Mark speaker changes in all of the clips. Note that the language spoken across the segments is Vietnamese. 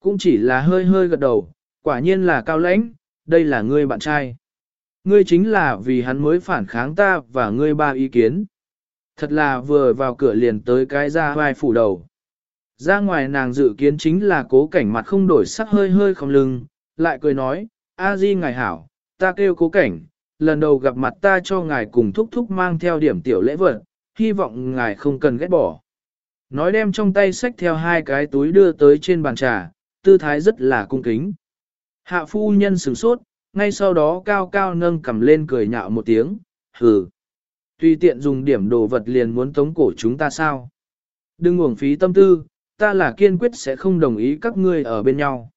Speaker 1: Cũng chỉ là hơi hơi gật đầu, quả nhiên là cao lãnh, đây là ngươi bạn trai. Ngươi chính là vì hắn mới phản kháng ta và ngươi ba ý kiến. Thật là vừa vào cửa liền tới cái ra vai phủ đầu. Ra ngoài nàng dự kiến chính là cố cảnh mặt không đổi sắc hơi hơi không lưng, lại cười nói, a di ngài hảo, ta kêu cố cảnh, lần đầu gặp mặt ta cho ngài cùng thúc thúc mang theo điểm tiểu lễ vật, hy vọng ngài không cần ghét bỏ. Nói đem trong tay xách theo hai cái túi đưa tới trên bàn trà, tư thái rất là cung kính. Hạ phu nhân sửng sốt, ngay sau đó cao cao nâng cầm lên cười nhạo một tiếng, hừ. Tuy tiện dùng điểm đồ vật liền muốn tống cổ chúng ta sao? Đừng uổng phí tâm tư, ta là kiên quyết sẽ không đồng ý các ngươi ở bên nhau.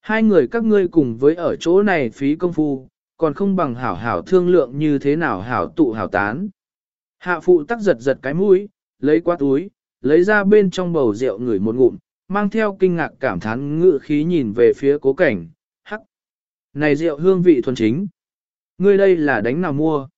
Speaker 1: Hai người các ngươi cùng với ở chỗ này phí công phu, còn không bằng hảo hảo thương lượng như thế nào hảo tụ hảo tán. Hạ phụ tắc giật giật cái mũi, lấy qua túi, lấy ra bên trong bầu rượu ngửi một ngụm, mang theo kinh ngạc cảm thán ngự khí nhìn về phía cố cảnh, hắc. Này rượu hương vị thuần chính. Ngươi đây là đánh nào mua?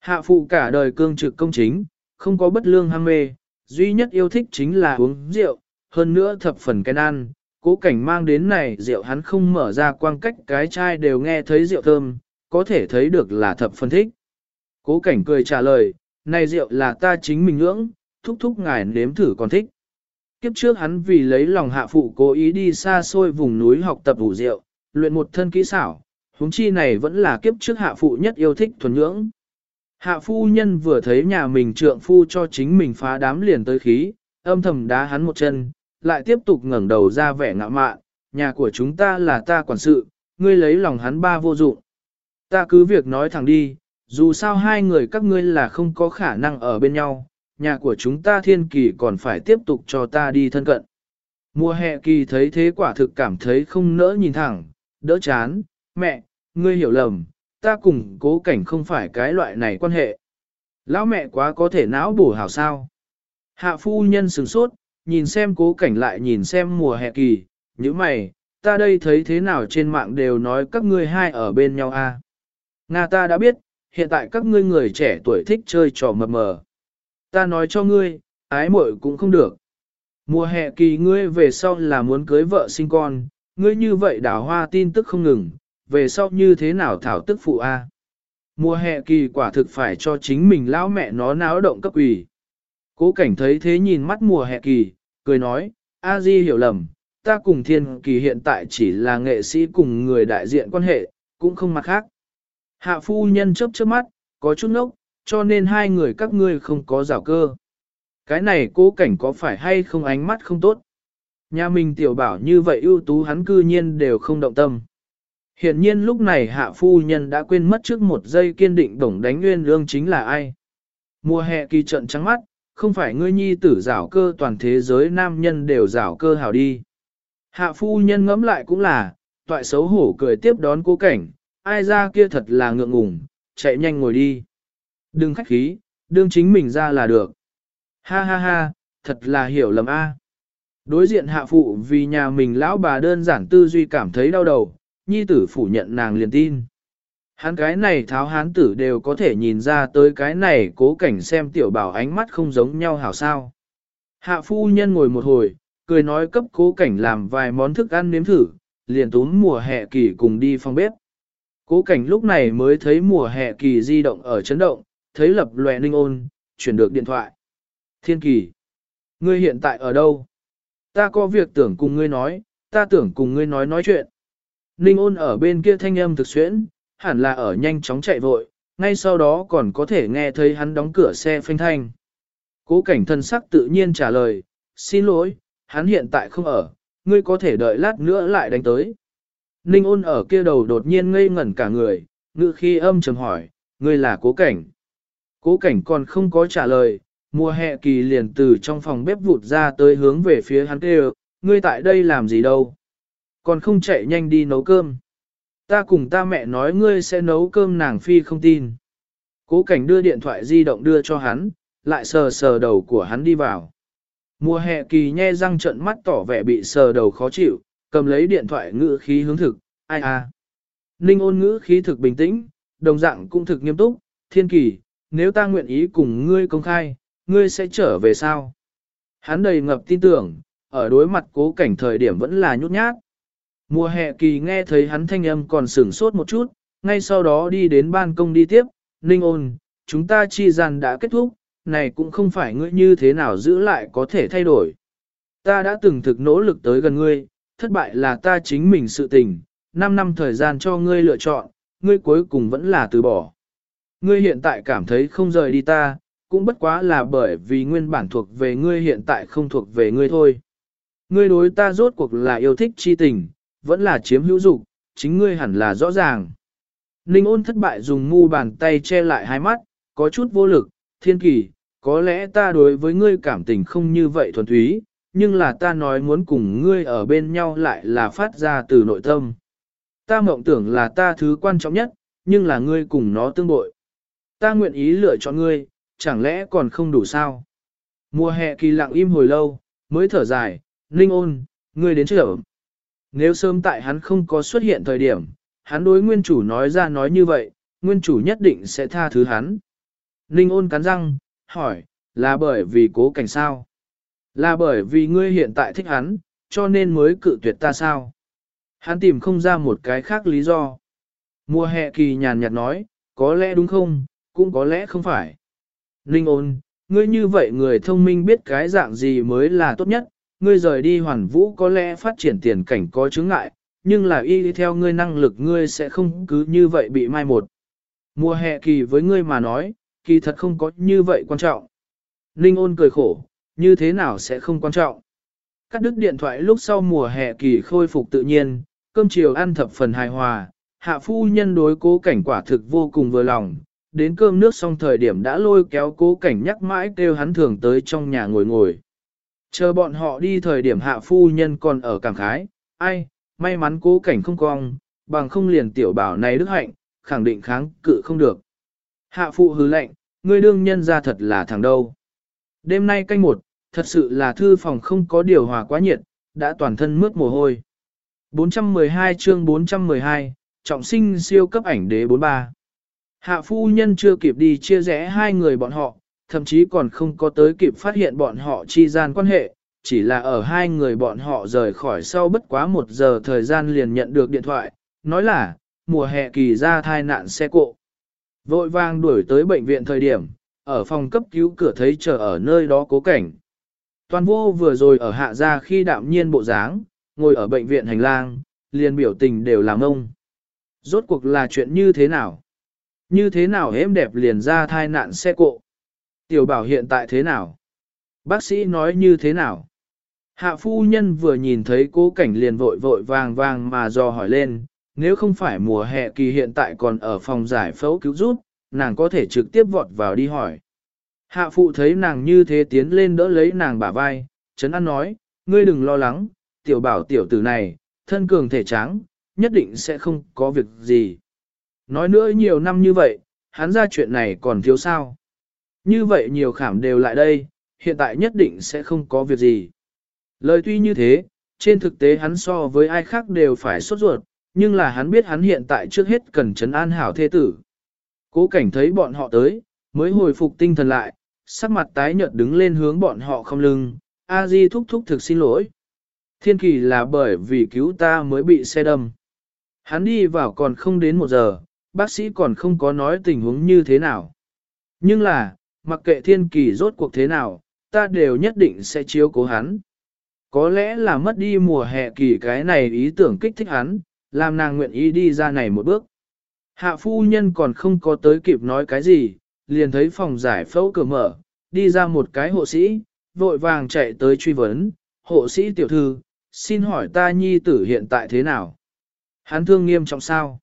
Speaker 1: Hạ phụ cả đời cương trực công chính, không có bất lương ham mê, duy nhất yêu thích chính là uống rượu, hơn nữa thập phần cái ăn. Cố cảnh mang đến này rượu hắn không mở ra quang cách cái chai đều nghe thấy rượu thơm, có thể thấy được là thập phân thích. Cố cảnh cười trả lời, này rượu là ta chính mình ngưỡng, thúc thúc ngài nếm thử còn thích. Kiếp trước hắn vì lấy lòng hạ phụ cố ý đi xa xôi vùng núi học tập ủ rượu, luyện một thân kỹ xảo, huống chi này vẫn là kiếp trước hạ phụ nhất yêu thích thuần nhưỡng. Hạ phu nhân vừa thấy nhà mình trượng phu cho chính mình phá đám liền tới khí, âm thầm đá hắn một chân, lại tiếp tục ngẩng đầu ra vẻ ngạo mạn, nhà của chúng ta là ta quản sự, ngươi lấy lòng hắn ba vô dụng. Ta cứ việc nói thẳng đi, dù sao hai người các ngươi là không có khả năng ở bên nhau, nhà của chúng ta thiên kỳ còn phải tiếp tục cho ta đi thân cận. Mùa hè kỳ thấy thế quả thực cảm thấy không nỡ nhìn thẳng, đỡ chán, mẹ, ngươi hiểu lầm, ta cùng cố cảnh không phải cái loại này quan hệ. Lão mẹ quá có thể não bổ hảo sao. Hạ phu nhân sừng sốt, nhìn xem cố cảnh lại nhìn xem mùa hè kỳ, như mày, ta đây thấy thế nào trên mạng đều nói các ngươi hai ở bên nhau a. À? Nga ta đã biết, hiện tại các ngươi người trẻ tuổi thích chơi trò mập mờ. Ta nói cho ngươi, ái muội cũng không được. Mùa hè kỳ ngươi về sau là muốn cưới vợ sinh con, ngươi như vậy đảo hoa tin tức không ngừng, về sau như thế nào thảo tức phụ a? Mùa hè kỳ quả thực phải cho chính mình lão mẹ nó náo động cấp ủy. Cố cảnh thấy thế nhìn mắt mùa hè kỳ, cười nói, A Di hiểu lầm, ta cùng thiên kỳ hiện tại chỉ là nghệ sĩ cùng người đại diện quan hệ, cũng không mặt khác. Hạ phu nhân chớp chớp mắt, có chút nốc, cho nên hai người các ngươi không có rào cơ. Cái này cố cảnh có phải hay không ánh mắt không tốt? Nhà mình tiểu bảo như vậy ưu tú hắn cư nhiên đều không động tâm. Hiện nhiên lúc này hạ phu nhân đã quên mất trước một giây kiên định đồng đánh nguyên lương chính là ai. Mùa hè kỳ trận trắng mắt, không phải ngươi nhi tử rảo cơ toàn thế giới nam nhân đều rảo cơ hảo đi. Hạ phu nhân ngẫm lại cũng là, toại xấu hổ cười tiếp đón cố cảnh, ai ra kia thật là ngượng ngùng, chạy nhanh ngồi đi. Đừng khách khí, đương chính mình ra là được. Ha ha ha, thật là hiểu lầm a. Đối diện hạ phụ vì nhà mình lão bà đơn giản tư duy cảm thấy đau đầu, nhi tử phủ nhận nàng liền tin. Hắn cái này tháo hán tử đều có thể nhìn ra tới cái này cố cảnh xem tiểu bảo ánh mắt không giống nhau hảo sao. Hạ phu nhân ngồi một hồi, cười nói cấp cố cảnh làm vài món thức ăn nếm thử, liền túm mùa hè kỳ cùng đi phòng bếp. Cố cảnh lúc này mới thấy mùa hè kỳ di động ở chấn động, thấy lập lòe ninh ôn, chuyển được điện thoại. Thiên kỳ, ngươi hiện tại ở đâu? Ta có việc tưởng cùng ngươi nói, ta tưởng cùng ngươi nói nói chuyện. Ninh ôn ở bên kia thanh âm thực xuyễn, hẳn là ở nhanh chóng chạy vội, ngay sau đó còn có thể nghe thấy hắn đóng cửa xe phanh thanh. Cố cảnh thân sắc tự nhiên trả lời, xin lỗi, hắn hiện tại không ở, ngươi có thể đợi lát nữa lại đánh tới. Ninh ôn ở kia đầu đột nhiên ngây ngẩn cả người, ngự khi âm trầm hỏi, ngươi là cố cảnh. Cố cảnh còn không có trả lời, mùa hè kỳ liền từ trong phòng bếp vụt ra tới hướng về phía hắn kêu, ngươi tại đây làm gì đâu. Còn không chạy nhanh đi nấu cơm. Ta cùng ta mẹ nói ngươi sẽ nấu cơm nàng phi không tin. Cố cảnh đưa điện thoại di động đưa cho hắn, lại sờ sờ đầu của hắn đi vào. Mùa hè kỳ nhe răng trận mắt tỏ vẻ bị sờ đầu khó chịu, cầm lấy điện thoại ngữ khí hướng thực, ai à. Ninh ôn ngữ khí thực bình tĩnh, đồng dạng cũng thực nghiêm túc, thiên kỳ, nếu ta nguyện ý cùng ngươi công khai, ngươi sẽ trở về sao? Hắn đầy ngập tin tưởng, ở đối mặt cố cảnh thời điểm vẫn là nhút nhát. Mùa hè kỳ nghe thấy hắn thanh âm còn sửng sốt một chút, ngay sau đó đi đến ban công đi tiếp, Ninh ôn, chúng ta chi gian đã kết thúc, này cũng không phải ngươi như thế nào giữ lại có thể thay đổi. Ta đã từng thực nỗ lực tới gần ngươi, thất bại là ta chính mình sự tình, 5 năm thời gian cho ngươi lựa chọn, ngươi cuối cùng vẫn là từ bỏ. Ngươi hiện tại cảm thấy không rời đi ta, cũng bất quá là bởi vì nguyên bản thuộc về ngươi hiện tại không thuộc về ngươi thôi. Ngươi đối ta rốt cuộc là yêu thích chi tình, vẫn là chiếm hữu dục, chính ngươi hẳn là rõ ràng. Ninh ôn thất bại dùng mu bàn tay che lại hai mắt, có chút vô lực, thiên kỳ, có lẽ ta đối với ngươi cảm tình không như vậy thuần túy, nhưng là ta nói muốn cùng ngươi ở bên nhau lại là phát ra từ nội tâm. Ta mộng tưởng là ta thứ quan trọng nhất, nhưng là ngươi cùng nó tương bội. Ta nguyện ý lựa chọn ngươi, chẳng lẽ còn không đủ sao? Mùa hè kỳ lặng im hồi lâu, mới thở dài, Ninh ôn, ngươi đến chưa? Nếu sớm tại hắn không có xuất hiện thời điểm, hắn đối nguyên chủ nói ra nói như vậy, nguyên chủ nhất định sẽ tha thứ hắn. Ninh ôn cắn răng, hỏi, là bởi vì cố cảnh sao? Là bởi vì ngươi hiện tại thích hắn, cho nên mới cự tuyệt ta sao? Hắn tìm không ra một cái khác lý do. Mùa hè kỳ nhàn nhạt nói, có lẽ đúng không, cũng có lẽ không phải. Ninh ôn, ngươi như vậy người thông minh biết cái dạng gì mới là tốt nhất, ngươi rời đi hoàn vũ có lẽ phát triển tiền cảnh có chứng ngại, nhưng là y theo ngươi năng lực ngươi sẽ không cứ như vậy bị mai một. Mùa hè kỳ với ngươi mà nói, kỳ thật không có như vậy quan trọng. Ninh ôn cười khổ, như thế nào sẽ không quan trọng. Cắt đứt điện thoại lúc sau mùa hè kỳ khôi phục tự nhiên, cơm chiều ăn thập phần hài hòa, hạ phu nhân đối cố cảnh quả thực vô cùng vừa lòng, đến cơm nước xong thời điểm đã lôi kéo cố cảnh nhắc mãi kêu hắn thường tới trong nhà ngồi ngồi. Chờ bọn họ đi thời điểm hạ phu nhân còn ở cảm khái, ai, may mắn cố cảnh không cong, bằng không liền tiểu bảo này đức hạnh, khẳng định kháng cự không được. Hạ phụ hứ lệnh, ngươi đương nhân ra thật là thằng đâu. Đêm nay canh một, thật sự là thư phòng không có điều hòa quá nhiệt, đã toàn thân mướt mồ hôi. 412 chương 412, trọng sinh siêu cấp ảnh đế 43. Hạ phu nhân chưa kịp đi chia rẽ hai người bọn họ, thậm chí còn không có tới kịp phát hiện bọn họ chi gian quan hệ, chỉ là ở hai người bọn họ rời khỏi sau bất quá một giờ thời gian liền nhận được điện thoại, nói là, mùa hè kỳ ra thai nạn xe cộ. Vội vàng đuổi tới bệnh viện thời điểm, ở phòng cấp cứu cửa thấy chờ ở nơi đó cố cảnh. Toàn vô vừa rồi ở hạ gia khi đạm nhiên bộ dáng, ngồi ở bệnh viện hành lang, liền biểu tình đều làm ông. Rốt cuộc là chuyện như thế nào? Như thế nào êm đẹp liền ra thai nạn xe cộ? Tiểu bảo hiện tại thế nào? Bác sĩ nói như thế nào? Hạ phu nhân vừa nhìn thấy cố cảnh liền vội vội vàng vàng mà dò hỏi lên, nếu không phải mùa hè kỳ hiện tại còn ở phòng giải phẫu cứu rút, nàng có thể trực tiếp vọt vào đi hỏi. Hạ phụ thấy nàng như thế tiến lên đỡ lấy nàng bả vai, chấn an nói, ngươi đừng lo lắng, tiểu bảo tiểu tử này, thân cường thể trắng, nhất định sẽ không có việc gì. Nói nữa nhiều năm như vậy, hắn ra chuyện này còn thiếu sao. Như vậy nhiều khảm đều lại đây, hiện tại nhất định sẽ không có việc gì. Lời tuy như thế, trên thực tế hắn so với ai khác đều phải sốt ruột, nhưng là hắn biết hắn hiện tại trước hết cần trấn an hảo thế tử. Cố cảnh thấy bọn họ tới, mới hồi phục tinh thần lại, sắc mặt tái nhợt đứng lên hướng bọn họ không lưng, A Di thúc thúc thực xin lỗi. Thiên kỳ là bởi vì cứu ta mới bị xe đâm. Hắn đi vào còn không đến một giờ, bác sĩ còn không có nói tình huống như thế nào. Nhưng là, mặc kệ thiên kỳ rốt cuộc thế nào, ta đều nhất định sẽ chiếu cố hắn. Có lẽ là mất đi mùa hè kỳ cái này ý tưởng kích thích hắn, làm nàng nguyện ý đi ra này một bước. Hạ phu nhân còn không có tới kịp nói cái gì, liền thấy phòng giải phẫu cửa mở, đi ra một cái hộ sĩ, vội vàng chạy tới truy vấn, hộ sĩ tiểu thư, xin hỏi ta nhi tử hiện tại thế nào? Hắn thương nghiêm trọng sao?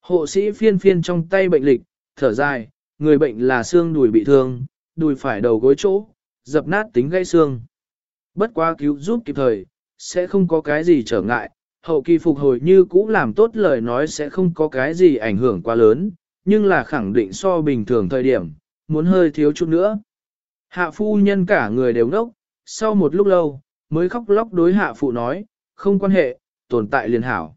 Speaker 1: Hộ sĩ phiên phiên trong tay bệnh lịch, thở dài, người bệnh là xương đùi bị thương, đùi phải đầu gối chỗ, dập nát tính gãy xương. Bất quá cứu giúp kịp thời, sẽ không có cái gì trở ngại, hậu kỳ phục hồi như cũ làm tốt lời nói sẽ không có cái gì ảnh hưởng quá lớn, nhưng là khẳng định so bình thường thời điểm, muốn hơi thiếu chút nữa. Hạ phu nhân cả người đều ngốc, sau một lúc lâu, mới khóc lóc đối hạ phụ nói, không quan hệ, tồn tại liền hảo.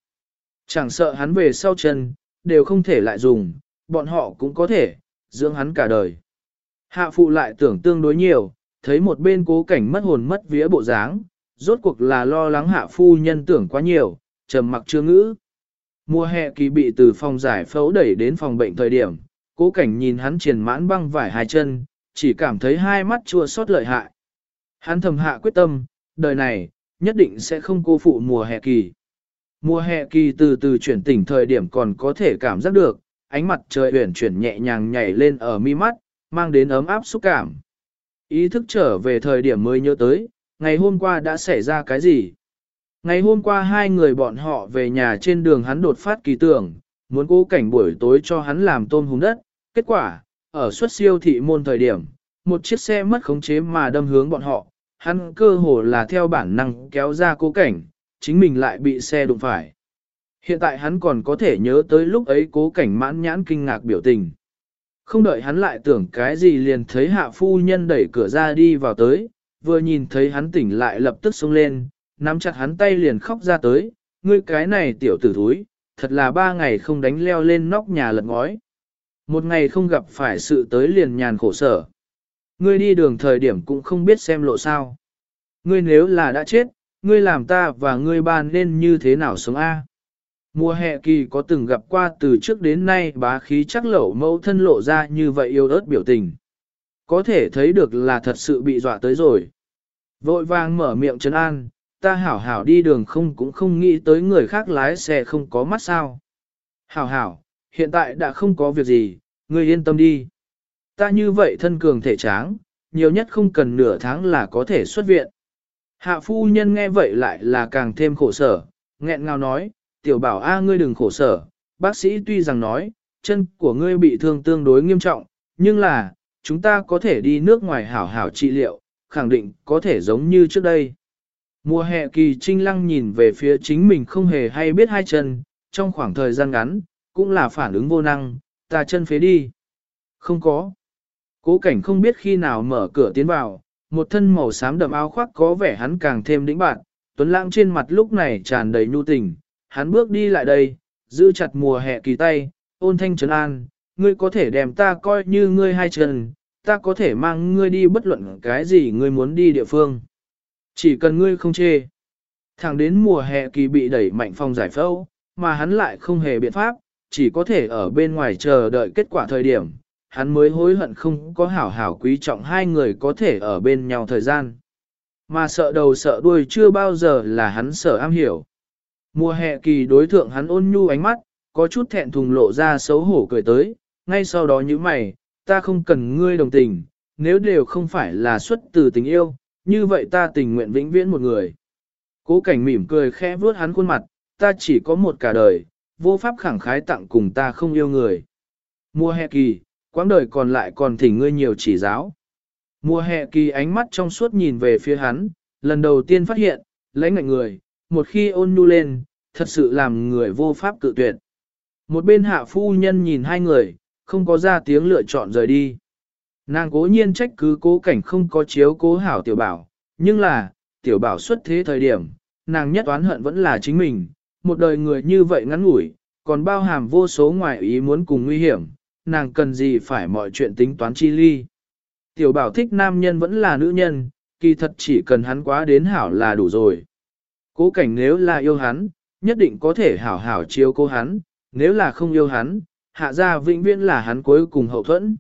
Speaker 1: Chẳng sợ hắn về sau chân, đều không thể lại dùng, bọn họ cũng có thể, dưỡng hắn cả đời. Hạ phụ lại tưởng tương đối nhiều, thấy một bên cố cảnh mất hồn mất vía bộ dáng, rốt cuộc là lo lắng hạ phu nhân tưởng quá nhiều, trầm mặc chưa ngữ. Mùa hè kỳ bị từ phòng giải phẫu đẩy đến phòng bệnh thời điểm, cố cảnh nhìn hắn triền mãn băng vải hai chân, chỉ cảm thấy hai mắt chua xót lợi hại. Hắn thầm hạ quyết tâm, đời này, nhất định sẽ không cô phụ mùa hè kỳ. Mùa hè kỳ từ từ chuyển tỉnh thời điểm còn có thể cảm giác được, ánh mặt trời uyển chuyển nhẹ nhàng nhảy lên ở mi mắt, mang đến ấm áp xúc cảm. Ý thức trở về thời điểm mới nhớ tới, ngày hôm qua đã xảy ra cái gì. Ngày hôm qua hai người bọn họ về nhà trên đường hắn đột phát kỳ tưởng, muốn cố cảnh buổi tối cho hắn làm tôm hùng đất. Kết quả, ở suất siêu thị môn thời điểm, một chiếc xe mất khống chế mà đâm hướng bọn họ, hắn cơ hồ là theo bản năng kéo ra cố cảnh, chính mình lại bị xe đụng phải. Hiện tại hắn còn có thể nhớ tới lúc ấy cố cảnh mãn nhãn kinh ngạc biểu tình. Không đợi hắn lại tưởng cái gì liền thấy hạ phu nhân đẩy cửa ra đi vào tới, vừa nhìn thấy hắn tỉnh lại lập tức xông lên, nắm chặt hắn tay liền khóc ra tới, ngươi cái này tiểu tử thúi, thật là ba ngày không đánh leo lên nóc nhà lật ngói. Một ngày không gặp phải sự tới liền nhàn khổ sở. Ngươi đi đường thời điểm cũng không biết xem lộ sao. Ngươi nếu là đã chết, ngươi làm ta và ngươi ban nên như thế nào sống A. Mùa hè kỳ có từng gặp qua từ trước đến nay bá khí chắc lẩu mẫu thân lộ ra như vậy yêu ớt biểu tình. Có thể thấy được là thật sự bị dọa tới rồi. Vội vàng mở miệng trấn an, ta hảo hảo đi đường không cũng không nghĩ tới người khác lái xe không có mắt sao. Hảo hảo, hiện tại đã không có việc gì, ngươi yên tâm đi. Ta như vậy thân cường thể tráng, nhiều nhất không cần nửa tháng là có thể xuất viện. Hạ phu nhân nghe vậy lại là càng thêm khổ sở, nghẹn ngào nói, tiểu bảo A ngươi đừng khổ sở, bác sĩ tuy rằng nói, chân của ngươi bị thương tương đối nghiêm trọng, nhưng là, chúng ta có thể đi nước ngoài hảo hảo trị liệu, khẳng định có thể giống như trước đây. Mùa hè kỳ trinh lăng nhìn về phía chính mình không hề hay biết hai chân, trong khoảng thời gian ngắn, cũng là phản ứng vô năng, ta chân phế đi. Không có. Cố cảnh không biết khi nào mở cửa tiến vào, một thân màu xám đậm áo khoác có vẻ hắn càng thêm đĩnh bạn, tuấn lãng trên mặt lúc này tràn đầy nhu tình, hắn bước đi lại đây, giữ chặt mùa hè kỳ tay, ôn thanh trấn an, ngươi có thể đem ta coi như ngươi hai chân, ta có thể mang ngươi đi bất luận cái gì ngươi muốn đi địa phương. Chỉ cần ngươi không chê. Thẳng đến mùa hè kỳ bị đẩy mạnh phong giải phẫu, mà hắn lại không hề biện pháp, chỉ có thể ở bên ngoài chờ đợi kết quả thời điểm, hắn mới hối hận không có hảo hảo quý trọng hai người có thể ở bên nhau thời gian. Mà sợ đầu sợ đuôi chưa bao giờ là hắn sợ am hiểu. Mùa hè kỳ đối thượng hắn ôn nhu ánh mắt, có chút thẹn thùng lộ ra xấu hổ cười tới, ngay sau đó như mày, ta không cần ngươi đồng tình, nếu đều không phải là xuất từ tình yêu, như vậy ta tình nguyện vĩnh viễn một người. Cố cảnh mỉm cười khẽ vuốt hắn khuôn mặt, ta chỉ có một cả đời, vô pháp khẳng khái tặng cùng ta không yêu người. Mùa hè kỳ, quãng đời còn lại còn thỉnh ngươi nhiều chỉ giáo. Mùa hè kỳ ánh mắt trong suốt nhìn về phía hắn, lần đầu tiên phát hiện, lấy ngạnh người, một khi ôn nhu lên, thật sự làm người vô pháp cự tuyệt. Một bên hạ phu nhân nhìn hai người, không có ra tiếng lựa chọn rời đi. Nàng cố nhiên trách cứ cố cảnh không có chiếu cố hảo tiểu bảo, nhưng là, tiểu bảo xuất thế thời điểm, nàng nhất oán hận vẫn là chính mình, một đời người như vậy ngắn ngủi, còn bao hàm vô số ngoại ý muốn cùng nguy hiểm, nàng cần gì phải mọi chuyện tính toán chi ly. Tiểu bảo thích nam nhân vẫn là nữ nhân, kỳ thật chỉ cần hắn quá đến hảo là đủ rồi. Cố cảnh nếu là yêu hắn, nhất định có thể hảo hảo chiếu cố hắn, nếu là không yêu hắn, hạ ra vĩnh viễn là hắn cuối cùng hậu thuẫn.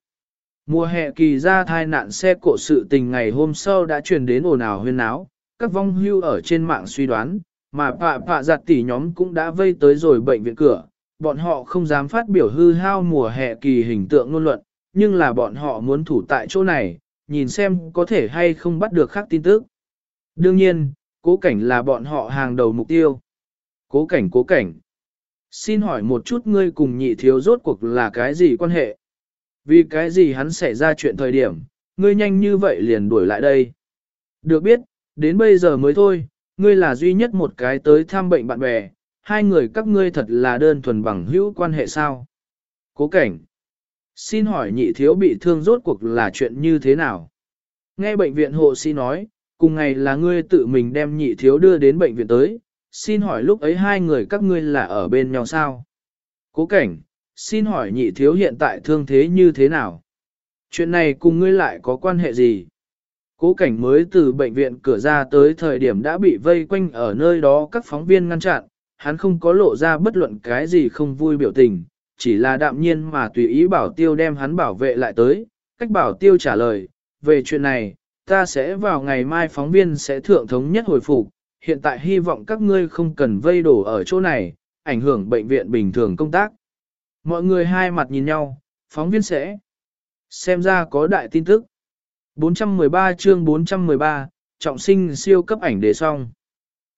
Speaker 1: Mùa hè kỳ ra thai nạn xe cộ sự tình ngày hôm sau đã truyền đến ồn ào huyên náo, các vong hưu ở trên mạng suy đoán, mà pạ pạ giặt tỷ nhóm cũng đã vây tới rồi bệnh viện cửa, bọn họ không dám phát biểu hư hao mùa hè kỳ hình tượng ngôn luận, nhưng là bọn họ muốn thủ tại chỗ này, nhìn xem có thể hay không bắt được khác tin tức. Đương nhiên, cố cảnh là bọn họ hàng đầu mục tiêu. Cố cảnh cố cảnh. Xin hỏi một chút ngươi cùng nhị thiếu rốt cuộc là cái gì quan hệ? Vì cái gì hắn xảy ra chuyện thời điểm, ngươi nhanh như vậy liền đuổi lại đây. Được biết, đến bây giờ mới thôi, ngươi là duy nhất một cái tới thăm bệnh bạn bè, hai người các ngươi thật là đơn thuần bằng hữu quan hệ sao? Cố cảnh. Xin hỏi nhị thiếu bị thương rốt cuộc là chuyện như thế nào? Nghe bệnh viện hộ sĩ nói, cùng ngày là ngươi tự mình đem nhị thiếu đưa đến bệnh viện tới, xin hỏi lúc ấy hai người các ngươi là ở bên nhau sao? Cố cảnh, xin hỏi nhị thiếu hiện tại thương thế như thế nào? Chuyện này cùng ngươi lại có quan hệ gì? cố cảnh mới từ bệnh viện cửa ra tới thời điểm đã bị vây quanh ở nơi đó các phóng viên ngăn chặn, hắn không có lộ ra bất luận cái gì không vui biểu tình, chỉ là đạm nhiên mà tùy ý bảo tiêu đem hắn bảo vệ lại tới, cách bảo tiêu trả lời, về chuyện này, ta sẽ vào ngày mai phóng viên sẽ thượng thống nhất hồi phục, hiện tại hy vọng các ngươi không cần vây đổ ở chỗ này, ảnh hưởng bệnh viện bình thường công tác. Mọi người hai mặt nhìn nhau, phóng viên sẽ xem ra có đại tin tức. 413 chương 413, trọng sinh siêu cấp ảnh đề xong.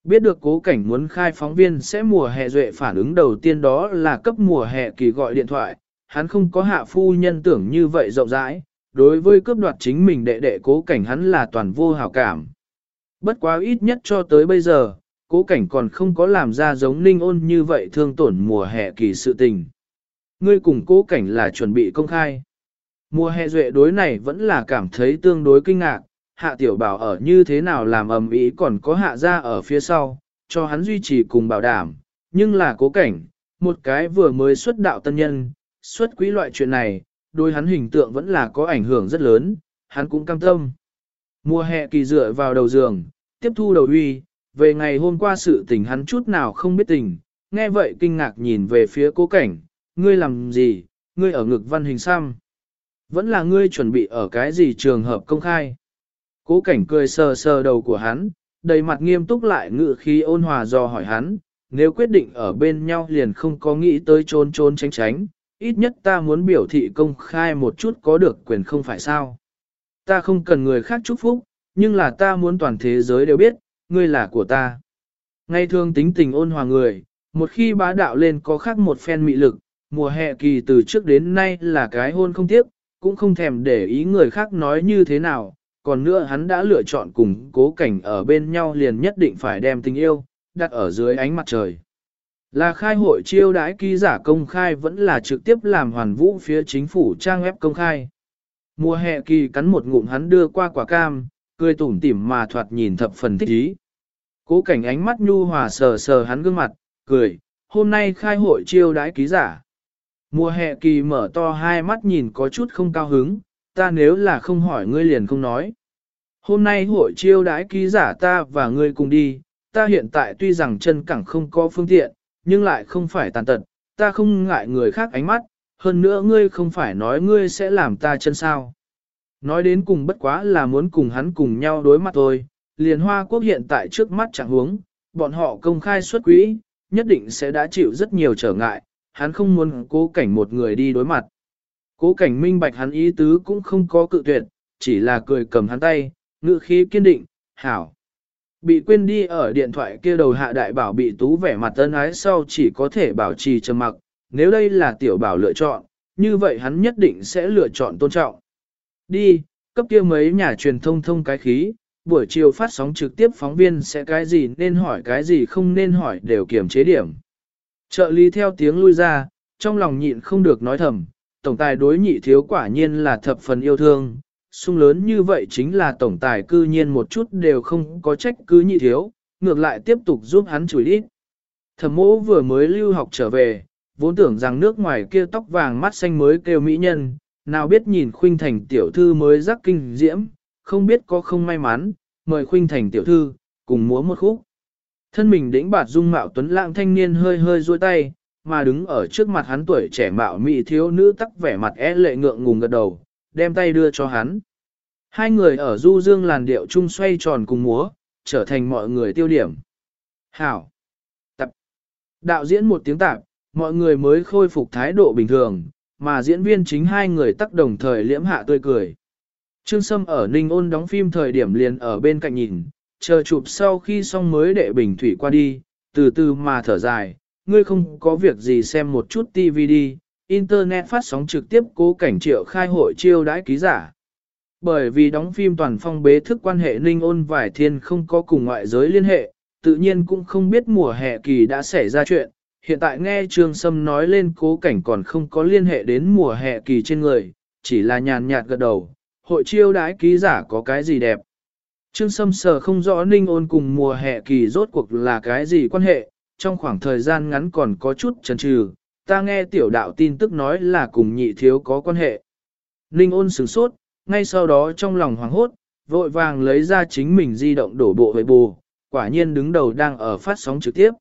Speaker 1: Biết được cố cảnh muốn khai phóng viên sẽ mùa hè duệ phản ứng đầu tiên đó là cấp mùa hè kỳ gọi điện thoại, hắn không có hạ phu nhân tưởng như vậy rộng rãi, đối với cướp đoạt chính mình đệ đệ cố cảnh hắn là toàn vô hảo cảm. Bất quá ít nhất cho tới bây giờ, cố cảnh còn không có làm ra giống ninh ôn như vậy thương tổn mùa hè kỳ sự tình. Ngươi cùng cố cảnh là chuẩn bị công khai. Mùa hè duệ đối này vẫn là cảm thấy tương đối kinh ngạc, hạ tiểu bảo ở như thế nào làm ầm ĩ còn có hạ ra ở phía sau, cho hắn duy trì cùng bảo đảm, nhưng là cố cảnh, một cái vừa mới xuất đạo tân nhân, xuất quý loại chuyện này, đối hắn hình tượng vẫn là có ảnh hưởng rất lớn, hắn cũng cam tâm. Mùa hè kỳ dựa vào đầu giường, tiếp thu đầu uy, về ngày hôm qua sự tình hắn chút nào không biết tình, nghe vậy kinh ngạc nhìn về phía cố cảnh, ngươi làm gì, ngươi ở ngực văn hình xăm. Vẫn là ngươi chuẩn bị ở cái gì trường hợp công khai. Cố cảnh cười sờ sờ đầu của hắn, đầy mặt nghiêm túc lại ngự khí ôn hòa do hỏi hắn, nếu quyết định ở bên nhau liền không có nghĩ tới trốn trốn tránh tránh, ít nhất ta muốn biểu thị công khai một chút có được quyền không phải sao. Ta không cần người khác chúc phúc, nhưng là ta muốn toàn thế giới đều biết, ngươi là của ta. Ngay thường tính tình ôn hòa người, một khi bá đạo lên có khác một phen mị lực, mùa hè kỳ từ trước đến nay là cái hôn không tiếc, cũng không thèm để ý người khác nói như thế nào, còn nữa hắn đã lựa chọn cùng cố cảnh ở bên nhau liền nhất định phải đem tình yêu, đặt ở dưới ánh mặt trời. Là khai hội chiêu đãi ký giả công khai vẫn là trực tiếp làm hoàn vũ phía chính phủ trang web công khai. Mùa hè kỳ cắn một ngụm hắn đưa qua quả cam, cười tủm tỉm mà thoạt nhìn thập phần thích ý. Cố cảnh ánh mắt nhu hòa sờ sờ hắn gương mặt, cười, hôm nay khai hội chiêu đãi ký giả. Mùa hè kỳ mở to hai mắt nhìn có chút không cao hứng, ta nếu là không hỏi ngươi liền không nói. Hôm nay hội chiêu đãi ký giả ta và ngươi cùng đi, ta hiện tại tuy rằng chân cẳng không có phương tiện, nhưng lại không phải tàn tật, ta không ngại người khác ánh mắt, hơn nữa ngươi không phải nói ngươi sẽ làm ta chân sao. Nói đến cùng bất quá là muốn cùng hắn cùng nhau đối mặt thôi, liền hoa quốc hiện tại trước mắt chẳng huống, bọn họ công khai xuất quỹ, nhất định sẽ đã chịu rất nhiều trở ngại, hắn không muốn cố cảnh một người đi đối mặt. Cố cảnh minh bạch hắn ý tứ cũng không có cự tuyệt, chỉ là cười cầm hắn tay, ngự khí kiên định, hảo. Bị quên đi ở điện thoại kia đầu hạ đại bảo bị tú vẻ mặt tân ái sau chỉ có thể bảo trì trầm mặc, nếu đây là tiểu bảo lựa chọn, như vậy hắn nhất định sẽ lựa chọn tôn trọng. Đi, cấp kia mấy nhà truyền thông thông cái khí, buổi chiều phát sóng trực tiếp phóng viên sẽ cái gì nên hỏi cái gì không nên hỏi đều kiểm chế điểm. Trợ lý theo tiếng lui ra, trong lòng nhịn không được nói thầm, tổng tài đối nhị thiếu quả nhiên là thập phần yêu thương, sung lớn như vậy chính là tổng tài cư nhiên một chút đều không có trách cứ nhị thiếu, ngược lại tiếp tục giúp hắn chửi ít. Thẩm mỗ vừa mới lưu học trở về, vốn tưởng rằng nước ngoài kia tóc vàng mắt xanh mới kêu mỹ nhân, nào biết nhìn khuynh thành tiểu thư mới rắc kinh diễm, không biết có không may mắn, mời khuynh thành tiểu thư, cùng múa một khúc. Thân mình đĩnh bạt dung mạo tuấn lãng thanh niên hơi hơi duỗi tay, mà đứng ở trước mặt hắn tuổi trẻ mạo mị thiếu nữ tắc vẻ mặt é lệ ngượng ngùng gật đầu, đem tay đưa cho hắn. Hai người ở du dương làn điệu chung xoay tròn cùng múa, trở thành mọi người tiêu điểm. Hảo! Tập! Đạo diễn một tiếng tạp, mọi người mới khôi phục thái độ bình thường, mà diễn viên chính hai người tắc đồng thời liễm hạ tươi cười. Trương Sâm ở Ninh ôn đóng phim thời điểm liền ở bên cạnh nhìn, chờ chụp sau khi xong mới đệ bình thủy qua đi, từ từ mà thở dài, ngươi không có việc gì xem một chút TV đi, Internet phát sóng trực tiếp cố cảnh triệu khai hội chiêu đãi ký giả. Bởi vì đóng phim toàn phong bế thức quan hệ ninh ôn vải thiên không có cùng ngoại giới liên hệ, tự nhiên cũng không biết mùa hè kỳ đã xảy ra chuyện. Hiện tại nghe Trương Sâm nói lên cố cảnh còn không có liên hệ đến mùa hè kỳ trên người, chỉ là nhàn nhạt gật đầu, hội chiêu đãi ký giả có cái gì đẹp. Trương Sâm sờ không rõ ninh ôn cùng mùa hè kỳ rốt cuộc là cái gì quan hệ, trong khoảng thời gian ngắn còn có chút chần chừ, ta nghe tiểu đạo tin tức nói là cùng nhị thiếu có quan hệ. Ninh ôn sửng sốt, ngay sau đó trong lòng hoảng hốt, vội vàng lấy ra chính mình di động đổ bộ về bù, quả nhiên đứng đầu đang ở phát sóng trực tiếp.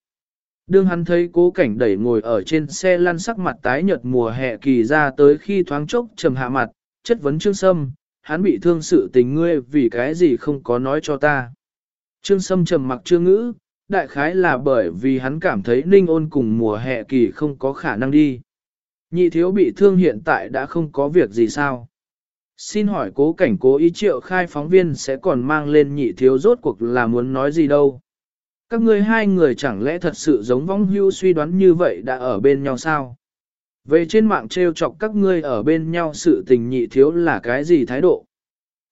Speaker 1: Đương hắn thấy cố cảnh đẩy ngồi ở trên xe lăn sắc mặt tái nhợt mùa hè kỳ ra tới khi thoáng chốc trầm hạ mặt, chất vấn Trương Sâm, hắn bị thương sự tình ngươi vì cái gì không có nói cho ta. Trương Sâm trầm mặc chưa ngữ, đại khái là bởi vì hắn cảm thấy ninh ôn cùng mùa hè kỳ không có khả năng đi. Nhị thiếu bị thương hiện tại đã không có việc gì sao. Xin hỏi cố cảnh cố ý triệu khai phóng viên sẽ còn mang lên nhị thiếu rốt cuộc là muốn nói gì đâu. Các ngươi hai người chẳng lẽ thật sự giống vong hưu suy đoán như vậy đã ở bên nhau sao? Về trên mạng trêu chọc các ngươi ở bên nhau sự tình nhị thiếu là cái gì thái độ?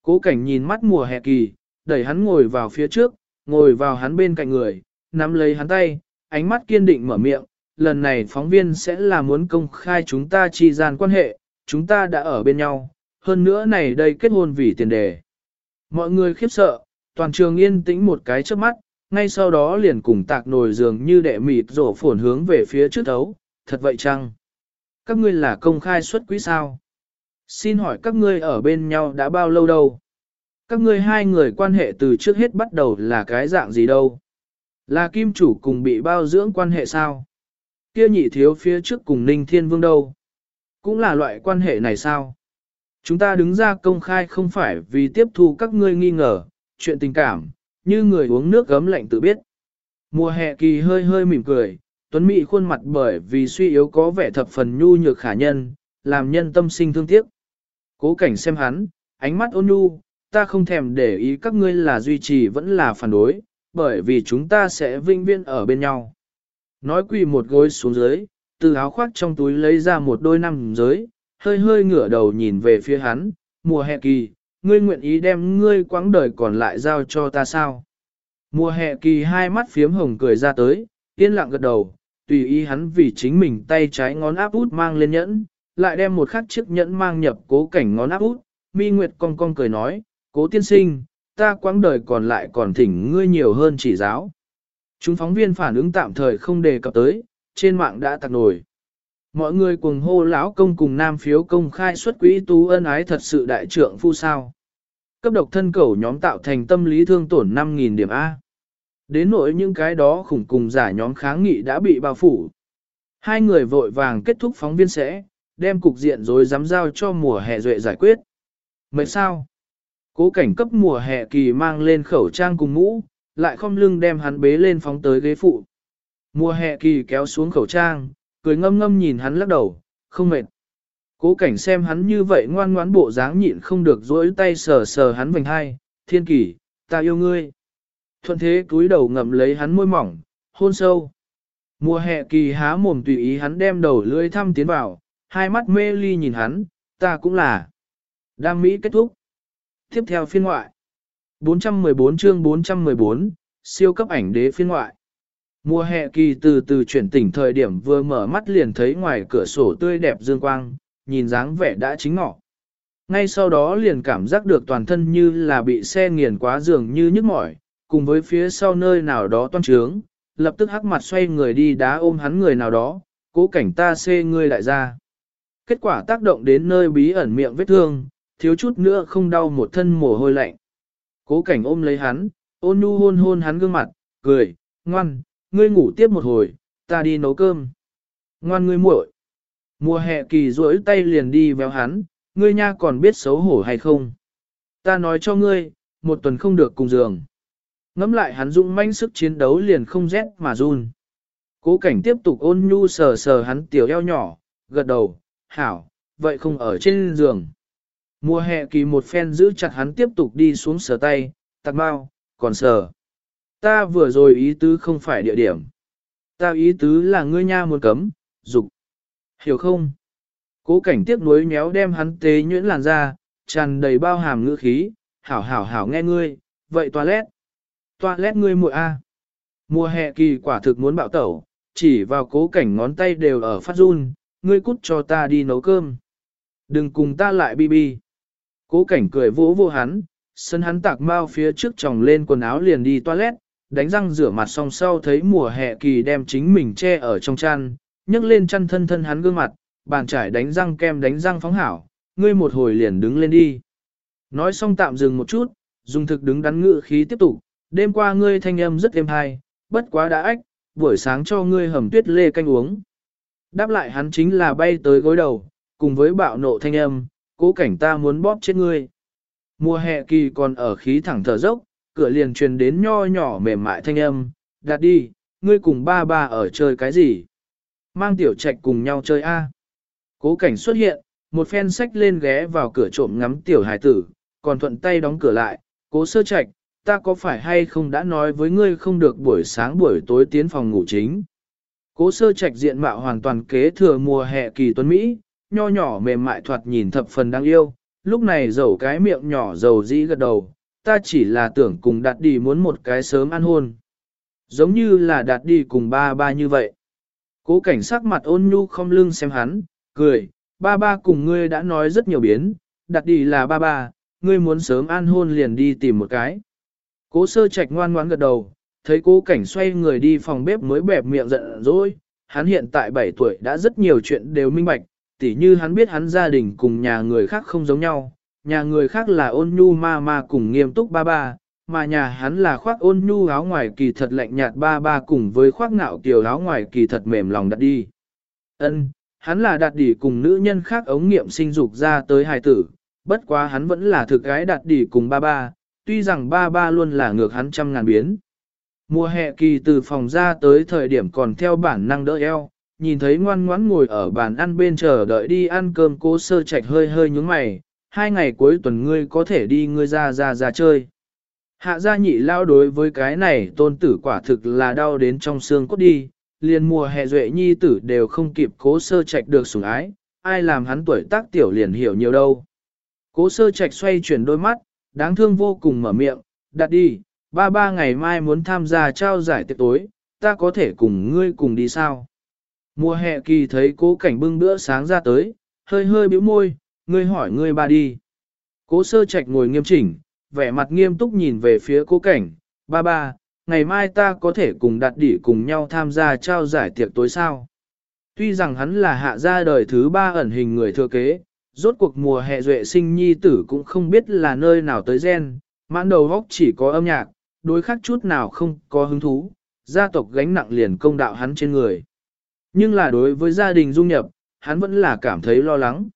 Speaker 1: Cố cảnh nhìn mắt mùa hè kỳ, đẩy hắn ngồi vào phía trước, ngồi vào hắn bên cạnh người, nắm lấy hắn tay, ánh mắt kiên định mở miệng, lần này phóng viên sẽ là muốn công khai chúng ta chi gian quan hệ, chúng ta đã ở bên nhau, hơn nữa này đây kết hôn vì tiền đề. Mọi người khiếp sợ, toàn trường yên tĩnh một cái trước mắt, ngay sau đó liền cùng tạc nồi dường như đệ mịt rổ phổn hướng về phía trước thấu, thật vậy chăng? Các ngươi là công khai xuất quý sao? Xin hỏi các ngươi ở bên nhau đã bao lâu đâu? Các ngươi hai người quan hệ từ trước hết bắt đầu là cái dạng gì đâu? Là kim chủ cùng bị bao dưỡng quan hệ sao? Kia nhị thiếu phía trước cùng Ninh Thiên Vương đâu? Cũng là loại quan hệ này sao? Chúng ta đứng ra công khai không phải vì tiếp thu các ngươi nghi ngờ, chuyện tình cảm, như người uống nước gấm lạnh tự biết. Mùa hè kỳ hơi hơi mỉm cười, tuấn mỹ khuôn mặt bởi vì suy yếu có vẻ thập phần nhu nhược khả nhân, làm nhân tâm sinh thương tiếc. Cố cảnh xem hắn, ánh mắt ôn nhu, ta không thèm để ý các ngươi là duy trì vẫn là phản đối, bởi vì chúng ta sẽ vinh viên ở bên nhau. Nói quỳ một gối xuống dưới, từ áo khoác trong túi lấy ra một đôi năm giới, hơi hơi ngửa đầu nhìn về phía hắn, mùa hè kỳ, ngươi nguyện ý đem ngươi quãng đời còn lại giao cho ta sao? Mùa hè kỳ hai mắt phiếm hồng cười ra tới, yên lặng gật đầu, tùy ý hắn vì chính mình tay trái ngón áp út mang lên nhẫn, lại đem một khắc chiếc nhẫn mang nhập cố cảnh ngón áp út, mi nguyệt cong cong cười nói, cố tiên sinh, ta quãng đời còn lại còn thỉnh ngươi nhiều hơn chỉ giáo. Chúng phóng viên phản ứng tạm thời không đề cập tới, trên mạng đã tạc nổi. Mọi người cùng hô lão công cùng nam phiếu công khai xuất quỹ tú ân ái thật sự đại trượng phu sao. Cấp độc thân cầu nhóm tạo thành tâm lý thương tổn 5.000 điểm A. Đến nỗi những cái đó khủng cùng giả nhóm kháng nghị đã bị bao phủ. Hai người vội vàng kết thúc phóng viên sẽ, đem cục diện rồi dám giao cho mùa hè duệ giải quyết. Mấy sao? Cố cảnh cấp mùa hè kỳ mang lên khẩu trang cùng mũ, lại không lưng đem hắn bế lên phóng tới ghế phụ. Mùa hè kỳ kéo xuống khẩu trang, cười ngâm ngâm nhìn hắn lắc đầu, không mệt. Cố cảnh xem hắn như vậy ngoan ngoãn bộ dáng nhịn không được dỗi tay sờ sờ hắn vành hai, thiên kỳ, ta yêu ngươi. Thuận thế túi đầu ngậm lấy hắn môi mỏng, hôn sâu. Mùa hè kỳ há mồm tùy ý hắn đem đầu lưỡi thăm tiến vào, hai mắt mê ly nhìn hắn, ta cũng là. Đam Mỹ kết thúc. Tiếp theo phiên ngoại. 414 chương 414, siêu cấp ảnh đế phiên ngoại. Mùa hè kỳ từ từ chuyển tỉnh thời điểm vừa mở mắt liền thấy ngoài cửa sổ tươi đẹp dương quang, nhìn dáng vẻ đã chính ngọ. Ngay sau đó liền cảm giác được toàn thân như là bị xe nghiền quá dường như nhức mỏi, cùng với phía sau nơi nào đó toan trướng, lập tức hắc mặt xoay người đi đá ôm hắn người nào đó, cố cảnh ta xê ngươi lại ra. Kết quả tác động đến nơi bí ẩn miệng vết thương, thiếu chút nữa không đau một thân mồ hôi lạnh. Cố cảnh ôm lấy hắn, ôn nhu hôn hôn hắn gương mặt, cười, ngoan, ngươi ngủ tiếp một hồi, ta đi nấu cơm. Ngoan ngươi muội. Mùa hè kỳ rỗi tay liền đi véo hắn, ngươi nha còn biết xấu hổ hay không? Ta nói cho ngươi, một tuần không được cùng giường. Ngắm lại hắn dũng manh sức chiến đấu liền không rét mà run. Cố cảnh tiếp tục ôn nhu sờ sờ hắn tiểu eo nhỏ, gật đầu, hảo, vậy không ở trên giường. Mùa hè kỳ một phen giữ chặt hắn tiếp tục đi xuống sờ tay, tạc bao, còn sờ. Ta vừa rồi ý tứ không phải địa điểm. Ta ý tứ là ngươi nha muốn cấm, dục. Hiểu không? Cố cảnh tiếc nuối méo đem hắn tế nhuyễn làn ra, tràn đầy bao hàm ngữ khí, hảo hảo hảo nghe ngươi, vậy toilet. Toilet ngươi muội a. Mùa hè kỳ quả thực muốn bạo tẩu, chỉ vào cố cảnh ngón tay đều ở phát run, ngươi cút cho ta đi nấu cơm. Đừng cùng ta lại bi bi. Cố cảnh cười vỗ vô hắn, sân hắn tạc mau phía trước tròng lên quần áo liền đi toilet, đánh răng rửa mặt xong sau thấy mùa hè kỳ đem chính mình che ở trong chăn, nhấc lên chăn thân thân hắn gương mặt, bàn trải đánh răng kem đánh răng phóng hảo, ngươi một hồi liền đứng lên đi. Nói xong tạm dừng một chút, dùng thực đứng đắn ngự khí tiếp tục, đêm qua ngươi thanh âm rất êm hay, bất quá đã ách, buổi sáng cho ngươi hầm tuyết lê canh uống. Đáp lại hắn chính là bay tới gối đầu, cùng với bạo nộ thanh âm, cố cảnh ta muốn bóp chết ngươi. Mùa hè kỳ còn ở khí thẳng thở dốc, cửa liền truyền đến nho nhỏ mềm mại thanh âm, đặt đi, ngươi cùng ba ba ở chơi cái gì? Mang tiểu trạch cùng nhau chơi a. Cố cảnh xuất hiện, một phen sách lên ghé vào cửa trộm ngắm tiểu hải tử, còn thuận tay đóng cửa lại, cố sơ trạch, ta có phải hay không đã nói với ngươi không được buổi sáng buổi tối tiến phòng ngủ chính. Cố sơ trạch diện mạo hoàn toàn kế thừa mùa hè kỳ tuấn Mỹ, nho nhỏ mềm mại thoạt nhìn thập phần đáng yêu, lúc này dầu cái miệng nhỏ dầu dĩ gật đầu, ta chỉ là tưởng cùng đạt đi muốn một cái sớm ăn hôn. Giống như là đạt đi cùng ba ba như vậy. Cố cảnh sắc mặt ôn nhu không lưng xem hắn, cười, ba ba cùng ngươi đã nói rất nhiều biến, đạt đi là ba ba, ngươi muốn sớm ăn hôn liền đi tìm một cái. Cố sơ trạch ngoan ngoãn gật đầu, thấy cố cảnh xoay người đi phòng bếp mới bẹp miệng giận dỗi, hắn hiện tại 7 tuổi đã rất nhiều chuyện đều minh bạch, tỉ như hắn biết hắn gia đình cùng nhà người khác không giống nhau, nhà người khác là ôn nhu ma ma cùng nghiêm túc ba ba, mà nhà hắn là khoác ôn nhu áo ngoài kỳ thật lạnh nhạt ba ba cùng với khoác ngạo kiều áo ngoài kỳ thật mềm lòng đặt đi. Ân, hắn là đạt đỉ cùng nữ nhân khác ống nghiệm sinh dục ra tới hài tử, bất quá hắn vẫn là thực gái đạt đỉ cùng ba ba, tuy rằng ba ba luôn là ngược hắn trăm ngàn biến. Mùa hè kỳ từ phòng ra tới thời điểm còn theo bản năng đỡ eo, nhìn thấy ngoan ngoãn ngồi ở bàn ăn bên chờ đợi đi ăn cơm cố sơ trạch hơi hơi nhúng mày, hai ngày cuối tuần ngươi có thể đi ngươi ra ra ra chơi. Hạ gia nhị lao đối với cái này tôn tử quả thực là đau đến trong xương cốt đi, liền mùa hè duệ nhi tử đều không kịp cố sơ trạch được sủng ái, ai làm hắn tuổi tác tiểu liền hiểu nhiều đâu. Cố sơ trạch xoay chuyển đôi mắt, đáng thương vô cùng mở miệng, đặt đi, ba ba ngày mai muốn tham gia trao giải tiệc tối, ta có thể cùng ngươi cùng đi sao? Mùa hè kỳ thấy cố cảnh bưng bữa sáng ra tới, hơi hơi bĩu môi, ngươi hỏi ngươi ba đi. Cố sơ trạch ngồi nghiêm chỉnh, vẻ mặt nghiêm túc nhìn về phía cố cảnh, ba ba, ngày mai ta có thể cùng đặt đỉ cùng nhau tham gia trao giải tiệc tối sao. Tuy rằng hắn là hạ gia đời thứ ba ẩn hình người thừa kế, rốt cuộc mùa hè duệ sinh nhi tử cũng không biết là nơi nào tới gen, mãn đầu góc chỉ có âm nhạc, đối khác chút nào không có hứng thú, gia tộc gánh nặng liền công đạo hắn trên người. Nhưng là đối với gia đình dung nhập, hắn vẫn là cảm thấy lo lắng.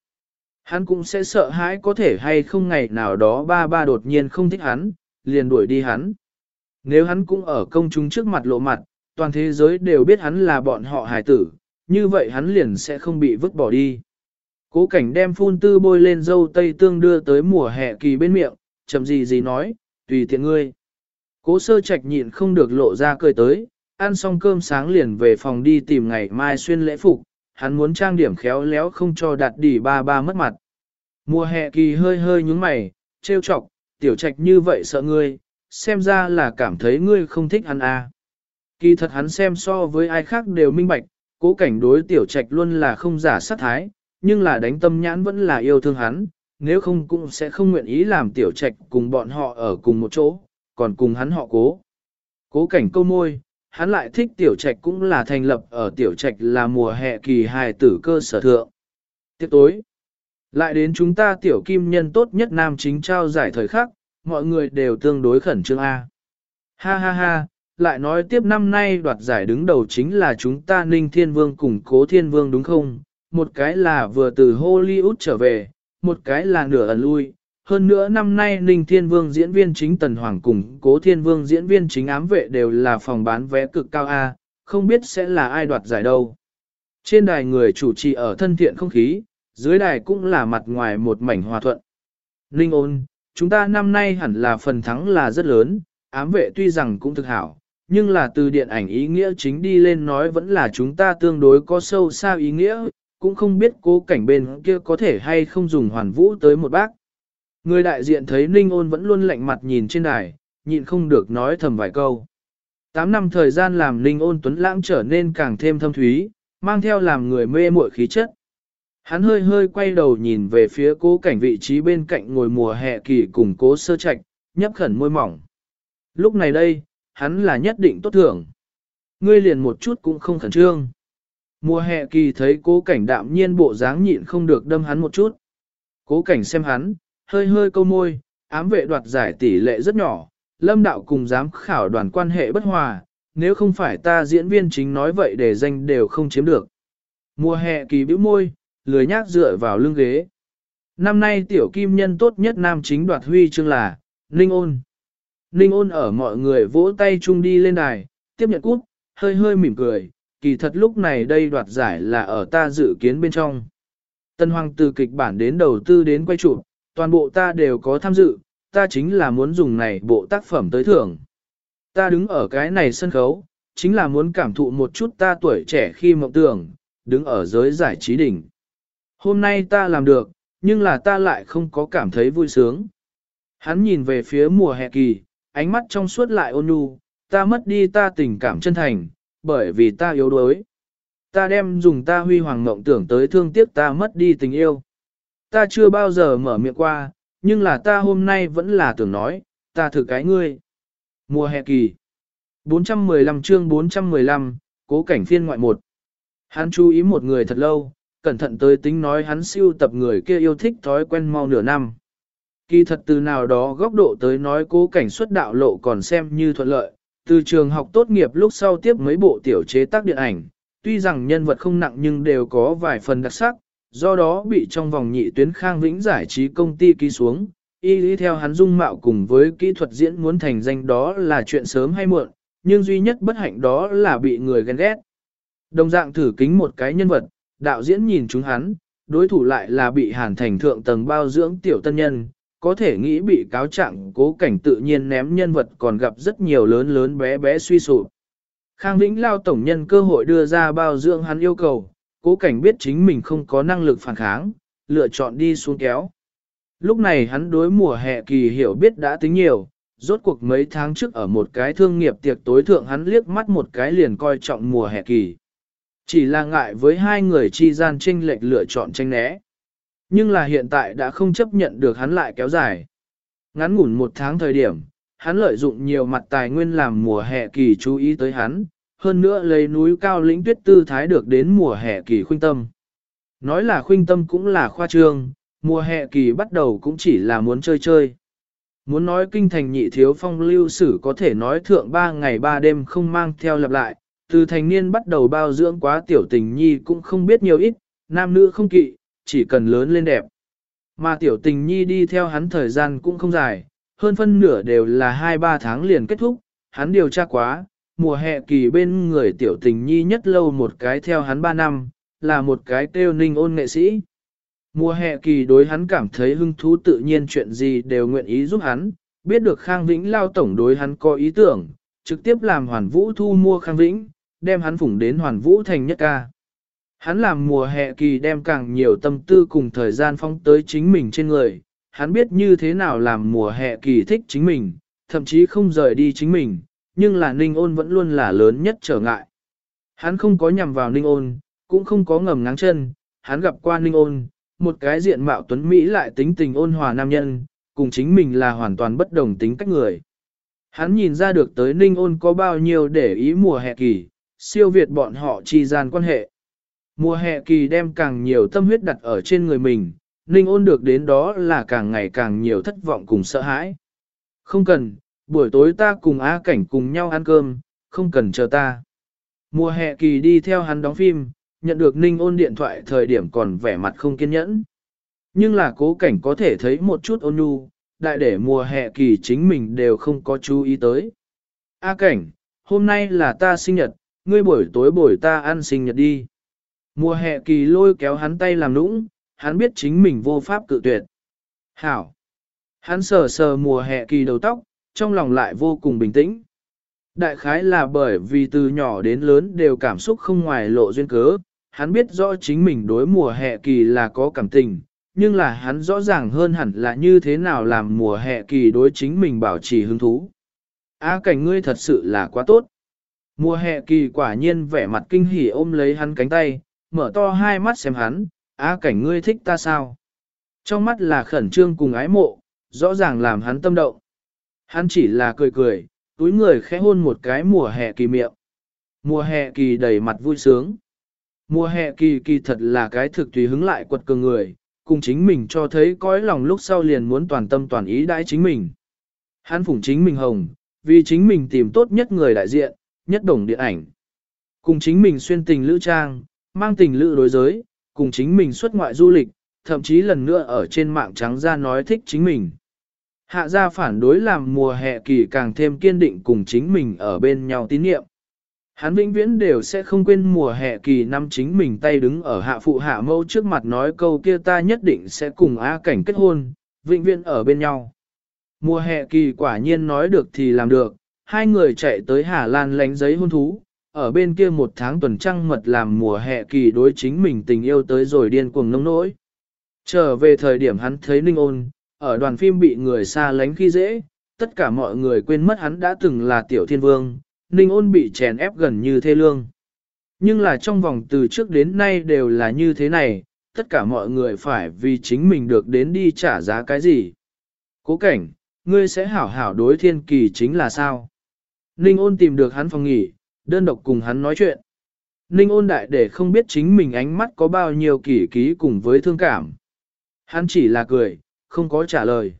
Speaker 1: Hắn cũng sẽ sợ hãi có thể hay không ngày nào đó ba ba đột nhiên không thích hắn, liền đuổi đi hắn. Nếu hắn cũng ở công chúng trước mặt lộ mặt, toàn thế giới đều biết hắn là bọn họ hài tử, như vậy hắn liền sẽ không bị vứt bỏ đi. Cố cảnh đem phun tư bôi lên dâu tây tương đưa tới mùa hè kỳ bên miệng, chậm gì gì nói, tùy tiện ngươi. Cố sơ trạch nhịn không được lộ ra cười tới, ăn xong cơm sáng liền về phòng đi tìm ngày mai xuyên lễ phục, hắn muốn trang điểm khéo léo không cho đặt đỉ ba ba mất mặt. Mùa hè kỳ hơi hơi nhúng mày, trêu chọc, tiểu trạch như vậy sợ ngươi, xem ra là cảm thấy ngươi không thích ăn à. Kỳ thật hắn xem so với ai khác đều minh bạch, cố cảnh đối tiểu trạch luôn là không giả sát thái, nhưng là đánh tâm nhãn vẫn là yêu thương hắn, nếu không cũng sẽ không nguyện ý làm tiểu trạch cùng bọn họ ở cùng một chỗ, còn cùng hắn họ cố. Cố cảnh câu môi, hắn lại thích tiểu trạch cũng là thành lập ở tiểu trạch là mùa hè kỳ hài tử cơ sở thượng. Tiếp tối, lại đến chúng ta tiểu kim nhân tốt nhất nam chính trao giải thời khắc, mọi người đều tương đối khẩn trương A. Ha ha ha, lại nói tiếp năm nay đoạt giải đứng đầu chính là chúng ta Ninh Thiên Vương cùng Cố Thiên Vương đúng không? Một cái là vừa từ Hollywood trở về, một cái là nửa ẩn lui. Hơn nữa năm nay Ninh Thiên Vương diễn viên chính Tần Hoàng cùng Cố Thiên Vương diễn viên chính ám vệ đều là phòng bán vé cực cao A, không biết sẽ là ai đoạt giải đâu. Trên đài người chủ trì ở thân thiện không khí, dưới đài cũng là mặt ngoài một mảnh hòa thuận. Ninh ôn, chúng ta năm nay hẳn là phần thắng là rất lớn, ám vệ tuy rằng cũng thực hảo, nhưng là từ điện ảnh ý nghĩa chính đi lên nói vẫn là chúng ta tương đối có sâu xa ý nghĩa, cũng không biết cố cảnh bên kia có thể hay không dùng hoàn vũ tới một bác. Người đại diện thấy Ninh ôn vẫn luôn lạnh mặt nhìn trên đài, nhịn không được nói thầm vài câu. Tám năm thời gian làm Ninh ôn tuấn lãng trở nên càng thêm thâm thúy, mang theo làm người mê muội khí chất. Hắn hơi hơi quay đầu nhìn về phía cố cảnh vị trí bên cạnh ngồi mùa hè kỳ cùng cố sơ trạch, nhấp khẩn môi mỏng. Lúc này đây, hắn là nhất định tốt thưởng. Ngươi liền một chút cũng không khẩn trương. Mùa hè kỳ thấy cố cảnh đạm nhiên bộ dáng nhịn không được đâm hắn một chút. Cố cảnh xem hắn, hơi hơi câu môi, ám vệ đoạt giải tỷ lệ rất nhỏ, lâm đạo cùng giám khảo đoàn quan hệ bất hòa, nếu không phải ta diễn viên chính nói vậy để danh đều không chiếm được. Mùa hè kỳ bĩu môi, lười nhác dựa vào lưng ghế. Năm nay tiểu kim nhân tốt nhất nam chính đoạt huy chương là, Ninh ôn. Ninh ôn ở mọi người vỗ tay chung đi lên đài, tiếp nhận cút, hơi hơi mỉm cười, kỳ thật lúc này đây đoạt giải là ở ta dự kiến bên trong. Tân Hoàng từ kịch bản đến đầu tư đến quay chụp, toàn bộ ta đều có tham dự, ta chính là muốn dùng này bộ tác phẩm tới thưởng. Ta đứng ở cái này sân khấu, chính là muốn cảm thụ một chút ta tuổi trẻ khi mộng tưởng, đứng ở giới giải trí đỉnh. Hôm nay ta làm được, nhưng là ta lại không có cảm thấy vui sướng. Hắn nhìn về phía mùa hè kỳ, ánh mắt trong suốt lại ôn nhu, ta mất đi ta tình cảm chân thành, bởi vì ta yếu đuối. Ta đem dùng ta huy hoàng mộng tưởng tới thương tiếc ta mất đi tình yêu. Ta chưa bao giờ mở miệng qua, nhưng là ta hôm nay vẫn là tưởng nói, ta thử cái ngươi. Mùa hè kỳ 415 chương 415, cố cảnh phiên ngoại một. Hắn chú ý một người thật lâu, cẩn thận tới tính nói hắn siêu tập người kia yêu thích thói quen mau nửa năm. Kỳ thật từ nào đó góc độ tới nói cố cảnh xuất đạo lộ còn xem như thuận lợi, từ trường học tốt nghiệp lúc sau tiếp mấy bộ tiểu chế tác điện ảnh, tuy rằng nhân vật không nặng nhưng đều có vài phần đặc sắc, do đó bị trong vòng nhị tuyến khang vĩnh giải trí công ty ký xuống. Y lý theo hắn dung mạo cùng với kỹ thuật diễn muốn thành danh đó là chuyện sớm hay muộn, nhưng duy nhất bất hạnh đó là bị người ghen ghét. Đồng dạng thử kính một cái nhân vật, đạo diễn nhìn chúng hắn, đối thủ lại là bị hàn thành thượng tầng bao dưỡng tiểu tân nhân, có thể nghĩ bị cáo trạng cố cảnh tự nhiên ném nhân vật còn gặp rất nhiều lớn lớn bé bé suy sụp. Khang Vĩnh Lao tổng nhân cơ hội đưa ra bao dưỡng hắn yêu cầu, cố cảnh biết chính mình không có năng lực phản kháng, lựa chọn đi xuống kéo. Lúc này hắn đối mùa hè kỳ hiểu biết đã tính nhiều, rốt cuộc mấy tháng trước ở một cái thương nghiệp tiệc tối thượng hắn liếc mắt một cái liền coi trọng mùa hè kỳ. Chỉ là ngại với hai người chi gian tranh lệch lựa chọn tranh né. Nhưng là hiện tại đã không chấp nhận được hắn lại kéo dài. Ngắn ngủn một tháng thời điểm, hắn lợi dụng nhiều mặt tài nguyên làm mùa hè kỳ chú ý tới hắn, hơn nữa lấy núi cao lĩnh tuyết tư thái được đến mùa hè kỳ khuynh tâm. Nói là khuynh tâm cũng là khoa trương, mùa hè kỳ bắt đầu cũng chỉ là muốn chơi chơi. Muốn nói kinh thành nhị thiếu phong lưu sử có thể nói thượng ba ngày ba đêm không mang theo lặp lại, từ thành niên bắt đầu bao dưỡng quá tiểu tình nhi cũng không biết nhiều ít, nam nữ không kỵ, chỉ cần lớn lên đẹp. Mà tiểu tình nhi đi theo hắn thời gian cũng không dài, hơn phân nửa đều là 2-3 tháng liền kết thúc, hắn điều tra quá, mùa hè kỳ bên người tiểu tình nhi nhất lâu một cái theo hắn 3 năm, là một cái kêu ninh ôn nghệ sĩ. Mùa hè kỳ đối hắn cảm thấy hứng thú tự nhiên chuyện gì đều nguyện ý giúp hắn, biết được Khang Vĩnh lao tổng đối hắn có ý tưởng, trực tiếp làm hoàn vũ thu mua Khang Vĩnh, đem hắn phủng đến hoàn vũ thành nhất ca. Hắn làm mùa hè kỳ đem càng nhiều tâm tư cùng thời gian phong tới chính mình trên người, hắn biết như thế nào làm mùa hè kỳ thích chính mình, thậm chí không rời đi chính mình, nhưng là ninh ôn vẫn luôn là lớn nhất trở ngại. Hắn không có nhằm vào ninh ôn, cũng không có ngầm ngáng chân, hắn gặp qua ninh ôn, một cái diện mạo tuấn Mỹ lại tính tình ôn hòa nam nhân, cùng chính mình là hoàn toàn bất đồng tính cách người. Hắn nhìn ra được tới ninh ôn có bao nhiêu để ý mùa hè kỳ, siêu việt bọn họ chi gian quan hệ. Mùa hè kỳ đem càng nhiều tâm huyết đặt ở trên người mình, ninh ôn được đến đó là càng ngày càng nhiều thất vọng cùng sợ hãi. Không cần, buổi tối ta cùng Á Cảnh cùng nhau ăn cơm, không cần chờ ta. Mùa hè kỳ đi theo hắn đóng phim, nhận được ninh ôn điện thoại thời điểm còn vẻ mặt không kiên nhẫn. Nhưng là cố cảnh có thể thấy một chút ôn nhu, đại để mùa hè kỳ chính mình đều không có chú ý tới. A cảnh, hôm nay là ta sinh nhật, ngươi buổi tối buổi ta ăn sinh nhật đi. Mùa hè kỳ lôi kéo hắn tay làm nũng, hắn biết chính mình vô pháp cự tuyệt. Hảo! Hắn sờ sờ mùa hè kỳ đầu tóc, trong lòng lại vô cùng bình tĩnh. Đại khái là bởi vì từ nhỏ đến lớn đều cảm xúc không ngoài lộ duyên cớ, hắn biết rõ chính mình đối mùa hè kỳ là có cảm tình, nhưng là hắn rõ ràng hơn hẳn là như thế nào làm mùa hè kỳ đối chính mình bảo trì hứng thú. A cảnh ngươi thật sự là quá tốt. Mùa hè kỳ quả nhiên vẻ mặt kinh hỉ ôm lấy hắn cánh tay, mở to hai mắt xem hắn, á cảnh ngươi thích ta sao? Trong mắt là khẩn trương cùng ái mộ, rõ ràng làm hắn tâm động. Hắn chỉ là cười cười, túi người khẽ hôn một cái mùa hè kỳ miệng. Mùa hè kỳ đầy mặt vui sướng. Mùa hè kỳ kỳ thật là cái thực tùy hứng lại quật cường người, cùng chính mình cho thấy cõi lòng lúc sau liền muốn toàn tâm toàn ý đãi chính mình. Hắn phủng chính mình hồng, vì chính mình tìm tốt nhất người đại diện, nhất đồng điện ảnh. Cùng chính mình xuyên tình lữ trang, mang tình lữ đối giới, cùng chính mình xuất ngoại du lịch, thậm chí lần nữa ở trên mạng trắng ra nói thích chính mình. Hạ gia phản đối làm mùa hè kỳ càng thêm kiên định cùng chính mình ở bên nhau tín nhiệm. Hắn vĩnh viễn đều sẽ không quên mùa hè kỳ năm chính mình tay đứng ở hạ phụ hạ mâu trước mặt nói câu kia ta nhất định sẽ cùng A cảnh kết hôn, vĩnh viễn ở bên nhau. Mùa hè kỳ quả nhiên nói được thì làm được, hai người chạy tới Hà Lan lánh giấy hôn thú, ở bên kia một tháng tuần trăng mật làm mùa hè kỳ đối chính mình tình yêu tới rồi điên cuồng nông nỗi. Trở về thời điểm hắn thấy Ninh ôn, ở đoàn phim bị người xa lánh khi dễ, tất cả mọi người quên mất hắn đã từng là tiểu thiên vương, Ninh ôn bị chèn ép gần như thê lương. Nhưng là trong vòng từ trước đến nay đều là như thế này, tất cả mọi người phải vì chính mình được đến đi trả giá cái gì. Cố cảnh, ngươi sẽ hảo hảo đối thiên kỳ chính là sao? Ninh ôn tìm được hắn phòng nghỉ, đơn độc cùng hắn nói chuyện. Ninh ôn đại để không biết chính mình ánh mắt có bao nhiêu kỳ ký cùng với thương cảm. Hắn chỉ là cười, không có trả lời.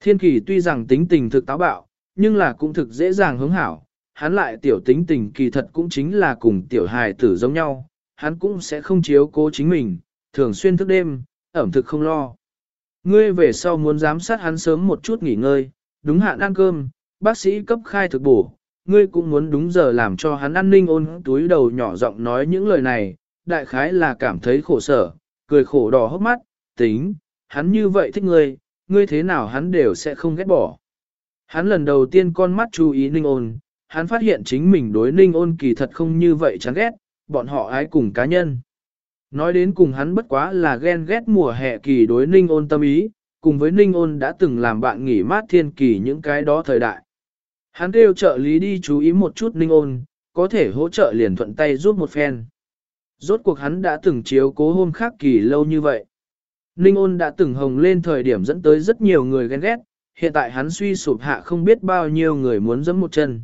Speaker 1: Thiên kỳ tuy rằng tính tình thực táo bạo, nhưng là cũng thực dễ dàng hướng hảo. Hắn lại tiểu tính tình kỳ thật cũng chính là cùng tiểu hài tử giống nhau. Hắn cũng sẽ không chiếu cố chính mình, thường xuyên thức đêm, ẩm thực không lo. Ngươi về sau muốn giám sát hắn sớm một chút nghỉ ngơi, đúng hạn ăn cơm, bác sĩ cấp khai thực bổ, ngươi cũng muốn đúng giờ làm cho hắn an ninh ôn túi đầu nhỏ giọng nói những lời này, đại khái là cảm thấy khổ sở, cười khổ đỏ hốc mắt, tính, hắn như vậy thích ngươi, ngươi thế nào hắn đều sẽ không ghét bỏ. Hắn lần đầu tiên con mắt chú ý ninh ôn, hắn phát hiện chính mình đối ninh ôn kỳ thật không như vậy chán ghét, bọn họ ái cùng cá nhân. Nói đến cùng hắn bất quá là ghen ghét mùa hè kỳ đối ninh ôn tâm ý, cùng với ninh ôn đã từng làm bạn nghỉ mát thiên kỳ những cái đó thời đại. Hắn kêu trợ lý đi chú ý một chút ninh ôn, có thể hỗ trợ liền thuận tay giúp một phen. Rốt cuộc hắn đã từng chiếu cố hôm khác kỳ lâu như vậy. Ninh ôn đã từng hồng lên thời điểm dẫn tới rất nhiều người ghen ghét, hiện tại hắn suy sụp hạ không biết bao nhiêu người muốn dẫm một chân.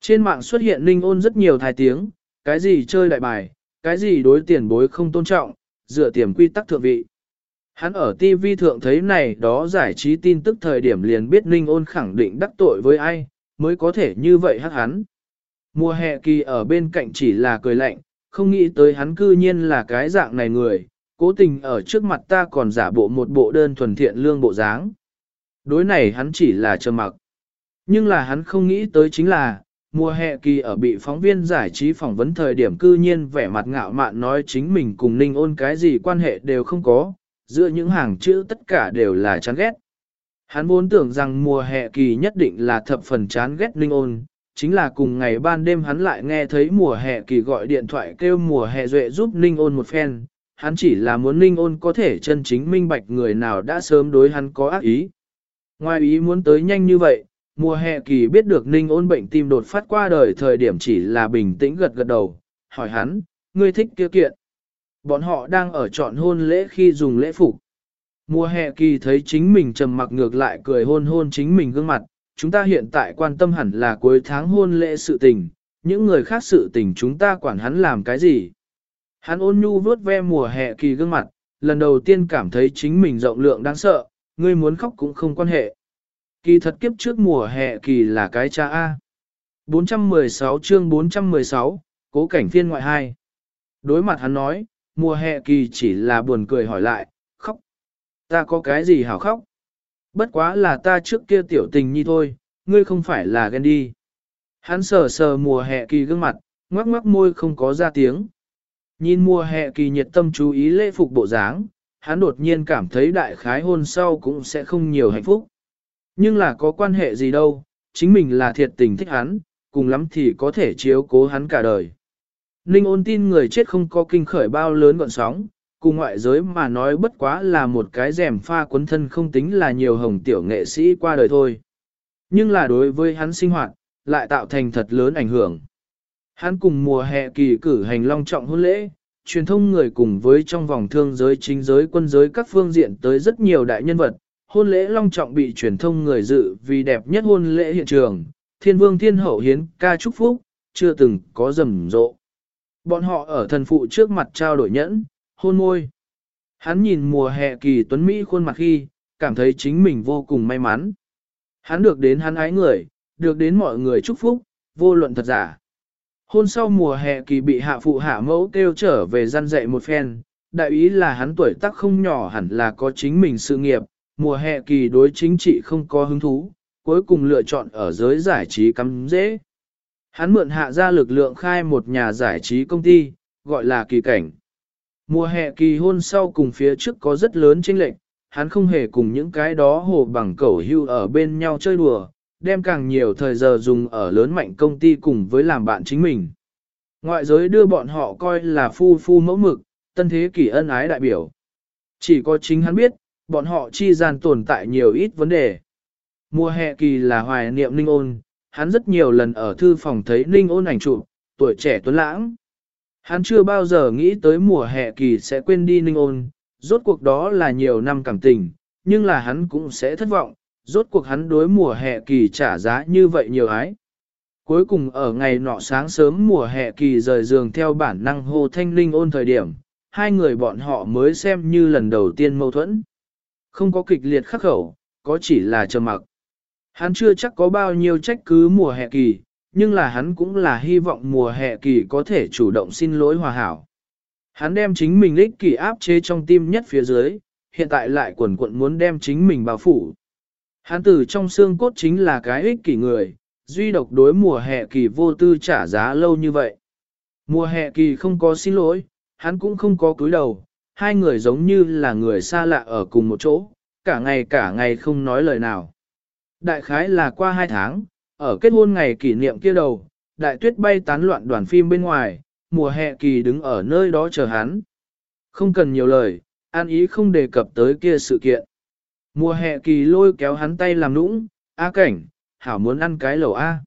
Speaker 1: Trên mạng xuất hiện Ninh ôn rất nhiều thai tiếng, cái gì chơi đại bài, cái gì đối tiền bối không tôn trọng, dựa tiềm quy tắc thượng vị. Hắn ở TV thượng thấy này đó giải trí tin tức thời điểm liền biết Ninh ôn khẳng định đắc tội với ai, mới có thể như vậy hắc hắn. Mùa hè kỳ ở bên cạnh chỉ là cười lạnh, không nghĩ tới hắn cư nhiên là cái dạng này người, cố tình ở trước mặt ta còn giả bộ một bộ đơn thuần thiện lương bộ dáng. Đối này hắn chỉ là trơ mặc. Nhưng là hắn không nghĩ tới chính là, mùa hè kỳ ở bị phóng viên giải trí phỏng vấn thời điểm cư nhiên vẻ mặt ngạo mạn nói chính mình cùng ninh ôn cái gì quan hệ đều không có, giữa những hàng chữ tất cả đều là chán ghét. Hắn vốn tưởng rằng mùa hè kỳ nhất định là thập phần chán ghét ninh ôn, chính là cùng ngày ban đêm hắn lại nghe thấy mùa hè kỳ gọi điện thoại kêu mùa hè duệ giúp ninh ôn một phen, hắn chỉ là muốn ninh ôn có thể chân chính minh bạch người nào đã sớm đối hắn có ác ý. Ngoài ý muốn tới nhanh như vậy, mùa hè kỳ biết được ninh ôn bệnh tim đột phát qua đời thời điểm chỉ là bình tĩnh gật gật đầu, hỏi hắn, ngươi thích kia kiện. Bọn họ đang ở chọn hôn lễ khi dùng lễ phục. Mùa hè kỳ thấy chính mình trầm mặc ngược lại cười hôn hôn chính mình gương mặt, chúng ta hiện tại quan tâm hẳn là cuối tháng hôn lễ sự tình, những người khác sự tình chúng ta quản hắn làm cái gì. Hắn ôn nhu vớt ve mùa hè kỳ gương mặt, lần đầu tiên cảm thấy chính mình rộng lượng đáng sợ, ngươi muốn khóc cũng không quan hệ. Kỳ thật kiếp trước mùa hè kỳ là cái cha A. 416 chương 416, cố cảnh phiên ngoại hai. Đối mặt hắn nói, mùa hè kỳ chỉ là buồn cười hỏi lại, khóc. Ta có cái gì hảo khóc? Bất quá là ta trước kia tiểu tình nhi thôi, ngươi không phải là ghen đi. Hắn sờ sờ mùa hè kỳ gương mặt, ngoắc ngoắc môi không có ra tiếng. Nhìn mùa hè kỳ nhiệt tâm chú ý lễ phục bộ dáng, hắn đột nhiên cảm thấy đại khái hôn sau cũng sẽ không nhiều hạnh phúc. Nhưng là có quan hệ gì đâu, chính mình là thiệt tình thích hắn, cùng lắm thì có thể chiếu cố hắn cả đời. Ninh ôn tin người chết không có kinh khởi bao lớn gọn sóng, cùng ngoại giới mà nói bất quá là một cái rèm pha quấn thân không tính là nhiều hồng tiểu nghệ sĩ qua đời thôi. Nhưng là đối với hắn sinh hoạt, lại tạo thành thật lớn ảnh hưởng. Hắn cùng mùa hè kỳ cử hành long trọng hôn lễ, truyền thông người cùng với trong vòng thương giới chính giới quân giới các phương diện tới rất nhiều đại nhân vật. Hôn lễ long trọng bị truyền thông người dự vì đẹp nhất hôn lễ hiện trường, thiên vương thiên hậu hiến ca chúc phúc, chưa từng có rầm rộ. Bọn họ ở thần phụ trước mặt trao đổi nhẫn, hôn môi. Hắn nhìn mùa hè kỳ tuấn Mỹ khuôn mặt khi, cảm thấy chính mình vô cùng may mắn. Hắn được đến hắn ái người, được đến mọi người chúc phúc, vô luận thật giả. Hôn sau mùa hè kỳ bị hạ phụ hạ mẫu kêu trở về gian dạy một phen, đại ý là hắn tuổi tác không nhỏ hẳn là có chính mình sự nghiệp, mùa hè kỳ đối chính trị không có hứng thú, cuối cùng lựa chọn ở giới giải trí cắm dễ. Hắn mượn hạ ra lực lượng khai một nhà giải trí công ty, gọi là kỳ cảnh. Mùa hè kỳ hôn sau cùng phía trước có rất lớn chênh lệch, hắn không hề cùng những cái đó hồ bằng cẩu hưu ở bên nhau chơi đùa, đem càng nhiều thời giờ dùng ở lớn mạnh công ty cùng với làm bạn chính mình. Ngoại giới đưa bọn họ coi là phu phu mẫu mực, tân thế kỷ ân ái đại biểu. Chỉ có chính hắn biết, bọn họ chi gian tồn tại nhiều ít vấn đề. Mùa hè kỳ là hoài niệm ninh ôn, hắn rất nhiều lần ở thư phòng thấy ninh ôn ảnh chụp, tuổi trẻ tuấn lãng. Hắn chưa bao giờ nghĩ tới mùa hè kỳ sẽ quên đi ninh ôn, rốt cuộc đó là nhiều năm cảm tình, nhưng là hắn cũng sẽ thất vọng, rốt cuộc hắn đối mùa hè kỳ trả giá như vậy nhiều ái. Cuối cùng ở ngày nọ sáng sớm mùa hè kỳ rời giường theo bản năng hồ thanh linh ôn thời điểm, hai người bọn họ mới xem như lần đầu tiên mâu thuẫn. Không có kịch liệt khắc khẩu, có chỉ là trầm mặc. Hắn chưa chắc có bao nhiêu trách cứ mùa hè kỳ, nhưng là hắn cũng là hy vọng mùa hè kỳ có thể chủ động xin lỗi hòa hảo. Hắn đem chính mình lích kỳ áp chế trong tim nhất phía dưới, hiện tại lại quần quận muốn đem chính mình bao phủ. Hán tử trong xương cốt chính là cái ích kỷ người, duy độc đối mùa hè kỳ vô tư trả giá lâu như vậy. Mùa hè kỳ không có xin lỗi, hắn cũng không có cúi đầu, hai người giống như là người xa lạ ở cùng một chỗ, cả ngày cả ngày không nói lời nào. Đại khái là qua hai tháng, ở kết hôn ngày kỷ niệm kia đầu, đại tuyết bay tán loạn đoàn phim bên ngoài, mùa hè kỳ đứng ở nơi đó chờ hắn. Không cần nhiều lời, an ý không đề cập tới kia sự kiện. Mùa hè kỳ lôi kéo hắn tay làm nũng, A cảnh, hảo muốn ăn cái lẩu A.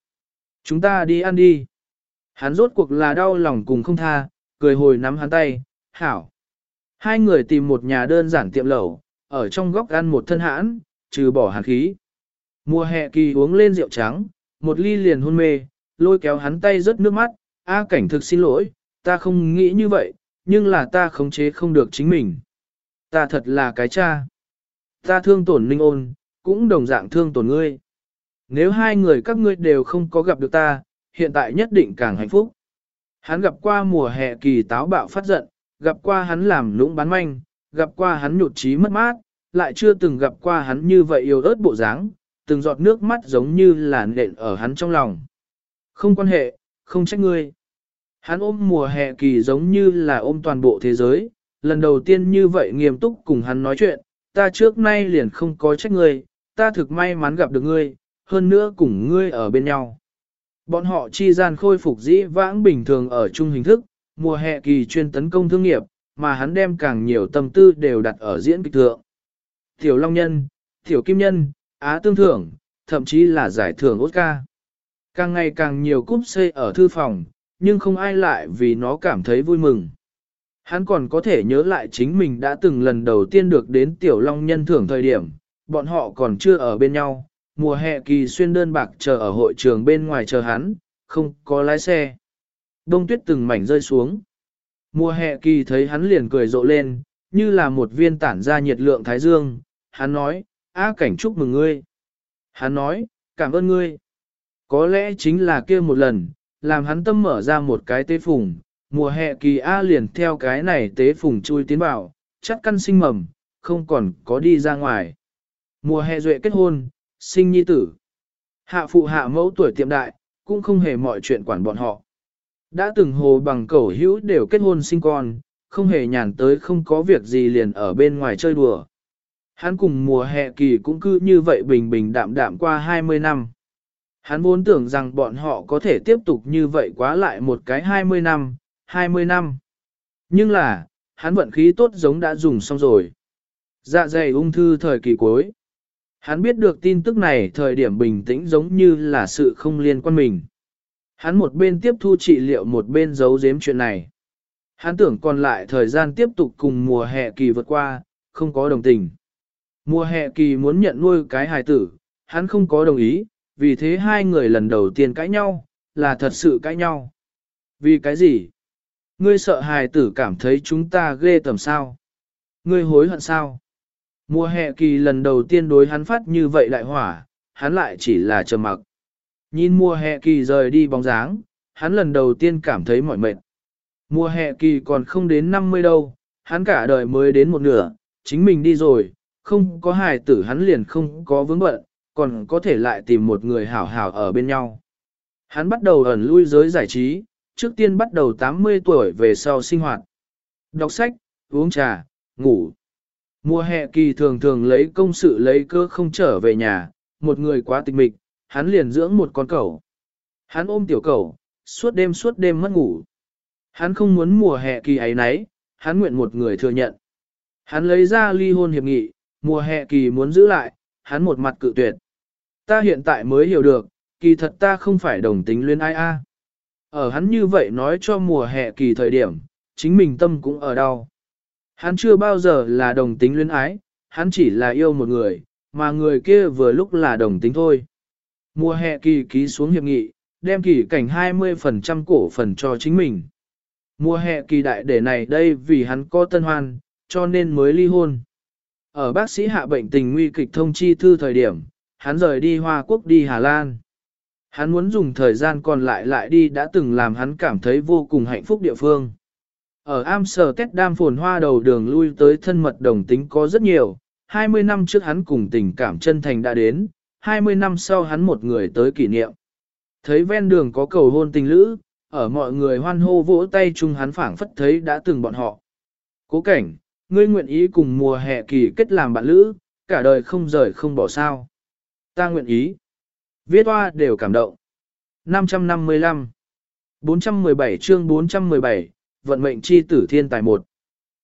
Speaker 1: Chúng ta đi ăn đi. Hắn rốt cuộc là đau lòng cùng không tha, cười hồi nắm hắn tay, hảo. Hai người tìm một nhà đơn giản tiệm lẩu, ở trong góc ăn một thân hãn, trừ bỏ hàn khí. Mùa hè kỳ uống lên rượu trắng, một ly liền hôn mê, lôi kéo hắn tay rớt nước mắt, A cảnh thực xin lỗi, ta không nghĩ như vậy, nhưng là ta khống chế không được chính mình. Ta thật là cái cha. Ta thương tổn ninh ôn, cũng đồng dạng thương tổn ngươi. Nếu hai người các ngươi đều không có gặp được ta, hiện tại nhất định càng hạnh phúc. Hắn gặp qua mùa hè kỳ táo bạo phát giận, gặp qua hắn làm lũng bán manh, gặp qua hắn nhụt chí mất mát, lại chưa từng gặp qua hắn như vậy yêu ớt bộ dáng, từng giọt nước mắt giống như là nện ở hắn trong lòng. Không quan hệ, không trách ngươi. Hắn ôm mùa hè kỳ giống như là ôm toàn bộ thế giới, lần đầu tiên như vậy nghiêm túc cùng hắn nói chuyện, ta trước nay liền không có trách ngươi, ta thực may mắn gặp được ngươi, hơn nữa cùng ngươi ở bên nhau. Bọn họ chi gian khôi phục dĩ vãng bình thường ở chung hình thức, mùa hè kỳ chuyên tấn công thương nghiệp, mà hắn đem càng nhiều tâm tư đều đặt ở diễn kịch thượng. Tiểu Long Nhân, Tiểu Kim Nhân, Á Tương Thưởng, thậm chí là giải thưởng Oscar. Càng ngày càng nhiều cúp xây ở thư phòng, nhưng không ai lại vì nó cảm thấy vui mừng. Hắn còn có thể nhớ lại chính mình đã từng lần đầu tiên được đến Tiểu Long Nhân thưởng thời điểm, bọn họ còn chưa ở bên nhau, mùa hè kỳ xuyên đơn bạc chờ ở hội trường bên ngoài chờ hắn, không có lái xe. Đông tuyết từng mảnh rơi xuống. Mùa hè kỳ thấy hắn liền cười rộ lên, như là một viên tản ra nhiệt lượng thái dương. Hắn nói, á cảnh chúc mừng ngươi. Hắn nói, cảm ơn ngươi. Có lẽ chính là kia một lần, làm hắn tâm mở ra một cái tế phùng. Mùa hè kỳ A liền theo cái này tế phùng chui tiến vào, chắc căn sinh mầm, không còn có đi ra ngoài. Mùa hè duệ kết hôn, sinh nhi tử. Hạ phụ hạ mẫu tuổi tiệm đại, cũng không hề mọi chuyện quản bọn họ. Đã từng hồ bằng cẩu hữu đều kết hôn sinh con, không hề nhàn tới không có việc gì liền ở bên ngoài chơi đùa. Hắn cùng mùa hè kỳ cũng cứ như vậy bình bình đạm đạm qua 20 năm. Hắn vốn tưởng rằng bọn họ có thể tiếp tục như vậy quá lại một cái 20 năm, 20 năm. Nhưng là, hắn vận khí tốt giống đã dùng xong rồi. Dạ dày ung thư thời kỳ cuối. Hắn biết được tin tức này thời điểm bình tĩnh giống như là sự không liên quan mình. Hắn một bên tiếp thu trị liệu một bên giấu giếm chuyện này. Hắn tưởng còn lại thời gian tiếp tục cùng mùa hè kỳ vượt qua, không có đồng tình. Mùa hè kỳ muốn nhận nuôi cái hài tử, hắn không có đồng ý, vì thế hai người lần đầu tiên cãi nhau, là thật sự cãi nhau. Vì cái gì? Ngươi sợ hài tử cảm thấy chúng ta ghê tầm sao? Ngươi hối hận sao? Mùa hè kỳ lần đầu tiên đối hắn phát như vậy đại hỏa, hắn lại chỉ là trầm mặc. Nhìn mùa hè kỳ rời đi bóng dáng, hắn lần đầu tiên cảm thấy mỏi mệt. Mùa hè kỳ còn không đến 50 đâu, hắn cả đời mới đến một nửa, chính mình đi rồi, không có hài tử hắn liền không có vướng bận, còn có thể lại tìm một người hảo hảo ở bên nhau. Hắn bắt đầu ẩn lui giới giải trí, trước tiên bắt đầu 80 tuổi về sau sinh hoạt. Đọc sách, uống trà, ngủ. Mùa hè kỳ thường thường lấy công sự lấy cơ không trở về nhà, một người quá tịch mịch, hắn liền dưỡng một con cẩu. Hắn ôm tiểu cẩu, suốt đêm suốt đêm mất ngủ. Hắn không muốn mùa hè kỳ ấy nấy, hắn nguyện một người thừa nhận. Hắn lấy ra ly hôn hiệp nghị, mùa hè kỳ muốn giữ lại, hắn một mặt cự tuyệt. Ta hiện tại mới hiểu được, kỳ thật ta không phải đồng tính luyến ai a. Ở hắn như vậy nói cho mùa hè kỳ thời điểm, chính mình tâm cũng ở đau. Hắn chưa bao giờ là đồng tính luyến ái, hắn chỉ là yêu một người, mà người kia vừa lúc là đồng tính thôi. Mùa hè kỳ ký xuống hiệp nghị, đem kỳ cảnh 20% cổ phần cho chính mình. Mùa hè kỳ đại để này đây vì hắn có tân hoan, cho nên mới ly hôn. Ở bác sĩ hạ bệnh tình nguy kịch thông chi thư thời điểm, hắn rời đi Hoa Quốc đi Hà Lan. Hắn muốn dùng thời gian còn lại lại đi đã từng làm hắn cảm thấy vô cùng hạnh phúc địa phương. Ở Amsterdam phồn hoa đầu đường lui tới thân mật đồng tính có rất nhiều, 20 năm trước hắn cùng tình cảm chân thành đã đến, 20 năm sau hắn một người tới kỷ niệm. Thấy ven đường có cầu hôn tình lữ, ở mọi người hoan hô vỗ tay chung hắn phảng phất thấy đã từng bọn họ. Cố cảnh, ngươi nguyện ý cùng mùa hè kỳ kết làm bạn lữ, cả đời không rời không bỏ sao. Ta nguyện ý. Viết hoa đều cảm động. 555 417 chương 417, vận mệnh chi tử thiên tài một.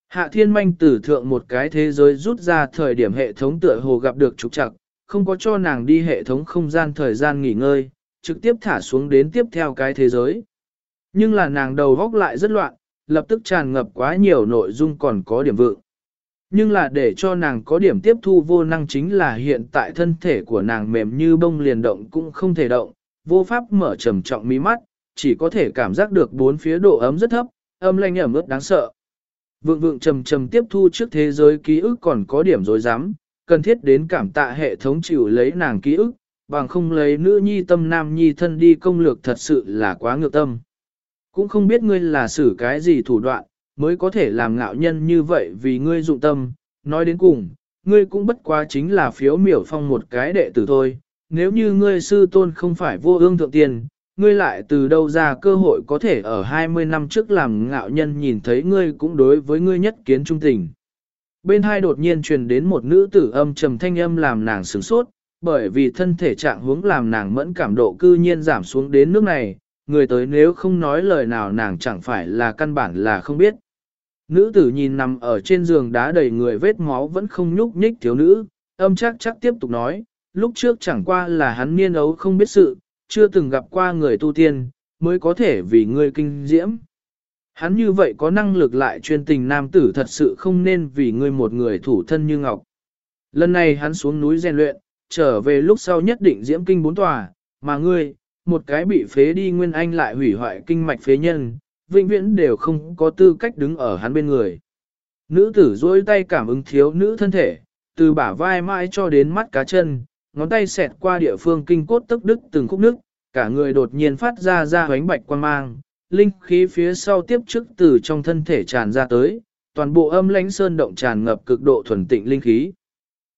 Speaker 1: Hạ thiên manh tử thượng một cái thế giới rút ra thời điểm hệ thống tựa hồ gặp được trục trặc, không có cho nàng đi hệ thống không gian thời gian nghỉ ngơi, trực tiếp thả xuống đến tiếp theo cái thế giới. Nhưng là nàng đầu góc lại rất loạn, lập tức tràn ngập quá nhiều nội dung còn có điểm vượng. Nhưng là để cho nàng có điểm tiếp thu vô năng chính là hiện tại thân thể của nàng mềm như bông liền động cũng không thể động, vô pháp mở trầm trọng mí mắt, chỉ có thể cảm giác được bốn phía độ ấm rất thấp, âm lanh ẩm ướt đáng sợ. Vượng vượng trầm trầm tiếp thu trước thế giới ký ức còn có điểm dối rắm cần thiết đến cảm tạ hệ thống chịu lấy nàng ký ức, bằng không lấy nữ nhi tâm nam nhi thân đi công lược thật sự là quá ngược tâm. Cũng không biết ngươi là xử cái gì thủ đoạn, mới có thể làm ngạo nhân như vậy vì ngươi dụng tâm, nói đến cùng, ngươi cũng bất quá chính là phiếu miểu phong một cái đệ tử thôi, nếu như ngươi sư tôn không phải vô ương thượng tiền, ngươi lại từ đâu ra cơ hội có thể ở 20 năm trước làm ngạo nhân nhìn thấy ngươi cũng đối với ngươi nhất kiến trung tình. Bên hai đột nhiên truyền đến một nữ tử âm trầm thanh âm làm nàng sửng sốt, bởi vì thân thể trạng hướng làm nàng mẫn cảm độ cư nhiên giảm xuống đến nước này, người tới nếu không nói lời nào nàng chẳng phải là căn bản là không biết. Nữ tử nhìn nằm ở trên giường đá đầy người vết máu vẫn không nhúc nhích thiếu nữ, âm chắc chắc tiếp tục nói, lúc trước chẳng qua là hắn niên ấu không biết sự, chưa từng gặp qua người tu tiên, mới có thể vì ngươi kinh diễm. Hắn như vậy có năng lực lại chuyên tình nam tử thật sự không nên vì ngươi một người thủ thân như ngọc. Lần này hắn xuống núi rèn luyện, trở về lúc sau nhất định diễm kinh bốn tòa, mà ngươi, một cái bị phế đi nguyên anh lại hủy hoại kinh mạch phế nhân, vĩnh viễn đều không có tư cách đứng ở hắn bên người. Nữ tử duỗi tay cảm ứng thiếu nữ thân thể, từ bả vai mãi cho đến mắt cá chân, ngón tay xẹt qua địa phương kinh cốt tức đức từng khúc nước, cả người đột nhiên phát ra ra hoánh bạch quan mang, linh khí phía sau tiếp trước từ trong thân thể tràn ra tới, toàn bộ âm lãnh sơn động tràn ngập cực độ thuần tịnh linh khí.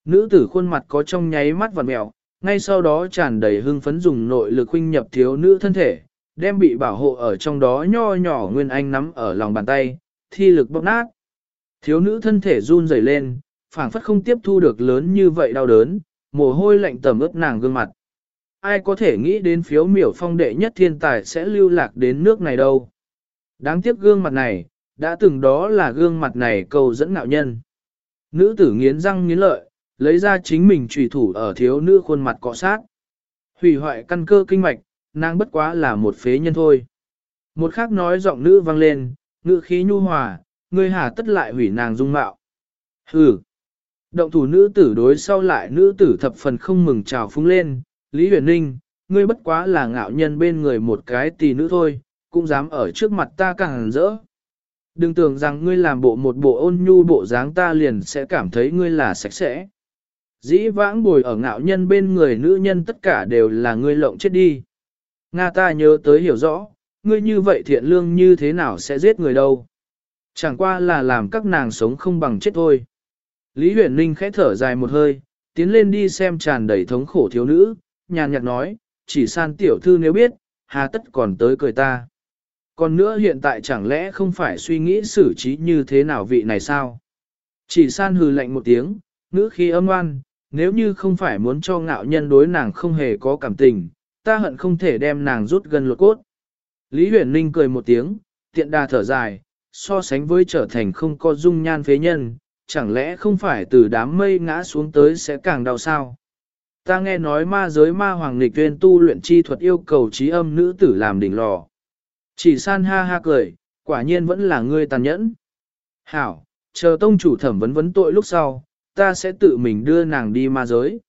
Speaker 1: Nữ tử khuôn mặt có trong nháy mắt vằn mèo, ngay sau đó tràn đầy hưng phấn dùng nội lực huynh nhập thiếu nữ thân thể, đem bị bảo hộ ở trong đó nho nhỏ nguyên anh nắm ở lòng bàn tay, thi lực bóc nát. Thiếu nữ thân thể run rẩy lên, phảng phất không tiếp thu được lớn như vậy đau đớn, mồ hôi lạnh tẩm ướt nàng gương mặt. Ai có thể nghĩ đến phiếu miểu phong đệ nhất thiên tài sẽ lưu lạc đến nước này đâu. Đáng tiếc gương mặt này, đã từng đó là gương mặt này cầu dẫn ngạo nhân. Nữ tử nghiến răng nghiến lợi, lấy ra chính mình trùy thủ ở thiếu nữ khuôn mặt cọ sát. Hủy hoại căn cơ kinh mạch, nàng bất quá là một phế nhân thôi. Một khác nói giọng nữ vang lên, ngữ khí nhu hòa, ngươi hà tất lại hủy nàng dung mạo. Hừ. Động thủ nữ tử đối sau lại nữ tử thập phần không mừng trào phúng lên, Lý Huyền Ninh, ngươi bất quá là ngạo nhân bên người một cái tỷ nữ thôi, cũng dám ở trước mặt ta càng rỡ. Đừng tưởng rằng ngươi làm bộ một bộ ôn nhu bộ dáng ta liền sẽ cảm thấy ngươi là sạch sẽ. Dĩ vãng bồi ở ngạo nhân bên người nữ nhân tất cả đều là ngươi lộng chết đi. Nga ta nhớ tới hiểu rõ, ngươi như vậy thiện lương như thế nào sẽ giết người đâu. Chẳng qua là làm các nàng sống không bằng chết thôi. Lý huyền ninh khẽ thở dài một hơi, tiến lên đi xem tràn đầy thống khổ thiếu nữ, nhàn nhạt nói, chỉ san tiểu thư nếu biết, hà tất còn tới cười ta. Còn nữa hiện tại chẳng lẽ không phải suy nghĩ xử trí như thế nào vị này sao? Chỉ san hừ lạnh một tiếng, ngữ khi âm oan, nếu như không phải muốn cho ngạo nhân đối nàng không hề có cảm tình, ta hận không thể đem nàng rút gần lột cốt. Lý huyền ninh cười một tiếng, tiện đà thở dài, so sánh với trở thành không có dung nhan phế nhân, chẳng lẽ không phải từ đám mây ngã xuống tới sẽ càng đau sao? Ta nghe nói ma giới ma hoàng nghịch tuyên tu luyện chi thuật yêu cầu trí âm nữ tử làm đỉnh lò. Chỉ san ha ha cười, quả nhiên vẫn là ngươi tàn nhẫn. Hảo, chờ tông chủ thẩm vấn vấn tội lúc sau, ta sẽ tự mình đưa nàng đi ma giới.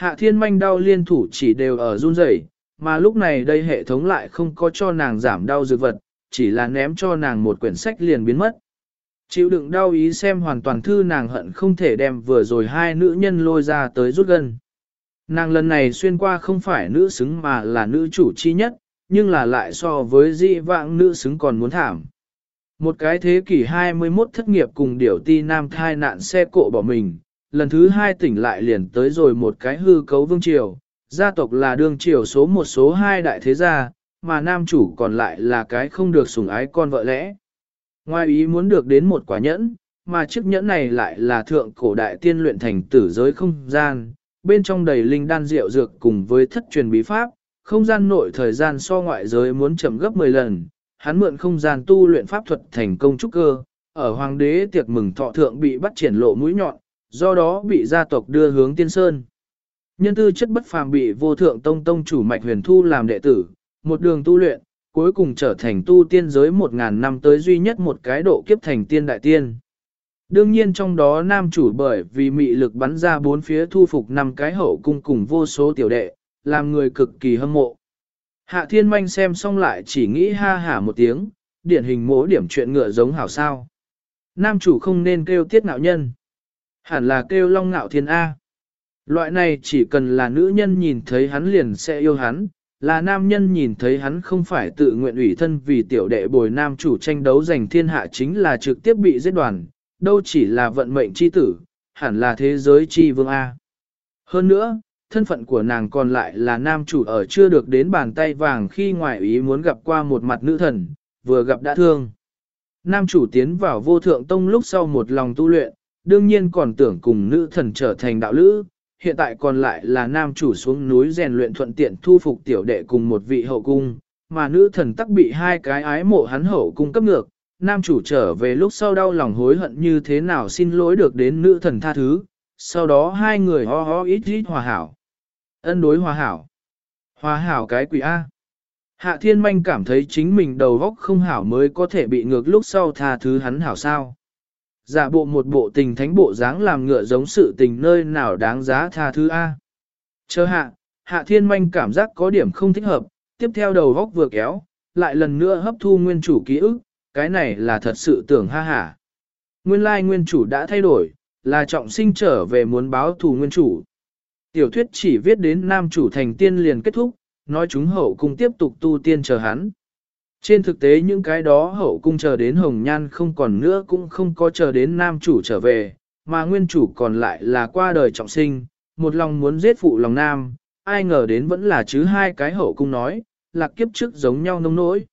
Speaker 1: Hạ thiên manh đau liên thủ chỉ đều ở run rẩy, mà lúc này đây hệ thống lại không có cho nàng giảm đau dược vật, chỉ là ném cho nàng một quyển sách liền biến mất. Chịu đựng đau ý xem hoàn toàn thư nàng hận không thể đem vừa rồi hai nữ nhân lôi ra tới rút gần. Nàng lần này xuyên qua không phải nữ xứng mà là nữ chủ chi nhất, nhưng là lại so với dị vãng nữ xứng còn muốn thảm. Một cái thế kỷ 21 thất nghiệp cùng điểu ti nam thai nạn xe cộ bỏ mình, lần thứ hai tỉnh lại liền tới rồi một cái hư cấu vương triều, gia tộc là đương triều số một số hai đại thế gia, mà nam chủ còn lại là cái không được sủng ái con vợ lẽ. Ngoài ý muốn được đến một quả nhẫn, mà chiếc nhẫn này lại là thượng cổ đại tiên luyện thành tử giới không gian, bên trong đầy linh đan rượu dược cùng với thất truyền bí pháp, không gian nội thời gian so ngoại giới muốn chậm gấp 10 lần, hắn mượn không gian tu luyện pháp thuật thành công trúc cơ, ở hoàng đế tiệc mừng thọ thượng bị bắt triển lộ mũi nhọn, do đó bị gia tộc đưa hướng tiên sơn. Nhân tư chất bất phàm bị vô thượng tông tông chủ mạch huyền thu làm đệ tử, một đường tu luyện, cuối cùng trở thành tu tiên giới một ngàn năm tới duy nhất một cái độ kiếp thành tiên đại tiên. Đương nhiên trong đó nam chủ bởi vì mị lực bắn ra bốn phía thu phục năm cái hậu cung cùng vô số tiểu đệ, làm người cực kỳ hâm mộ. Hạ thiên manh xem xong lại chỉ nghĩ ha hả một tiếng, điển hình mỗi điểm chuyện ngựa giống hảo sao. Nam chủ không nên kêu tiết ngạo nhân. Hẳn là kêu long ngạo thiên A. Loại này chỉ cần là nữ nhân nhìn thấy hắn liền sẽ yêu hắn, là nam nhân nhìn thấy hắn không phải tự nguyện ủy thân vì tiểu đệ bồi nam chủ tranh đấu giành thiên hạ chính là trực tiếp bị giết đoàn, đâu chỉ là vận mệnh chi tử, hẳn là thế giới chi vương A. Hơn nữa, thân phận của nàng còn lại là nam chủ ở chưa được đến bàn tay vàng khi ngoại ý muốn gặp qua một mặt nữ thần, vừa gặp đã thương. Nam chủ tiến vào vô thượng tông lúc sau một lòng tu luyện, đương nhiên còn tưởng cùng nữ thần trở thành đạo lữ, hiện tại còn lại là nam chủ xuống núi rèn luyện thuận tiện thu phục tiểu đệ cùng một vị hậu cung, mà nữ thần tắc bị hai cái ái mộ hắn hậu cung cấp ngược, nam chủ trở về lúc sau đau lòng hối hận như thế nào xin lỗi được đến nữ thần tha thứ, sau đó hai người ho ho ít ít hòa hảo. Ân đối hòa hảo. Hòa hảo cái quỷ A. Hạ thiên manh cảm thấy chính mình đầu góc không hảo mới có thể bị ngược lúc sau tha thứ hắn hảo sao. Giả bộ một bộ tình thánh bộ dáng làm ngựa giống sự tình nơi nào đáng giá tha thứ A. Chờ hạ, hạ thiên manh cảm giác có điểm không thích hợp, tiếp theo đầu góc vừa kéo, lại lần nữa hấp thu nguyên chủ ký ức, cái này là thật sự tưởng ha hả. Nguyên lai nguyên chủ đã thay đổi, là trọng sinh trở về muốn báo thù nguyên chủ. Tiểu thuyết chỉ viết đến nam chủ thành tiên liền kết thúc, nói chúng hậu cùng tiếp tục tu tiên chờ hắn. Trên thực tế những cái đó hậu cung chờ đến hồng nhan không còn nữa cũng không có chờ đến nam chủ trở về, mà nguyên chủ còn lại là qua đời trọng sinh, một lòng muốn giết phụ lòng nam, ai ngờ đến vẫn là chứ hai cái hậu cung nói, là kiếp trước giống nhau nông nỗi.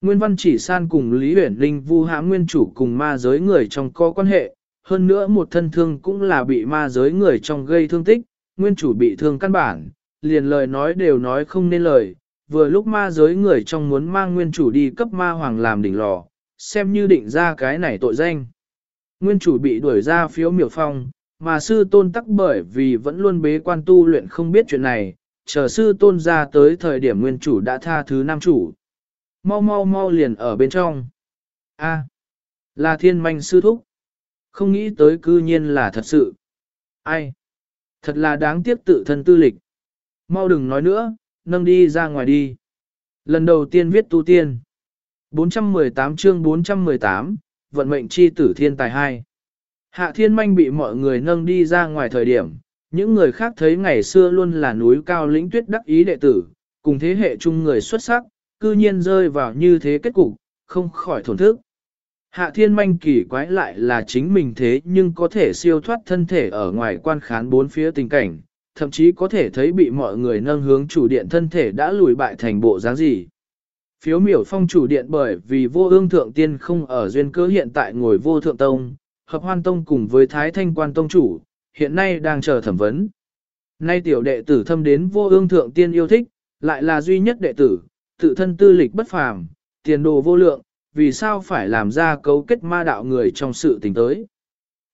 Speaker 1: Nguyên văn chỉ san cùng Lý Huyển Linh vu hãm nguyên chủ cùng ma giới người trong có quan hệ, hơn nữa một thân thương cũng là bị ma giới người trong gây thương tích, nguyên chủ bị thương căn bản, liền lời nói đều nói không nên lời, vừa lúc ma giới người trong muốn mang nguyên chủ đi cấp ma hoàng làm đỉnh lò, xem như định ra cái này tội danh. Nguyên chủ bị đuổi ra phiếu miểu phong, mà sư tôn tắc bởi vì vẫn luôn bế quan tu luyện không biết chuyện này, chờ sư tôn ra tới thời điểm nguyên chủ đã tha thứ nam chủ. Mau mau mau liền ở bên trong. A, là thiên manh sư thúc. Không nghĩ tới cư nhiên là thật sự. Ai? Thật là đáng tiếc tự thân tư lịch. Mau đừng nói nữa, nâng đi ra ngoài đi. Lần đầu tiên viết tu tiên. 418 chương 418, vận mệnh chi tử thiên tài 2. Hạ thiên manh bị mọi người nâng đi ra ngoài thời điểm, những người khác thấy ngày xưa luôn là núi cao lĩnh tuyết đắc ý đệ tử, cùng thế hệ chung người xuất sắc, cư nhiên rơi vào như thế kết cục, không khỏi thổn thức. Hạ thiên manh kỳ quái lại là chính mình thế nhưng có thể siêu thoát thân thể ở ngoài quan khán bốn phía tình cảnh, thậm chí có thể thấy bị mọi người nâng hướng chủ điện thân thể đã lùi bại thành bộ dáng gì. Phiếu miểu phong chủ điện bởi vì vô ương thượng tiên không ở duyên cơ hiện tại ngồi vô thượng tông, hợp hoan tông cùng với thái thanh quan tông chủ, hiện nay đang chờ thẩm vấn. Nay tiểu đệ tử thâm đến vô ương thượng tiên yêu thích, lại là duy nhất đệ tử, tự thân tư lịch bất phàm, tiền đồ vô lượng, vì sao phải làm ra cấu kết ma đạo người trong sự tình tới.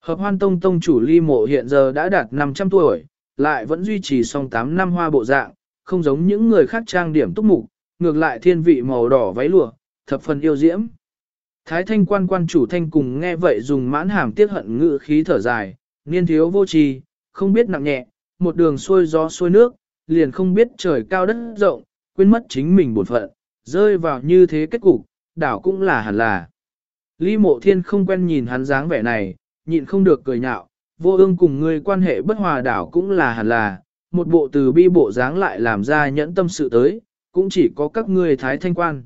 Speaker 1: Hợp hoan tông tông chủ ly mộ hiện giờ đã đạt 500 tuổi, lại vẫn duy trì song 8 năm hoa bộ dạng, không giống những người khác trang điểm túc mục, ngược lại thiên vị màu đỏ váy lụa, thập phần yêu diễm. Thái thanh quan quan chủ thanh cùng nghe vậy dùng mãn hàm tiết hận ngự khí thở dài, niên thiếu vô trì, không biết nặng nhẹ, một đường xuôi gió xuôi nước, liền không biết trời cao đất rộng, quên mất chính mình bổn phận, rơi vào như thế kết cục, đảo cũng là hẳn là. Lý mộ thiên không quen nhìn hắn dáng vẻ này, nhịn không được cười nhạo, vô ương cùng người quan hệ bất hòa đảo cũng là hẳn là, một bộ từ bi bộ dáng lại làm ra nhẫn tâm sự tới, cũng chỉ có các ngươi thái thanh quan.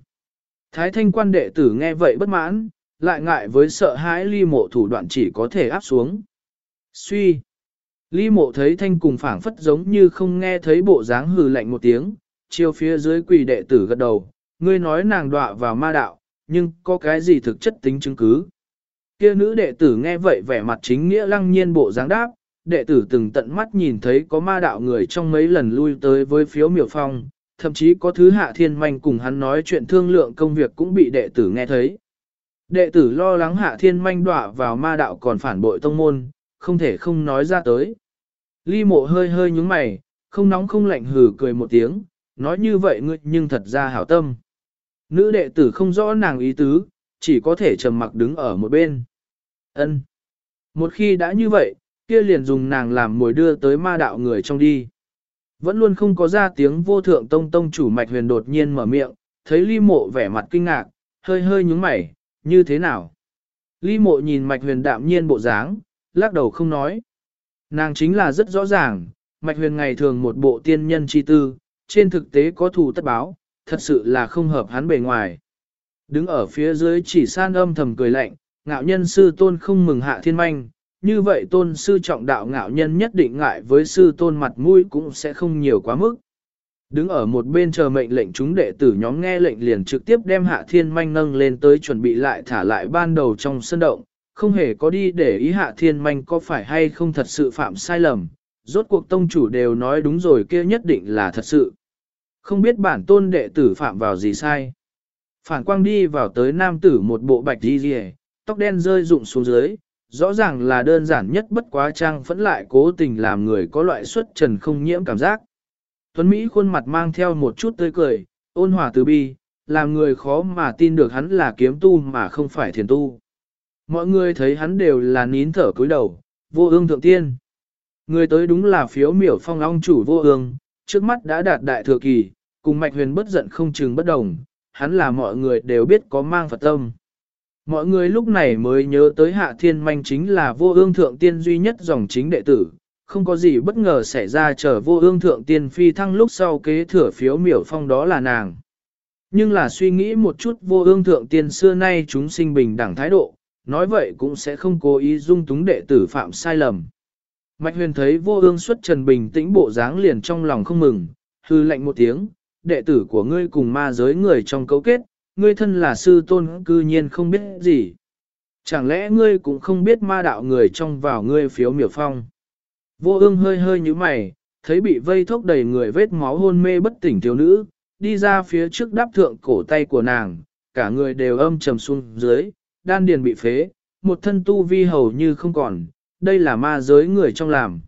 Speaker 1: Thái thanh quan đệ tử nghe vậy bất mãn, lại ngại với sợ hãi ly mộ thủ đoạn chỉ có thể áp xuống. Suy. Ly mộ thấy thanh cùng phảng phất giống như không nghe thấy bộ dáng hừ lạnh một tiếng, chiều phía dưới quỳ đệ tử gật đầu, ngươi nói nàng đọa vào ma đạo, nhưng có cái gì thực chất tính chứng cứ. Kia nữ đệ tử nghe vậy vẻ mặt chính nghĩa lăng nhiên bộ dáng đáp, đệ tử từng tận mắt nhìn thấy có ma đạo người trong mấy lần lui tới với phiếu miểu phong, thậm chí có thứ hạ thiên manh cùng hắn nói chuyện thương lượng công việc cũng bị đệ tử nghe thấy. Đệ tử lo lắng hạ thiên manh đọa vào ma đạo còn phản bội tông môn, không thể không nói ra tới. Ly mộ hơi hơi nhúng mày, không nóng không lạnh hừ cười một tiếng, nói như vậy ngươi nhưng thật ra hảo tâm. Nữ đệ tử không rõ nàng ý tứ, chỉ có thể trầm mặc đứng ở một bên. Ân. Một khi đã như vậy, kia liền dùng nàng làm mồi đưa tới ma đạo người trong đi. Vẫn luôn không có ra tiếng vô thượng tông tông chủ mạch huyền đột nhiên mở miệng, thấy ly mộ vẻ mặt kinh ngạc, hơi hơi nhúng mày, như thế nào? Ly mộ nhìn mạch huyền đạm nhiên bộ dáng, lắc đầu không nói. Nàng chính là rất rõ ràng, mạch huyền ngày thường một bộ tiên nhân chi tư, trên thực tế có thù tất báo, thật sự là không hợp hắn bề ngoài. Đứng ở phía dưới chỉ san âm thầm cười lạnh, ngạo nhân sư tôn không mừng hạ thiên manh, như vậy tôn sư trọng đạo ngạo nhân nhất định ngại với sư tôn mặt mũi cũng sẽ không nhiều quá mức. Đứng ở một bên chờ mệnh lệnh chúng đệ tử nhóm nghe lệnh liền trực tiếp đem hạ thiên manh nâng lên tới chuẩn bị lại thả lại ban đầu trong sân động, không hề có đi để ý hạ thiên manh có phải hay không thật sự phạm sai lầm, rốt cuộc tông chủ đều nói đúng rồi kia nhất định là thật sự. Không biết bản tôn đệ tử phạm vào gì sai. Phản quang đi vào tới nam tử một bộ bạch đi rìa, tóc đen rơi rụng xuống dưới, rõ ràng là đơn giản nhất bất quá trang vẫn lại cố tình làm người có loại xuất trần không nhiễm cảm giác. Tuấn Mỹ khuôn mặt mang theo một chút tươi cười, ôn hòa từ bi, làm người khó mà tin được hắn là kiếm tu mà không phải thiền tu. Mọi người thấy hắn đều là nín thở cúi đầu, vô ương thượng tiên. Người tới đúng là phiếu miểu phong long chủ vô ương, trước mắt đã đạt đại thừa kỳ, cùng mạch huyền bất giận không chừng bất đồng, hắn là mọi người đều biết có mang Phật tâm. Mọi người lúc này mới nhớ tới hạ thiên manh chính là vô ương thượng tiên duy nhất dòng chính đệ tử, không có gì bất ngờ xảy ra chờ vô ương thượng tiên phi thăng lúc sau kế thừa phiếu miểu phong đó là nàng. Nhưng là suy nghĩ một chút vô ương thượng tiên xưa nay chúng sinh bình đẳng thái độ, nói vậy cũng sẽ không cố ý dung túng đệ tử phạm sai lầm. Mạch huyền thấy vô ương xuất trần bình tĩnh bộ dáng liền trong lòng không mừng, hư lệnh một tiếng, đệ tử của ngươi cùng ma giới người trong cấu kết, ngươi thân là sư tôn cư nhiên không biết gì. Chẳng lẽ ngươi cũng không biết ma đạo người trong vào ngươi phiếu miểu phong. Vô ương hơi hơi như mày, thấy bị vây thốc đầy người vết máu hôn mê bất tỉnh thiếu nữ, đi ra phía trước đáp thượng cổ tay của nàng, cả người đều âm trầm xuống dưới, đan điền bị phế, một thân tu vi hầu như không còn, đây là ma giới người trong làm.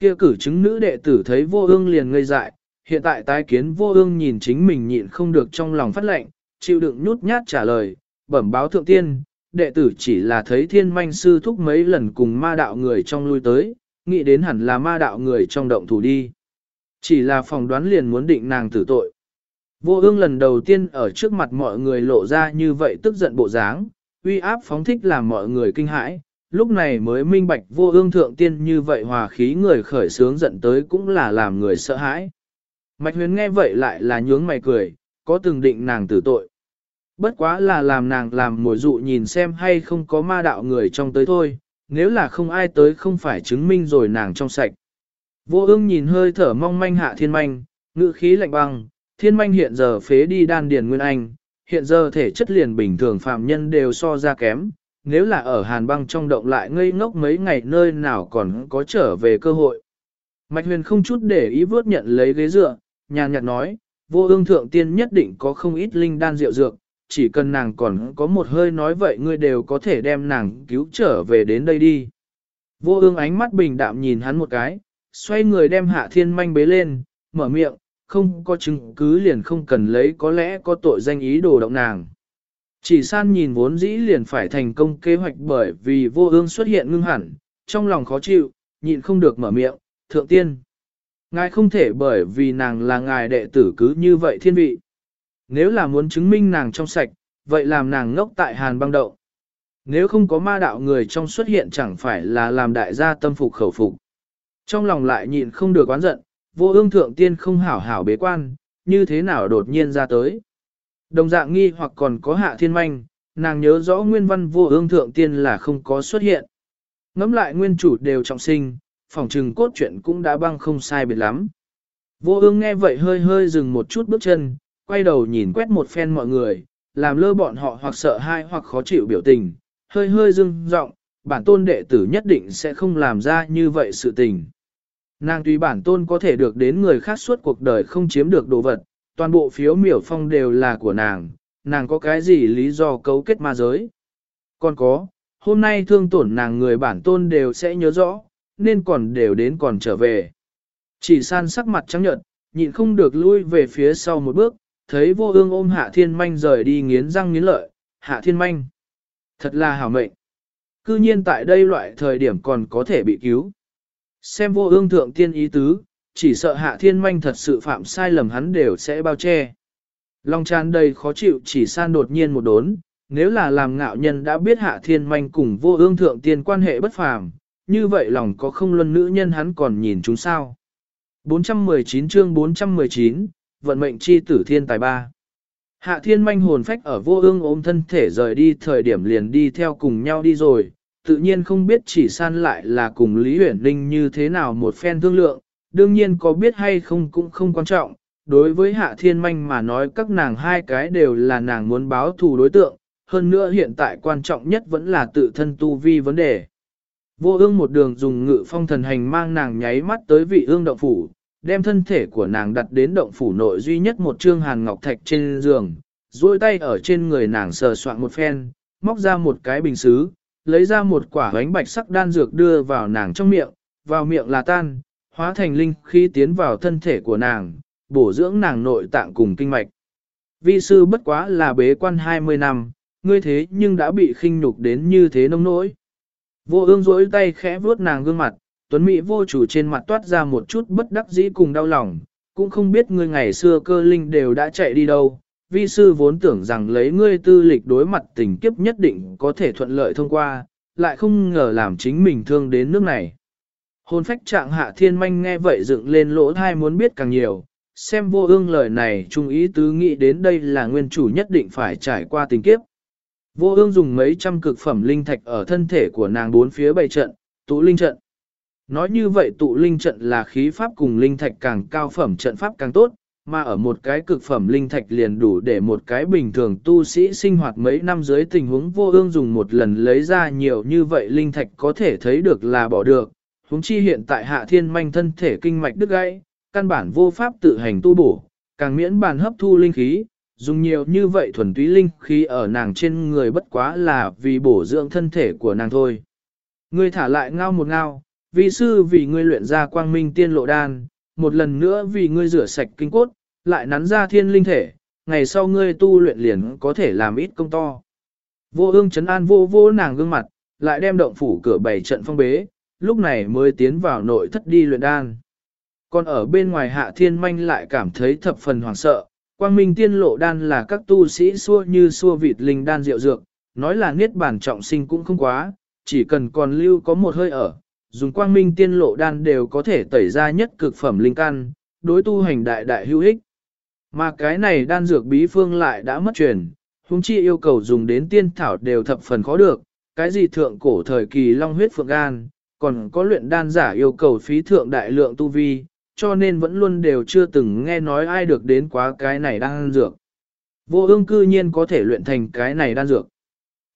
Speaker 1: Kia cử chứng nữ đệ tử thấy vô ương liền ngây dại, hiện tại tái kiến vô ương nhìn chính mình nhịn không được trong lòng phát lệnh, chịu đựng nhút nhát trả lời, bẩm báo thượng tiên, đệ tử chỉ là thấy thiên manh sư thúc mấy lần cùng ma đạo người trong lui tới, nghĩ đến hẳn là ma đạo người trong động thủ đi. Chỉ là phòng đoán liền muốn định nàng tử tội. Vô ương lần đầu tiên ở trước mặt mọi người lộ ra như vậy tức giận bộ dáng, uy áp phóng thích làm mọi người kinh hãi, lúc này mới minh bạch vô ương thượng tiên như vậy hòa khí người khởi sướng giận tới cũng là làm người sợ hãi. Mạch huyền nghe vậy lại là nhướng mày cười, có từng định nàng tử tội. Bất quá là làm nàng làm mồi dụ nhìn xem hay không có ma đạo người trong tới thôi, nếu là không ai tới không phải chứng minh rồi nàng trong sạch. Vô ương nhìn hơi thở mong manh hạ thiên manh, ngự khí lạnh băng, thiên manh hiện giờ phế đi đan điền nguyên anh, hiện giờ thể chất liền bình thường phạm nhân đều so ra kém, nếu là ở hàn băng trong động lại ngây ngốc mấy ngày nơi nào còn có trở về cơ hội. Mạch huyền không chút để ý vớt nhận lấy ghế dựa, nhàn nhạt nói, vô ương thượng tiên nhất định có không ít linh đan rượu dược, chỉ cần nàng còn có một hơi nói vậy ngươi đều có thể đem nàng cứu trở về đến đây đi. Vô ương ánh mắt bình đạm nhìn hắn một cái, xoay người đem hạ thiên manh bế lên, mở miệng, không có chứng cứ liền không cần lấy có lẽ có tội danh ý đồ động nàng. Chỉ san nhìn vốn dĩ liền phải thành công kế hoạch bởi vì vô ương xuất hiện ngưng hẳn, trong lòng khó chịu, nhịn không được mở miệng, thượng tiên. Ngài không thể bởi vì nàng là ngài đệ tử cứ như vậy thiên vị. Nếu là muốn chứng minh nàng trong sạch, vậy làm nàng ngốc tại hàn băng đậu. Nếu không có ma đạo người trong xuất hiện chẳng phải là làm đại gia tâm phục khẩu phục. Trong lòng lại nhịn không được oán giận, vô ương thượng tiên không hảo hảo bế quan, như thế nào đột nhiên ra tới. Đồng dạng nghi hoặc còn có hạ thiên manh, nàng nhớ rõ nguyên văn vô ương thượng tiên là không có xuất hiện. Ngắm lại nguyên chủ đều trọng sinh, phòng trừng cốt truyện cũng đã băng không sai biệt lắm. Vô ương nghe vậy hơi hơi dừng một chút bước chân, quay đầu nhìn quét một phen mọi người, làm lơ bọn họ hoặc sợ hãi hoặc khó chịu biểu tình, hơi hơi dưng giọng bản tôn đệ tử nhất định sẽ không làm ra như vậy sự tình. Nàng tùy bản tôn có thể được đến người khác suốt cuộc đời không chiếm được đồ vật, toàn bộ phiếu miểu phong đều là của nàng, nàng có cái gì lý do cấu kết ma giới. Còn có, hôm nay thương tổn nàng người bản tôn đều sẽ nhớ rõ, nên còn đều đến còn trở về. Chỉ san sắc mặt trắng nhợt, nhịn không được lui về phía sau một bước, thấy vô ương ôm hạ thiên manh rời đi nghiến răng nghiến lợi, hạ thiên manh. Thật là hảo mệnh. Cư nhiên tại đây loại thời điểm còn có thể bị cứu. Xem vô ương thượng tiên ý tứ, chỉ sợ hạ thiên manh thật sự phạm sai lầm hắn đều sẽ bao che. Long tràn đầy khó chịu chỉ san đột nhiên một đốn, nếu là làm ngạo nhân đã biết hạ thiên manh cùng vô ương thượng tiên quan hệ bất phàm, như vậy lòng có không luân nữ nhân hắn còn nhìn chúng sao. 419 chương 419, vận mệnh chi tử thiên tài ba. Hạ thiên manh hồn phách ở vô ương ôm thân thể rời đi thời điểm liền đi theo cùng nhau đi rồi, tự nhiên không biết chỉ san lại là cùng Lý Huyển Ninh như thế nào một phen thương lượng, đương nhiên có biết hay không cũng không quan trọng, đối với hạ thiên manh mà nói các nàng hai cái đều là nàng muốn báo thù đối tượng, hơn nữa hiện tại quan trọng nhất vẫn là tự thân tu vi vấn đề. Vô ương một đường dùng ngự phong thần hành mang nàng nháy mắt tới vị ương động phủ, đem thân thể của nàng đặt đến động phủ nội duy nhất một trương hàn ngọc thạch trên giường, duỗi tay ở trên người nàng sờ soạn một phen, móc ra một cái bình xứ, lấy ra một quả bánh bạch sắc đan dược đưa vào nàng trong miệng, vào miệng là tan, hóa thành linh khi tiến vào thân thể của nàng, bổ dưỡng nàng nội tạng cùng kinh mạch. Vi sư bất quá là bế quan 20 năm, ngươi thế nhưng đã bị khinh nhục đến như thế nông nỗi. Vô ương rỗi tay khẽ vuốt nàng gương mặt, tuấn mỹ vô chủ trên mặt toát ra một chút bất đắc dĩ cùng đau lòng, cũng không biết ngươi ngày xưa cơ linh đều đã chạy đi đâu. Vi sư vốn tưởng rằng lấy ngươi tư lịch đối mặt tình kiếp nhất định có thể thuận lợi thông qua, lại không ngờ làm chính mình thương đến nước này. Hồn phách trạng hạ thiên manh nghe vậy dựng lên lỗ thai muốn biết càng nhiều, xem vô ương lời này trung ý tứ nghĩ đến đây là nguyên chủ nhất định phải trải qua tình kiếp. Vô ương dùng mấy trăm cực phẩm linh thạch ở thân thể của nàng bốn phía bày trận, tụ linh trận. Nói như vậy tụ linh trận là khí pháp cùng linh thạch càng cao phẩm trận pháp càng tốt, mà ở một cái cực phẩm linh thạch liền đủ để một cái bình thường tu sĩ sinh hoạt mấy năm dưới tình huống vô ương dùng một lần lấy ra nhiều như vậy linh thạch có thể thấy được là bỏ được, huống chi hiện tại hạ thiên manh thân thể kinh mạch đứt gãy, căn bản vô pháp tự hành tu bổ, càng miễn bàn hấp thu linh khí, dùng nhiều như vậy thuần túy linh khí ở nàng trên người bất quá là vì bổ dưỡng thân thể của nàng thôi. Ngươi thả lại ngao một ngao, vi sư vì ngươi luyện ra quang minh tiên lộ đan, một lần nữa vì ngươi rửa sạch kinh cốt, lại nắn ra thiên linh thể, ngày sau ngươi tu luyện liền có thể làm ít công to. Vô ương chấn an vô vô nàng gương mặt, lại đem động phủ cửa bảy trận phong bế, lúc này mới tiến vào nội thất đi luyện đan. Còn ở bên ngoài hạ thiên manh lại cảm thấy thập phần hoảng sợ, Quang minh tiên lộ đan là các tu sĩ xua như xua vịt linh đan rượu dược, nói là niết bản trọng sinh cũng không quá, chỉ cần còn lưu có một hơi ở, dùng quang minh tiên lộ đan đều có thể tẩy ra nhất cực phẩm linh căn, đối tu hành đại đại hữu ích. Mà cái này đan dược bí phương lại đã mất truyền, huống chi yêu cầu dùng đến tiên thảo đều thập phần khó được, cái gì thượng cổ thời kỳ long huyết phượng gan, còn có luyện đan giả yêu cầu phí thượng đại lượng tu vi, cho nên vẫn luôn đều chưa từng nghe nói ai được đến quá cái này đan dược. Vô ương cư nhiên có thể luyện thành cái này đan dược.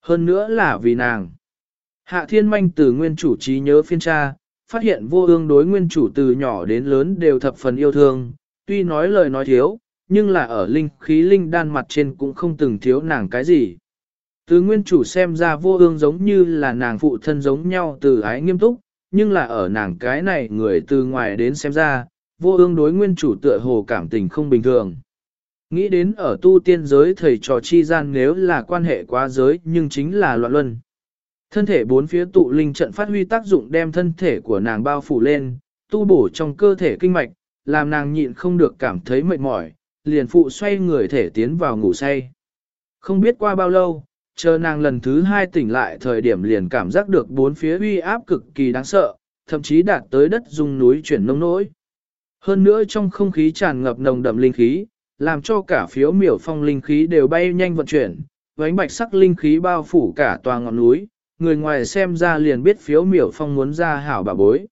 Speaker 1: Hơn nữa là vì nàng. Hạ thiên manh từ nguyên chủ trí nhớ phiên tra, phát hiện vô ương đối nguyên chủ từ nhỏ đến lớn đều thập phần yêu thương, tuy nói lời nói thiếu, nhưng là ở linh khí linh đan mặt trên cũng không từng thiếu nàng cái gì. Từ nguyên chủ xem ra vô ương giống như là nàng phụ thân giống nhau từ ái nghiêm túc, nhưng là ở nàng cái này người từ ngoài đến xem ra, vô ương đối nguyên chủ tựa hồ cảm tình không bình thường. Nghĩ đến ở tu tiên giới thầy trò chi gian nếu là quan hệ quá giới nhưng chính là loạn luân. Thân thể bốn phía tụ linh trận phát huy tác dụng đem thân thể của nàng bao phủ lên, tu bổ trong cơ thể kinh mạch, làm nàng nhịn không được cảm thấy mệt mỏi, liền phụ xoay người thể tiến vào ngủ say. Không biết qua bao lâu, chờ nàng lần thứ hai tỉnh lại thời điểm liền cảm giác được bốn phía uy áp cực kỳ đáng sợ, thậm chí đạt tới đất dung núi chuyển nông nỗi. Hơn nữa trong không khí tràn ngập nồng đậm linh khí, làm cho cả phiếu miểu phong linh khí đều bay nhanh vận chuyển, vánh bạch sắc linh khí bao phủ cả tòa ngọn núi, người ngoài xem ra liền biết phiếu miểu phong muốn ra hảo bà bối.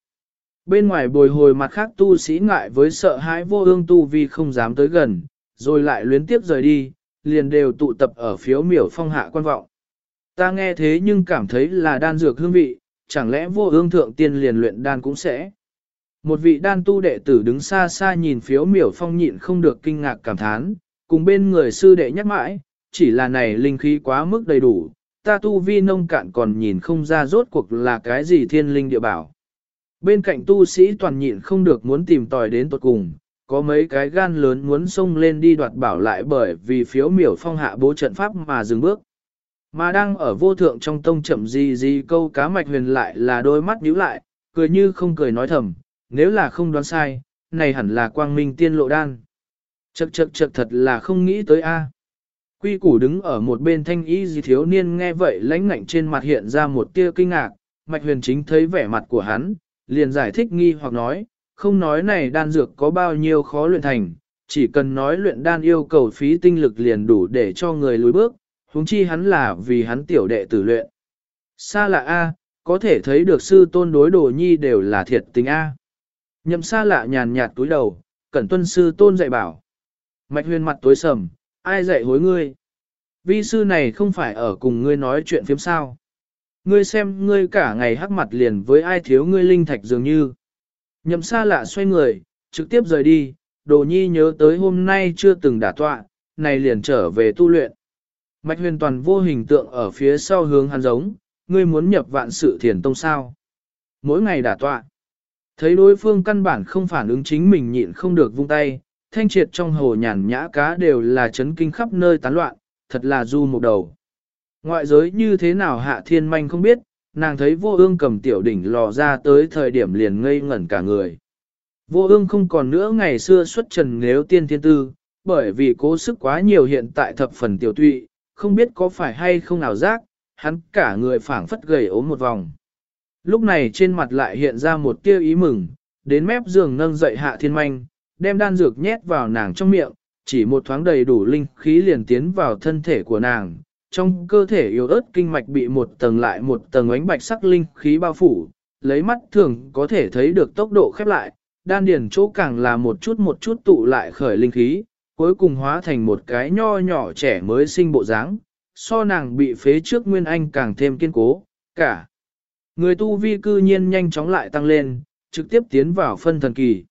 Speaker 1: Bên ngoài bồi hồi mặt khác tu sĩ ngại với sợ hãi vô ương tu vì không dám tới gần, rồi lại luyến tiếp rời đi, liền đều tụ tập ở phiếu miểu phong hạ quan vọng. Ta nghe thế nhưng cảm thấy là đan dược hương vị, chẳng lẽ vô ương thượng tiên liền luyện đan cũng sẽ. Một vị đan tu đệ tử đứng xa xa nhìn phiếu miểu phong nhịn không được kinh ngạc cảm thán, cùng bên người sư đệ nhắc mãi, chỉ là này linh khí quá mức đầy đủ, ta tu vi nông cạn còn nhìn không ra rốt cuộc là cái gì thiên linh địa bảo. Bên cạnh tu sĩ toàn nhịn không được muốn tìm tòi đến tột cùng, có mấy cái gan lớn muốn xông lên đi đoạt bảo lại bởi vì phiếu miểu phong hạ bố trận pháp mà dừng bước. Mà đang ở vô thượng trong tông chậm gì gì câu cá mạch huyền lại là đôi mắt nhíu lại, cười như không cười nói thầm, nếu là không đoán sai, này hẳn là quang minh tiên lộ đan. Chậc chậc chậc thật là không nghĩ tới a. Quy củ đứng ở một bên thanh y gì thiếu niên nghe vậy lãnh ngạnh trên mặt hiện ra một tia kinh ngạc, mạch huyền chính thấy vẻ mặt của hắn, liền giải thích nghi hoặc nói, không nói này đan dược có bao nhiêu khó luyện thành, chỉ cần nói luyện đan yêu cầu phí tinh lực liền đủ để cho người lùi bước, huống chi hắn là vì hắn tiểu đệ tử luyện. Xa lạ A, có thể thấy được sư tôn đối đồ nhi đều là thiệt tình A. Nhậm xa lạ nhàn nhạt túi đầu, cẩn tuân sư tôn dạy bảo. Mạch huyền mặt tối sầm, ai dạy hối ngươi? Vi sư này không phải ở cùng ngươi nói chuyện phiếm sao. Ngươi xem ngươi cả ngày hắc mặt liền với ai thiếu ngươi linh thạch dường như. Nhậm xa lạ xoay người, trực tiếp rời đi, đồ nhi nhớ tới hôm nay chưa từng đả tọa, này liền trở về tu luyện. Mạch huyền toàn vô hình tượng ở phía sau hướng hắn giống, ngươi muốn nhập vạn sự thiền tông sao. Mỗi ngày đả tọa. Thấy đối phương căn bản không phản ứng chính mình nhịn không được vung tay, thanh triệt trong hồ nhàn nhã cá đều là chấn kinh khắp nơi tán loạn, thật là du một đầu. Ngoại giới như thế nào hạ thiên manh không biết, nàng thấy vô ương cầm tiểu đỉnh lò ra tới thời điểm liền ngây ngẩn cả người. Vô ương không còn nữa ngày xưa xuất trần nếu tiên thiên tư, bởi vì cố sức quá nhiều hiện tại thập phần tiểu tụy, không biết có phải hay không nào giác, hắn cả người phảng phất gầy ốm một vòng. Lúc này trên mặt lại hiện ra một tia ý mừng, đến mép giường nâng dậy hạ thiên manh, đem đan dược nhét vào nàng trong miệng, chỉ một thoáng đầy đủ linh khí liền tiến vào thân thể của nàng. Trong cơ thể yếu ớt kinh mạch bị một tầng lại một tầng ánh bạch sắc linh khí bao phủ, lấy mắt thường có thể thấy được tốc độ khép lại, đan điền chỗ càng là một chút một chút tụ lại khởi linh khí, cuối cùng hóa thành một cái nho nhỏ trẻ mới sinh bộ dáng, so nàng bị phế trước Nguyên Anh càng thêm kiên cố, cả. Người tu vi cư nhiên nhanh chóng lại tăng lên, trực tiếp tiến vào phân thần kỳ.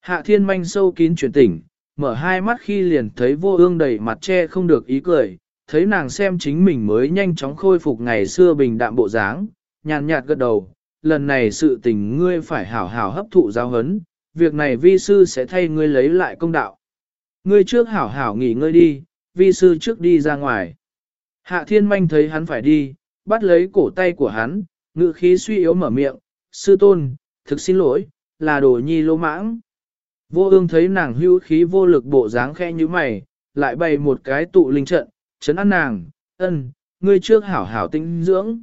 Speaker 1: Hạ thiên manh sâu kín chuyển tỉnh, mở hai mắt khi liền thấy vô ương đầy mặt che không được ý cười, thấy nàng xem chính mình mới nhanh chóng khôi phục ngày xưa bình đạm bộ dáng, nhàn nhạt gật đầu, lần này sự tình ngươi phải hảo hảo hấp thụ giáo hấn, việc này vi sư sẽ thay ngươi lấy lại công đạo. Ngươi trước hảo hảo nghỉ ngơi đi, vi sư trước đi ra ngoài. Hạ thiên manh thấy hắn phải đi, bắt lấy cổ tay của hắn, ngự khí suy yếu mở miệng, sư tôn, thực xin lỗi, là đồ nhi lô mãng. Vô ương thấy nàng hưu khí vô lực bộ dáng khe như mày, lại bày một cái tụ linh trận, chấn an nàng, ân, ngươi trước hảo hảo tinh dưỡng.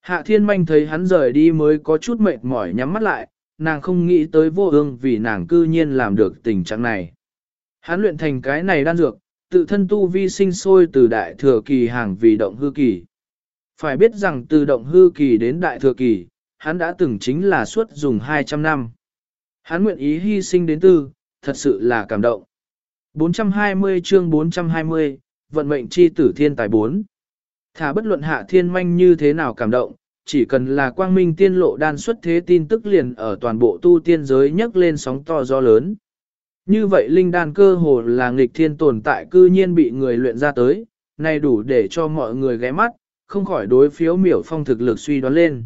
Speaker 1: Hạ thiên manh thấy hắn rời đi mới có chút mệt mỏi nhắm mắt lại, nàng không nghĩ tới vô ương vì nàng cư nhiên làm được tình trạng này. Hắn luyện thành cái này đan dược, tự thân tu vi sinh sôi từ đại thừa kỳ hàng vì động hư kỳ. Phải biết rằng từ động hư kỳ đến đại thừa kỳ, hắn đã từng chính là suốt dùng 200 năm. Hắn nguyện ý hy sinh đến tư, thật sự là cảm động. 420 chương 420, vận mệnh chi tử thiên tài 4. Thả bất luận hạ thiên manh như thế nào cảm động, chỉ cần là quang minh tiên lộ đan xuất thế tin tức liền ở toàn bộ tu tiên giới nhấc lên sóng to gió lớn. Như vậy linh đan cơ hồ là nghịch thiên tồn tại cư nhiên bị người luyện ra tới, này đủ để cho mọi người ghé mắt, không khỏi đối phiếu miểu phong thực lực suy đoán lên.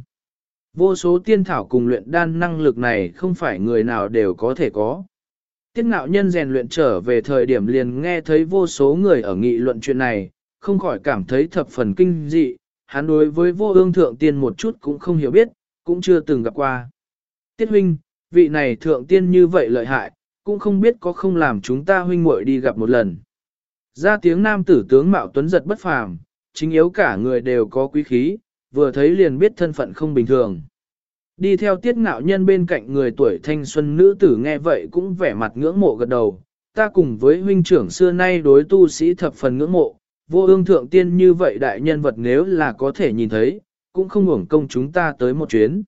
Speaker 1: Vô số tiên thảo cùng luyện đan năng lực này không phải người nào đều có thể có. Tiết ngạo nhân rèn luyện trở về thời điểm liền nghe thấy vô số người ở nghị luận chuyện này, không khỏi cảm thấy thập phần kinh dị, hắn đối với vô ương thượng tiên một chút cũng không hiểu biết, cũng chưa từng gặp qua. Tiết huynh, vị này thượng tiên như vậy lợi hại, cũng không biết có không làm chúng ta huynh muội đi gặp một lần. Ra tiếng nam tử tướng Mạo Tuấn giật bất phàm, chính yếu cả người đều có quý khí, vừa thấy liền biết thân phận không bình thường. Đi theo tiết ngạo nhân bên cạnh người tuổi thanh xuân nữ tử nghe vậy cũng vẻ mặt ngưỡng mộ gật đầu, ta cùng với huynh trưởng xưa nay đối tu sĩ thập phần ngưỡng mộ, vô ương thượng tiên như vậy đại nhân vật nếu là có thể nhìn thấy, cũng không hưởng công chúng ta tới một chuyến.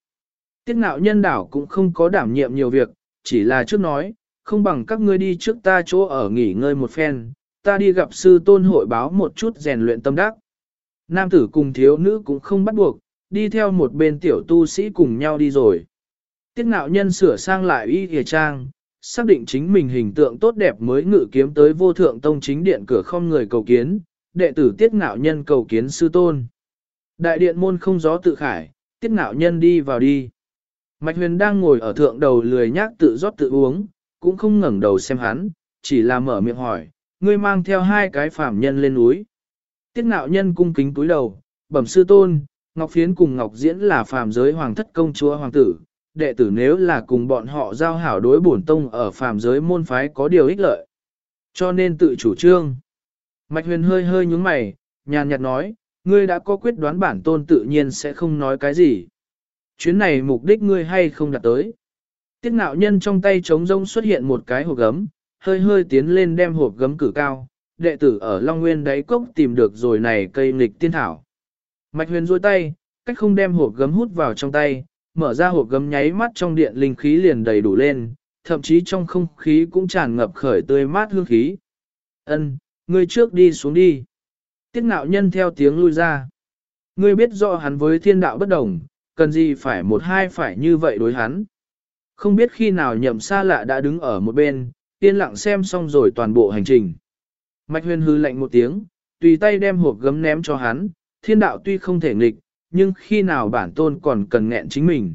Speaker 1: Tiết ngạo nhân đảo cũng không có đảm nhiệm nhiều việc, chỉ là trước nói, không bằng các ngươi đi trước ta chỗ ở nghỉ ngơi một phen, ta đi gặp sư tôn hội báo một chút rèn luyện tâm đắc. Nam tử cùng thiếu nữ cũng không bắt buộc, đi theo một bên tiểu tu sĩ cùng nhau đi rồi. Tiết ngạo nhân sửa sang lại y hề trang, xác định chính mình hình tượng tốt đẹp mới ngự kiếm tới vô thượng tông chính điện cửa không người cầu kiến, đệ tử tiết ngạo nhân cầu kiến sư tôn. Đại điện môn không gió tự khải, tiết ngạo nhân đi vào đi. Mạch huyền đang ngồi ở thượng đầu lười nhác tự rót tự uống, cũng không ngẩng đầu xem hắn, chỉ là mở miệng hỏi, ngươi mang theo hai cái phạm nhân lên núi. Tiết ngạo nhân cung kính túi đầu, bẩm sư tôn, Ngọc Phiến cùng Ngọc Diễn là phàm giới hoàng thất công chúa hoàng tử, đệ tử nếu là cùng bọn họ giao hảo đối bổn tông ở phàm giới môn phái có điều ích lợi. Cho nên tự chủ trương. Mạch huyền hơi hơi nhúng mày, nhàn nhạt nói, ngươi đã có quyết đoán bản tôn tự nhiên sẽ không nói cái gì. Chuyến này mục đích ngươi hay không đạt tới. Tiết ngạo nhân trong tay trống rông xuất hiện một cái hộp gấm, hơi hơi tiến lên đem hộp gấm cử cao, đệ tử ở Long Nguyên đáy cốc tìm được rồi này cây nghịch tiên thảo. Mạch huyền duỗi tay, cách không đem hộp gấm hút vào trong tay, mở ra hộp gấm nháy mắt trong điện linh khí liền đầy đủ lên, thậm chí trong không khí cũng tràn ngập khởi tươi mát hương khí. Ân, ngươi trước đi xuống đi. Tiết ngạo nhân theo tiếng lui ra. Ngươi biết rõ hắn với thiên đạo bất đồng, cần gì phải một hai phải như vậy đối hắn. Không biết khi nào nhậm xa lạ đã đứng ở một bên, yên lặng xem xong rồi toàn bộ hành trình. Mạch huyền hư lạnh một tiếng, tùy tay đem hộp gấm ném cho hắn, thiên đạo tuy không thể nghịch, nhưng khi nào bản tôn còn cần nghẹn chính mình.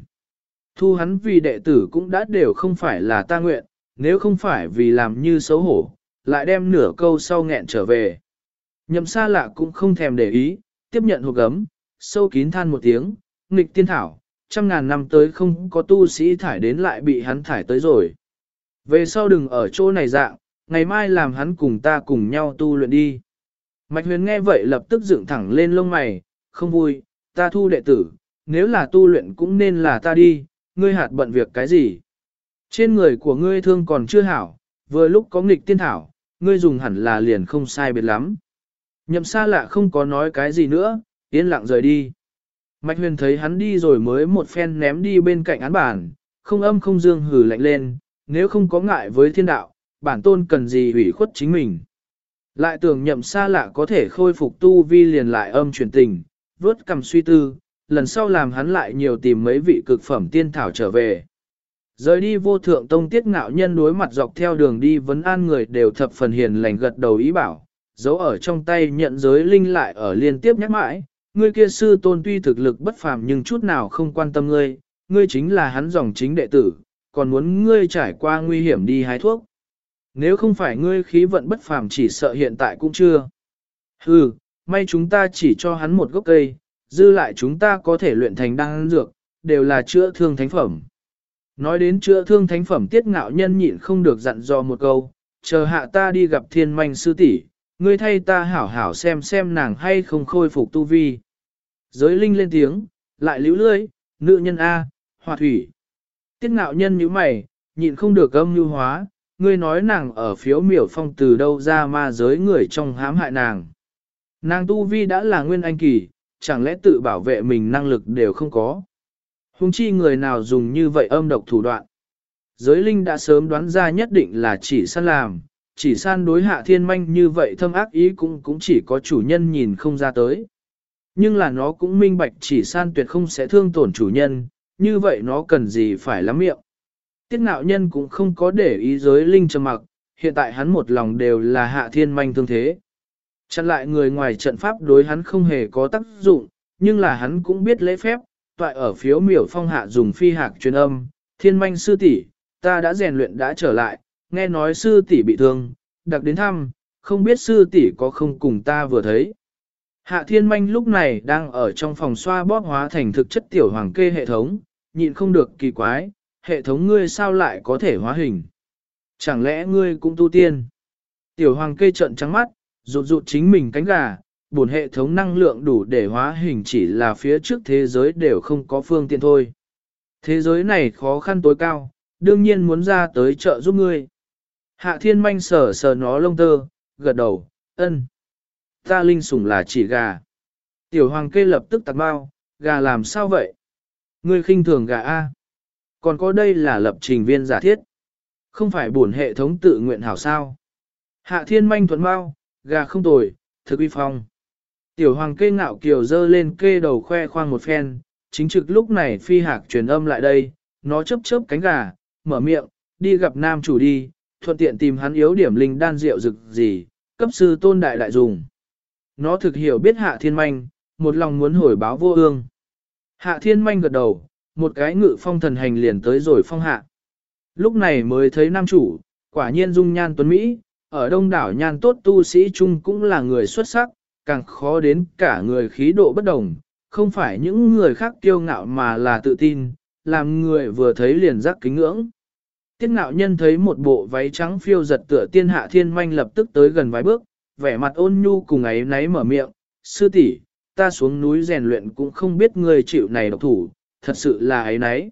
Speaker 1: Thu hắn vì đệ tử cũng đã đều không phải là ta nguyện, nếu không phải vì làm như xấu hổ, lại đem nửa câu sau nghẹn trở về. Nhậm xa lạ cũng không thèm để ý, tiếp nhận hộp gấm, sâu kín than một tiếng, nghịch tiên thảo, trăm ngàn năm tới không có tu sĩ thải đến lại bị hắn thải tới rồi. Về sau đừng ở chỗ này dạng, ngày mai làm hắn cùng ta cùng nhau tu luyện đi. Mạch huyền nghe vậy lập tức dựng thẳng lên lông mày, không vui, ta thu đệ tử, nếu là tu luyện cũng nên là ta đi, ngươi hạt bận việc cái gì. Trên người của ngươi thương còn chưa hảo, vừa lúc có nghịch tiên thảo, ngươi dùng hẳn là liền không sai biệt lắm. Nhậm xa lạ không có nói cái gì nữa, yên lặng rời đi. Mạch huyền thấy hắn đi rồi mới một phen ném đi bên cạnh án bản, không âm không dương hử lạnh lên, nếu không có ngại với thiên đạo, bản tôn cần gì hủy khuất chính mình. Lại tưởng nhậm xa lạ có thể khôi phục tu vi liền lại âm chuyển tình, vớt cầm suy tư, lần sau làm hắn lại nhiều tìm mấy vị cực phẩm tiên thảo trở về. Rời đi vô thượng tông tiết ngạo nhân đối mặt dọc theo đường đi vấn an người đều thập phần hiền lành gật đầu ý bảo, giấu ở trong tay nhận giới linh lại ở liên tiếp nhắc mãi, ngươi kia sư tôn tuy thực lực bất phàm nhưng chút nào không quan tâm ngươi, ngươi chính là hắn dòng chính đệ tử, còn muốn ngươi trải qua nguy hiểm đi hái thuốc. Nếu không phải ngươi khí vận bất phàm chỉ sợ hiện tại cũng chưa. Hừ, may chúng ta chỉ cho hắn một gốc cây, dư lại chúng ta có thể luyện thành đan dược, đều là chữa thương thánh phẩm. Nói đến chữa thương thánh phẩm tiết ngạo nhân nhịn không được dặn dò một câu, chờ hạ ta đi gặp thiên manh sư tỷ, ngươi thay ta hảo hảo xem xem nàng hay không khôi phục tu vi. Giới linh lên tiếng, lại lưu lưỡi, nữ nhân A, hòa thủy. Tiết ngạo nhân như mày, nhịn không được âm như hóa, ngươi nói nàng ở phiếu miểu phong từ đâu ra ma giới người trong hãm hại nàng. Nàng tu vi đã là nguyên anh kỳ, chẳng lẽ tự bảo vệ mình năng lực đều không có. Hùng chi người nào dùng như vậy âm độc thủ đoạn. Giới linh đã sớm đoán ra nhất định là chỉ san làm, chỉ san đối hạ thiên manh như vậy thâm ác ý cũng cũng chỉ có chủ nhân nhìn không ra tới. Nhưng là nó cũng minh bạch chỉ san tuyệt không sẽ thương tổn chủ nhân, như vậy nó cần gì phải lắm miệng. Tiết ngạo nhân cũng không có để ý giới linh trầm mặc, hiện tại hắn một lòng đều là hạ thiên manh thương thế. Chặn lại người ngoài trận pháp đối hắn không hề có tác dụng, nhưng là hắn cũng biết lễ phép, toại ở phiếu miểu phong hạ dùng phi hạc truyền âm, thiên manh sư tỷ, ta đã rèn luyện đã trở lại, nghe nói sư tỷ bị thương, đặc đến thăm, không biết sư tỷ có không cùng ta vừa thấy. Hạ thiên manh lúc này đang ở trong phòng xoa bóp hóa thành thực chất tiểu hoàng kê hệ thống, nhịn không được kỳ quái, hệ thống ngươi sao lại có thể hóa hình? Chẳng lẽ ngươi cũng tu tiên? Tiểu hoàng Cây trợn trắng mắt, rụt rụt chính mình cánh gà, buồn hệ thống năng lượng đủ để hóa hình chỉ là phía trước thế giới đều không có phương tiện thôi. Thế giới này khó khăn tối cao, đương nhiên muốn ra tới trợ giúp ngươi. Hạ thiên manh sờ sờ nó lông tơ, gật đầu, ân. Ta linh sủng là chỉ gà. Tiểu hoàng kê lập tức tạc bao, gà làm sao vậy? Ngươi khinh thường gà A. Còn có đây là lập trình viên giả thiết. Không phải buồn hệ thống tự nguyện hảo sao. Hạ thiên manh thuận bao, gà không tồi, thực uy phong. Tiểu hoàng kê ngạo kiều dơ lên kê đầu khoe khoang một phen, chính trực lúc này phi hạc truyền âm lại đây, nó chớp chớp cánh gà, mở miệng, đi gặp nam chủ đi, thuận tiện tìm hắn yếu điểm linh đan rượu rực gì, cấp sư tôn đại đại dùng. Nó thực hiểu biết hạ thiên manh, một lòng muốn hồi báo vô ương. Hạ thiên manh gật đầu, một cái ngự phong thần hành liền tới rồi phong hạ. Lúc này mới thấy nam chủ, quả nhiên dung nhan tuấn Mỹ, ở đông đảo nhan tốt tu sĩ chung cũng là người xuất sắc, càng khó đến cả người khí độ bất đồng, không phải những người khác kiêu ngạo mà là tự tin, làm người vừa thấy liền giác kính ngưỡng. Tiết ngạo nhân thấy một bộ váy trắng phiêu giật tựa tiên hạ thiên manh lập tức tới gần vài bước, vẻ mặt ôn nhu cùng ấy náy mở miệng, sư tỷ, ta xuống núi rèn luyện cũng không biết người chịu này độc thủ, thật sự là ấy nấy.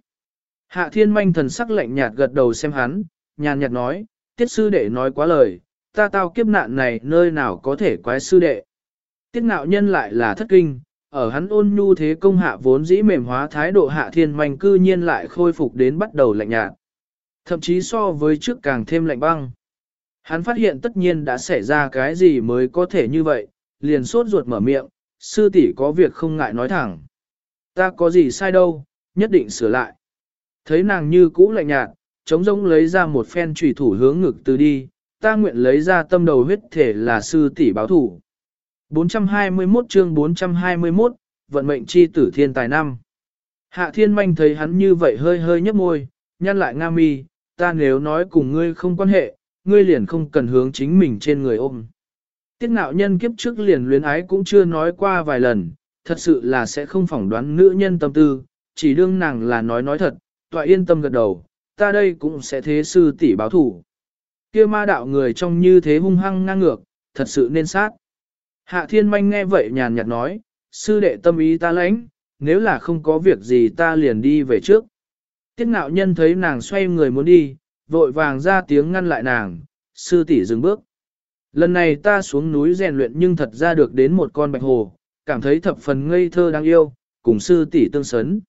Speaker 1: Hạ thiên manh thần sắc lạnh nhạt gật đầu xem hắn, nhàn nhạt nói, tiết sư đệ nói quá lời, ta tao kiếp nạn này nơi nào có thể quái sư đệ. Tiết ngạo nhân lại là thất kinh, ở hắn ôn nhu thế công hạ vốn dĩ mềm hóa thái độ hạ thiên manh cư nhiên lại khôi phục đến bắt đầu lạnh nhạt. Thậm chí so với trước càng thêm lạnh băng. Hắn phát hiện tất nhiên đã xảy ra cái gì mới có thể như vậy, liền sốt ruột mở miệng, sư tỷ có việc không ngại nói thẳng. Ta có gì sai đâu, nhất định sửa lại. Thấy nàng như cũ lạnh nhạt, trống rỗng lấy ra một phen trùy thủ hướng ngực từ đi, ta nguyện lấy ra tâm đầu huyết thể là sư tỷ báo thủ. 421 chương 421, vận mệnh chi tử thiên tài năm. Hạ thiên manh thấy hắn như vậy hơi hơi nhấp môi, nhăn lại nga mi, ta nếu nói cùng ngươi không quan hệ, ngươi liền không cần hướng chính mình trên người ôm. Tiết nạo nhân kiếp trước liền luyến ái cũng chưa nói qua vài lần, thật sự là sẽ không phỏng đoán nữ nhân tâm tư, chỉ đương nàng là nói nói thật, tọa yên tâm gật đầu, ta đây cũng sẽ thế sư tỷ báo thủ. Kia ma đạo người trong như thế hung hăng ngang ngược, thật sự nên sát. Hạ thiên manh nghe vậy nhàn nhạt nói, sư đệ tâm ý ta lãnh, nếu là không có việc gì ta liền đi về trước. Tiết ngạo nhân thấy nàng xoay người muốn đi, vội vàng ra tiếng ngăn lại nàng, sư tỷ dừng bước. Lần này ta xuống núi rèn luyện nhưng thật ra được đến một con bạch hồ, cảm thấy thập phần ngây thơ đáng yêu, cùng sư tỷ tương sấn.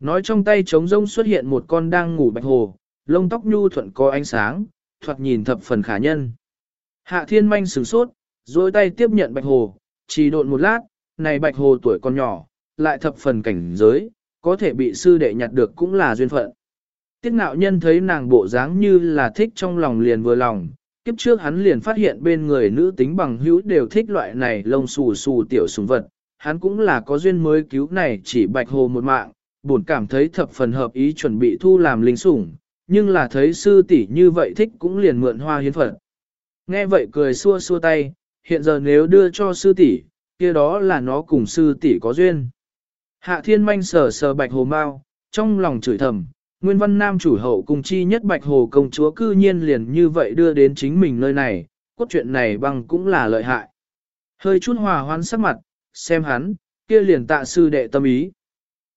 Speaker 1: Nói trong tay trống rông xuất hiện một con đang ngủ bạch hồ, lông tóc nhu thuận có ánh sáng, thoạt nhìn thập phần khả nhân. Hạ thiên manh sửng sốt, dối tay tiếp nhận bạch hồ, chỉ độn một lát, này bạch hồ tuổi còn nhỏ, lại thập phần cảnh giới, có thể bị sư đệ nhặt được cũng là duyên phận. Tiết ngạo nhân thấy nàng bộ dáng như là thích trong lòng liền vừa lòng, kiếp trước hắn liền phát hiện bên người nữ tính bằng hữu đều thích loại này lông xù xù tiểu sùng vật, hắn cũng là có duyên mới cứu này chỉ bạch hồ một mạng, buồn cảm thấy thập phần hợp ý chuẩn bị thu làm linh sủng, nhưng là thấy sư tỷ như vậy thích cũng liền mượn hoa hiến phật. Nghe vậy cười xua xua tay, hiện giờ nếu đưa cho sư tỷ, kia đó là nó cùng sư tỷ có duyên. Hạ thiên manh sờ sờ bạch hồ mau, trong lòng chửi thầm, nguyên văn nam chủ hậu cùng chi nhất bạch hồ công chúa cư nhiên liền như vậy đưa đến chính mình nơi này, cốt truyện này bằng cũng là lợi hại. Hơi chút hòa hoan sắc mặt, xem hắn, kia liền tạ sư đệ tâm ý.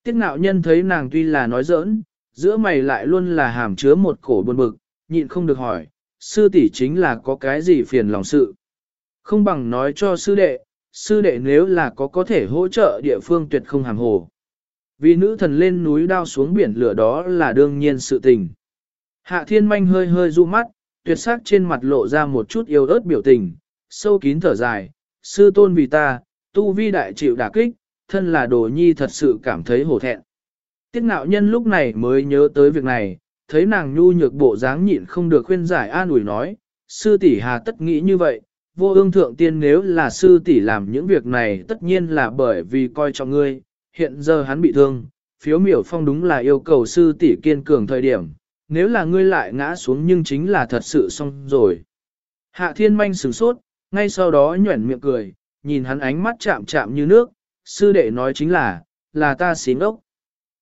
Speaker 1: Tiết ngạo nhân thấy nàng tuy là nói giỡn, giữa mày lại luôn là hàm chứa một cổ buồn bực, nhịn không được hỏi, sư tỷ chính là có cái gì phiền lòng sự. Không bằng nói cho sư đệ, sư đệ nếu là có có thể hỗ trợ địa phương tuyệt không hàm hồ. Vì nữ thần lên núi đao xuống biển lửa đó là đương nhiên sự tình. Hạ thiên manh hơi hơi du mắt, tuyệt sắc trên mặt lộ ra một chút yêu ớt biểu tình, sâu kín thở dài, sư tôn vì ta, tu vi đại chịu đả kích, thân là đồ nhi thật sự cảm thấy hổ thẹn. Tiết ngạo nhân lúc này mới nhớ tới việc này, thấy nàng nhu nhược bộ dáng nhịn không được khuyên giải an ủi nói, sư tỷ hà tất nghĩ như vậy, vô ương thượng tiên nếu là sư tỷ làm những việc này tất nhiên là bởi vì coi trọng ngươi, hiện giờ hắn bị thương, phiếu miểu phong đúng là yêu cầu sư tỷ kiên cường thời điểm, nếu là ngươi lại ngã xuống nhưng chính là thật sự xong rồi. Hạ thiên manh sửng sốt, ngay sau đó nhuẩn miệng cười, nhìn hắn ánh mắt chạm chạm như nước, sư đệ nói chính là, là ta xín ốc.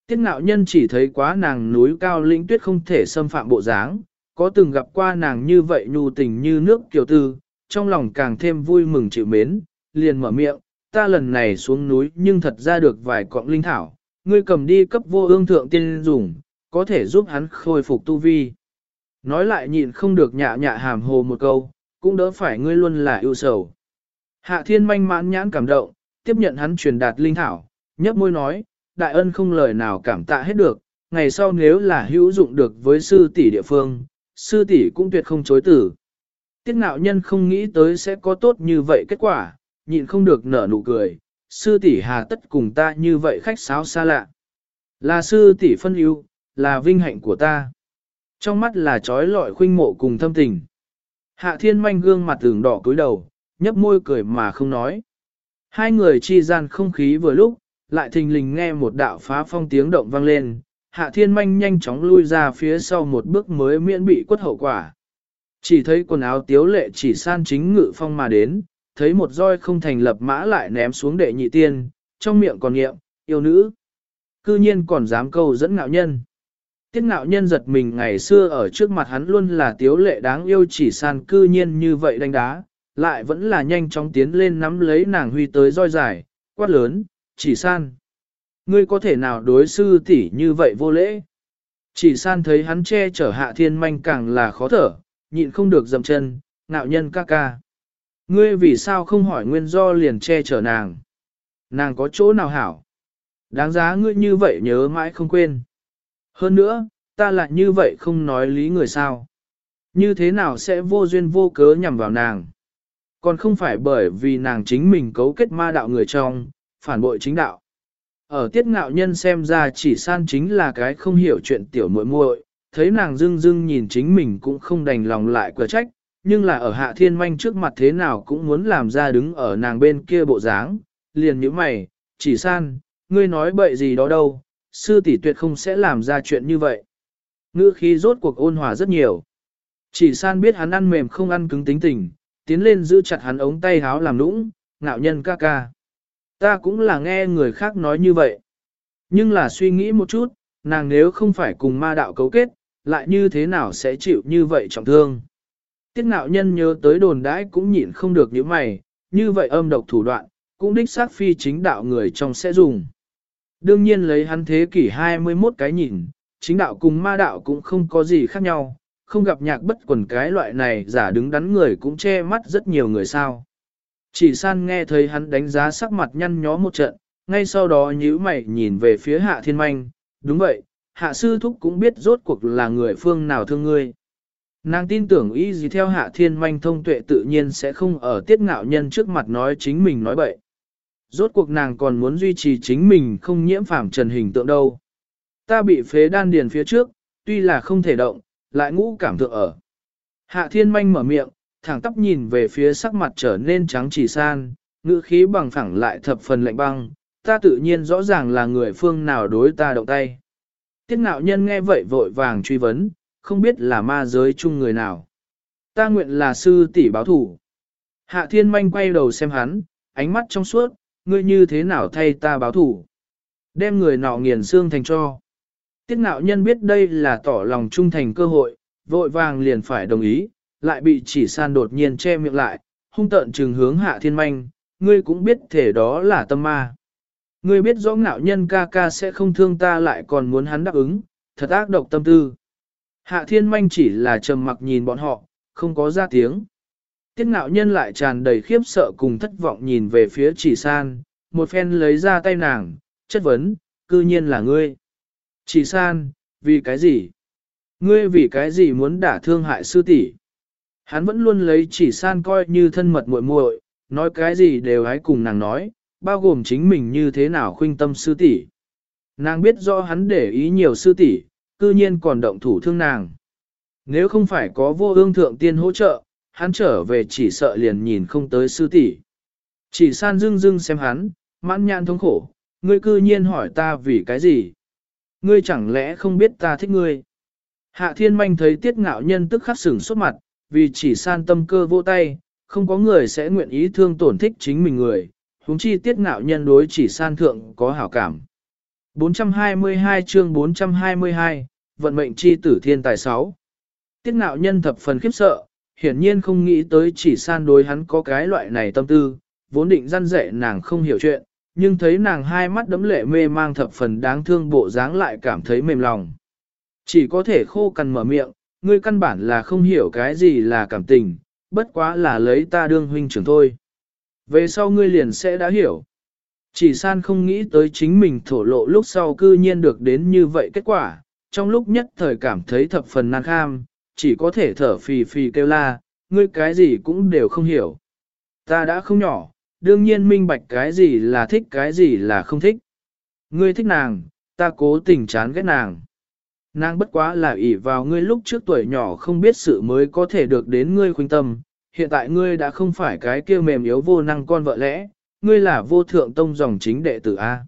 Speaker 1: Tiết ngạo nhân chỉ thấy quá nàng núi cao lĩnh tuyết không thể xâm phạm bộ dáng, có từng gặp qua nàng như vậy nhu tình như nước kiều tư, trong lòng càng thêm vui mừng chịu mến, liền mở miệng, ta lần này xuống núi nhưng thật ra được vài cọng linh thảo, ngươi cầm đi cấp vô ương thượng tiên dùng, có thể giúp hắn khôi phục tu vi. Nói lại nhịn không được nhạ nhạ hàm hồ một câu, cũng đỡ phải ngươi luôn là ưu sầu. Hạ thiên manh mãn nhãn cảm động, tiếp nhận hắn truyền đạt linh thảo, nhấp môi nói, đại ân không lời nào cảm tạ hết được, ngày sau nếu là hữu dụng được với sư tỷ địa phương, sư tỷ cũng tuyệt không chối tử. Tiết Nạo nhân không nghĩ tới sẽ có tốt như vậy kết quả, nhịn không được nở nụ cười, sư tỷ hà tất cùng ta như vậy khách sáo xa lạ. Là sư tỷ phân ưu, là vinh hạnh của ta. Trong mắt là trói lọi khuynh mộ cùng thâm tình. Hạ thiên manh gương mặt tường đỏ cúi đầu, nhấp môi cười mà không nói. Hai người chi gian không khí vừa lúc, lại thình lình nghe một đạo phá phong tiếng động vang lên, hạ thiên manh nhanh chóng lui ra phía sau một bước mới miễn bị quất hậu quả. Chỉ thấy quần áo tiếu lệ chỉ san chính ngự phong mà đến, thấy một roi không thành lập mã lại ném xuống đệ nhị tiên, trong miệng còn nghiệm, yêu nữ. Cư nhiên còn dám câu dẫn ngạo nhân. Tiết ngạo nhân giật mình ngày xưa ở trước mặt hắn luôn là tiếu lệ đáng yêu chỉ san cư nhiên như vậy đánh đá, lại vẫn là nhanh chóng tiến lên nắm lấy nàng huy tới roi dài, quát lớn, chỉ san. Ngươi có thể nào đối sư tỷ như vậy vô lễ? Chỉ san thấy hắn che chở hạ thiên manh càng là khó thở, nhịn không được dầm chân, ngạo nhân ca ca. Ngươi vì sao không hỏi nguyên do liền che chở nàng? Nàng có chỗ nào hảo? Đáng giá ngươi như vậy nhớ mãi không quên. Hơn nữa, ta lại như vậy không nói lý người sao? Như thế nào sẽ vô duyên vô cớ nhằm vào nàng? Còn không phải bởi vì nàng chính mình cấu kết ma đạo người trong, phản bội chính đạo. Ở tiết ngạo nhân xem ra chỉ san chính là cái không hiểu chuyện tiểu muội muội, thấy nàng dưng dưng nhìn chính mình cũng không đành lòng lại quả trách, nhưng là ở hạ thiên manh trước mặt thế nào cũng muốn làm ra đứng ở nàng bên kia bộ dáng, liền như mày, chỉ san, ngươi nói bậy gì đó đâu, sư tỷ tuyệt không sẽ làm ra chuyện như vậy. Ngữ khí rốt cuộc ôn hòa rất nhiều. Chỉ san biết hắn ăn mềm không ăn cứng tính tình, tiến lên giữ chặt hắn ống tay háo làm nũng, ngạo nhân ca ca. Ta cũng là nghe người khác nói như vậy. Nhưng là suy nghĩ một chút, nàng nếu không phải cùng ma đạo cấu kết, lại như thế nào sẽ chịu như vậy trọng thương. Tiết ngạo nhân nhớ tới đồn đãi cũng nhịn không được những mày, như vậy âm độc thủ đoạn, cũng đích xác phi chính đạo người trong sẽ dùng. Đương nhiên lấy hắn thế kỷ 21 cái nhìn, chính đạo cùng ma đạo cũng không có gì khác nhau, không gặp nhạc bất quần cái loại này giả đứng đắn người cũng che mắt rất nhiều người sao. Chỉ san nghe thấy hắn đánh giá sắc mặt nhăn nhó một trận, ngay sau đó nhíu mày nhìn về phía hạ thiên manh, đúng vậy, hạ sư thúc cũng biết rốt cuộc là người phương nào thương ngươi. Nàng tin tưởng ý gì theo hạ thiên manh thông tuệ tự nhiên sẽ không ở tiết ngạo nhân trước mặt nói chính mình nói bậy. Rốt cuộc nàng còn muốn duy trì chính mình không nhiễm phạm trần hình tượng đâu. Ta bị phế đan điền phía trước, tuy là không thể động, lại ngũ cảm thượng ở. Hạ thiên manh mở miệng, thẳng tắp nhìn về phía sắc mặt trở nên trắng chỉ san, ngữ khí bằng phẳng lại thập phần lạnh băng, ta tự nhiên rõ ràng là người phương nào đối ta động tay. Tiết ngạo nhân nghe vậy vội vàng truy vấn, không biết là ma giới chung người nào. Ta nguyện là sư tỷ báo thủ. Hạ thiên manh quay đầu xem hắn, ánh mắt trong suốt, ngươi như thế nào thay ta báo thủ. Đem người nọ nghiền xương thành cho. Tiết Nạo nhân biết đây là tỏ lòng trung thành cơ hội, vội vàng liền phải đồng ý, lại bị chỉ san đột nhiên che miệng lại, hung tợn trừng hướng hạ thiên manh, ngươi cũng biết thể đó là tâm ma. Ngươi biết rõ ngạo nhân ca ca sẽ không thương ta lại còn muốn hắn đáp ứng, thật ác độc tâm tư. Hạ thiên manh chỉ là trầm mặc nhìn bọn họ, không có ra tiếng. Tiết ngạo nhân lại tràn đầy khiếp sợ cùng thất vọng nhìn về phía chỉ san, một phen lấy ra tay nàng, chất vấn, cư nhiên là ngươi. Chỉ san, vì cái gì? Ngươi vì cái gì muốn đả thương hại sư tỷ? Hắn vẫn luôn lấy chỉ san coi như thân mật muội muội, nói cái gì đều hãy cùng nàng nói, bao gồm chính mình như thế nào khuynh tâm sư tỷ. Nàng biết rõ hắn để ý nhiều sư tỷ, cư nhiên còn động thủ thương nàng. Nếu không phải có vô ương thượng tiên hỗ trợ, hắn trở về chỉ sợ liền nhìn không tới sư tỷ. Chỉ san dưng dưng xem hắn, mãn nhãn thống khổ, ngươi cư nhiên hỏi ta vì cái gì? Ngươi chẳng lẽ không biết ta thích ngươi? Hạ thiên manh thấy tiết ngạo nhân tức khắc sửng sốt mặt, vì chỉ san tâm cơ vô tay, không có người sẽ nguyện ý thương tổn thích chính mình người, huống chi tiết ngạo nhân đối chỉ san thượng có hảo cảm. 422 chương 422, vận mệnh chi tử thiên tài 6. Tiết ngạo nhân thập phần khiếp sợ, hiển nhiên không nghĩ tới chỉ san đối hắn có cái loại này tâm tư, vốn định răn dạy nàng không hiểu chuyện, nhưng thấy nàng hai mắt đấm lệ mê mang thập phần đáng thương bộ dáng lại cảm thấy mềm lòng. Chỉ có thể khô cằn mở miệng, ngươi căn bản là không hiểu cái gì là cảm tình, bất quá là lấy ta đương huynh trưởng thôi. Về sau ngươi liền sẽ đã hiểu. Chỉ san không nghĩ tới chính mình thổ lộ lúc sau cư nhiên được đến như vậy kết quả, trong lúc nhất thời cảm thấy thập phần nan kham, chỉ có thể thở phì phì kêu la, ngươi cái gì cũng đều không hiểu. Ta đã không nhỏ, đương nhiên minh bạch cái gì là thích cái gì là không thích. Ngươi thích nàng, ta cố tình chán ghét nàng. Nàng bất quá là ỷ vào ngươi lúc trước tuổi nhỏ không biết sự mới có thể được đến ngươi khuynh tâm, hiện tại ngươi đã không phải cái kia mềm yếu vô năng con vợ lẽ, ngươi là vô thượng tông dòng chính đệ tử A.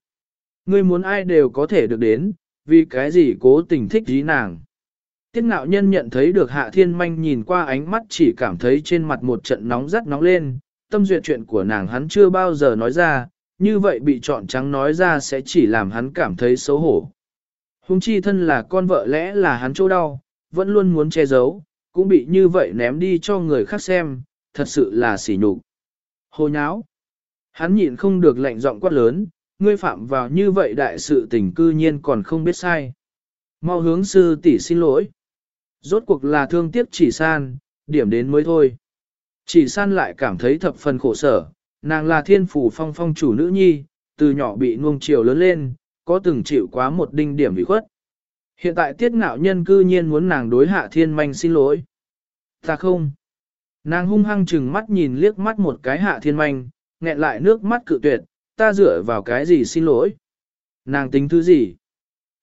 Speaker 1: Ngươi muốn ai đều có thể được đến, vì cái gì cố tình thích dí nàng. Tiết ngạo nhân nhận thấy được hạ thiên manh nhìn qua ánh mắt chỉ cảm thấy trên mặt một trận nóng rất nóng lên, tâm duyệt chuyện của nàng hắn chưa bao giờ nói ra, như vậy bị chọn trắng nói ra sẽ chỉ làm hắn cảm thấy xấu hổ. Hùng chi thân là con vợ lẽ là hắn chỗ đau, vẫn luôn muốn che giấu, cũng bị như vậy ném đi cho người khác xem, thật sự là sỉ nhục. Hồ nháo. Hắn nhịn không được lạnh giọng quát lớn, ngươi phạm vào như vậy đại sự tình cư nhiên còn không biết sai. Mau hướng sư tỷ xin lỗi. Rốt cuộc là thương tiếc chỉ san, điểm đến mới thôi. Chỉ san lại cảm thấy thập phần khổ sở, nàng là thiên phủ phong phong chủ nữ nhi, từ nhỏ bị nuông chiều lớn lên, có từng chịu quá một đinh điểm bị khuất. Hiện tại tiết ngạo nhân cư nhiên muốn nàng đối hạ thiên manh xin lỗi. Ta không. Nàng hung hăng chừng mắt nhìn liếc mắt một cái hạ thiên manh, nghẹn lại nước mắt cự tuyệt, ta dựa vào cái gì xin lỗi. Nàng tính thứ gì?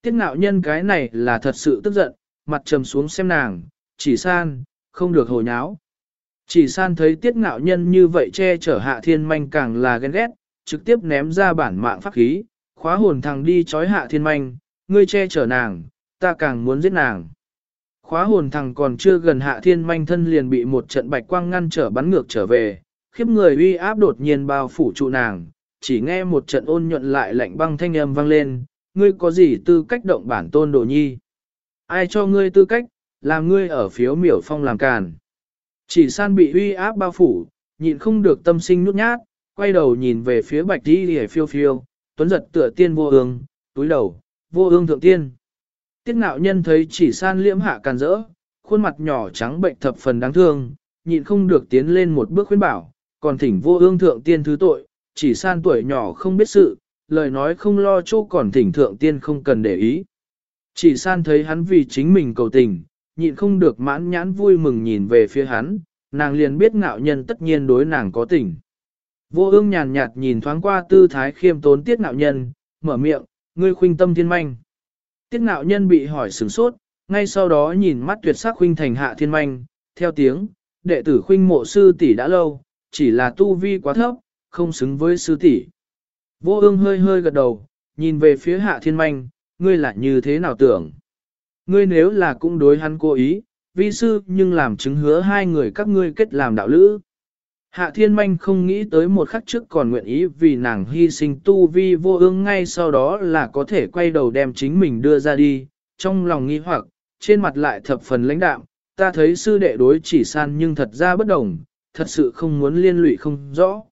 Speaker 1: Tiết ngạo nhân cái này là thật sự tức giận, mặt trầm xuống xem nàng, chỉ san, không được hồi nháo. Chỉ san thấy tiết ngạo nhân như vậy che chở hạ thiên manh càng là ghen ghét, trực tiếp ném ra bản mạng pháp khí, khóa hồn thằng đi chói hạ thiên manh, ngươi che chở nàng, ta càng muốn giết nàng. Khóa hồn thằng còn chưa gần hạ thiên manh thân liền bị một trận bạch quang ngăn trở bắn ngược trở về, khiếp người uy áp đột nhiên bao phủ trụ nàng, chỉ nghe một trận ôn nhuận lại lạnh băng thanh âm vang lên, ngươi có gì tư cách động bản tôn đồ nhi? Ai cho ngươi tư cách, làm ngươi ở phiếu miểu phong làm càn? Chỉ san bị uy áp bao phủ, nhịn không được tâm sinh nút nhát, quay đầu nhìn về phía bạch đi hề phiêu phiêu, tuấn giật tựa tiên vô ương, túi đầu, vô ương thượng tiên. Tiết ngạo nhân thấy chỉ san liễm hạ càn rỡ, khuôn mặt nhỏ trắng bệnh thập phần đáng thương, nhịn không được tiến lên một bước khuyên bảo, còn thỉnh vô ương thượng tiên thứ tội, chỉ san tuổi nhỏ không biết sự, lời nói không lo chỗ còn thỉnh thượng tiên không cần để ý. Chỉ san thấy hắn vì chính mình cầu tình, nhịn không được mãn nhãn vui mừng nhìn về phía hắn, nàng liền biết ngạo nhân tất nhiên đối nàng có tình. Vô ương nhàn nhạt nhìn thoáng qua tư thái khiêm tốn tiết ngạo nhân, mở miệng, ngươi khuynh tâm thiên manh. Tiết ngạo nhân bị hỏi sửng sốt, ngay sau đó nhìn mắt tuyệt sắc khuynh thành hạ thiên manh, theo tiếng, đệ tử khuynh mộ sư tỷ đã lâu, chỉ là tu vi quá thấp, không xứng với sư tỷ. Vô ương hơi hơi gật đầu, nhìn về phía hạ thiên manh, ngươi là như thế nào tưởng? Ngươi nếu là cũng đối hắn cố ý, vi sư nhưng làm chứng hứa hai người các ngươi kết làm đạo lữ. Hạ thiên manh không nghĩ tới một khắc trước còn nguyện ý vì nàng hy sinh tu vi vô ương ngay sau đó là có thể quay đầu đem chính mình đưa ra đi, trong lòng nghi hoặc, trên mặt lại thập phần lãnh đạm, ta thấy sư đệ đối chỉ san nhưng thật ra bất đồng, thật sự không muốn liên lụy không rõ.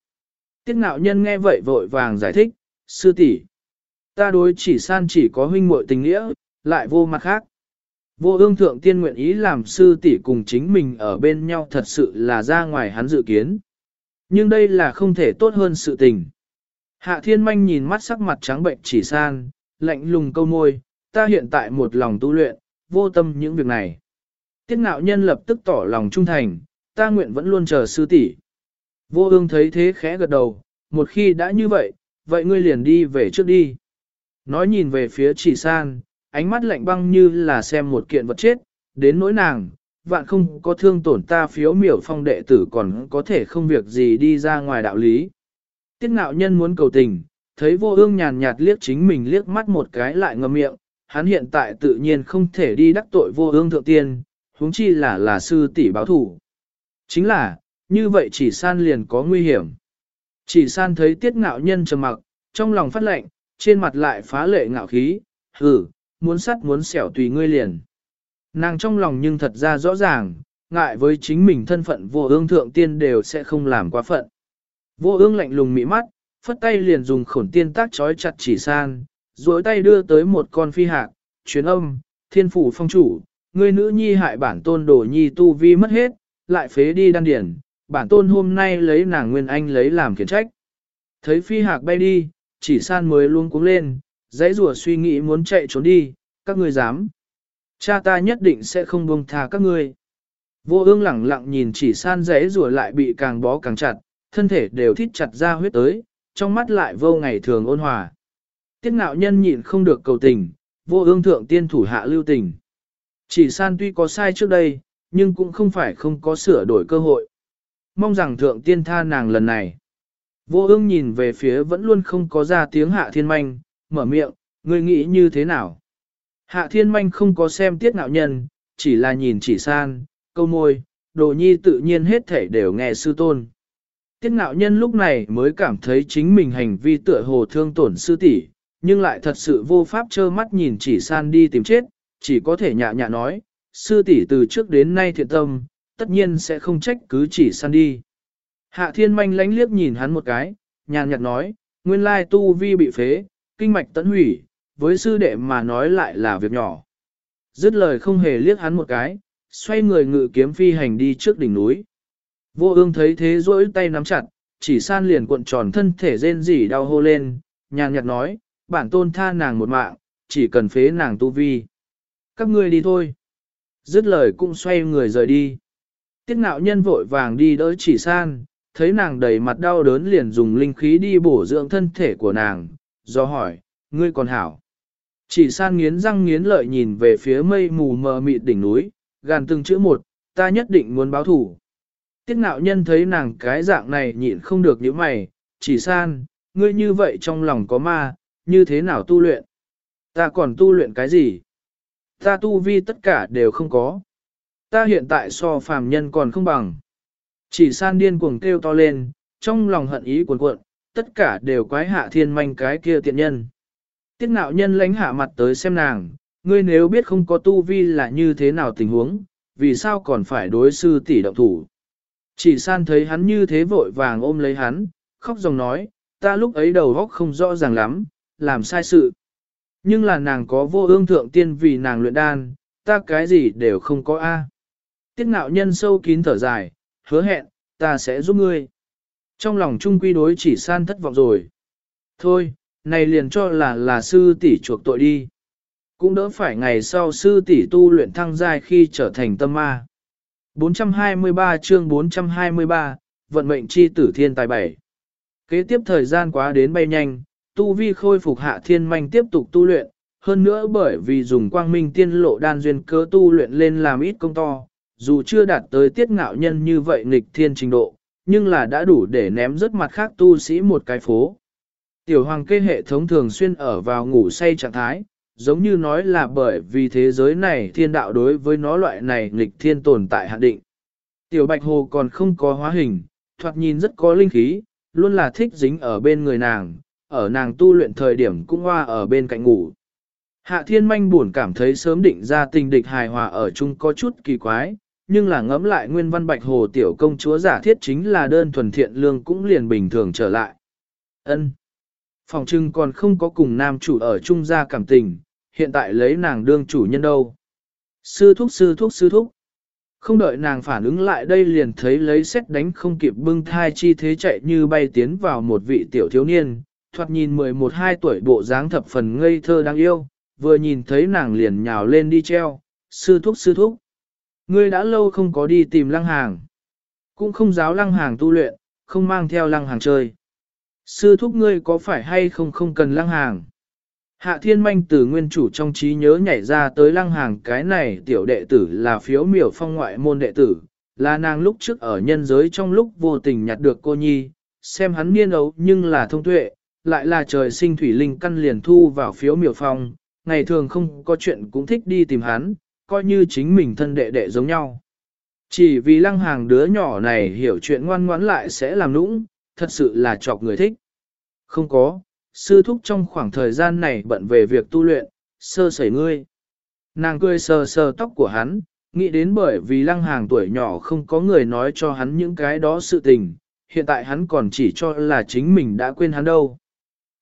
Speaker 1: Tiết ngạo nhân nghe vậy vội vàng giải thích, sư tỷ, ta đối chỉ san chỉ có huynh muội tình nghĩa, lại vô mặt khác. Vô ương thượng tiên nguyện ý làm sư tỷ cùng chính mình ở bên nhau thật sự là ra ngoài hắn dự kiến. Nhưng đây là không thể tốt hơn sự tình. Hạ thiên manh nhìn mắt sắc mặt trắng bệnh chỉ san, lạnh lùng câu môi, ta hiện tại một lòng tu luyện, vô tâm những việc này. Tiết ngạo nhân lập tức tỏ lòng trung thành, ta nguyện vẫn luôn chờ sư tỷ. Vô ương thấy thế khẽ gật đầu, một khi đã như vậy, vậy ngươi liền đi về trước đi. Nói nhìn về phía chỉ san, ánh mắt lạnh băng như là xem một kiện vật chết, đến nỗi nàng, vạn không có thương tổn ta phiếu miểu phong đệ tử còn có thể không việc gì đi ra ngoài đạo lý. Tiết ngạo nhân muốn cầu tình, thấy vô ương nhàn nhạt liếc chính mình liếc mắt một cái lại ngậm miệng, hắn hiện tại tự nhiên không thể đi đắc tội vô ương thượng tiên, huống chi là là sư tỷ báo thủ. Chính là, như vậy chỉ san liền có nguy hiểm. Chỉ san thấy tiết ngạo nhân trầm mặc, trong lòng phát lệnh, trên mặt lại phá lệ ngạo khí, hử, muốn sắt muốn xẻo tùy ngươi liền. Nàng trong lòng nhưng thật ra rõ ràng, ngại với chính mình thân phận vô ương thượng tiên đều sẽ không làm quá phận. Vô ương lạnh lùng mị mắt, phất tay liền dùng khổn tiên tác trói chặt chỉ san, duỗi tay đưa tới một con phi hạc, truyền âm, thiên phủ phong chủ, ngươi nữ nhi hại bản tôn đồ nhi tu vi mất hết, lại phế đi đan điển, bản tôn hôm nay lấy nàng nguyên anh lấy làm khiển trách. Thấy phi hạc bay đi, chỉ san mới luôn cuống lên, dãy rùa suy nghĩ muốn chạy trốn đi, các ngươi dám. Cha ta nhất định sẽ không buông tha các ngươi. Vô ương lẳng lặng nhìn chỉ san dãy rùa lại bị càng bó càng chặt, thân thể đều thít chặt ra huyết tới, trong mắt lại vô ngày thường ôn hòa. Tiết ngạo nhân nhịn không được cầu tình, vô ương thượng tiên thủ hạ lưu tình. Chỉ san tuy có sai trước đây, nhưng cũng không phải không có sửa đổi cơ hội. Mong rằng thượng tiên tha nàng lần này. Vô ương nhìn về phía vẫn luôn không có ra tiếng hạ thiên manh, mở miệng, ngươi nghĩ như thế nào? Hạ thiên manh không có xem tiết nạo nhân, chỉ là nhìn chỉ san, câu môi, đồ nhi tự nhiên hết thể đều nghe sư tôn. Tiết nạo nhân lúc này mới cảm thấy chính mình hành vi tựa hồ thương tổn sư tỷ, nhưng lại thật sự vô pháp trơ mắt nhìn chỉ san đi tìm chết, chỉ có thể nhạ nhạ nói, sư tỷ từ trước đến nay thiện tâm, tất nhiên sẽ không trách cứ chỉ san đi. Hạ thiên manh lánh liếc nhìn hắn một cái, nhàn nhạt nói, nguyên lai tu vi bị phế, kinh mạch tận hủy, với sư đệ mà nói lại là việc nhỏ. Dứt lời không hề liếc hắn một cái, xoay người ngự kiếm phi hành đi trước đỉnh núi. Vô ương thấy thế rỗi tay nắm chặt, chỉ san liền cuộn tròn thân thể rên rỉ đau hô lên, nhàn nhạt nói, bản tôn tha nàng một mạng, chỉ cần phế nàng tu vi. Các ngươi đi thôi. Dứt lời cũng xoay người rời đi. Tiết ngạo nhân vội vàng đi đỡ chỉ san, thấy nàng đầy mặt đau đớn liền dùng linh khí đi bổ dưỡng thân thể của nàng, do hỏi, ngươi còn hảo. Chỉ san nghiến răng nghiến lợi nhìn về phía mây mù mờ mịt đỉnh núi, gàn từng chữ một, ta nhất định muốn báo thủ. Tiết ngạo nhân thấy nàng cái dạng này nhịn không được những mày, chỉ san, ngươi như vậy trong lòng có ma, như thế nào tu luyện? Ta còn tu luyện cái gì? Ta tu vi tất cả đều không có. Ta hiện tại so phàm nhân còn không bằng. Chỉ san điên cuồng kêu to lên, trong lòng hận ý cuồn cuộn, tất cả đều quái hạ thiên manh cái kia tiện nhân. Tiết Nạo nhân lánh hạ mặt tới xem nàng, ngươi nếu biết không có tu vi là như thế nào tình huống, vì sao còn phải đối sư tỷ động thủ. Chỉ san thấy hắn như thế vội vàng ôm lấy hắn, khóc dòng nói, ta lúc ấy đầu óc không rõ ràng lắm, làm sai sự. Nhưng là nàng có vô ương thượng tiên vì nàng luyện đan, ta cái gì đều không có a. Tiết ngạo nhân sâu kín thở dài, hứa hẹn, ta sẽ giúp ngươi. Trong lòng trung quy đối chỉ san thất vọng rồi. Thôi, này liền cho là là sư tỷ chuộc tội đi. Cũng đỡ phải ngày sau sư tỷ tu luyện thăng giai khi trở thành tâm ma. 423 chương 423, vận mệnh chi tử thiên tài bảy. Kế tiếp thời gian quá đến bay nhanh, tu vi khôi phục hạ thiên manh tiếp tục tu luyện, hơn nữa bởi vì dùng quang minh tiên lộ đan duyên cớ tu luyện lên làm ít công to, dù chưa đạt tới tiết ngạo nhân như vậy nghịch thiên trình độ, nhưng là đã đủ để ném rất mặt khác tu sĩ một cái phố. Tiểu hoàng kê hệ thống thường xuyên ở vào ngủ say trạng thái, giống như nói là bởi vì thế giới này thiên đạo đối với nó loại này nghịch thiên tồn tại hạn định. Tiểu bạch hồ còn không có hóa hình, thoạt nhìn rất có linh khí, luôn là thích dính ở bên người nàng, ở nàng tu luyện thời điểm cũng hoa ở bên cạnh ngủ. Hạ thiên manh buồn cảm thấy sớm định ra tình địch hài hòa ở chung có chút kỳ quái, nhưng là ngẫm lại nguyên văn bạch hồ tiểu công chúa giả thiết chính là đơn thuần thiện lương cũng liền bình thường trở lại. ân Phòng trưng còn không có cùng nam chủ ở chung gia cảm tình, hiện tại lấy nàng đương chủ nhân đâu. Sư thúc sư thúc sư thúc. Không đợi nàng phản ứng lại đây liền thấy lấy xét đánh không kịp bưng thai chi thế chạy như bay tiến vào một vị tiểu thiếu niên, thoạt nhìn 11-12 tuổi bộ dáng thập phần ngây thơ đáng yêu, vừa nhìn thấy nàng liền nhào lên đi treo, sư thúc sư thúc. Ngươi đã lâu không có đi tìm lăng hàng, cũng không giáo lăng hàng tu luyện, không mang theo lăng hàng chơi. Sư thúc ngươi có phải hay không không cần lăng hàng? Hạ thiên manh từ nguyên chủ trong trí nhớ nhảy ra tới lăng hàng cái này tiểu đệ tử là phiếu miểu phong ngoại môn đệ tử, là nàng lúc trước ở nhân giới trong lúc vô tình nhặt được cô nhi, xem hắn niên ấu nhưng là thông tuệ, lại là trời sinh thủy linh căn liền thu vào phiếu miểu phong, ngày thường không có chuyện cũng thích đi tìm hắn, coi như chính mình thân đệ đệ giống nhau. Chỉ vì lăng hàng đứa nhỏ này hiểu chuyện ngoan ngoãn lại sẽ làm nũng, thật sự là chọc người thích. Không có, sư thúc trong khoảng thời gian này bận về việc tu luyện, sơ sẩy ngươi. Nàng cười sờ sờ tóc của hắn, nghĩ đến bởi vì lăng hàng tuổi nhỏ không có người nói cho hắn những cái đó sự tình, hiện tại hắn còn chỉ cho là chính mình đã quên hắn đâu.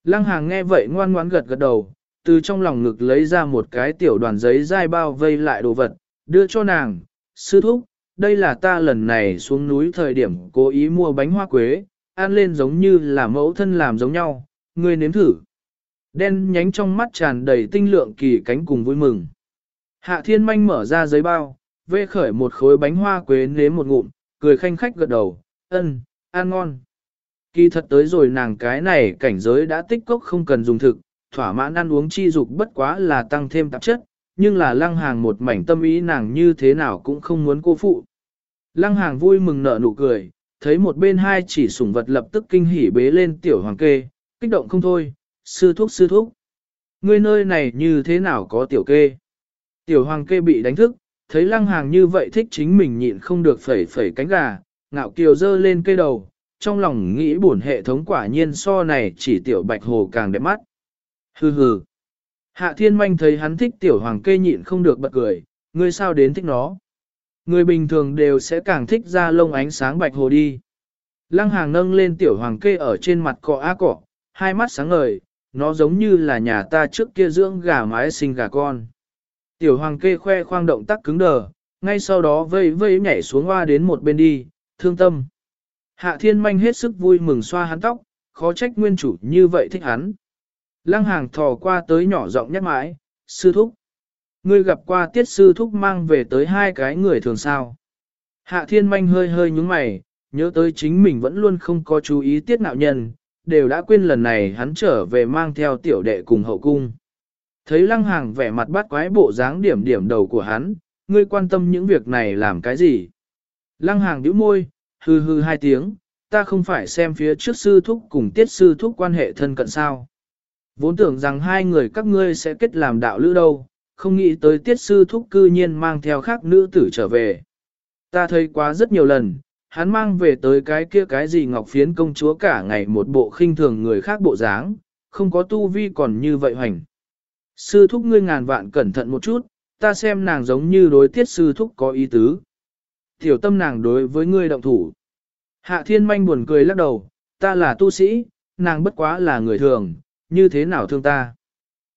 Speaker 1: Lăng hàng nghe vậy ngoan ngoãn gật gật đầu, từ trong lòng ngực lấy ra một cái tiểu đoàn giấy dai bao vây lại đồ vật, đưa cho nàng, sư thúc, đây là ta lần này xuống núi thời điểm cố ý mua bánh hoa quế, ăn lên giống như là mẫu thân làm giống nhau, ngươi nếm thử. Đen nhánh trong mắt tràn đầy tinh lượng kỳ cánh cùng vui mừng. Hạ thiên manh mở ra giấy bao, vê khởi một khối bánh hoa quế nếm một ngụm, cười khanh khách gật đầu, ân, ăn ngon. Kỳ thật tới rồi nàng cái này cảnh giới đã tích cốc không cần dùng thực, thỏa mãn ăn uống chi dục bất quá là tăng thêm tạp chất, nhưng là lăng hàng một mảnh tâm ý nàng như thế nào cũng không muốn cô phụ. Lăng hàng vui mừng nở nụ cười, thấy một bên hai chỉ sủng vật lập tức kinh hỉ bế lên tiểu hoàng kê, kích động không thôi, sư thúc sư thúc. Ngươi nơi này như thế nào có tiểu kê? Tiểu hoàng kê bị đánh thức, thấy lăng hàng như vậy thích chính mình nhịn không được phẩy phẩy cánh gà, ngạo kiều dơ lên cây đầu, trong lòng nghĩ buồn hệ thống quả nhiên so này chỉ tiểu bạch hồ càng đẹp mắt. Hừ hừ. Hạ thiên manh thấy hắn thích tiểu hoàng kê nhịn không được bật cười, ngươi sao đến thích nó. Người bình thường đều sẽ càng thích ra lông ánh sáng bạch hồ đi. Lăng hàng nâng lên tiểu hoàng kê ở trên mặt cọ á cọ, hai mắt sáng ngời, nó giống như là nhà ta trước kia dưỡng gà mái sinh gà con. Tiểu hoàng kê khoe khoang động tác cứng đờ, ngay sau đó vây vây nhảy xuống hoa đến một bên đi, thương tâm. Hạ thiên manh hết sức vui mừng xoa hắn tóc, khó trách nguyên chủ như vậy thích hắn. Lăng hàng thò qua tới nhỏ giọng nhắc mãi, sư thúc. Ngươi gặp qua tiết sư thúc mang về tới hai cái người thường sao. Hạ thiên manh hơi hơi nhúng mày, nhớ tới chính mình vẫn luôn không có chú ý tiết nạo nhân, đều đã quên lần này hắn trở về mang theo tiểu đệ cùng hậu cung. Thấy lăng hàng vẻ mặt bát quái bộ dáng điểm điểm đầu của hắn, ngươi quan tâm những việc này làm cái gì? Lăng hàng nhíu môi, hư hư hai tiếng, ta không phải xem phía trước sư thúc cùng tiết sư thúc quan hệ thân cận sao. Vốn tưởng rằng hai người các ngươi sẽ kết làm đạo lữ đâu, không nghĩ tới tiết sư thúc cư nhiên mang theo khác nữ tử trở về. Ta thấy quá rất nhiều lần, hắn mang về tới cái kia cái gì ngọc phiến công chúa cả ngày một bộ khinh thường người khác bộ dáng, không có tu vi còn như vậy hoành. Sư thúc ngươi ngàn vạn cẩn thận một chút, ta xem nàng giống như đối tiết sư thúc có ý tứ. Tiểu tâm nàng đối với ngươi động thủ. Hạ thiên manh buồn cười lắc đầu, ta là tu sĩ, nàng bất quá là người thường, như thế nào thương ta.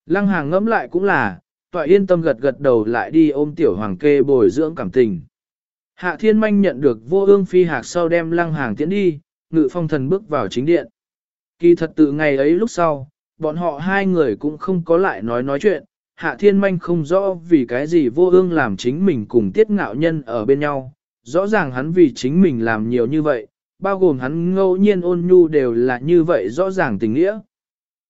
Speaker 1: Lăng hàng ngẫm lại cũng là, tọa yên tâm gật gật đầu lại đi ôm tiểu hoàng kê bồi dưỡng cảm tình. Hạ thiên manh nhận được vô ương phi hạc sau đem lăng hàng tiến đi, ngự phong thần bước vào chính điện. Kỳ thật từ ngày ấy lúc sau, bọn họ hai người cũng không có lại nói nói chuyện, hạ thiên manh không rõ vì cái gì vô ương làm chính mình cùng tiết ngạo nhân ở bên nhau, rõ ràng hắn vì chính mình làm nhiều như vậy, bao gồm hắn ngẫu nhiên ôn nhu đều là như vậy rõ ràng tình nghĩa.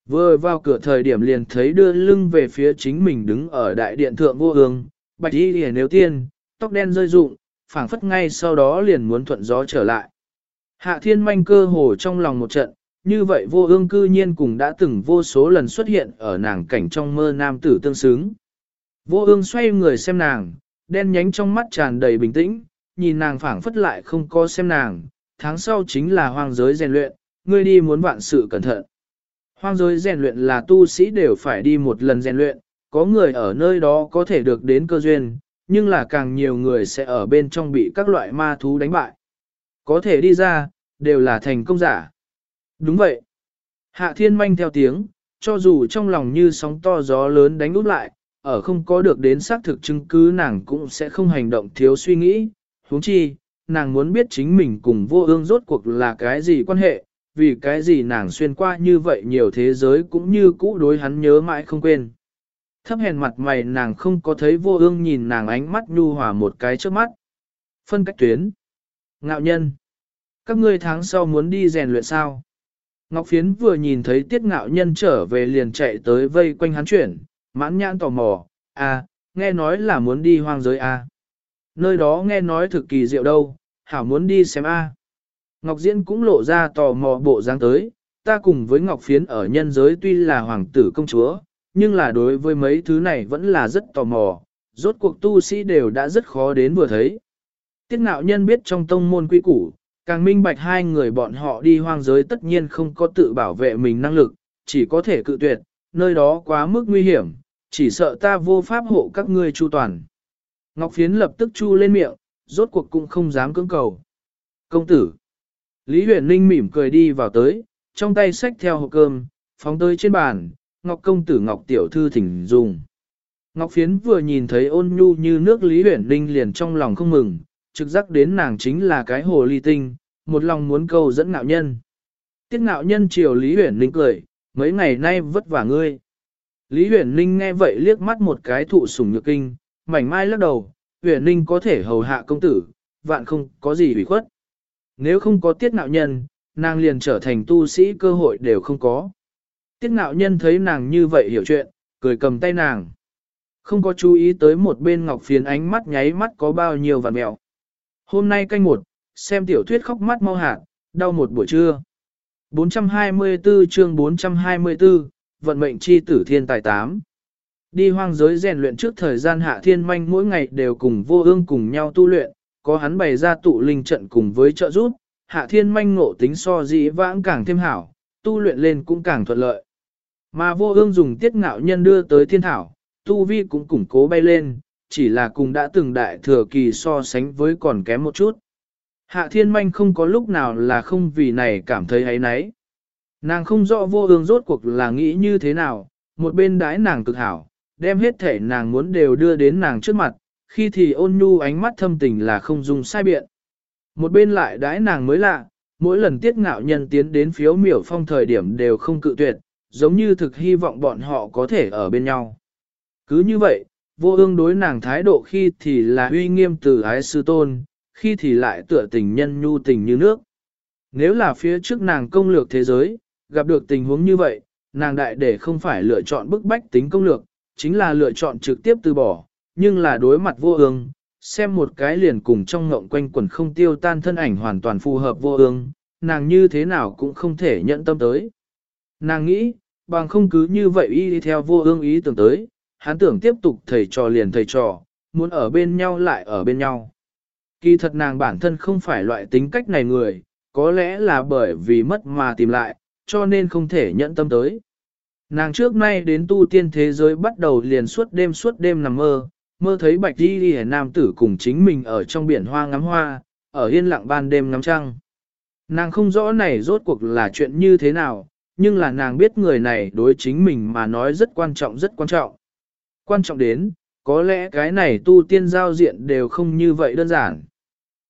Speaker 1: Vừa vào cửa thời điểm liền thấy đưa lưng về phía chính mình đứng ở đại điện thượng vô ương, bạch y lìa nếu tiên, tóc đen rơi rụng, phảng phất ngay sau đó liền muốn thuận gió trở lại. Hạ thiên manh cơ hồ trong lòng một trận, như vậy vô ương cư nhiên cùng đã từng vô số lần xuất hiện ở nàng cảnh trong mơ nam tử tương xứng. Vô ương xoay người xem nàng, đen nhánh trong mắt tràn đầy bình tĩnh, nhìn nàng phảng phất lại không có xem nàng, tháng sau chính là hoang giới rèn luyện, ngươi đi muốn vạn sự cẩn thận. Hoang giới rèn luyện là tu sĩ đều phải đi một lần rèn luyện, có người ở nơi đó có thể được đến cơ duyên, nhưng là càng nhiều người sẽ ở bên trong bị các loại ma thú đánh bại. Có thể đi ra, đều là thành công giả. Đúng vậy. Hạ thiên manh theo tiếng, cho dù trong lòng như sóng to gió lớn đánh úp lại, ở không có được đến xác thực chứng cứ nàng cũng sẽ không hành động thiếu suy nghĩ, huống chi, nàng muốn biết chính mình cùng vô ương rốt cuộc là cái gì quan hệ, vì cái gì nàng xuyên qua như vậy nhiều thế giới cũng như cũ đối hắn nhớ mãi không quên. Thấp hèn mặt mày nàng không có thấy vô ương nhìn nàng ánh mắt nhu hòa một cái trước mắt. Phân cách tuyến. Ngạo nhân. Các ngươi tháng sau muốn đi rèn luyện sao? Ngọc Phiến vừa nhìn thấy tiết ngạo nhân trở về liền chạy tới vây quanh hắn chuyển, mãn nhãn tò mò, à, nghe nói là muốn đi hoang giới à. Nơi đó nghe nói thực kỳ diệu đâu, hảo muốn đi xem a. Ngọc Diễn cũng lộ ra tò mò bộ dáng tới, ta cùng với Ngọc Phiến ở nhân giới tuy là hoàng tử công chúa, nhưng là đối với mấy thứ này vẫn là rất tò mò, rốt cuộc tu sĩ đều đã rất khó đến vừa thấy. Tiết ngạo nhân biết trong tông môn quy củ, càng minh bạch hai người bọn họ đi hoang giới tất nhiên không có tự bảo vệ mình năng lực, chỉ có thể cự tuyệt, nơi đó quá mức nguy hiểm, chỉ sợ ta vô pháp hộ các ngươi chu toàn. Ngọc Phiến lập tức chu lên miệng, rốt cuộc cũng không dám cưỡng cầu. Công tử! Lý huyền ninh mỉm cười đi vào tới, trong tay xách theo hộp cơm, phóng tới trên bàn, Ngọc công tử Ngọc tiểu thư thỉnh dùng. Ngọc Phiến vừa nhìn thấy ôn nhu như nước Lý huyền ninh liền trong lòng không mừng, trực giác đến nàng chính là cái hồ ly tinh, một lòng muốn câu dẫn ngạo nhân. Tiết ngạo nhân chiều Lý huyền ninh cười, mấy ngày nay vất vả ngươi. Lý huyền ninh nghe vậy liếc mắt một cái thụ sủng nhược kinh, mảnh mai lắc đầu, huyền ninh có thể hầu hạ công tử, vạn không có gì hủy khuất. Nếu không có tiết nạo nhân, nàng liền trở thành tu sĩ cơ hội đều không có. Tiết nạo nhân thấy nàng như vậy hiểu chuyện, cười cầm tay nàng. Không có chú ý tới một bên ngọc phiến ánh mắt nháy mắt có bao nhiêu vạn mẹo. Hôm nay canh một, xem tiểu thuyết khóc mắt mau hạt, đau một buổi trưa. 424 chương 424, vận mệnh chi tử thiên tài 8. Đi hoang giới rèn luyện trước thời gian hạ thiên manh mỗi ngày đều cùng vô ương cùng nhau tu luyện, có hắn bày ra tụ linh trận cùng với trợ giúp, hạ thiên manh ngộ tính so dĩ vãng càng thêm hảo, tu luyện lên cũng càng thuận lợi. Mà vô ương dùng tiết ngạo nhân đưa tới thiên thảo, tu vi cũng củng cố bay lên, chỉ là cùng đã từng đại thừa kỳ so sánh với còn kém một chút. Hạ thiên manh không có lúc nào là không vì này cảm thấy ấy nấy. Nàng không rõ vô ương rốt cuộc là nghĩ như thế nào, một bên đái nàng cực hảo, đem hết thể nàng muốn đều đưa đến nàng trước mặt, khi thì ôn nhu ánh mắt thâm tình là không dùng sai biện. Một bên lại đái nàng mới lạ, mỗi lần tiết ngạo nhân tiến đến phiếu miểu phong thời điểm đều không cự tuyệt, giống như thực hy vọng bọn họ có thể ở bên nhau. Cứ như vậy, vô ương đối nàng thái độ khi thì là uy nghiêm từ ái sư tôn, khi thì lại tựa tình nhân nhu tình như nước. Nếu là phía trước nàng công lược thế giới, gặp được tình huống như vậy, nàng đại để không phải lựa chọn bức bách tính công lược, chính là lựa chọn trực tiếp từ bỏ, nhưng là đối mặt vô ương, xem một cái liền cùng trong ngộng quanh quần không tiêu tan thân ảnh hoàn toàn phù hợp vô ương, nàng như thế nào cũng không thể nhận tâm tới. Nàng nghĩ, bằng không cứ như vậy y đi theo vô ương ý tưởng tới, hắn tưởng tiếp tục thầy trò liền thầy trò, muốn ở bên nhau lại ở bên nhau. Kỳ thật nàng bản thân không phải loại tính cách này người, có lẽ là bởi vì mất mà tìm lại, cho nên không thể nhận tâm tới. Nàng trước nay đến tu tiên thế giới bắt đầu liền suốt đêm suốt đêm nằm mơ, mơ thấy bạch đi đi nam tử cùng chính mình ở trong biển hoa ngắm hoa, ở yên lặng ban đêm ngắm trăng. Nàng không rõ này rốt cuộc là chuyện như thế nào, nhưng là nàng biết người này đối chính mình mà nói rất quan trọng rất quan trọng. Quan trọng đến, có lẽ cái này tu tiên giao diện đều không như vậy đơn giản.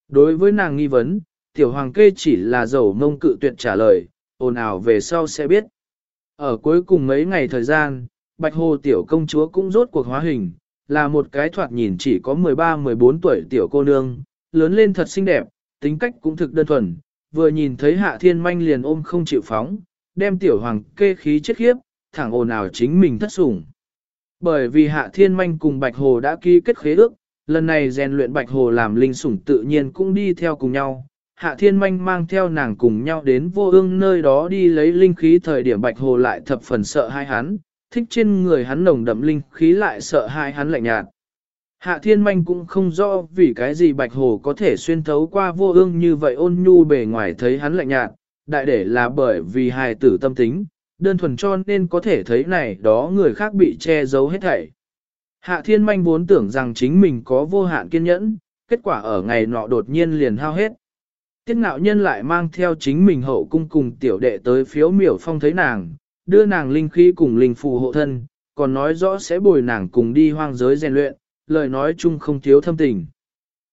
Speaker 1: Đối với nàng nghi vấn, tiểu hoàng kê chỉ là dầu mông cự tuyệt trả lời, ồn ào về sau sẽ biết. Ở cuối cùng mấy ngày thời gian, Bạch Hồ tiểu công chúa cũng rốt cuộc hóa hình, là một cái thoạt nhìn chỉ có 13-14 tuổi tiểu cô nương, lớn lên thật xinh đẹp, tính cách cũng thực đơn thuần, vừa nhìn thấy hạ thiên manh liền ôm không chịu phóng, đem tiểu hoàng kê khí chết khiếp, thẳng ồn ào chính mình thất sủng. Bởi vì hạ thiên manh cùng Bạch Hồ đã ký kết khế ước, lần này rèn luyện Bạch Hồ làm linh sủng tự nhiên cũng đi theo cùng nhau. Hạ Thiên Manh mang theo nàng cùng nhau đến vô ương nơi đó đi lấy linh khí thời điểm Bạch Hồ lại thập phần sợ hai hắn, thích trên người hắn nồng đậm linh khí lại sợ hai hắn lạnh nhạt. Hạ Thiên Manh cũng không rõ vì cái gì Bạch Hồ có thể xuyên thấu qua vô ương như vậy ôn nhu bề ngoài thấy hắn lạnh nhạt, đại để là bởi vì hài tử tâm tính, đơn thuần cho nên có thể thấy này đó người khác bị che giấu hết thảy. Hạ thiên manh vốn tưởng rằng chính mình có vô hạn kiên nhẫn, kết quả ở ngày nọ đột nhiên liền hao hết. Tiết ngạo nhân lại mang theo chính mình hậu cung cùng tiểu đệ tới phiếu miểu phong thấy nàng, đưa nàng linh khí cùng linh phù hộ thân, còn nói rõ sẽ bồi nàng cùng đi hoang giới rèn luyện, lời nói chung không thiếu thâm tình.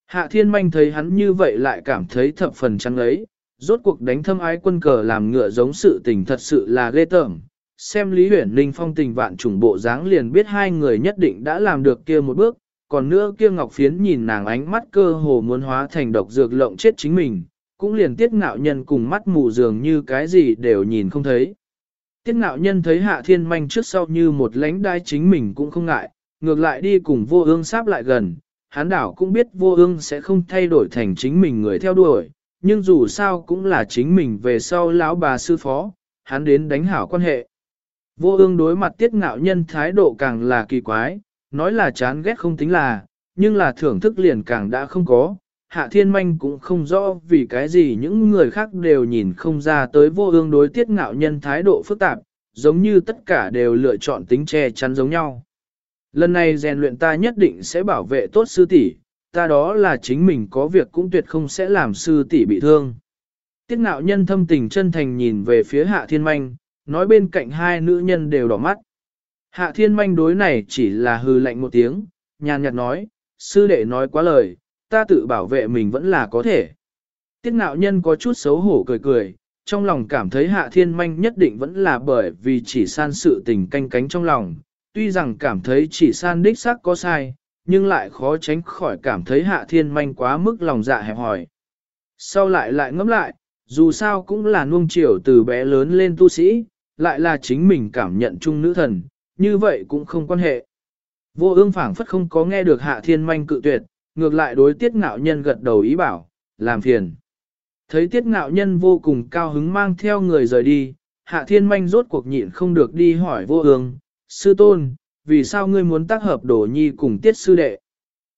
Speaker 1: Hạ thiên manh thấy hắn như vậy lại cảm thấy thập phần chăng ấy, rốt cuộc đánh thâm ái quân cờ làm ngựa giống sự tình thật sự là ghê tởm. Xem Lý Huyển Ninh phong tình vạn trùng bộ dáng liền biết hai người nhất định đã làm được kia một bước, còn nữa kia Ngọc Phiến nhìn nàng ánh mắt cơ hồ muốn hóa thành độc dược lộng chết chính mình, cũng liền tiết ngạo nhân cùng mắt mù dường như cái gì đều nhìn không thấy. Tiết ngạo nhân thấy hạ thiên manh trước sau như một lãnh đai chính mình cũng không ngại, ngược lại đi cùng vô ương sáp lại gần, hán đảo cũng biết vô ương sẽ không thay đổi thành chính mình người theo đuổi, nhưng dù sao cũng là chính mình về sau lão bà sư phó, hắn đến đánh hảo quan hệ. Vô ương đối mặt tiết ngạo nhân thái độ càng là kỳ quái, nói là chán ghét không tính là, nhưng là thưởng thức liền càng đã không có. Hạ thiên manh cũng không rõ vì cái gì những người khác đều nhìn không ra tới vô ương đối tiết ngạo nhân thái độ phức tạp, giống như tất cả đều lựa chọn tính che chắn giống nhau. Lần này rèn luyện ta nhất định sẽ bảo vệ tốt sư tỷ, ta đó là chính mình có việc cũng tuyệt không sẽ làm sư tỷ bị thương. Tiết ngạo nhân thâm tình chân thành nhìn về phía hạ thiên manh, nói bên cạnh hai nữ nhân đều đỏ mắt. Hạ thiên manh đối này chỉ là hư lạnh một tiếng, nhàn nhạt nói, sư đệ nói quá lời, ta tự bảo vệ mình vẫn là có thể. Tiết Nạo nhân có chút xấu hổ cười cười, trong lòng cảm thấy hạ thiên manh nhất định vẫn là bởi vì chỉ san sự tình canh cánh trong lòng, tuy rằng cảm thấy chỉ san đích xác có sai, nhưng lại khó tránh khỏi cảm thấy hạ thiên manh quá mức lòng dạ hẹp hòi. Sau lại lại ngẫm lại, dù sao cũng là nuông chiều từ bé lớn lên tu sĩ, lại là chính mình cảm nhận chung nữ thần, như vậy cũng không quan hệ. Vô ương phảng phất không có nghe được hạ thiên manh cự tuyệt, ngược lại đối tiết ngạo nhân gật đầu ý bảo, làm phiền. Thấy tiết ngạo nhân vô cùng cao hứng mang theo người rời đi, hạ thiên manh rốt cuộc nhịn không được đi hỏi vô ương, sư tôn, vì sao ngươi muốn tác hợp đổ nhi cùng tiết sư đệ?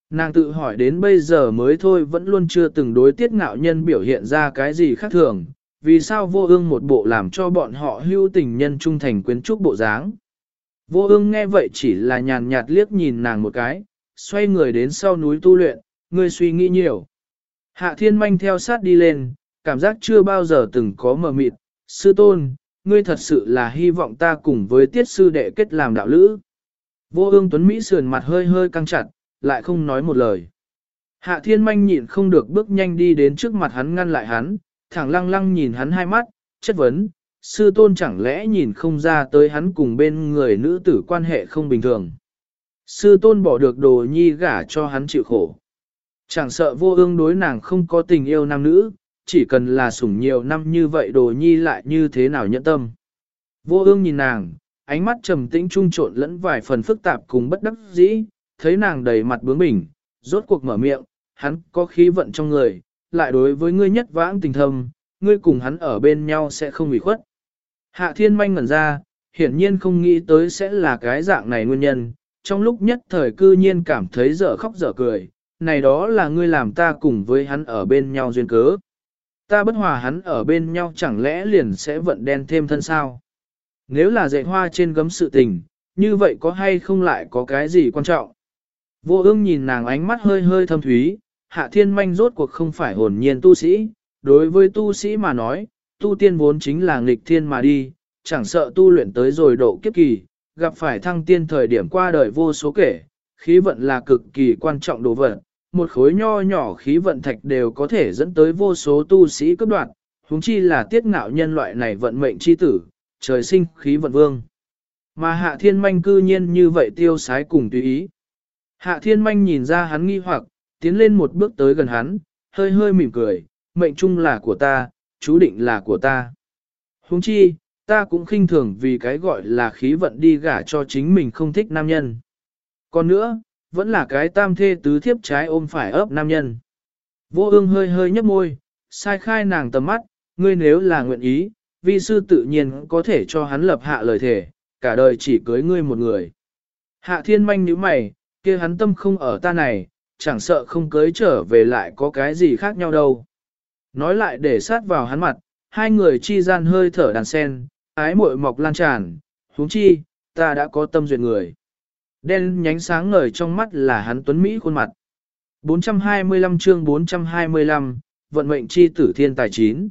Speaker 1: Nàng tự hỏi đến bây giờ mới thôi vẫn luôn chưa từng đối tiết ngạo nhân biểu hiện ra cái gì khác thường, vì sao vô ương một bộ làm cho bọn họ hưu tình nhân trung thành quyến trúc bộ dáng. Vô ương nghe vậy chỉ là nhàn nhạt liếc nhìn nàng một cái, xoay người đến sau núi tu luyện, ngươi suy nghĩ nhiều. Hạ thiên manh theo sát đi lên, cảm giác chưa bao giờ từng có mờ mịt, sư tôn, ngươi thật sự là hy vọng ta cùng với tiết sư đệ kết làm đạo lữ. Vô ương tuấn Mỹ sườn mặt hơi hơi căng chặt, lại không nói một lời. Hạ thiên manh nhịn không được bước nhanh đi đến trước mặt hắn ngăn lại hắn, thẳng lăng lăng nhìn hắn hai mắt, chất vấn, sư tôn chẳng lẽ nhìn không ra tới hắn cùng bên người nữ tử quan hệ không bình thường. Sư tôn bỏ được đồ nhi gả cho hắn chịu khổ. Chẳng sợ vô ương đối nàng không có tình yêu nam nữ, chỉ cần là sủng nhiều năm như vậy đồ nhi lại như thế nào nhẫn tâm. Vô ương nhìn nàng, ánh mắt trầm tĩnh trung trộn lẫn vài phần phức tạp cùng bất đắc dĩ, thấy nàng đầy mặt bướng bỉnh, rốt cuộc mở miệng, hắn có khí vận trong người, lại đối với ngươi nhất vãng tình thâm, ngươi cùng hắn ở bên nhau sẽ không bị khuất. Hạ thiên manh ngẩn ra, hiển nhiên không nghĩ tới sẽ là cái dạng này nguyên nhân, trong lúc nhất thời cư nhiên cảm thấy dở khóc dở cười, này đó là ngươi làm ta cùng với hắn ở bên nhau duyên cớ. Ta bất hòa hắn ở bên nhau chẳng lẽ liền sẽ vận đen thêm thân sao? Nếu là dạy hoa trên gấm sự tình, như vậy có hay không lại có cái gì quan trọng? Vô ương nhìn nàng ánh mắt hơi hơi thâm thúy, hạ thiên manh rốt cuộc không phải hồn nhiên tu sĩ, đối với tu sĩ mà nói, tu tiên vốn chính là nghịch thiên mà đi, chẳng sợ tu luyện tới rồi độ kiếp kỳ, gặp phải thăng tiên thời điểm qua đời vô số kể, khí vận là cực kỳ quan trọng đồ vật, một khối nho nhỏ khí vận thạch đều có thể dẫn tới vô số tu sĩ cấp đoạn, huống chi là tiết ngạo nhân loại này vận mệnh chi tử, trời sinh khí vận vương. Mà hạ thiên manh cư nhiên như vậy tiêu sái cùng tùy ý. Hạ thiên manh nhìn ra hắn nghi hoặc, tiến lên một bước tới gần hắn, hơi hơi mỉm cười, mệnh chung là của ta, chú định là của ta. Huống chi, ta cũng khinh thường vì cái gọi là khí vận đi gả cho chính mình không thích nam nhân. Còn nữa, vẫn là cái tam thê tứ thiếp trái ôm phải ấp nam nhân. Vô ương hơi hơi nhấp môi, sai khai nàng tầm mắt, ngươi nếu là nguyện ý, vi sư tự nhiên có thể cho hắn lập hạ lời thể, cả đời chỉ cưới ngươi một người. Hạ thiên manh như mày, kia hắn tâm không ở ta này, chẳng sợ không cưới trở về lại có cái gì khác nhau đâu. Nói lại để sát vào hắn mặt, hai người chi gian hơi thở đàn sen, ái muội mọc lan tràn, huống chi, ta đã có tâm duyệt người. Đen nhánh sáng ngời trong mắt là hắn tuấn Mỹ khuôn mặt. 425 chương 425, vận mệnh chi tử thiên tài chín.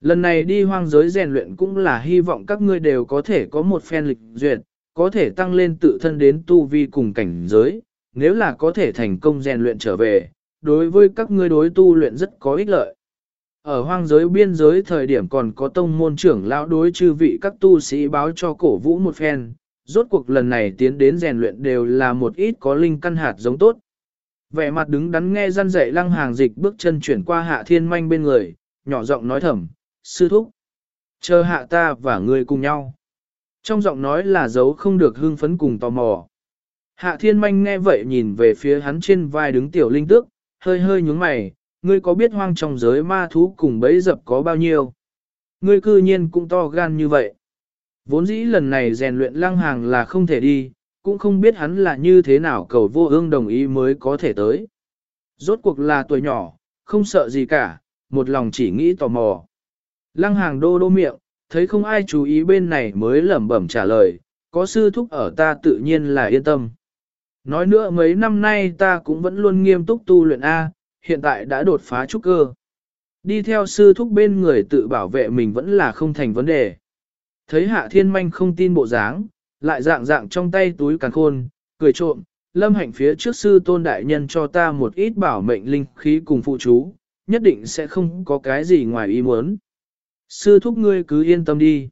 Speaker 1: Lần này đi hoang giới rèn luyện cũng là hy vọng các ngươi đều có thể có một phen lịch duyệt, có thể tăng lên tự thân đến tu vi cùng cảnh giới, nếu là có thể thành công rèn luyện trở về, đối với các ngươi đối tu luyện rất có ích lợi. Ở hoang giới biên giới thời điểm còn có tông môn trưởng lão đối chư vị các tu sĩ báo cho cổ vũ một phen, rốt cuộc lần này tiến đến rèn luyện đều là một ít có linh căn hạt giống tốt. Vẻ mặt đứng đắn nghe răn dạy lăng hàng dịch bước chân chuyển qua hạ thiên manh bên người, nhỏ giọng nói thầm, sư thúc. Chờ hạ ta và người cùng nhau. Trong giọng nói là dấu không được hưng phấn cùng tò mò. Hạ thiên manh nghe vậy nhìn về phía hắn trên vai đứng tiểu linh tước, hơi hơi nhúng mày, ngươi có biết hoang trong giới ma thú cùng bấy dập có bao nhiêu? Ngươi cư nhiên cũng to gan như vậy. Vốn dĩ lần này rèn luyện lăng hàng là không thể đi, cũng không biết hắn là như thế nào cầu vô ương đồng ý mới có thể tới. Rốt cuộc là tuổi nhỏ, không sợ gì cả, một lòng chỉ nghĩ tò mò. Lăng hàng đô đô miệng, thấy không ai chú ý bên này mới lẩm bẩm trả lời, có sư thúc ở ta tự nhiên là yên tâm. Nói nữa mấy năm nay ta cũng vẫn luôn nghiêm túc tu luyện A, hiện tại đã đột phá trúc cơ. Đi theo sư thúc bên người tự bảo vệ mình vẫn là không thành vấn đề. Thấy hạ thiên manh không tin bộ dáng, lại dạng dạng trong tay túi càn khôn, cười trộm, lâm hạnh phía trước sư tôn đại nhân cho ta một ít bảo mệnh linh khí cùng phụ chú, nhất định sẽ không có cái gì ngoài ý muốn. Sư thúc ngươi cứ yên tâm đi.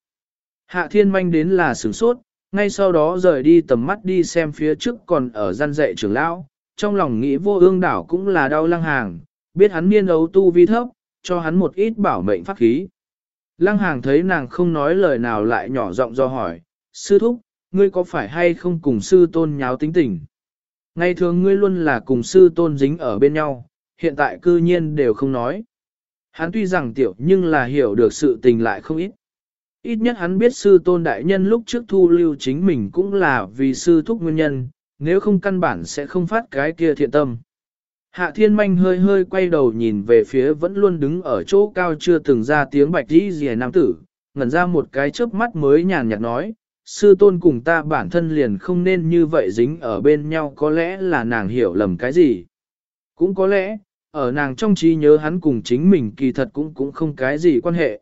Speaker 1: Hạ thiên manh đến là sửng sốt, ngay sau đó rời đi tầm mắt đi xem phía trước còn ở gian dạy trưởng lão, trong lòng nghĩ vô ương đảo cũng là đau lăng hàng, biết hắn niên ấu tu vi thấp, cho hắn một ít bảo mệnh pháp khí. Lăng hàng thấy nàng không nói lời nào lại nhỏ giọng do hỏi, sư thúc, ngươi có phải hay không cùng sư tôn nháo tính tình? Ngày thường ngươi luôn là cùng sư tôn dính ở bên nhau, hiện tại cư nhiên đều không nói. Hắn tuy rằng tiểu nhưng là hiểu được sự tình lại không ít. Ít nhất hắn biết sư tôn đại nhân lúc trước thu lưu chính mình cũng là vì sư thúc nguyên nhân, nếu không căn bản sẽ không phát cái kia thiện tâm. Hạ thiên manh hơi hơi quay đầu nhìn về phía vẫn luôn đứng ở chỗ cao chưa từng ra tiếng bạch đi rìa nam tử, ngẩn ra một cái chớp mắt mới nhàn nhạt nói, sư tôn cùng ta bản thân liền không nên như vậy dính ở bên nhau có lẽ là nàng hiểu lầm cái gì. Cũng có lẽ, ở nàng trong trí nhớ hắn cùng chính mình kỳ thật cũng cũng không cái gì quan hệ.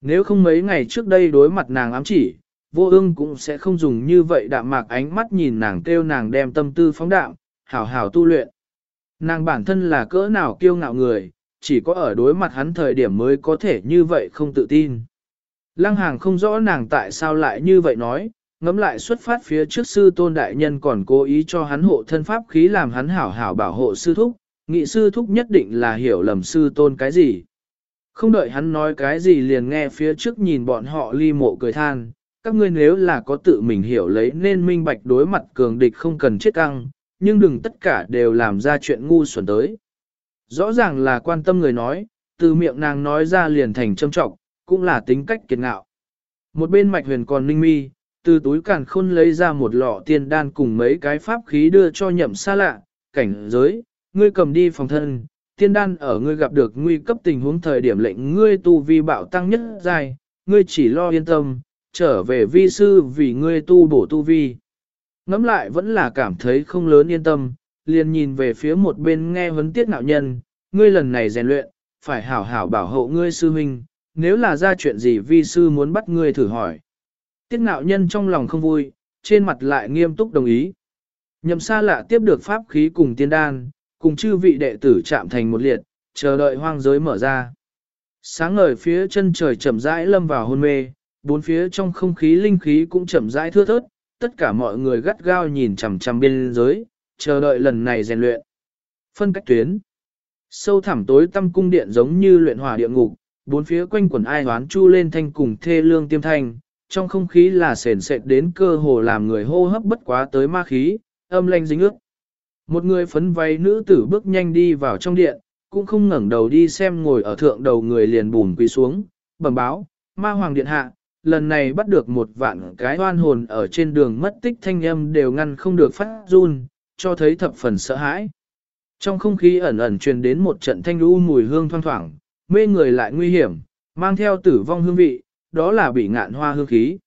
Speaker 1: Nếu không mấy ngày trước đây đối mặt nàng ám chỉ, vô ương cũng sẽ không dùng như vậy đạm mạc ánh mắt nhìn nàng kêu nàng đem tâm tư phóng đạm, hảo hảo tu luyện. Nàng bản thân là cỡ nào kiêu ngạo người, chỉ có ở đối mặt hắn thời điểm mới có thể như vậy không tự tin. Lăng hàng không rõ nàng tại sao lại như vậy nói, ngẫm lại xuất phát phía trước sư tôn đại nhân còn cố ý cho hắn hộ thân pháp khí làm hắn hảo hảo bảo hộ sư thúc, nghị sư thúc nhất định là hiểu lầm sư tôn cái gì. Không đợi hắn nói cái gì liền nghe phía trước nhìn bọn họ ly mộ cười than, các ngươi nếu là có tự mình hiểu lấy nên minh bạch đối mặt cường địch không cần chết căng, nhưng đừng tất cả đều làm ra chuyện ngu xuẩn tới. Rõ ràng là quan tâm người nói, từ miệng nàng nói ra liền thành trâm trọng, cũng là tính cách kiệt ngạo. Một bên mạch huyền còn ninh mi, từ túi càn khôn lấy ra một lọ tiên đan cùng mấy cái pháp khí đưa cho nhậm xa lạ, cảnh giới, ngươi cầm đi phòng thân, tiên đan ở ngươi gặp được nguy cấp tình huống thời điểm lệnh ngươi tu vi bạo tăng nhất dài, ngươi chỉ lo yên tâm, trở về vi sư vì ngươi tu bổ tu vi. Ngắm lại vẫn là cảm thấy không lớn yên tâm, liền nhìn về phía một bên nghe vấn tiết nạo nhân, ngươi lần này rèn luyện, phải hảo hảo bảo hộ ngươi sư huynh, nếu là ra chuyện gì vi sư muốn bắt ngươi thử hỏi. Tiết nạo nhân trong lòng không vui, trên mặt lại nghiêm túc đồng ý. Nhậm xa lạ tiếp được pháp khí cùng tiên đan, cùng chư vị đệ tử chạm thành một liệt, chờ đợi hoang giới mở ra. Sáng ngời phía chân trời chậm rãi lâm vào hôn mê, bốn phía trong không khí linh khí cũng chậm rãi thưa thớt, tất cả mọi người gắt gao nhìn chằm chằm biên giới, chờ đợi lần này rèn luyện. Phân cách tuyến. Sâu thẳm tối tâm cung điện giống như luyện hỏa địa ngục, bốn phía quanh quần ai hoán chu lên thanh cùng thê lương tiêm thanh, trong không khí là sền sệt đến cơ hồ làm người hô hấp bất quá tới ma khí, âm lanh dính ước. Một người phấn váy nữ tử bước nhanh đi vào trong điện, cũng không ngẩng đầu đi xem ngồi ở thượng đầu người liền bùn quỳ xuống, bẩm báo, ma hoàng điện hạ, lần này bắt được một vạn cái oan hồn ở trên đường mất tích thanh âm đều ngăn không được phát run, cho thấy thập phần sợ hãi. Trong không khí ẩn ẩn truyền đến một trận thanh u mùi hương thoang thoảng, mê người lại nguy hiểm, mang theo tử vong hương vị, đó là bị ngạn hoa hương khí.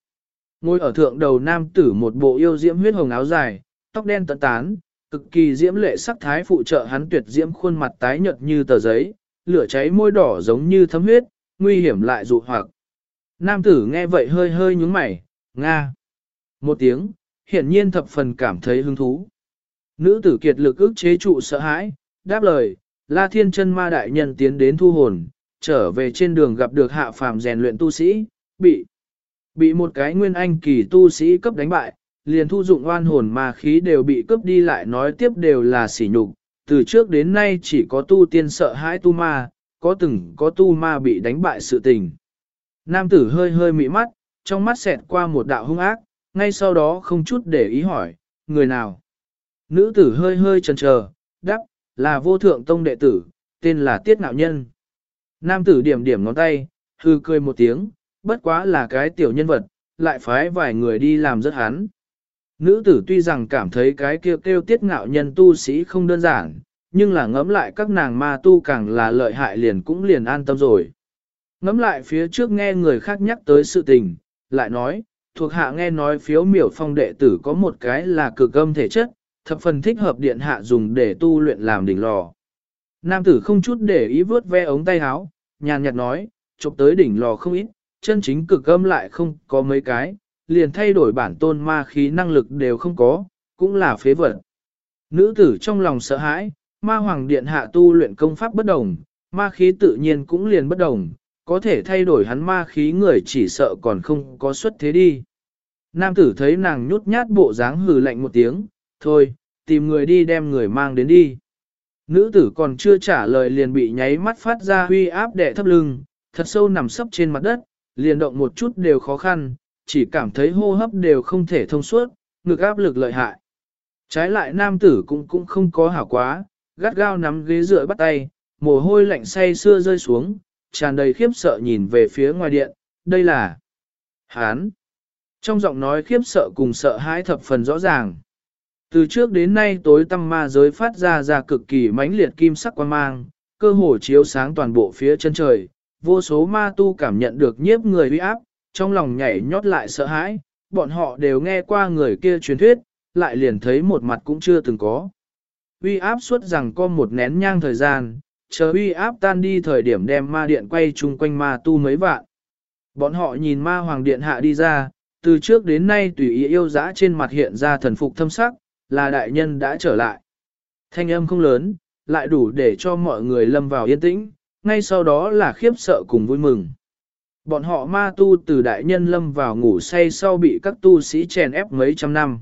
Speaker 1: Ngồi ở thượng đầu nam tử một bộ yêu diễm huyết hồng áo dài, tóc đen tận tán, cực kỳ diễm lệ sắc thái phụ trợ hắn tuyệt diễm khuôn mặt tái nhợt như tờ giấy, lửa cháy môi đỏ giống như thấm huyết, nguy hiểm lại dụ hoặc. Nam tử nghe vậy hơi hơi nhúng mày, nga. Một tiếng, hiển nhiên thập phần cảm thấy hứng thú. Nữ tử kiệt lực ức chế trụ sợ hãi, đáp lời, La Thiên chân ma đại nhân tiến đến thu hồn, trở về trên đường gặp được hạ phàm rèn luyện tu sĩ, bị bị một cái nguyên anh kỳ tu sĩ cấp đánh bại, liền thu dụng oan hồn ma khí đều bị cướp đi lại nói tiếp đều là sỉ nhục, từ trước đến nay chỉ có tu tiên sợ hãi tu ma, có từng có tu ma bị đánh bại sự tình. Nam tử hơi hơi mị mắt, trong mắt xẹt qua một đạo hung ác, ngay sau đó không chút để ý hỏi, người nào? Nữ tử hơi hơi chần chờ, đáp, là vô thượng tông đệ tử, tên là Tiết Nạo Nhân. Nam tử điểm điểm ngón tay, hư cười một tiếng, bất quá là cái tiểu nhân vật, lại phái vài người đi làm rất hắn. Nữ tử tuy rằng cảm thấy cái kêu kêu tiết Nạo nhân tu sĩ không đơn giản, nhưng là ngẫm lại các nàng ma tu càng là lợi hại liền cũng liền an tâm rồi. Ngẫm lại phía trước nghe người khác nhắc tới sự tình, lại nói, thuộc hạ nghe nói phiếu miểu phong đệ tử có một cái là cực âm thể chất, thập phần thích hợp điện hạ dùng để tu luyện làm đỉnh lò. Nam tử không chút để ý vớt ve ống tay áo, nhàn nhạt nói, chụp tới đỉnh lò không ít, chân chính cực âm lại không có mấy cái, liền thay đổi bản tôn ma khí năng lực đều không có, cũng là phế vật. Nữ tử trong lòng sợ hãi, ma hoàng điện hạ tu luyện công pháp bất đồng, ma khí tự nhiên cũng liền bất đồng, có thể thay đổi hắn ma khí người chỉ sợ còn không có xuất thế đi. Nam tử thấy nàng nhút nhát bộ dáng hừ lạnh một tiếng, thôi, tìm người đi đem người mang đến đi. Nữ tử còn chưa trả lời liền bị nháy mắt phát ra huy áp đẻ thấp lưng, thật sâu nằm sấp trên mặt đất, liền động một chút đều khó khăn, chỉ cảm thấy hô hấp đều không thể thông suốt, ngực áp lực lợi hại. Trái lại nam tử cũng cũng không có hảo quá, gắt gao nắm ghế dựa bắt tay, mồ hôi lạnh say xưa rơi xuống, tràn đầy khiếp sợ nhìn về phía ngoài điện, đây là Hán. Trong giọng nói khiếp sợ cùng sợ hãi thập phần rõ ràng. Từ trước đến nay tối tăm ma giới phát ra ra cực kỳ mãnh liệt kim sắc quan mang, cơ hồ chiếu sáng toàn bộ phía chân trời, vô số ma tu cảm nhận được nhiếp người uy áp, trong lòng nhảy nhót lại sợ hãi, bọn họ đều nghe qua người kia truyền thuyết, lại liền thấy một mặt cũng chưa từng có. Uy áp suốt rằng có một nén nhang thời gian, chờ uy áp tan đi thời điểm đem ma điện quay chung quanh ma tu mấy vạn. Bọn họ nhìn ma hoàng điện hạ đi ra, từ trước đến nay tùy ý yêu dã trên mặt hiện ra thần phục thâm sắc, là đại nhân đã trở lại. Thanh âm không lớn, lại đủ để cho mọi người lâm vào yên tĩnh, ngay sau đó là khiếp sợ cùng vui mừng. Bọn họ ma tu từ đại nhân lâm vào ngủ say sau bị các tu sĩ chèn ép mấy trăm năm.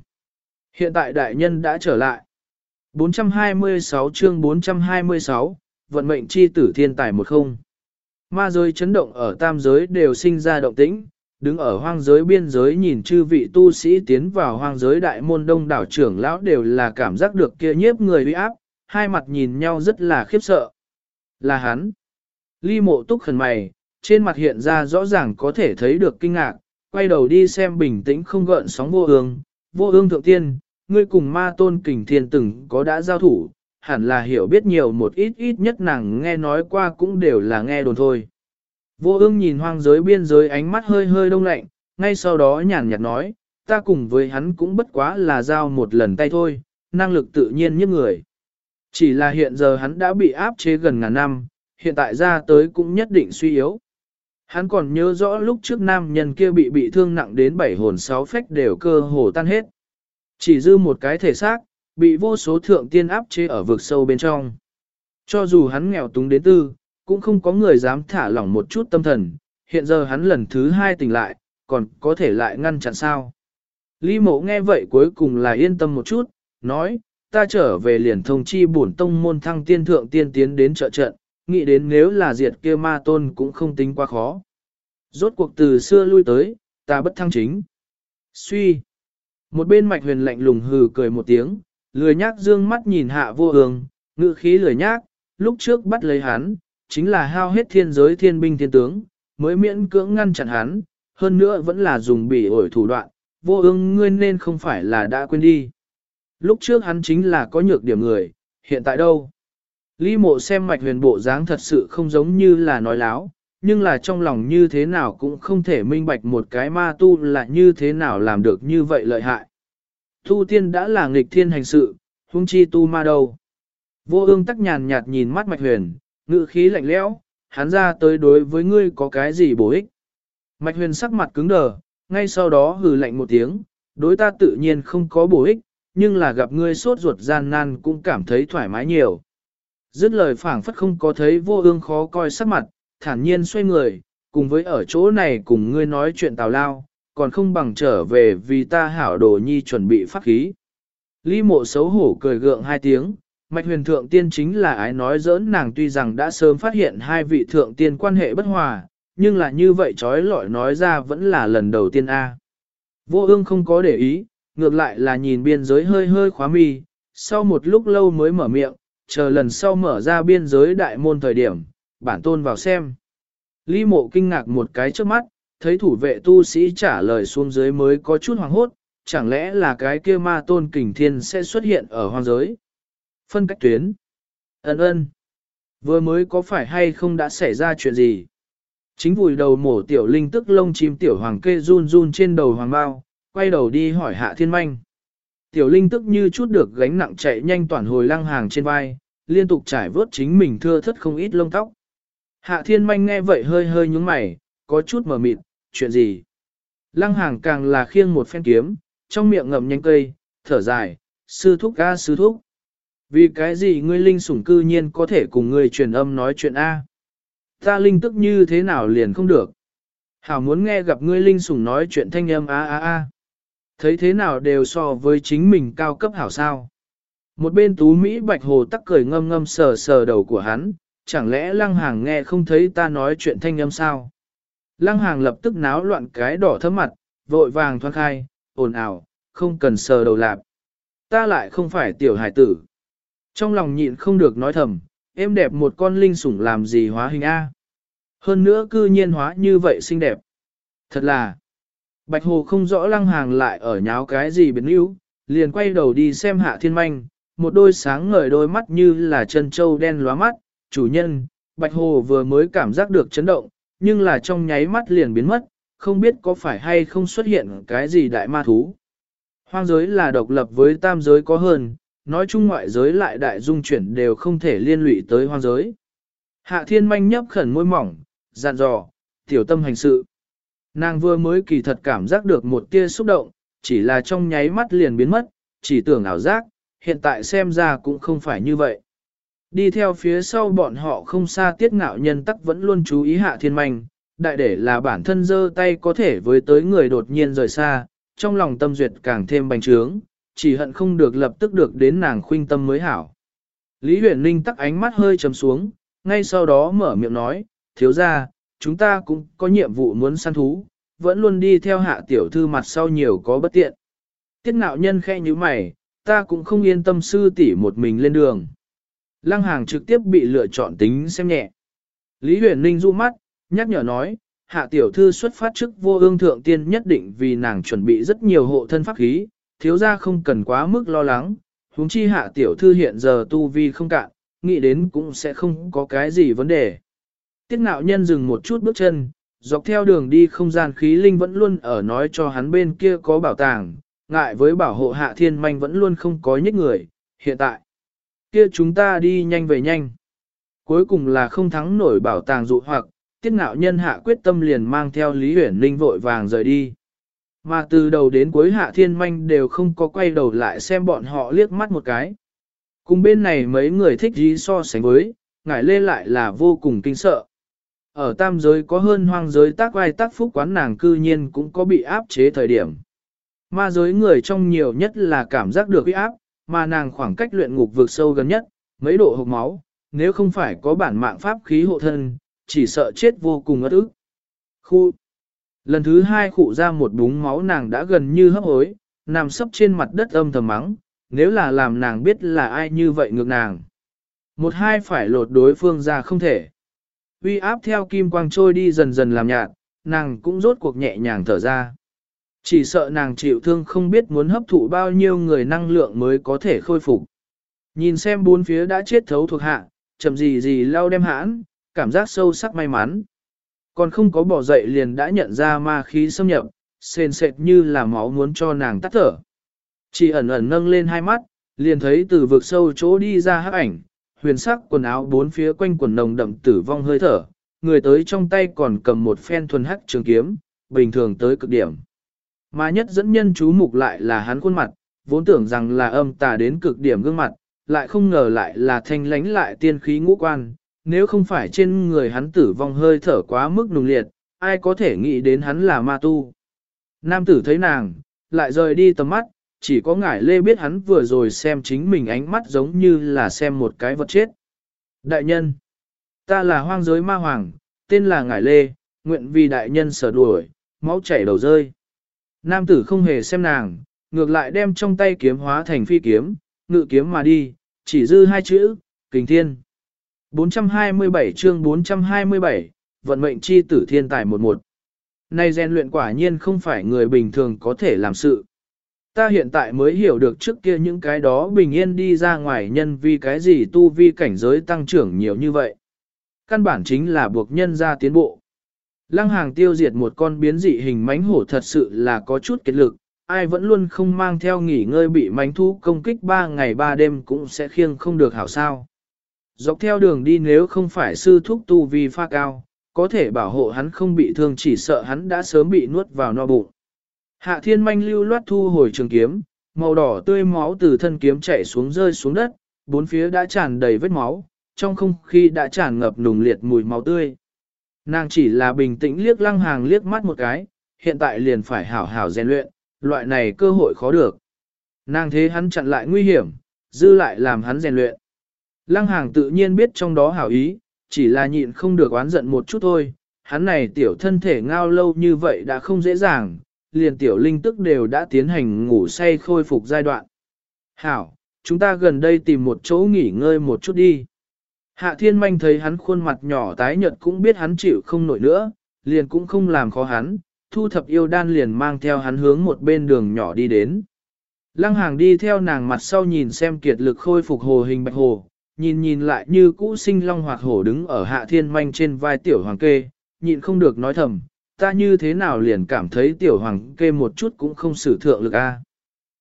Speaker 1: Hiện tại đại nhân đã trở lại. 426 chương 426, vận mệnh chi tử thiên tài một không. Ma giới chấn động ở tam giới đều sinh ra động tĩnh, đứng ở hoang giới biên giới nhìn chư vị tu sĩ tiến vào hoang giới đại môn đông đảo trưởng lão đều là cảm giác được kia nhiếp người uy áp, hai mặt nhìn nhau rất là khiếp sợ. Là hắn. Ly mộ túc khẩn mày, trên mặt hiện ra rõ ràng có thể thấy được kinh ngạc, quay đầu đi xem bình tĩnh không gợn sóng vô ương. Vô ương thượng tiên, ngươi cùng ma tôn kình thiên từng có đã giao thủ, hẳn là hiểu biết nhiều một ít ít nhất nàng nghe nói qua cũng đều là nghe đồn thôi. Vô ương nhìn hoang giới biên giới ánh mắt hơi hơi đông lạnh, ngay sau đó nhàn nhạt nói, ta cùng với hắn cũng bất quá là giao một lần tay thôi, năng lực tự nhiên như người. Chỉ là hiện giờ hắn đã bị áp chế gần ngàn năm, hiện tại ra tới cũng nhất định suy yếu. Hắn còn nhớ rõ lúc trước nam nhân kia bị bị thương nặng đến bảy hồn sáu phách đều cơ hồ tan hết. Chỉ dư một cái thể xác, bị vô số thượng tiên áp chế ở vực sâu bên trong. Cho dù hắn nghèo túng đến tư, cũng không có người dám thả lỏng một chút tâm thần, hiện giờ hắn lần thứ hai tỉnh lại, còn có thể lại ngăn chặn sao. Lý mộ nghe vậy cuối cùng là yên tâm một chút, nói, ta trở về liền thông chi bổn tông môn thăng tiên thượng tiên tiến đến trợ trận, nghĩ đến nếu là diệt kia ma tôn cũng không tính quá khó. Rốt cuộc từ xưa lui tới, ta bất thăng chính. Suy. Một bên mạch huyền lạnh lùng hừ cười một tiếng, lười nhác dương mắt nhìn hạ vô ương, ngự khí lười nhác, lúc trước bắt lấy hắn, chính là hao hết thiên giới thiên binh thiên tướng, mới miễn cưỡng ngăn chặn hắn, hơn nữa vẫn là dùng bỉ ổi thủ đoạn, vô ương ngươi nên không phải là đã quên đi. Lúc trước hắn chính là có nhược điểm người, hiện tại đâu? Lý mộ xem mạch huyền bộ dáng thật sự không giống như là nói láo, nhưng là trong lòng như thế nào cũng không thể minh bạch một cái ma tu là như thế nào làm được như vậy lợi hại. Tu tiên đã là nghịch thiên hành sự, huống chi tu ma đâu. Vô ương tắc nhàn nhạt nhìn mắt mạch huyền, ngự khí lạnh lẽo, hắn ra tới đối với ngươi có cái gì bổ ích. Mạch huyền sắc mặt cứng đờ, ngay sau đó hừ lạnh một tiếng, đối ta tự nhiên không có bổ ích, nhưng là gặp ngươi sốt ruột gian nan cũng cảm thấy thoải mái nhiều. Dứt lời phảng phất không có thấy vô ương khó coi sắc mặt, thản nhiên xoay người, cùng với ở chỗ này cùng ngươi nói chuyện tào lao, còn không bằng trở về vì ta hảo đồ nhi chuẩn bị pháp khí. Lý mộ xấu hổ cười gượng hai tiếng, mạch huyền thượng tiên chính là ái nói giỡn nàng tuy rằng đã sớm phát hiện hai vị thượng tiên quan hệ bất hòa, nhưng là như vậy trói lọi nói ra vẫn là lần đầu tiên A. Vô ương không có để ý, ngược lại là nhìn biên giới hơi hơi khóa mi, sau một lúc lâu mới mở miệng, chờ lần sau mở ra biên giới đại môn thời điểm, bản tôn vào xem. Lý mộ kinh ngạc một cái trước mắt, thấy thủ vệ tu sĩ trả lời xuống dưới mới có chút hoàng hốt, chẳng lẽ là cái kia ma tôn kình thiên sẽ xuất hiện ở hoang giới. Phân cách tuyến. Ấn ơn. Vừa mới có phải hay không đã xảy ra chuyện gì? Chính vùi đầu mổ tiểu linh tức lông chim tiểu hoàng kê run run trên đầu hoàng bao, quay đầu đi hỏi hạ thiên manh. Tiểu linh tức như chút được gánh nặng chạy nhanh toàn hồi lăng hàng trên vai, liên tục trải vớt chính mình thưa thất không ít lông tóc. Hạ thiên manh nghe vậy hơi hơi nhúng mày, có chút mờ mịt, chuyện gì? Lăng hàng càng là khiêng một phen kiếm, trong miệng ngậm nhanh cây, thở dài, sư thúc ca sư thúc. Vì cái gì ngươi linh sủng cư nhiên có thể cùng ngươi truyền âm nói chuyện A? Ta linh tức như thế nào liền không được? Hảo muốn nghe gặp ngươi linh sủng nói chuyện thanh âm a a a. Thấy thế nào đều so với chính mình cao cấp hảo sao. Một bên tú Mỹ bạch hồ tắc cười ngâm ngâm sờ sờ đầu của hắn, chẳng lẽ lăng hàng nghe không thấy ta nói chuyện thanh âm sao? Lăng hàng lập tức náo loạn cái đỏ thấm mặt, vội vàng thoát khai, ồn ào, không cần sờ đầu lạp. Ta lại không phải tiểu hải tử. Trong lòng nhịn không được nói thầm, em đẹp một con linh sủng làm gì hóa hình A. Hơn nữa cư nhiên hóa như vậy xinh đẹp. Thật là, Bạch Hồ không rõ lăng hàng lại ở nháo cái gì biến yếu, liền quay đầu đi xem hạ thiên manh, một đôi sáng ngời đôi mắt như là chân trâu đen lóa mắt, chủ nhân, Bạch Hồ vừa mới cảm giác được chấn động, nhưng là trong nháy mắt liền biến mất, không biết có phải hay không xuất hiện cái gì đại ma thú. Hoang giới là độc lập với tam giới có hơn, nói chung ngoại giới lại đại dung chuyển đều không thể liên lụy tới hoang giới. Hạ thiên manh nhấp khẩn môi mỏng, dặn dò, tiểu tâm hành sự. Nàng vừa mới kỳ thật cảm giác được một tia xúc động, chỉ là trong nháy mắt liền biến mất, chỉ tưởng ảo giác, hiện tại xem ra cũng không phải như vậy. Đi theo phía sau bọn họ không xa tiết ngạo nhân tắc vẫn luôn chú ý hạ thiên manh, đại để là bản thân dơ tay có thể với tới người đột nhiên rời xa, trong lòng tâm duyệt càng thêm bành trướng, chỉ hận không được lập tức được đến nàng khuynh tâm mới hảo. Lý huyền ninh tắc ánh mắt hơi trầm xuống, ngay sau đó mở miệng nói, thiếu ra, chúng ta cũng có nhiệm vụ muốn săn thú, vẫn luôn đi theo hạ tiểu thư mặt sau nhiều có bất tiện. Tiết nạo nhân khe như mày, ta cũng không yên tâm sư tỷ một mình lên đường. Lăng hàng trực tiếp bị lựa chọn tính xem nhẹ. Lý huyền ninh du mắt, nhắc nhở nói, hạ tiểu thư xuất phát trước vô ương thượng tiên nhất định vì nàng chuẩn bị rất nhiều hộ thân pháp khí, thiếu ra không cần quá mức lo lắng, huống chi hạ tiểu thư hiện giờ tu vi không cạn, nghĩ đến cũng sẽ không có cái gì vấn đề. Tiết ngạo nhân dừng một chút bước chân, dọc theo đường đi không gian khí linh vẫn luôn ở nói cho hắn bên kia có bảo tàng, ngại với bảo hộ hạ thiên manh vẫn luôn không có nhích người, hiện tại. Kia chúng ta đi nhanh về nhanh. Cuối cùng là không thắng nổi bảo tàng dụ hoặc, tiết ngạo nhân hạ quyết tâm liền mang theo Lý Huyển Linh vội vàng rời đi. Mà từ đầu đến cuối hạ thiên manh đều không có quay đầu lại xem bọn họ liếc mắt một cái. Cùng bên này mấy người thích gì so sánh với, ngải lê lại là vô cùng kinh sợ. Ở tam giới có hơn hoang giới tác vai tác phúc quán nàng cư nhiên cũng có bị áp chế thời điểm. Ma giới người trong nhiều nhất là cảm giác được uy áp, mà nàng khoảng cách luyện ngục vượt sâu gần nhất, mấy độ hộp máu, nếu không phải có bản mạng pháp khí hộ thân, chỉ sợ chết vô cùng ớt ức. Khu Lần thứ hai khụ ra một búng máu nàng đã gần như hấp hối, nằm sấp trên mặt đất âm thầm mắng, nếu là làm nàng biết là ai như vậy ngược nàng. Một hai phải lột đối phương ra không thể. Uy áp theo kim quang trôi đi dần dần làm nhạt, nàng cũng rốt cuộc nhẹ nhàng thở ra. Chỉ sợ nàng chịu thương không biết muốn hấp thụ bao nhiêu người năng lượng mới có thể khôi phục. Nhìn xem bốn phía đã chết thấu thuộc hạ, chậm gì gì lao đem hãn, cảm giác sâu sắc may mắn. Còn không có bỏ dậy liền đã nhận ra ma khí xâm nhập, sền sệt như là máu muốn cho nàng tắt thở. Chỉ ẩn ẩn nâng lên hai mắt, liền thấy từ vực sâu chỗ đi ra hắc ảnh, huyền sắc quần áo bốn phía quanh quần nồng đậm tử vong hơi thở, người tới trong tay còn cầm một phen thuần hắc trường kiếm, bình thường tới cực điểm. Mà nhất dẫn nhân chú mục lại là hắn khuôn mặt, vốn tưởng rằng là âm tà đến cực điểm gương mặt, lại không ngờ lại là thanh lánh lại tiên khí ngũ quan, nếu không phải trên người hắn tử vong hơi thở quá mức nùng liệt, ai có thể nghĩ đến hắn là ma tu. Nam tử thấy nàng, lại rời đi tầm mắt, chỉ có ngải lê biết hắn vừa rồi xem chính mình ánh mắt giống như là xem một cái vật chết. Đại nhân, ta là hoang giới ma hoàng, tên là ngải lê, nguyện vì đại nhân sở đuổi, máu chảy đầu rơi. Nam tử không hề xem nàng, ngược lại đem trong tay kiếm hóa thành phi kiếm, ngự kiếm mà đi, chỉ dư hai chữ, kình thiên. 427 chương 427, vận mệnh chi tử thiên tài một một. gen luyện quả nhiên không phải người bình thường có thể làm sự. Ta hiện tại mới hiểu được trước kia những cái đó bình yên đi ra ngoài nhân vì cái gì tu vi cảnh giới tăng trưởng nhiều như vậy. Căn bản chính là buộc nhân ra tiến bộ. Lăng hàng tiêu diệt một con biến dị hình mánh hổ thật sự là có chút kết lực, ai vẫn luôn không mang theo nghỉ ngơi bị mánh thú công kích 3 ngày 3 đêm cũng sẽ khiêng không được hảo sao. Dọc theo đường đi nếu không phải sư thúc tu vi pha cao, có thể bảo hộ hắn không bị thương chỉ sợ hắn đã sớm bị nuốt vào no bụng. Hạ thiên manh lưu loát thu hồi trường kiếm, màu đỏ tươi máu từ thân kiếm chảy xuống rơi xuống đất, bốn phía đã tràn đầy vết máu, trong không khí đã tràn ngập nùng liệt mùi máu tươi. Nàng chỉ là bình tĩnh liếc lăng hàng liếc mắt một cái, hiện tại liền phải hảo hảo rèn luyện, loại này cơ hội khó được. Nàng thế hắn chặn lại nguy hiểm, dư lại làm hắn rèn luyện. Lăng hàng tự nhiên biết trong đó hảo ý, chỉ là nhịn không được oán giận một chút thôi, hắn này tiểu thân thể ngao lâu như vậy đã không dễ dàng, liền tiểu linh tức đều đã tiến hành ngủ say khôi phục giai đoạn. Hảo, chúng ta gần đây tìm một chỗ nghỉ ngơi một chút đi. Hạ thiên manh thấy hắn khuôn mặt nhỏ tái nhợt cũng biết hắn chịu không nổi nữa, liền cũng không làm khó hắn, thu thập yêu đan liền mang theo hắn hướng một bên đường nhỏ đi đến. Lăng hàng đi theo nàng mặt sau nhìn xem kiệt lực khôi phục hồ hình bạch hồ, nhìn nhìn lại như cũ sinh long hoặc hổ đứng ở hạ thiên manh trên vai tiểu hoàng kê, nhịn không được nói thầm, ta như thế nào liền cảm thấy tiểu hoàng kê một chút cũng không sử thượng lực a.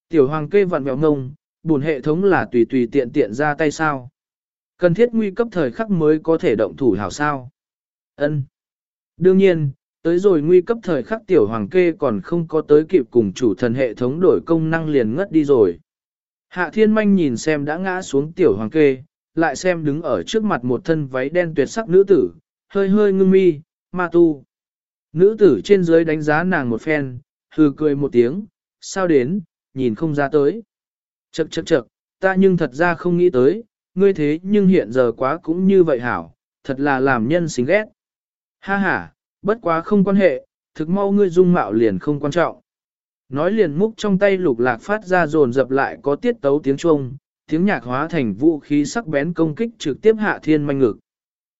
Speaker 1: Tiểu hoàng kê vặn vẹo ngông, buồn hệ thống là tùy tùy tiện tiện ra tay sao. Cần thiết nguy cấp thời khắc mới có thể động thủ hảo sao. Ân. Đương nhiên, tới rồi nguy cấp thời khắc tiểu hoàng kê còn không có tới kịp cùng chủ thần hệ thống đổi công năng liền ngất đi rồi. Hạ thiên manh nhìn xem đã ngã xuống tiểu hoàng kê, lại xem đứng ở trước mặt một thân váy đen tuyệt sắc nữ tử, hơi hơi ngưng mi, ma tu. Nữ tử trên dưới đánh giá nàng một phen, hừ cười một tiếng, sao đến, nhìn không ra tới. Chậc chậc chậc, ta nhưng thật ra không nghĩ tới, ngươi thế nhưng hiện giờ quá cũng như vậy hảo, thật là làm nhân xính ghét. Ha ha, bất quá không quan hệ, thực mau ngươi dung mạo liền không quan trọng. Nói liền múc trong tay lục lạc phát ra dồn dập lại có tiết tấu tiếng chuông, tiếng nhạc hóa thành vũ khí sắc bén công kích trực tiếp hạ thiên manh ngực.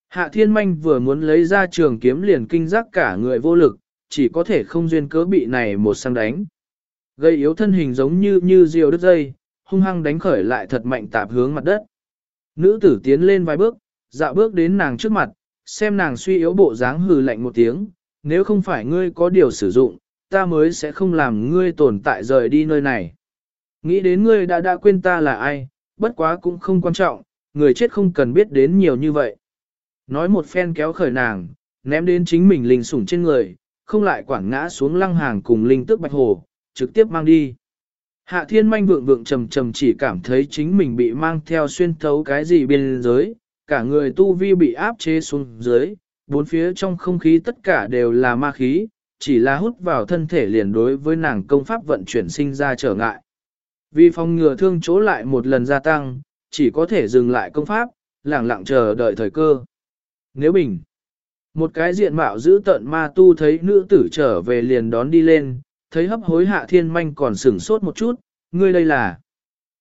Speaker 1: Hạ thiên manh vừa muốn lấy ra trường kiếm liền kinh giác cả người vô lực, chỉ có thể không duyên cớ bị này một sang đánh. Gây yếu thân hình giống như như diều đứt dây, hung hăng đánh khởi lại thật mạnh tạp hướng mặt đất. Nữ tử tiến lên vài bước, dạo bước đến nàng trước mặt, xem nàng suy yếu bộ dáng hừ lạnh một tiếng, nếu không phải ngươi có điều sử dụng, ta mới sẽ không làm ngươi tồn tại rời đi nơi này. Nghĩ đến ngươi đã đã quên ta là ai, bất quá cũng không quan trọng, người chết không cần biết đến nhiều như vậy. Nói một phen kéo khởi nàng, ném đến chính mình linh sủng trên người, không lại quảng ngã xuống lăng hàng cùng linh tước bạch hồ, trực tiếp mang đi. Hạ thiên manh vượng vượng trầm trầm chỉ cảm thấy chính mình bị mang theo xuyên thấu cái gì bên dưới, cả người tu vi bị áp chế xuống dưới, bốn phía trong không khí tất cả đều là ma khí, chỉ là hút vào thân thể liền đối với nàng công pháp vận chuyển sinh ra trở ngại. Vì phòng ngừa thương chỗ lại một lần gia tăng, chỉ có thể dừng lại công pháp, lẳng lặng chờ đợi thời cơ. Nếu bình, một cái diện mạo giữ tận ma tu thấy nữ tử trở về liền đón đi lên, thấy hấp hối hạ thiên manh còn sửng sốt một chút, ngươi đây là.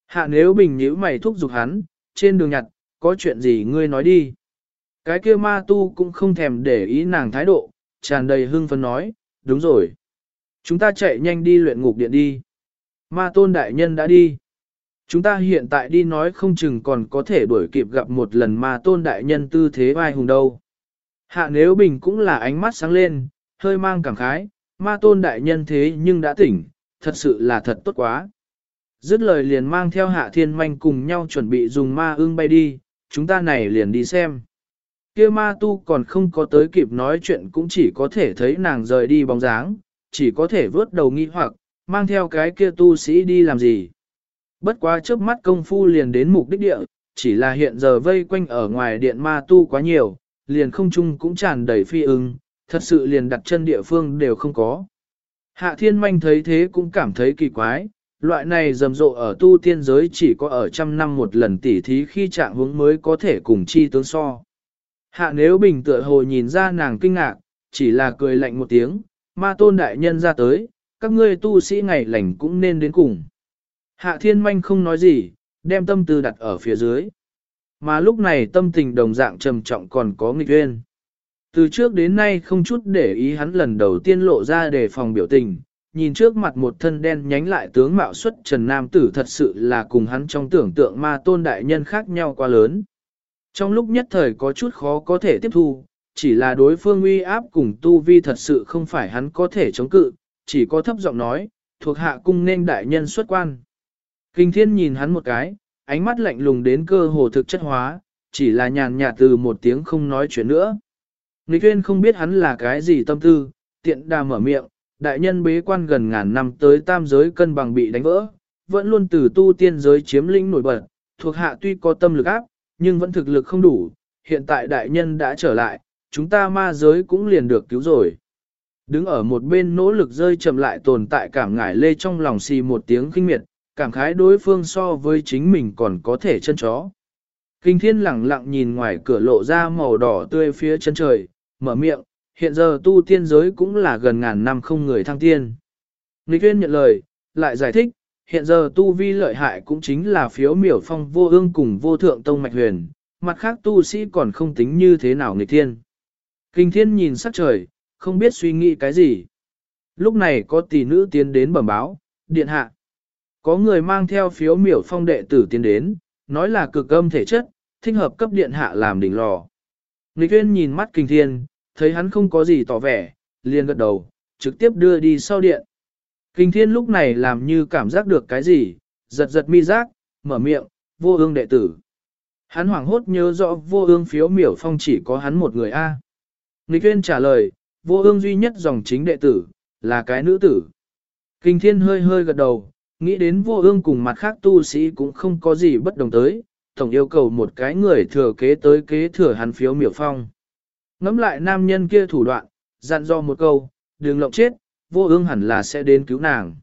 Speaker 1: Hạ nếu bình nhíu mày thúc giục hắn, trên đường nhặt, có chuyện gì ngươi nói đi. Cái kia ma tu cũng không thèm để ý nàng thái độ, tràn đầy hưng phấn nói, đúng rồi. Chúng ta chạy nhanh đi luyện ngục điện đi. Ma tôn đại nhân đã đi. Chúng ta hiện tại đi nói không chừng còn có thể đuổi kịp gặp một lần ma tôn đại nhân tư thế vai hùng đâu. Hạ nếu bình cũng là ánh mắt sáng lên, hơi mang cảm khái, ma tôn đại nhân thế nhưng đã tỉnh, thật sự là thật tốt quá. Dứt lời liền mang theo hạ thiên manh cùng nhau chuẩn bị dùng ma ương bay đi, chúng ta này liền đi xem. kia ma tu còn không có tới kịp nói chuyện cũng chỉ có thể thấy nàng rời đi bóng dáng, chỉ có thể vớt đầu nghi hoặc, mang theo cái kia tu sĩ đi làm gì. Bất quá trước mắt công phu liền đến mục đích địa, chỉ là hiện giờ vây quanh ở ngoài điện ma tu quá nhiều, liền không chung cũng tràn đầy phi ưng, thật sự liền đặt chân địa phương đều không có. Hạ thiên manh thấy thế cũng cảm thấy kỳ quái, loại này rầm rộ ở tu tiên giới chỉ có ở trăm năm một lần tỉ thí khi trạng hướng mới có thể cùng chi tướng so. Hạ nếu bình tựa hồ nhìn ra nàng kinh ngạc, chỉ là cười lạnh một tiếng, ma tôn đại nhân ra tới, các ngươi tu sĩ ngày lành cũng nên đến cùng. Hạ thiên manh không nói gì, đem tâm tư đặt ở phía dưới. Mà lúc này tâm tình đồng dạng trầm trọng còn có nghịch uyên. Từ trước đến nay không chút để ý hắn lần đầu tiên lộ ra để phòng biểu tình, nhìn trước mặt một thân đen nhánh lại tướng mạo xuất trần nam tử thật sự là cùng hắn trong tưởng tượng ma tôn đại nhân khác nhau quá lớn. Trong lúc nhất thời có chút khó có thể tiếp thu, chỉ là đối phương uy áp cùng tu vi thật sự không phải hắn có thể chống cự, chỉ có thấp giọng nói, thuộc hạ cung nên đại nhân xuất quan. Kinh thiên nhìn hắn một cái, ánh mắt lạnh lùng đến cơ hồ thực chất hóa, chỉ là nhàn nhạt từ một tiếng không nói chuyện nữa. Nghịch Uyên không biết hắn là cái gì tâm tư, tiện đà mở miệng, đại nhân bế quan gần ngàn năm tới tam giới cân bằng bị đánh vỡ, vẫn luôn từ tu tiên giới chiếm lĩnh nổi bật, thuộc hạ tuy có tâm lực áp, nhưng vẫn thực lực không đủ, hiện tại đại nhân đã trở lại, chúng ta ma giới cũng liền được cứu rồi. Đứng ở một bên nỗ lực rơi chậm lại tồn tại cảm ngải lê trong lòng xì một tiếng kinh miệt, cảm khái đối phương so với chính mình còn có thể chân chó. Kinh thiên lặng lặng nhìn ngoài cửa lộ ra màu đỏ tươi phía chân trời, mở miệng, hiện giờ tu tiên giới cũng là gần ngàn năm không người thăng tiên. Nghịch tuyên nhận lời, lại giải thích, hiện giờ tu vi lợi hại cũng chính là phiếu miểu phong vô ương cùng vô thượng tông mạch huyền, mặt khác tu sĩ còn không tính như thế nào nghịch thiên. Kinh thiên nhìn sắc trời, không biết suy nghĩ cái gì. Lúc này có tỷ nữ tiến đến bẩm báo, điện hạ. Có người mang theo phiếu miểu phong đệ tử tiến đến, nói là cực âm thể chất, thích hợp cấp điện hạ làm đỉnh lò. Nghịch Uyên nhìn mắt Kình thiên, thấy hắn không có gì tỏ vẻ, liền gật đầu, trực tiếp đưa đi sau điện. Kình thiên lúc này làm như cảm giác được cái gì, giật giật mi giác, mở miệng, vô ương đệ tử. Hắn hoảng hốt nhớ rõ vô ương phiếu miểu phong chỉ có hắn một người A. Nghịch Uyên trả lời, vô ương duy nhất dòng chính đệ tử, là cái nữ tử. Kinh thiên hơi hơi gật đầu, nghĩ đến vô ương cùng mặt khác tu sĩ cũng không có gì bất đồng tới, tổng yêu cầu một cái người thừa kế tới kế thừa hắn phiếu miểu phong. Ngắm lại nam nhân kia thủ đoạn, dặn do một câu, đừng lộng chết, vô ương hẳn là sẽ đến cứu nàng.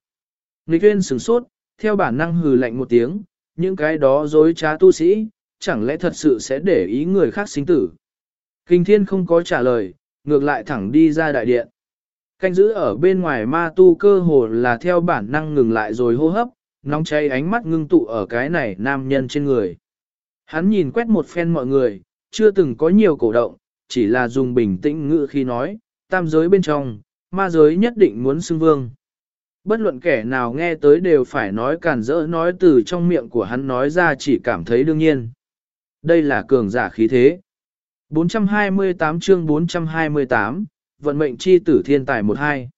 Speaker 1: Nghịch tuyên sửng sốt, theo bản năng hừ lạnh một tiếng, những cái đó dối trá tu sĩ, chẳng lẽ thật sự sẽ để ý người khác sinh tử. Kinh thiên không có trả lời, ngược lại thẳng đi ra đại điện. Canh giữ ở bên ngoài ma tu cơ hồ là theo bản năng ngừng lại rồi hô hấp, nóng cháy ánh mắt ngưng tụ ở cái này nam nhân trên người. Hắn nhìn quét một phen mọi người, chưa từng có nhiều cổ động, chỉ là dùng bình tĩnh ngữ khi nói, tam giới bên trong, ma giới nhất định muốn xưng vương. Bất luận kẻ nào nghe tới đều phải nói cản rỡ nói từ trong miệng của hắn nói ra chỉ cảm thấy đương nhiên. Đây là cường giả khí thế. 428 chương 428, vận mệnh chi tử thiên tài 12.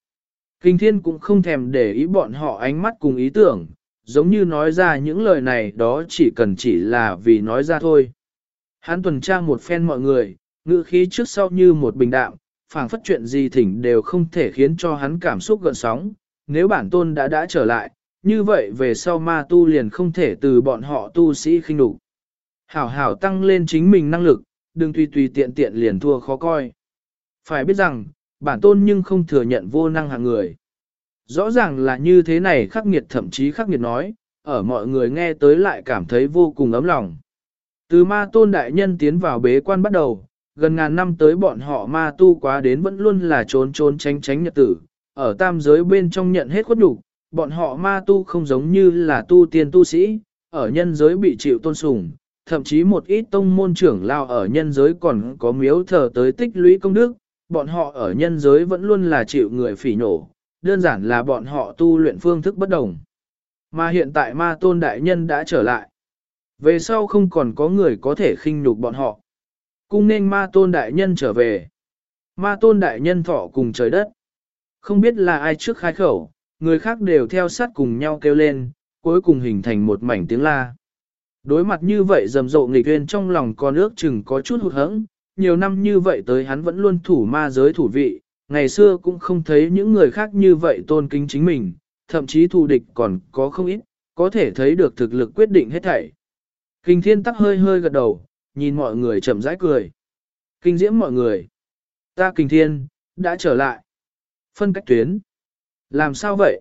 Speaker 1: Kinh thiên cũng không thèm để ý bọn họ ánh mắt cùng ý tưởng, giống như nói ra những lời này đó chỉ cần chỉ là vì nói ra thôi. Hắn tuần tra một phen mọi người, ngữ khí trước sau như một bình đạm, phảng phất chuyện gì thỉnh đều không thể khiến cho hắn cảm xúc gợn sóng. Nếu bản tôn đã đã trở lại, như vậy về sau ma tu liền không thể từ bọn họ tu sĩ khinh đủ. Hảo hảo tăng lên chính mình năng lực, đừng tùy tùy tiện tiện liền thua khó coi. Phải biết rằng, bản tôn nhưng không thừa nhận vô năng hạng người. Rõ ràng là như thế này khắc nghiệt thậm chí khắc nghiệt nói, ở mọi người nghe tới lại cảm thấy vô cùng ấm lòng. Từ ma tôn đại nhân tiến vào bế quan bắt đầu, gần ngàn năm tới bọn họ ma tu quá đến vẫn luôn là trốn trốn tránh tránh nhật tử, ở tam giới bên trong nhận hết khuất đủ, bọn họ ma tu không giống như là tu tiên tu sĩ, ở nhân giới bị chịu tôn sùng, thậm chí một ít tông môn trưởng lao ở nhân giới còn có miếu thờ tới tích lũy công đức, bọn họ ở nhân giới vẫn luôn là chịu người phỉ nhổ, đơn giản là bọn họ tu luyện phương thức bất đồng. Mà hiện tại ma tôn đại nhân đã trở lại. Về sau không còn có người có thể khinh nhục bọn họ. Cung nên ma tôn đại nhân trở về. Ma tôn đại nhân thọ cùng trời đất. Không biết là ai trước khai khẩu, người khác đều theo sát cùng nhau kêu lên, cuối cùng hình thành một mảnh tiếng la. Đối mặt như vậy rầm rộ nghịch uyên trong lòng con ước chừng có chút hụt hẫng, nhiều năm như vậy tới hắn vẫn luôn thủ ma giới thủ vị, ngày xưa cũng không thấy những người khác như vậy tôn kính chính mình, thậm chí thù địch còn có không ít, có thể thấy được thực lực quyết định hết thảy. Kinh thiên tắc hơi hơi gật đầu, nhìn mọi người chậm rãi cười. Kinh diễm mọi người. Ta kinh thiên, đã trở lại. Phân cách tuyến. Làm sao vậy?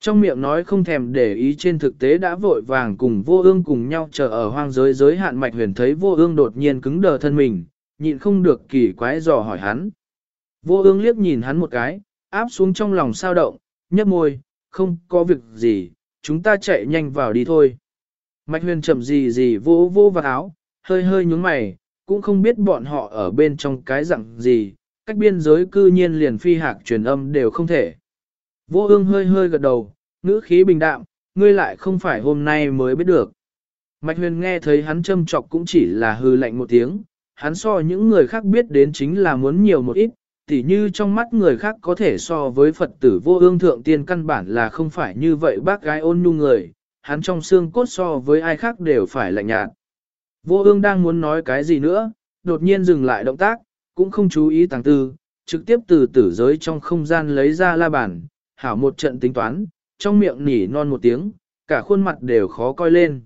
Speaker 1: Trong miệng nói không thèm để ý trên thực tế đã vội vàng cùng vô ương cùng nhau chờ ở hoang giới giới hạn mạch huyền thấy vô ương đột nhiên cứng đờ thân mình, nhịn không được kỳ quái dò hỏi hắn. Vô ương liếc nhìn hắn một cái, áp xuống trong lòng sao động, nhấp môi, không có việc gì, chúng ta chạy nhanh vào đi thôi. Mạch huyền chậm gì gì vô vô vào áo, hơi hơi nhúng mày, cũng không biết bọn họ ở bên trong cái dạng gì, cách biên giới cư nhiên liền phi hạc truyền âm đều không thể. Vô ương hơi hơi gật đầu, ngữ khí bình đạm, ngươi lại không phải hôm nay mới biết được. Mạch huyền nghe thấy hắn châm chọc cũng chỉ là hư lạnh một tiếng, hắn so những người khác biết đến chính là muốn nhiều một ít, tỉ như trong mắt người khác có thể so với Phật tử vô ương thượng tiên căn bản là không phải như vậy bác gái ôn nhu người, hắn trong xương cốt so với ai khác đều phải lạnh nhạt. Vô ương đang muốn nói cái gì nữa, đột nhiên dừng lại động tác, cũng không chú ý tàng tư, trực tiếp từ tử giới trong không gian lấy ra la bàn, hảo một trận tính toán, trong miệng nỉ non một tiếng, cả khuôn mặt đều khó coi lên.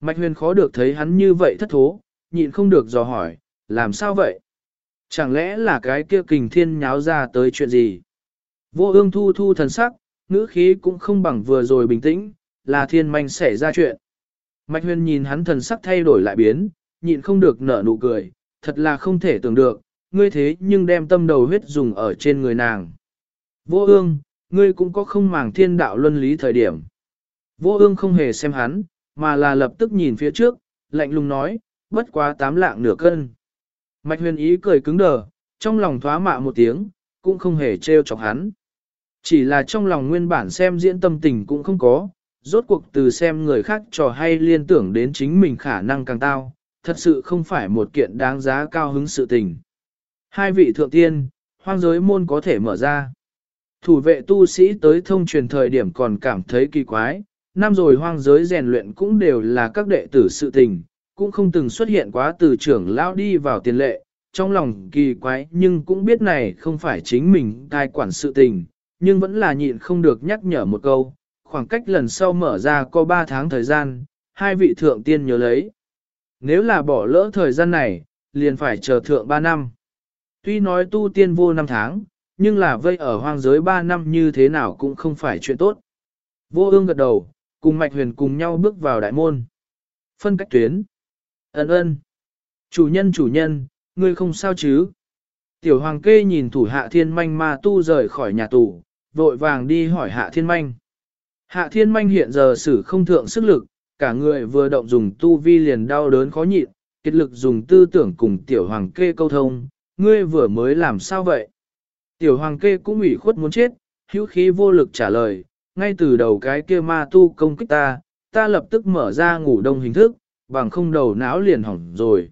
Speaker 1: Mạch huyền khó được thấy hắn như vậy thất thố, nhịn không được dò hỏi, làm sao vậy? Chẳng lẽ là cái kia kình thiên nháo ra tới chuyện gì? Vô ương thu thu thần sắc, ngữ khí cũng không bằng vừa rồi bình tĩnh, là thiên manh xảy ra chuyện. Mạch huyền nhìn hắn thần sắc thay đổi lại biến, nhịn không được nở nụ cười, thật là không thể tưởng được, ngươi thế nhưng đem tâm đầu huyết dùng ở trên người nàng. Vô ương, ngươi cũng có không màng thiên đạo luân lý thời điểm. Vô ương không hề xem hắn, mà là lập tức nhìn phía trước, lạnh lùng nói, bất quá tám lạng nửa cân. Mạch huyền ý cười cứng đờ, trong lòng thoá mạ một tiếng, cũng không hề trêu chọc hắn. Chỉ là trong lòng nguyên bản xem diễn tâm tình cũng không có, rốt cuộc từ xem người khác trò hay liên tưởng đến chính mình khả năng càng tao, thật sự không phải một kiện đáng giá cao hứng sự tình. Hai vị thượng tiên, hoang giới môn có thể mở ra. Thủ vệ tu sĩ tới thông truyền thời điểm còn cảm thấy kỳ quái, năm rồi hoang giới rèn luyện cũng đều là các đệ tử sự tình, cũng không từng xuất hiện quá từ trưởng lão đi vào tiền lệ, trong lòng kỳ quái nhưng cũng biết này không phải chính mình cai quản sự tình, nhưng vẫn là nhịn không được nhắc nhở một câu, khoảng cách lần sau mở ra có 3 tháng thời gian, hai vị thượng tiên nhớ lấy. Nếu là bỏ lỡ thời gian này, liền phải chờ thượng 3 năm. Tuy nói tu tiên vô năm tháng, nhưng là vây ở hoang giới 3 năm như thế nào cũng không phải chuyện tốt. Vô ương gật đầu, cùng mạch huyền cùng nhau bước vào đại môn. Phân cách tuyến. Ấn ơn. Chủ nhân chủ nhân, ngươi không sao chứ? Tiểu hoàng kê nhìn thủ hạ thiên manh ma tu rời khỏi nhà tù, vội vàng đi hỏi hạ thiên manh. Hạ thiên manh hiện giờ sử không thượng sức lực, cả người vừa động dùng tu vi liền đau đớn khó nhịn, kết lực dùng tư tưởng cùng tiểu hoàng kê câu thông, ngươi vừa mới làm sao vậy? Tiểu hoàng kê cũng ủy khuất muốn chết, hữu khí vô lực trả lời, ngay từ đầu cái kia ma tu công kích ta, ta lập tức mở ra ngủ đông hình thức, bằng không đầu não liền hỏng rồi.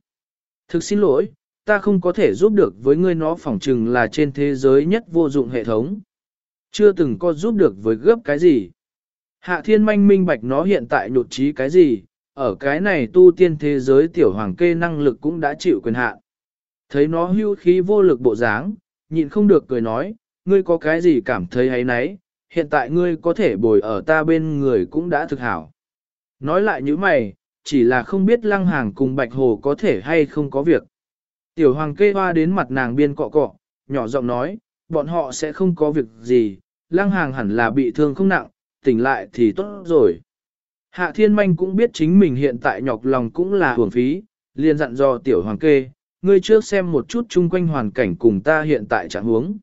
Speaker 1: Thực xin lỗi, ta không có thể giúp được với ngươi nó phỏng chừng là trên thế giới nhất vô dụng hệ thống. Chưa từng có giúp được với gấp cái gì. Hạ thiên manh minh bạch nó hiện tại nhột trí cái gì, ở cái này tu tiên thế giới tiểu hoàng kê năng lực cũng đã chịu quyền hạn. Thấy nó hưu khí vô lực bộ dáng, nhịn không được cười nói, ngươi có cái gì cảm thấy hay nấy, hiện tại ngươi có thể bồi ở ta bên người cũng đã thực hảo. Nói lại như mày, chỉ là không biết lăng hàng cùng bạch hồ có thể hay không có việc. Tiểu hoàng kê hoa đến mặt nàng biên cọ cọ, nhỏ giọng nói, bọn họ sẽ không có việc gì, lăng hàng hẳn là bị thương không nặng, tỉnh lại thì tốt rồi. Hạ thiên manh cũng biết chính mình hiện tại nhọc lòng cũng là hưởng phí, liền dặn dò tiểu hoàng kê, ngươi trước xem một chút chung quanh hoàn cảnh cùng ta hiện tại trạng huống.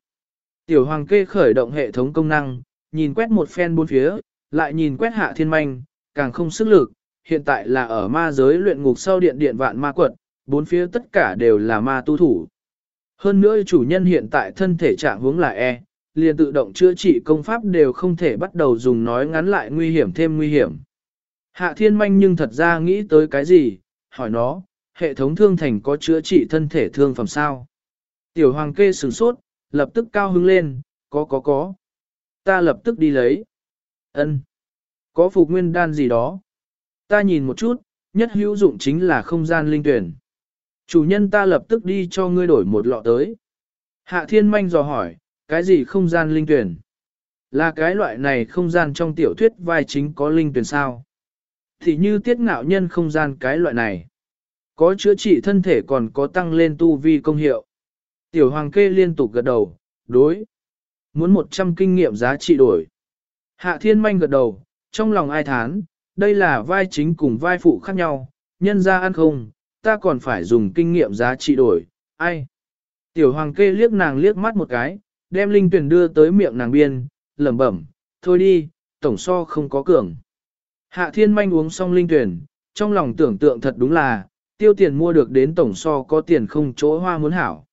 Speaker 1: Tiểu hoàng kê khởi động hệ thống công năng, nhìn quét một phen bốn phía, lại nhìn quét hạ thiên manh, càng không sức lực, hiện tại là ở ma giới luyện ngục sau điện điện vạn ma quật, bốn phía tất cả đều là ma tu thủ. Hơn nữa chủ nhân hiện tại thân thể trạng hướng là E, liền tự động chữa trị công pháp đều không thể bắt đầu dùng nói ngắn lại nguy hiểm thêm nguy hiểm. Hạ thiên manh nhưng thật ra nghĩ tới cái gì, hỏi nó, hệ thống thương thành có chữa trị thân thể thương phẩm sao? Tiểu hoàng kê sửng sốt, lập tức cao hứng lên, có có có. Ta lập tức đi lấy. ân Có phục nguyên đan gì đó. Ta nhìn một chút, nhất hữu dụng chính là không gian linh tuyển. Chủ nhân ta lập tức đi cho ngươi đổi một lọ tới. Hạ thiên manh dò hỏi, cái gì không gian linh tuyển? Là cái loại này không gian trong tiểu thuyết vai chính có linh tuyển sao? Thì như tiết ngạo nhân không gian cái loại này. Có chữa trị thân thể còn có tăng lên tu vi công hiệu. Tiểu hoàng kê liên tục gật đầu, đối. Muốn 100 kinh nghiệm giá trị đổi. Hạ thiên manh gật đầu, trong lòng ai thán, đây là vai chính cùng vai phụ khác nhau, nhân ra ăn không, ta còn phải dùng kinh nghiệm giá trị đổi, ai. Tiểu hoàng kê liếc nàng liếc mắt một cái, đem linh tuyển đưa tới miệng nàng biên, lẩm bẩm, thôi đi, tổng so không có cường. Hạ thiên manh uống xong linh tuyển, trong lòng tưởng tượng thật đúng là, tiêu tiền mua được đến tổng so có tiền không chỗ hoa muốn hảo.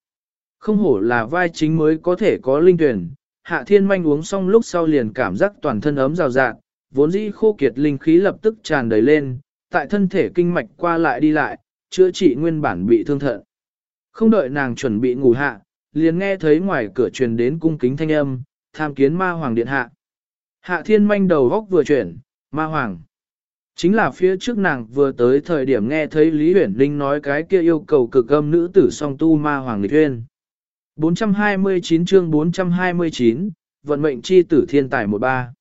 Speaker 1: Không hổ là vai chính mới có thể có linh tuyển, hạ thiên manh uống xong lúc sau liền cảm giác toàn thân ấm rào rạng vốn dĩ khô kiệt linh khí lập tức tràn đầy lên, tại thân thể kinh mạch qua lại đi lại, chữa trị nguyên bản bị thương thận. Không đợi nàng chuẩn bị ngủ hạ, liền nghe thấy ngoài cửa truyền đến cung kính thanh âm, tham kiến ma hoàng điện hạ. Hạ thiên manh đầu góc vừa chuyển, ma hoàng. Chính là phía trước nàng vừa tới thời điểm nghe thấy Lý Huyển Linh nói cái kia yêu cầu cực âm nữ tử song tu ma hoàng lịch huyên. 429 chương 429, vận mệnh chi tử thiên tài 13.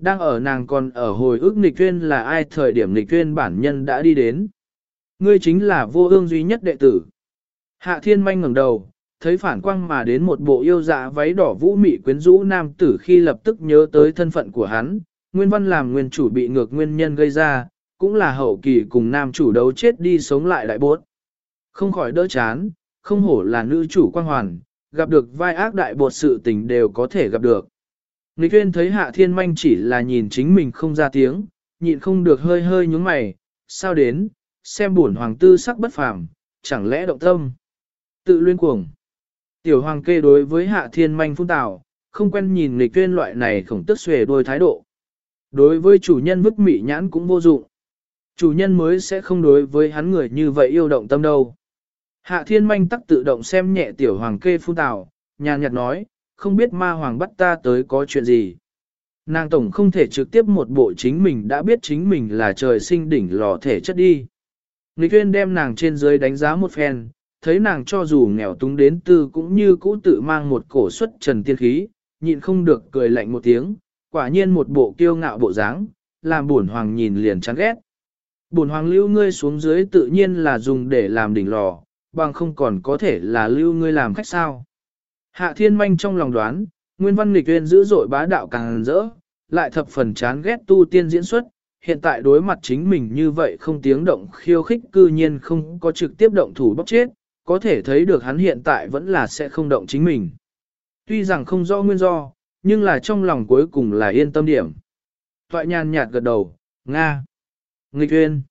Speaker 1: Đang ở nàng còn ở hồi ức nịch tuyên là ai thời điểm nịch tuyên bản nhân đã đi đến. Ngươi chính là vô ương duy nhất đệ tử. Hạ thiên manh ngẩng đầu, thấy phản quang mà đến một bộ yêu dạ váy đỏ vũ mị quyến rũ nam tử khi lập tức nhớ tới thân phận của hắn, nguyên văn làm nguyên chủ bị ngược nguyên nhân gây ra, cũng là hậu kỳ cùng nam chủ đấu chết đi sống lại đại bốt. Không khỏi đỡ chán, không hổ là nữ chủ quang hoàn, gặp được vai ác đại bột sự tình đều có thể gặp được. Nghịch tuyên thấy hạ thiên manh chỉ là nhìn chính mình không ra tiếng, nhịn không được hơi hơi nhúng mày, sao đến, xem buồn hoàng tư sắc bất phàm, chẳng lẽ động tâm. Tự luyên cuồng. Tiểu hoàng kê đối với hạ thiên manh phun tào, không quen nhìn nghịch tuyên loại này khổng tức xuề đôi thái độ. Đối với chủ nhân vứt mị nhãn cũng vô dụng. Chủ nhân mới sẽ không đối với hắn người như vậy yêu động tâm đâu. Hạ thiên manh tắc tự động xem nhẹ tiểu hoàng kê phun tào, nhàn nhạt nói, không biết ma hoàng bắt ta tới có chuyện gì. Nàng tổng không thể trực tiếp một bộ chính mình đã biết chính mình là trời sinh đỉnh lò thể chất đi. Nghịch Uyên đem nàng trên dưới đánh giá một phen, thấy nàng cho dù nghèo túng đến tư cũng như cũ tự mang một cổ xuất trần tiên khí, nhịn không được cười lạnh một tiếng, quả nhiên một bộ kiêu ngạo bộ dáng, làm buồn hoàng nhìn liền chán ghét. Buồn hoàng lưu ngươi xuống dưới tự nhiên là dùng để làm đỉnh lò, bằng không còn có thể là lưu ngươi làm khách sao. Hạ thiên manh trong lòng đoán, nguyên văn nghịch tuyên dữ dội bá đạo càng rỡ, lại thập phần chán ghét tu tiên diễn xuất, hiện tại đối mặt chính mình như vậy không tiếng động khiêu khích cư nhiên không có trực tiếp động thủ bóc chết, có thể thấy được hắn hiện tại vẫn là sẽ không động chính mình. Tuy rằng không rõ nguyên do, nhưng là trong lòng cuối cùng là yên tâm điểm. Toại nhàn nhạt gật đầu, Nga. Nghịch uyên.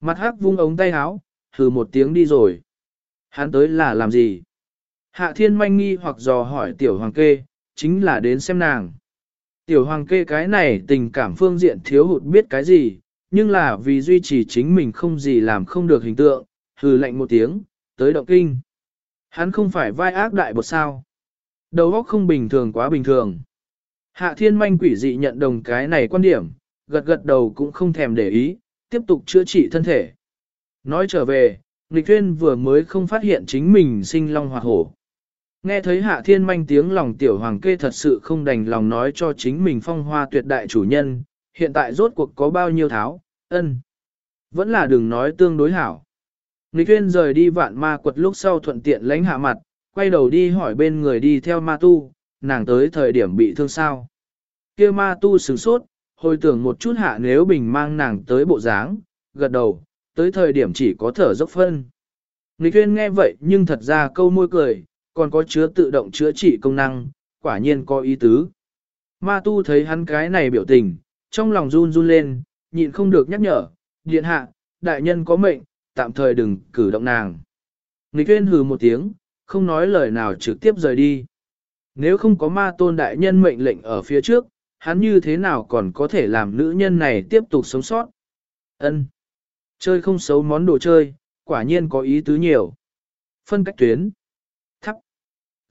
Speaker 1: Mặt hắc vung ống tay áo, thử một tiếng đi rồi. Hắn tới là làm gì? Hạ thiên manh nghi hoặc dò hỏi tiểu hoàng kê, chính là đến xem nàng. Tiểu hoàng kê cái này tình cảm phương diện thiếu hụt biết cái gì, nhưng là vì duy trì chính mình không gì làm không được hình tượng, hừ lạnh một tiếng, tới động kinh. Hắn không phải vai ác đại bột sao. Đầu óc không bình thường quá bình thường. Hạ thiên manh quỷ dị nhận đồng cái này quan điểm, gật gật đầu cũng không thèm để ý, tiếp tục chữa trị thân thể. Nói trở về, nghịch Thuyên vừa mới không phát hiện chính mình sinh long Hoạt hổ. Nghe thấy hạ thiên manh tiếng lòng tiểu hoàng kê thật sự không đành lòng nói cho chính mình phong hoa tuyệt đại chủ nhân, hiện tại rốt cuộc có bao nhiêu tháo, ân. Vẫn là đừng nói tương đối hảo. Nghịch tuyên rời đi vạn ma quật lúc sau thuận tiện lánh hạ mặt, quay đầu đi hỏi bên người đi theo ma tu, nàng tới thời điểm bị thương sao. kia ma tu sửng sốt, hồi tưởng một chút hạ nếu bình mang nàng tới bộ dáng, gật đầu, tới thời điểm chỉ có thở dốc phân. Nghịch tuyên nghe vậy nhưng thật ra câu môi cười, còn có chứa tự động chữa trị công năng, quả nhiên có ý tứ. Ma tu thấy hắn cái này biểu tình, trong lòng run run lên, nhịn không được nhắc nhở, điện hạ, đại nhân có mệnh, tạm thời đừng cử động nàng. Nghịch tuyên hừ một tiếng, không nói lời nào trực tiếp rời đi. Nếu không có ma tôn đại nhân mệnh lệnh ở phía trước, hắn như thế nào còn có thể làm nữ nhân này tiếp tục sống sót? Ân, Chơi không xấu món đồ chơi, quả nhiên có ý tứ nhiều. Phân cách tuyến.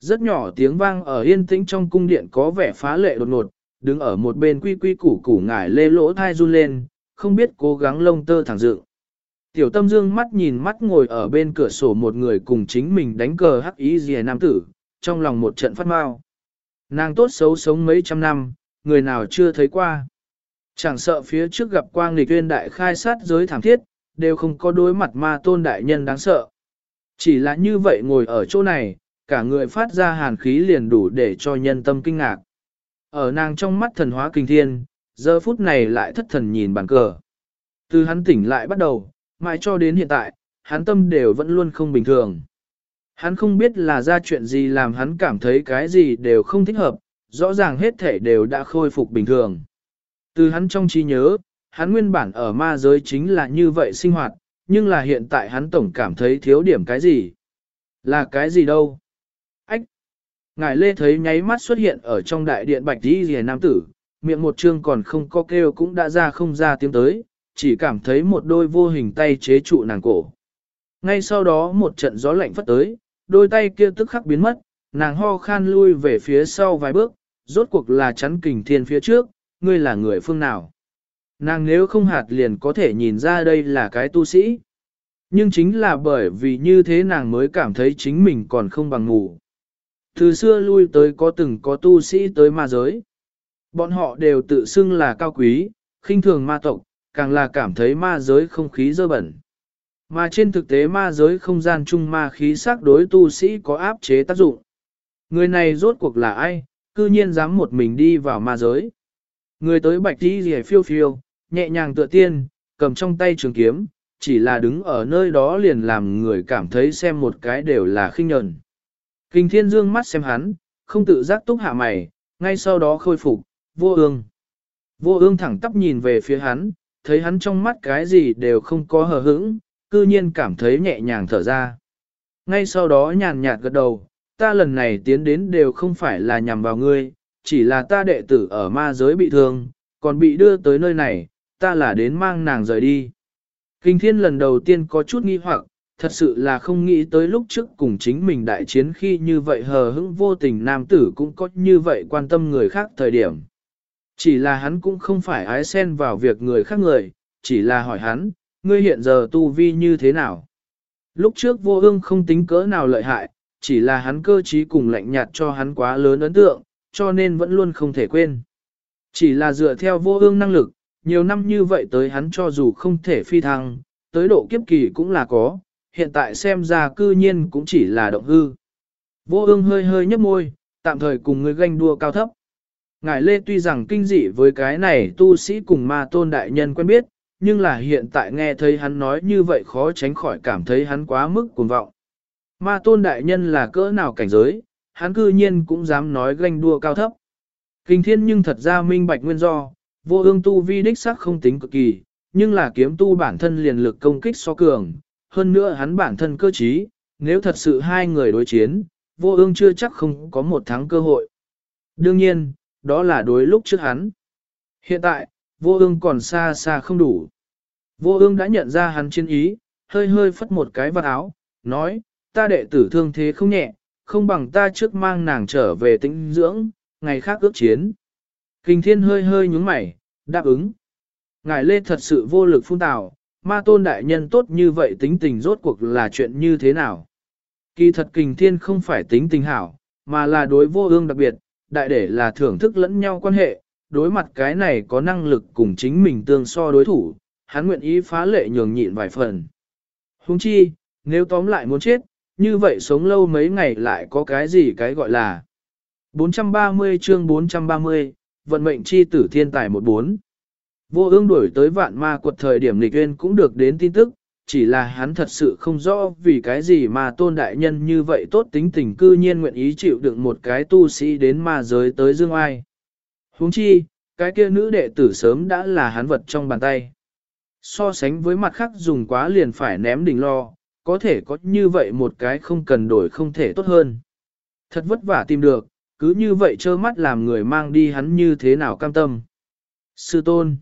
Speaker 1: Rất nhỏ tiếng vang ở yên tĩnh trong cung điện có vẻ phá lệ đột ngột, đứng ở một bên quy quy củ củ ngải lê lỗ thai run lên, không biết cố gắng lông tơ thẳng dựng. Tiểu tâm dương mắt nhìn mắt ngồi ở bên cửa sổ một người cùng chính mình đánh cờ hắc ý rìa nam tử, trong lòng một trận phát mau. Nàng tốt xấu sống mấy trăm năm, người nào chưa thấy qua. Chẳng sợ phía trước gặp quang nghịch tuyên đại khai sát giới thảm thiết, đều không có đối mặt ma tôn đại nhân đáng sợ. Chỉ là như vậy ngồi ở chỗ này, cả người phát ra hàn khí liền đủ để cho nhân tâm kinh ngạc. Ở nàng trong mắt thần hóa kinh thiên, giờ phút này lại thất thần nhìn bàn cờ. Từ hắn tỉnh lại bắt đầu, mãi cho đến hiện tại, hắn tâm đều vẫn luôn không bình thường. Hắn không biết là ra chuyện gì làm hắn cảm thấy cái gì đều không thích hợp, rõ ràng hết thể đều đã khôi phục bình thường. Từ hắn trong trí nhớ, hắn nguyên bản ở ma giới chính là như vậy sinh hoạt, nhưng là hiện tại hắn tổng cảm thấy thiếu điểm cái gì. Là cái gì đâu? Ngài Lê thấy nháy mắt xuất hiện ở trong đại điện bạch đi rìa nam tử, miệng một chương còn không có kêu cũng đã ra không ra tiếng tới, chỉ cảm thấy một đôi vô hình tay chế trụ nàng cổ. Ngay sau đó một trận gió lạnh phất tới, đôi tay kia tức khắc biến mất, nàng ho khan lui về phía sau vài bước, rốt cuộc là chắn kình thiên phía trước, ngươi là người phương nào. Nàng nếu không hạt liền có thể nhìn ra đây là cái tu sĩ. Nhưng chính là bởi vì như thế nàng mới cảm thấy chính mình còn không bằng ngủ. Từ xưa lui tới có từng có tu sĩ tới ma giới. Bọn họ đều tự xưng là cao quý, khinh thường ma tộc, càng là cảm thấy ma giới không khí dơ bẩn. Mà trên thực tế ma giới không gian chung ma khí sắc đối tu sĩ có áp chế tác dụng. Người này rốt cuộc là ai, cư nhiên dám một mình đi vào ma giới. Người tới bạch đi rìa phiêu phiêu, nhẹ nhàng tựa tiên, cầm trong tay trường kiếm, chỉ là đứng ở nơi đó liền làm người cảm thấy xem một cái đều là khinh nhẫn. Kinh thiên dương mắt xem hắn, không tự giác túc hạ mày, ngay sau đó khôi phục, vô ương. Vô ương thẳng tắp nhìn về phía hắn, thấy hắn trong mắt cái gì đều không có hờ hững, cư nhiên cảm thấy nhẹ nhàng thở ra. Ngay sau đó nhàn nhạt gật đầu, ta lần này tiến đến đều không phải là nhằm vào ngươi, chỉ là ta đệ tử ở ma giới bị thương, còn bị đưa tới nơi này, ta là đến mang nàng rời đi. Kinh thiên lần đầu tiên có chút nghi hoặc, thật sự là không nghĩ tới lúc trước cùng chính mình đại chiến khi như vậy hờ hững vô tình nam tử cũng có như vậy quan tâm người khác thời điểm. Chỉ là hắn cũng không phải ái xen vào việc người khác người, chỉ là hỏi hắn, ngươi hiện giờ tu vi như thế nào? Lúc trước vô ương không tính cỡ nào lợi hại, chỉ là hắn cơ trí cùng lạnh nhạt cho hắn quá lớn ấn tượng, cho nên vẫn luôn không thể quên. Chỉ là dựa theo vô ương năng lực, nhiều năm như vậy tới hắn cho dù không thể phi thăng, tới độ kiếp kỳ cũng là có, hiện tại xem ra cư nhiên cũng chỉ là động hư. Vô ương hơi hơi nhấp môi, tạm thời cùng người ganh đua cao thấp. Ngài Lê tuy rằng kinh dị với cái này tu sĩ cùng ma tôn đại nhân quen biết, nhưng là hiện tại nghe thấy hắn nói như vậy khó tránh khỏi cảm thấy hắn quá mức cuồng vọng. Ma tôn đại nhân là cỡ nào cảnh giới, hắn cư nhiên cũng dám nói ganh đua cao thấp. Kinh thiên nhưng thật ra minh bạch nguyên do, vô ương tu vi đích sắc không tính cực kỳ, nhưng là kiếm tu bản thân liền lực công kích so cường, hơn nữa hắn bản thân cơ trí, nếu thật sự hai người đối chiến, vô ương chưa chắc không có một thắng cơ hội. Đương nhiên, đó là đối lúc trước hắn. Hiện tại, vô ương còn xa xa không đủ. Vô ương đã nhận ra hắn chiến ý, hơi hơi phất một cái vào áo, nói, ta đệ tử thương thế không nhẹ, không bằng ta trước mang nàng trở về tĩnh dưỡng, ngày khác ước chiến. Kinh thiên hơi hơi nhúng mày, đáp ứng. Ngài Lê thật sự vô lực phun tào, ma tôn đại nhân tốt như vậy tính tình rốt cuộc là chuyện như thế nào. Kỳ thật kình thiên không phải tính tình hảo, mà là đối vô ương đặc biệt, đại để là thưởng thức lẫn nhau quan hệ, đối mặt cái này có năng lực cùng chính mình tương so đối thủ, hắn nguyện ý phá lệ nhường nhịn vài phần. Huống chi, nếu tóm lại muốn chết, như vậy sống lâu mấy ngày lại có cái gì cái gọi là 430 chương 430, vận mệnh chi tử thiên tài 14. Vô ương đuổi tới vạn ma quật thời điểm lịch uyên cũng được đến tin tức, chỉ là hắn thật sự không rõ vì cái gì mà tôn đại nhân như vậy tốt tính tình cư nhiên nguyện ý chịu đựng một cái tu sĩ đến ma giới tới dương ai. huống chi, cái kia nữ đệ tử sớm đã là hắn vật trong bàn tay. So sánh với mặt khác dùng quá liền phải ném đỉnh lo, có thể có như vậy một cái không cần đổi không thể tốt hơn. Thật vất vả tìm được, cứ như vậy trơ mắt làm người mang đi hắn như thế nào cam tâm. Sư tôn.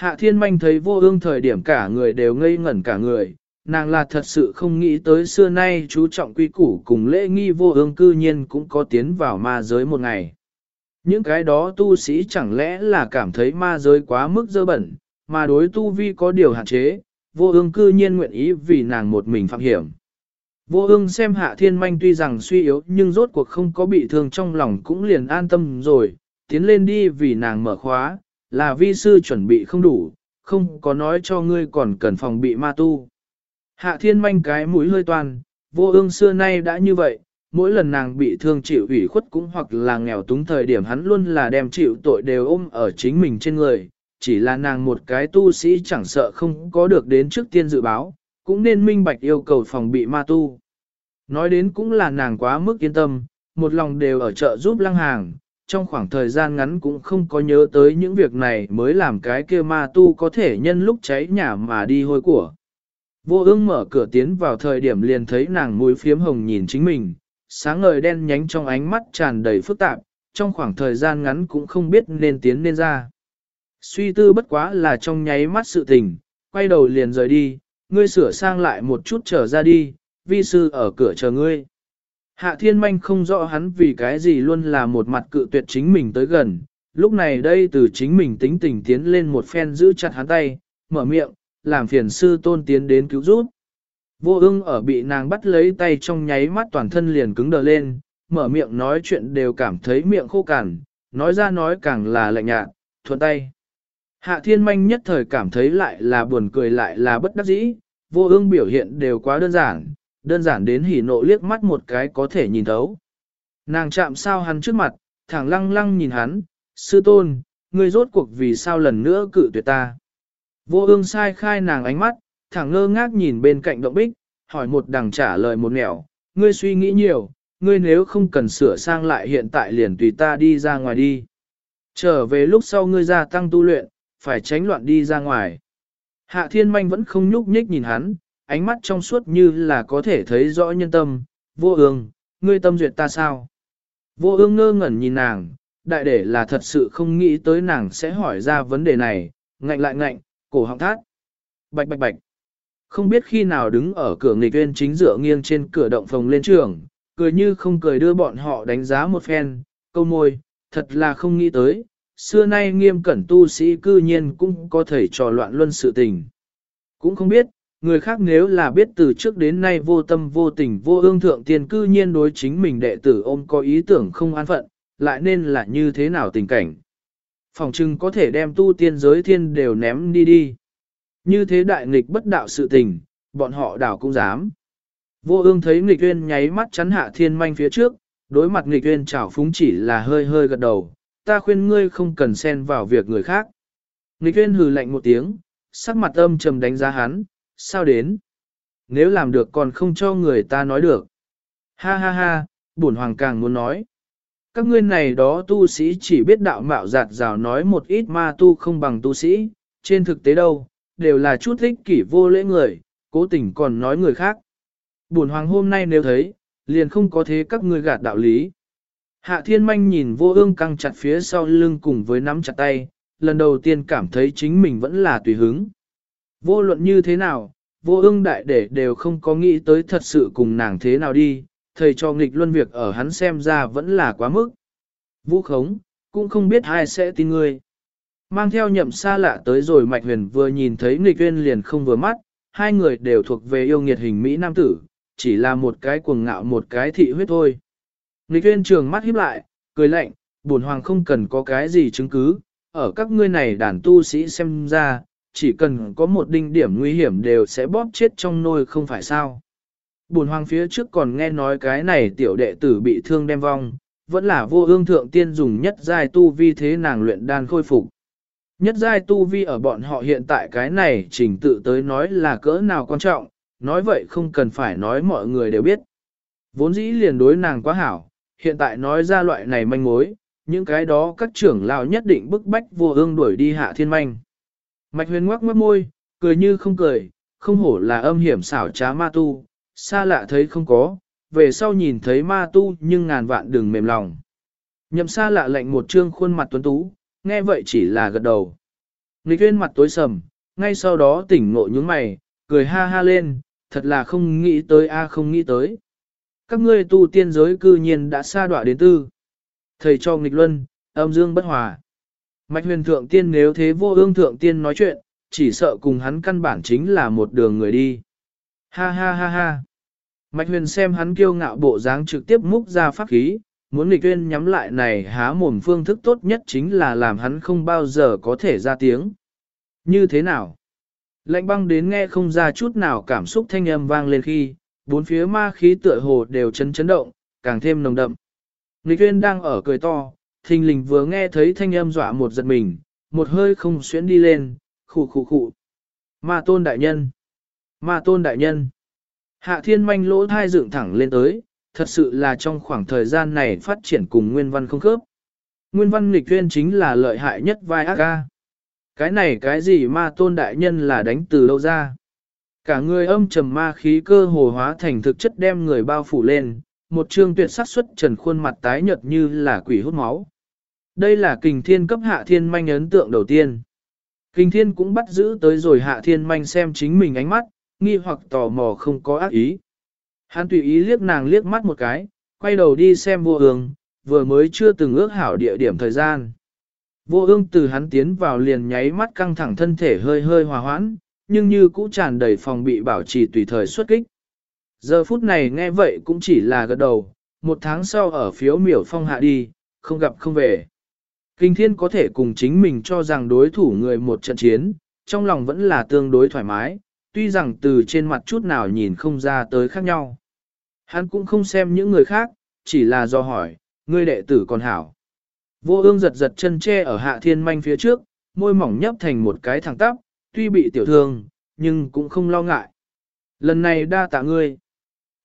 Speaker 1: Hạ thiên manh thấy vô ương thời điểm cả người đều ngây ngẩn cả người, nàng là thật sự không nghĩ tới xưa nay chú trọng quy củ cùng lễ nghi vô ương cư nhiên cũng có tiến vào ma giới một ngày. Những cái đó tu sĩ chẳng lẽ là cảm thấy ma giới quá mức dơ bẩn, mà đối tu vi có điều hạn chế, vô ương cư nhiên nguyện ý vì nàng một mình phạm hiểm. Vô ương xem hạ thiên manh tuy rằng suy yếu nhưng rốt cuộc không có bị thương trong lòng cũng liền an tâm rồi, tiến lên đi vì nàng mở khóa, là vi sư chuẩn bị không đủ, không có nói cho ngươi còn cần phòng bị ma tu. Hạ thiên manh cái mũi hơi toàn, vô ương xưa nay đã như vậy, mỗi lần nàng bị thương chịu ủy khuất cũng hoặc là nghèo túng thời điểm hắn luôn là đem chịu tội đều ôm ở chính mình trên người, chỉ là nàng một cái tu sĩ chẳng sợ không có được đến trước tiên dự báo, cũng nên minh bạch yêu cầu phòng bị ma tu. Nói đến cũng là nàng quá mức yên tâm, một lòng đều ở chợ giúp lăng hàng, trong khoảng thời gian ngắn cũng không có nhớ tới những việc này mới làm cái kia ma tu có thể nhân lúc cháy nhà mà đi hôi của. Vô ương mở cửa tiến vào thời điểm liền thấy nàng mũi phiếm hồng nhìn chính mình, sáng ngời đen nhánh trong ánh mắt tràn đầy phức tạp, trong khoảng thời gian ngắn cũng không biết nên tiến nên ra. Suy tư bất quá là trong nháy mắt sự tình, quay đầu liền rời đi, ngươi sửa sang lại một chút trở ra đi, vi sư ở cửa chờ ngươi. Hạ thiên manh không rõ hắn vì cái gì luôn là một mặt cự tuyệt chính mình tới gần, lúc này đây từ chính mình tính tình tiến lên một phen giữ chặt hắn tay, mở miệng, làm phiền sư tôn tiến đến cứu giúp. Vô ưng ở bị nàng bắt lấy tay trong nháy mắt toàn thân liền cứng đờ lên, mở miệng nói chuyện đều cảm thấy miệng khô cằn, nói ra nói càng là lạnh nhạt, thuận tay. Hạ thiên manh nhất thời cảm thấy lại là buồn cười lại là bất đắc dĩ, vô ương biểu hiện đều quá đơn giản, đơn giản đến hỉ nộ liếc mắt một cái có thể nhìn thấu. Nàng chạm sao hắn trước mặt, thẳng lăng lăng nhìn hắn, sư tôn, ngươi rốt cuộc vì sao lần nữa cự tuyệt ta. Vô ương sai khai nàng ánh mắt, thẳng ngơ ngác nhìn bên cạnh động bích, hỏi một đằng trả lời một nẻo, ngươi suy nghĩ nhiều, ngươi nếu không cần sửa sang lại hiện tại liền tùy ta đi ra ngoài đi. Trở về lúc sau ngươi gia tăng tu luyện, phải tránh loạn đi ra ngoài. Hạ thiên manh vẫn không nhúc nhích nhìn hắn, ánh mắt trong suốt như là có thể thấy rõ nhân tâm, vô ương, ngươi tâm duyệt ta sao? Vô ương ngơ ngẩn nhìn nàng, đại để là thật sự không nghĩ tới nàng sẽ hỏi ra vấn đề này, ngạnh lại ngạnh, cổ họng thắt. Bạch bạch bạch. Không biết khi nào đứng ở cửa nghịch viên chính dựa nghiêng trên cửa động phòng lên trường, cười như không cười đưa bọn họ đánh giá một phen, câu môi, thật là không nghĩ tới, xưa nay nghiêm cẩn tu sĩ cư nhiên cũng có thể trò loạn luân sự tình. Cũng không biết, người khác nếu là biết từ trước đến nay vô tâm vô tình vô ương thượng tiên cư nhiên đối chính mình đệ tử ôm có ý tưởng không an phận, lại nên là như thế nào tình cảnh. Phòng trưng có thể đem tu tiên giới thiên đều ném đi đi. Như thế đại nghịch bất đạo sự tình, bọn họ đảo cũng dám. Vô ương thấy nghịch uyên nháy mắt chắn hạ thiên manh phía trước, đối mặt nghịch uyên chảo phúng chỉ là hơi hơi gật đầu, ta khuyên ngươi không cần xen vào việc người khác. Nghịch uyên hừ lạnh một tiếng, sắc mặt âm trầm đánh giá hắn, sao đến? Nếu làm được còn không cho người ta nói được. Ha ha ha, bổn hoàng càng muốn nói. Các ngươi này đó tu sĩ chỉ biết đạo mạo giạt rào nói một ít ma tu không bằng tu sĩ, trên thực tế đâu, đều là chút thích kỷ vô lễ người, cố tình còn nói người khác. Bổn hoàng hôm nay nếu thấy, liền không có thế các ngươi gạt đạo lý. Hạ thiên manh nhìn vô ương căng chặt phía sau lưng cùng với nắm chặt tay, lần đầu tiên cảm thấy chính mình vẫn là tùy hứng. Vô luận như thế nào, vô ương đại để đều không có nghĩ tới thật sự cùng nàng thế nào đi, thầy cho nghịch luân việc ở hắn xem ra vẫn là quá mức. Vũ khống, cũng không biết ai sẽ tin ngươi. Mang theo nhậm xa lạ tới rồi Mạch Huyền vừa nhìn thấy nghịch uyên liền không vừa mắt, hai người đều thuộc về yêu nghiệt hình Mỹ Nam tử, chỉ là một cái cuồng ngạo một cái thị huyết thôi. Nghịch uyên trường mắt híp lại, cười lạnh, bổn hoàng không cần có cái gì chứng cứ, ở các ngươi này đàn tu sĩ xem ra, chỉ cần có một đinh điểm nguy hiểm đều sẽ bóp chết trong nôi không phải sao. Bổn hoàng phía trước còn nghe nói cái này tiểu đệ tử bị thương đem vong, vẫn là vô ương thượng tiên dùng nhất giai tu vi thế nàng luyện đan khôi phục. Nhất giai tu vi ở bọn họ hiện tại cái này trình tự tới nói là cỡ nào quan trọng, nói vậy không cần phải nói mọi người đều biết. Vốn dĩ liền đối nàng quá hảo, hiện tại nói ra loại này manh mối, những cái đó các trưởng lão nhất định bức bách vô ương đuổi đi hạ thiên manh. Mạch huyền ngoắc mất môi, cười như không cười, không hổ là âm hiểm xảo trá ma tu, xa lạ thấy không có, về sau nhìn thấy ma tu nhưng ngàn vạn đừng mềm lòng. Nhậm xa lạ lệnh một trương khuôn mặt tuấn tú, nghe vậy chỉ là gật đầu. Nghịch huyên mặt tối sầm, ngay sau đó tỉnh ngộ những mày, cười ha ha lên, thật là không nghĩ tới a không nghĩ tới. Các ngươi tu tiên giới cư nhiên đã xa đọa đến tư. Thầy cho nghịch luân, âm dương bất hòa. Mạch huyền thượng tiên nếu thế vô ương thượng tiên nói chuyện, chỉ sợ cùng hắn căn bản chính là một đường người đi. Ha ha ha ha. Mạch huyền xem hắn kiêu ngạo bộ dáng trực tiếp múc ra pháp khí, muốn nghịch tuyên nhắm lại này há mồm phương thức tốt nhất chính là làm hắn không bao giờ có thể ra tiếng. Như thế nào? Lạnh băng đến nghe không ra chút nào cảm xúc thanh âm vang lên khi, bốn phía ma khí tựa hồ đều chấn chấn động, càng thêm nồng đậm. Nghịch tuyên đang ở cười to, thình lình vừa nghe thấy thanh âm dọa một giật mình, một hơi không xuyến đi lên, khụ khụ khụ. Ma tôn đại nhân! Ma tôn đại nhân! Hạ thiên manh lỗ thai dựng thẳng lên tới, thật sự là trong khoảng thời gian này phát triển cùng nguyên văn không khớp. Nguyên văn nghịch tuyên chính là lợi hại nhất vai ác ca. Cái này cái gì ma tôn đại nhân là đánh từ lâu ra. Cả người âm trầm ma khí cơ hồ hóa thành thực chất đem người bao phủ lên, một trương tuyệt sắc xuất trần khuôn mặt tái nhợt như là quỷ hút máu. Đây là kình thiên cấp hạ thiên manh ấn tượng đầu tiên. Kình thiên cũng bắt giữ tới rồi hạ thiên manh xem chính mình ánh mắt, nghi hoặc tò mò không có ác ý. Hắn tùy ý liếc nàng liếc mắt một cái, quay đầu đi xem vô ương, vừa mới chưa từng ước hảo địa điểm thời gian. Vô ương từ hắn tiến vào liền nháy mắt căng thẳng thân thể hơi hơi hòa hoãn, nhưng như cũ tràn đầy phòng bị bảo trì tùy thời xuất kích. Giờ phút này nghe vậy cũng chỉ là gật đầu, một tháng sau ở phiếu miểu phong hạ đi, không gặp không về. Kinh thiên có thể cùng chính mình cho rằng đối thủ người một trận chiến, trong lòng vẫn là tương đối thoải mái, tuy rằng từ trên mặt chút nào nhìn không ra tới khác nhau. Hắn cũng không xem những người khác, chỉ là do hỏi, ngươi đệ tử còn hảo. Vô ương giật giật chân che ở hạ thiên manh phía trước, môi mỏng nhấp thành một cái thẳng tắp, tuy bị tiểu thương, nhưng cũng không lo ngại. Lần này đa tạ ngươi.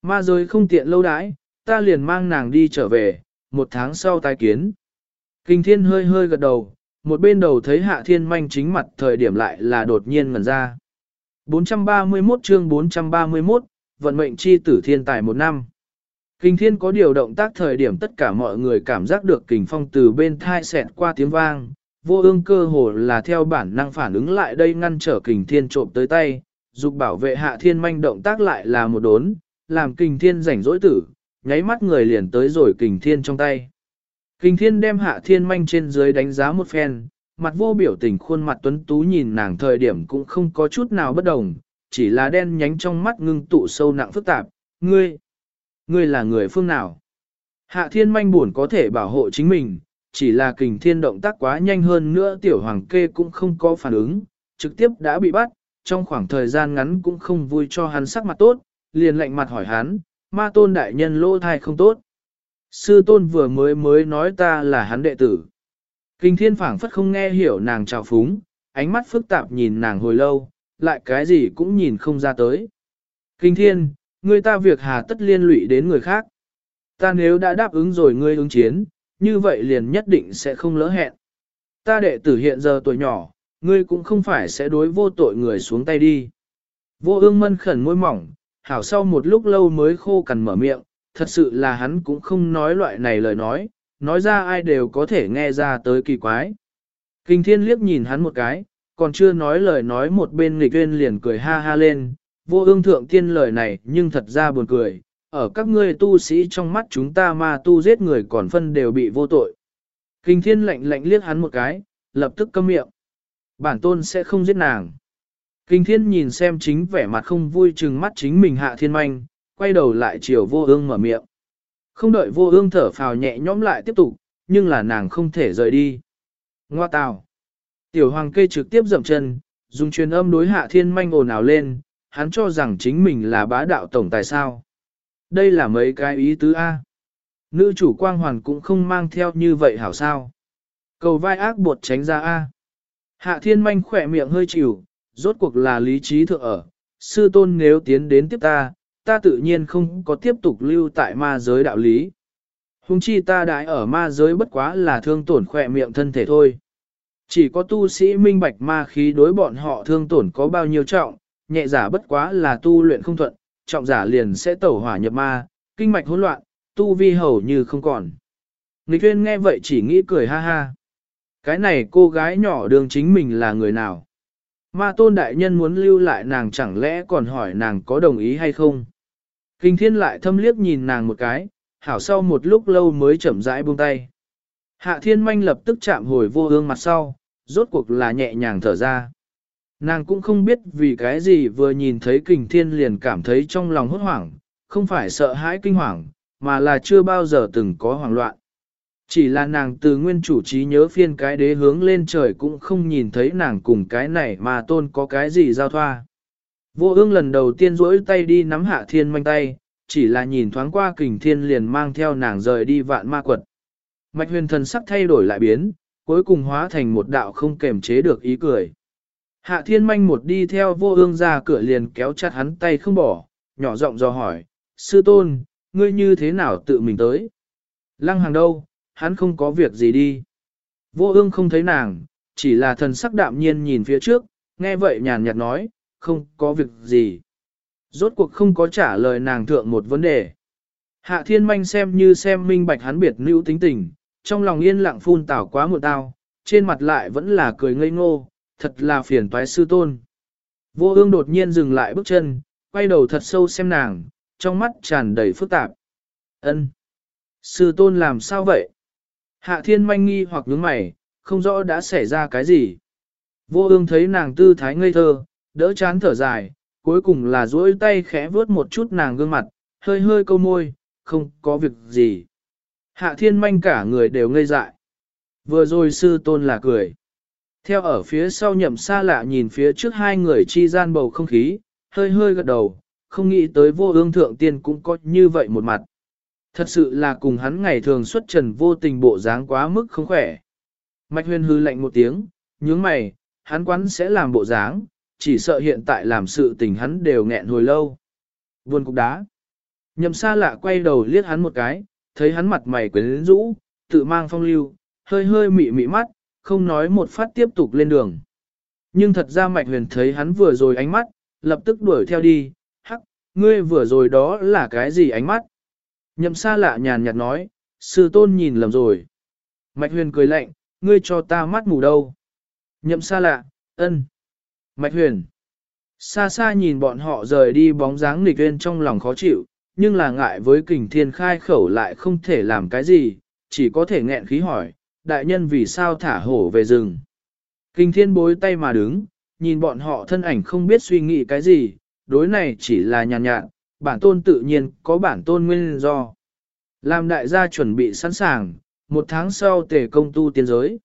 Speaker 1: Ma rồi không tiện lâu đãi, ta liền mang nàng đi trở về, một tháng sau tái kiến. Kinh thiên hơi hơi gật đầu, một bên đầu thấy hạ thiên manh chính mặt thời điểm lại là đột nhiên ngần ra. 431 chương 431, vận mệnh chi tử thiên tài một năm. Kinh thiên có điều động tác thời điểm tất cả mọi người cảm giác được kình phong từ bên thai xẹt qua tiếng vang, vô ương cơ hồ là theo bản năng phản ứng lại đây ngăn trở kình thiên trộm tới tay, dục bảo vệ hạ thiên manh động tác lại là một đốn, làm kình thiên rảnh rỗi tử, nháy mắt người liền tới rồi kình thiên trong tay. Kình thiên đem hạ thiên manh trên dưới đánh giá một phen, mặt vô biểu tình khuôn mặt tuấn tú nhìn nàng thời điểm cũng không có chút nào bất đồng, chỉ là đen nhánh trong mắt ngưng tụ sâu nặng phức tạp, ngươi, ngươi là người phương nào? Hạ thiên manh buồn có thể bảo hộ chính mình, chỉ là kình thiên động tác quá nhanh hơn nữa tiểu hoàng kê cũng không có phản ứng, trực tiếp đã bị bắt, trong khoảng thời gian ngắn cũng không vui cho hắn sắc mặt tốt, liền lạnh mặt hỏi hắn, ma tôn đại nhân lô thai không tốt. Sư tôn vừa mới mới nói ta là hắn đệ tử. Kinh thiên phảng phất không nghe hiểu nàng trào phúng, ánh mắt phức tạp nhìn nàng hồi lâu, lại cái gì cũng nhìn không ra tới. Kinh thiên, người ta việc hà tất liên lụy đến người khác. Ta nếu đã đáp ứng rồi ngươi ứng chiến, như vậy liền nhất định sẽ không lỡ hẹn. Ta đệ tử hiện giờ tuổi nhỏ, ngươi cũng không phải sẽ đối vô tội người xuống tay đi. Vô ương mân khẩn môi mỏng, hảo sau một lúc lâu mới khô cằn mở miệng, thật sự là hắn cũng không nói loại này lời nói, nói ra ai đều có thể nghe ra tới kỳ quái. Kinh thiên liếc nhìn hắn một cái, còn chưa nói lời nói một bên nghịch uyên liền cười ha ha lên, vô ương thượng tiên lời này nhưng thật ra buồn cười, ở các ngươi tu sĩ trong mắt chúng ta ma tu giết người còn phân đều bị vô tội. Kinh thiên lạnh lạnh liếc hắn một cái, lập tức câm miệng. Bản tôn sẽ không giết nàng. Kinh thiên nhìn xem chính vẻ mặt không vui chừng mắt chính mình hạ thiên manh, quay đầu lại chiều vô ương mở miệng. Không đợi vô ương thở phào nhẹ nhõm lại tiếp tục, nhưng là nàng không thể rời đi. Ngoa tào. Tiểu hoàng kê trực tiếp dậm chân, dùng truyền âm đối hạ thiên manh ồn ào lên, hắn cho rằng chính mình là bá đạo tổng tài sao. Đây là mấy cái ý tứ A. Nữ chủ quang hoàn cũng không mang theo như vậy hảo sao. Cầu vai ác bột tránh ra A. Hạ thiên manh khỏe miệng hơi chịu, rốt cuộc là lý trí thượng ở. Sư tôn nếu tiến đến tiếp ta, ta tự nhiên không có tiếp tục lưu tại ma giới đạo lý. Hùng chi ta đãi ở ma giới bất quá là thương tổn khỏe miệng thân thể thôi. Chỉ có tu sĩ minh bạch ma khí đối bọn họ thương tổn có bao nhiêu trọng, nhẹ giả bất quá là tu luyện không thuận, trọng giả liền sẽ tẩu hỏa nhập ma, kinh mạch hỗn loạn, tu vi hầu như không còn. Nghịch Uyên nghe vậy chỉ nghĩ cười ha ha. Cái này cô gái nhỏ đường chính mình là người nào? Ma tôn đại nhân muốn lưu lại nàng chẳng lẽ còn hỏi nàng có đồng ý hay không. Kinh thiên lại thâm liếc nhìn nàng một cái, hảo sau một lúc lâu mới chậm rãi buông tay. Hạ thiên manh lập tức chạm hồi vô ương mặt sau, rốt cuộc là nhẹ nhàng thở ra. Nàng cũng không biết vì cái gì vừa nhìn thấy kình thiên liền cảm thấy trong lòng hốt hoảng, không phải sợ hãi kinh hoàng, mà là chưa bao giờ từng có hoảng loạn. Chỉ là nàng từ nguyên chủ trí nhớ phiên cái đế hướng lên trời cũng không nhìn thấy nàng cùng cái này mà tôn có cái gì giao thoa. Vô ương lần đầu tiên rỗi tay đi nắm hạ thiên manh tay, chỉ là nhìn thoáng qua kình thiên liền mang theo nàng rời đi vạn ma quật. Mạch huyền thần sắc thay đổi lại biến, cuối cùng hóa thành một đạo không kềm chế được ý cười. Hạ thiên manh một đi theo vô ương ra cửa liền kéo chặt hắn tay không bỏ, nhỏ giọng do hỏi, sư tôn, ngươi như thế nào tự mình tới? Lăng hàng đâu, hắn không có việc gì đi. Vô ương không thấy nàng, chỉ là thần sắc đạm nhiên nhìn phía trước, nghe vậy nhàn nhạt nói, không có việc gì. Rốt cuộc không có trả lời nàng thượng một vấn đề. Hạ thiên manh xem như xem minh bạch hắn biệt nữ tính tình, trong lòng yên lặng phun tảo quá một tao, trên mặt lại vẫn là cười ngây ngô, thật là phiền toái sư tôn. Vô ương đột nhiên dừng lại bước chân, quay đầu thật sâu xem nàng, trong mắt tràn đầy phức tạp. Ân, Sư tôn làm sao vậy? Hạ thiên manh nghi hoặc nhướng mày, không rõ đã xảy ra cái gì. Vô ương thấy nàng tư thái ngây thơ, đỡ chán thở dài, cuối cùng là duỗi tay khẽ vướt một chút nàng gương mặt, hơi hơi câu môi, không có việc gì. Hạ thiên manh cả người đều ngây dại. Vừa rồi sư tôn là cười. Theo ở phía sau nhậm xa lạ nhìn phía trước hai người chi gian bầu không khí, hơi hơi gật đầu, không nghĩ tới vô ương thượng tiên cũng có như vậy một mặt. Thật sự là cùng hắn ngày thường xuất trần vô tình bộ dáng quá mức không khỏe. Mạch huyền hư lạnh một tiếng, nhướng mày, hắn quán sẽ làm bộ dáng, chỉ sợ hiện tại làm sự tình hắn đều nghẹn hồi lâu. Buồn cục đá. Nhậm xa lạ quay đầu liếc hắn một cái, thấy hắn mặt mày quyến rũ, tự mang phong lưu, hơi hơi mị mị mắt, không nói một phát tiếp tục lên đường. Nhưng thật ra mạch huyền thấy hắn vừa rồi ánh mắt, lập tức đuổi theo đi, hắc, ngươi vừa rồi đó là cái gì ánh mắt? Nhậm xa lạ nhàn nhạt nói, sư tôn nhìn lầm rồi. Mạch huyền cười lạnh, ngươi cho ta mắt mù đâu. Nhậm xa lạ, ân. Mạch huyền. Xa xa nhìn bọn họ rời đi bóng dáng nghịch viên trong lòng khó chịu, nhưng là ngại với kình thiên khai khẩu lại không thể làm cái gì, chỉ có thể nghẹn khí hỏi, đại nhân vì sao thả hổ về rừng. Kình thiên bối tay mà đứng, nhìn bọn họ thân ảnh không biết suy nghĩ cái gì, đối này chỉ là nhàn nhạt, bản tôn tự nhiên có bản tôn nguyên do. Làm đại gia chuẩn bị sẵn sàng, một tháng sau tề công tu tiên giới.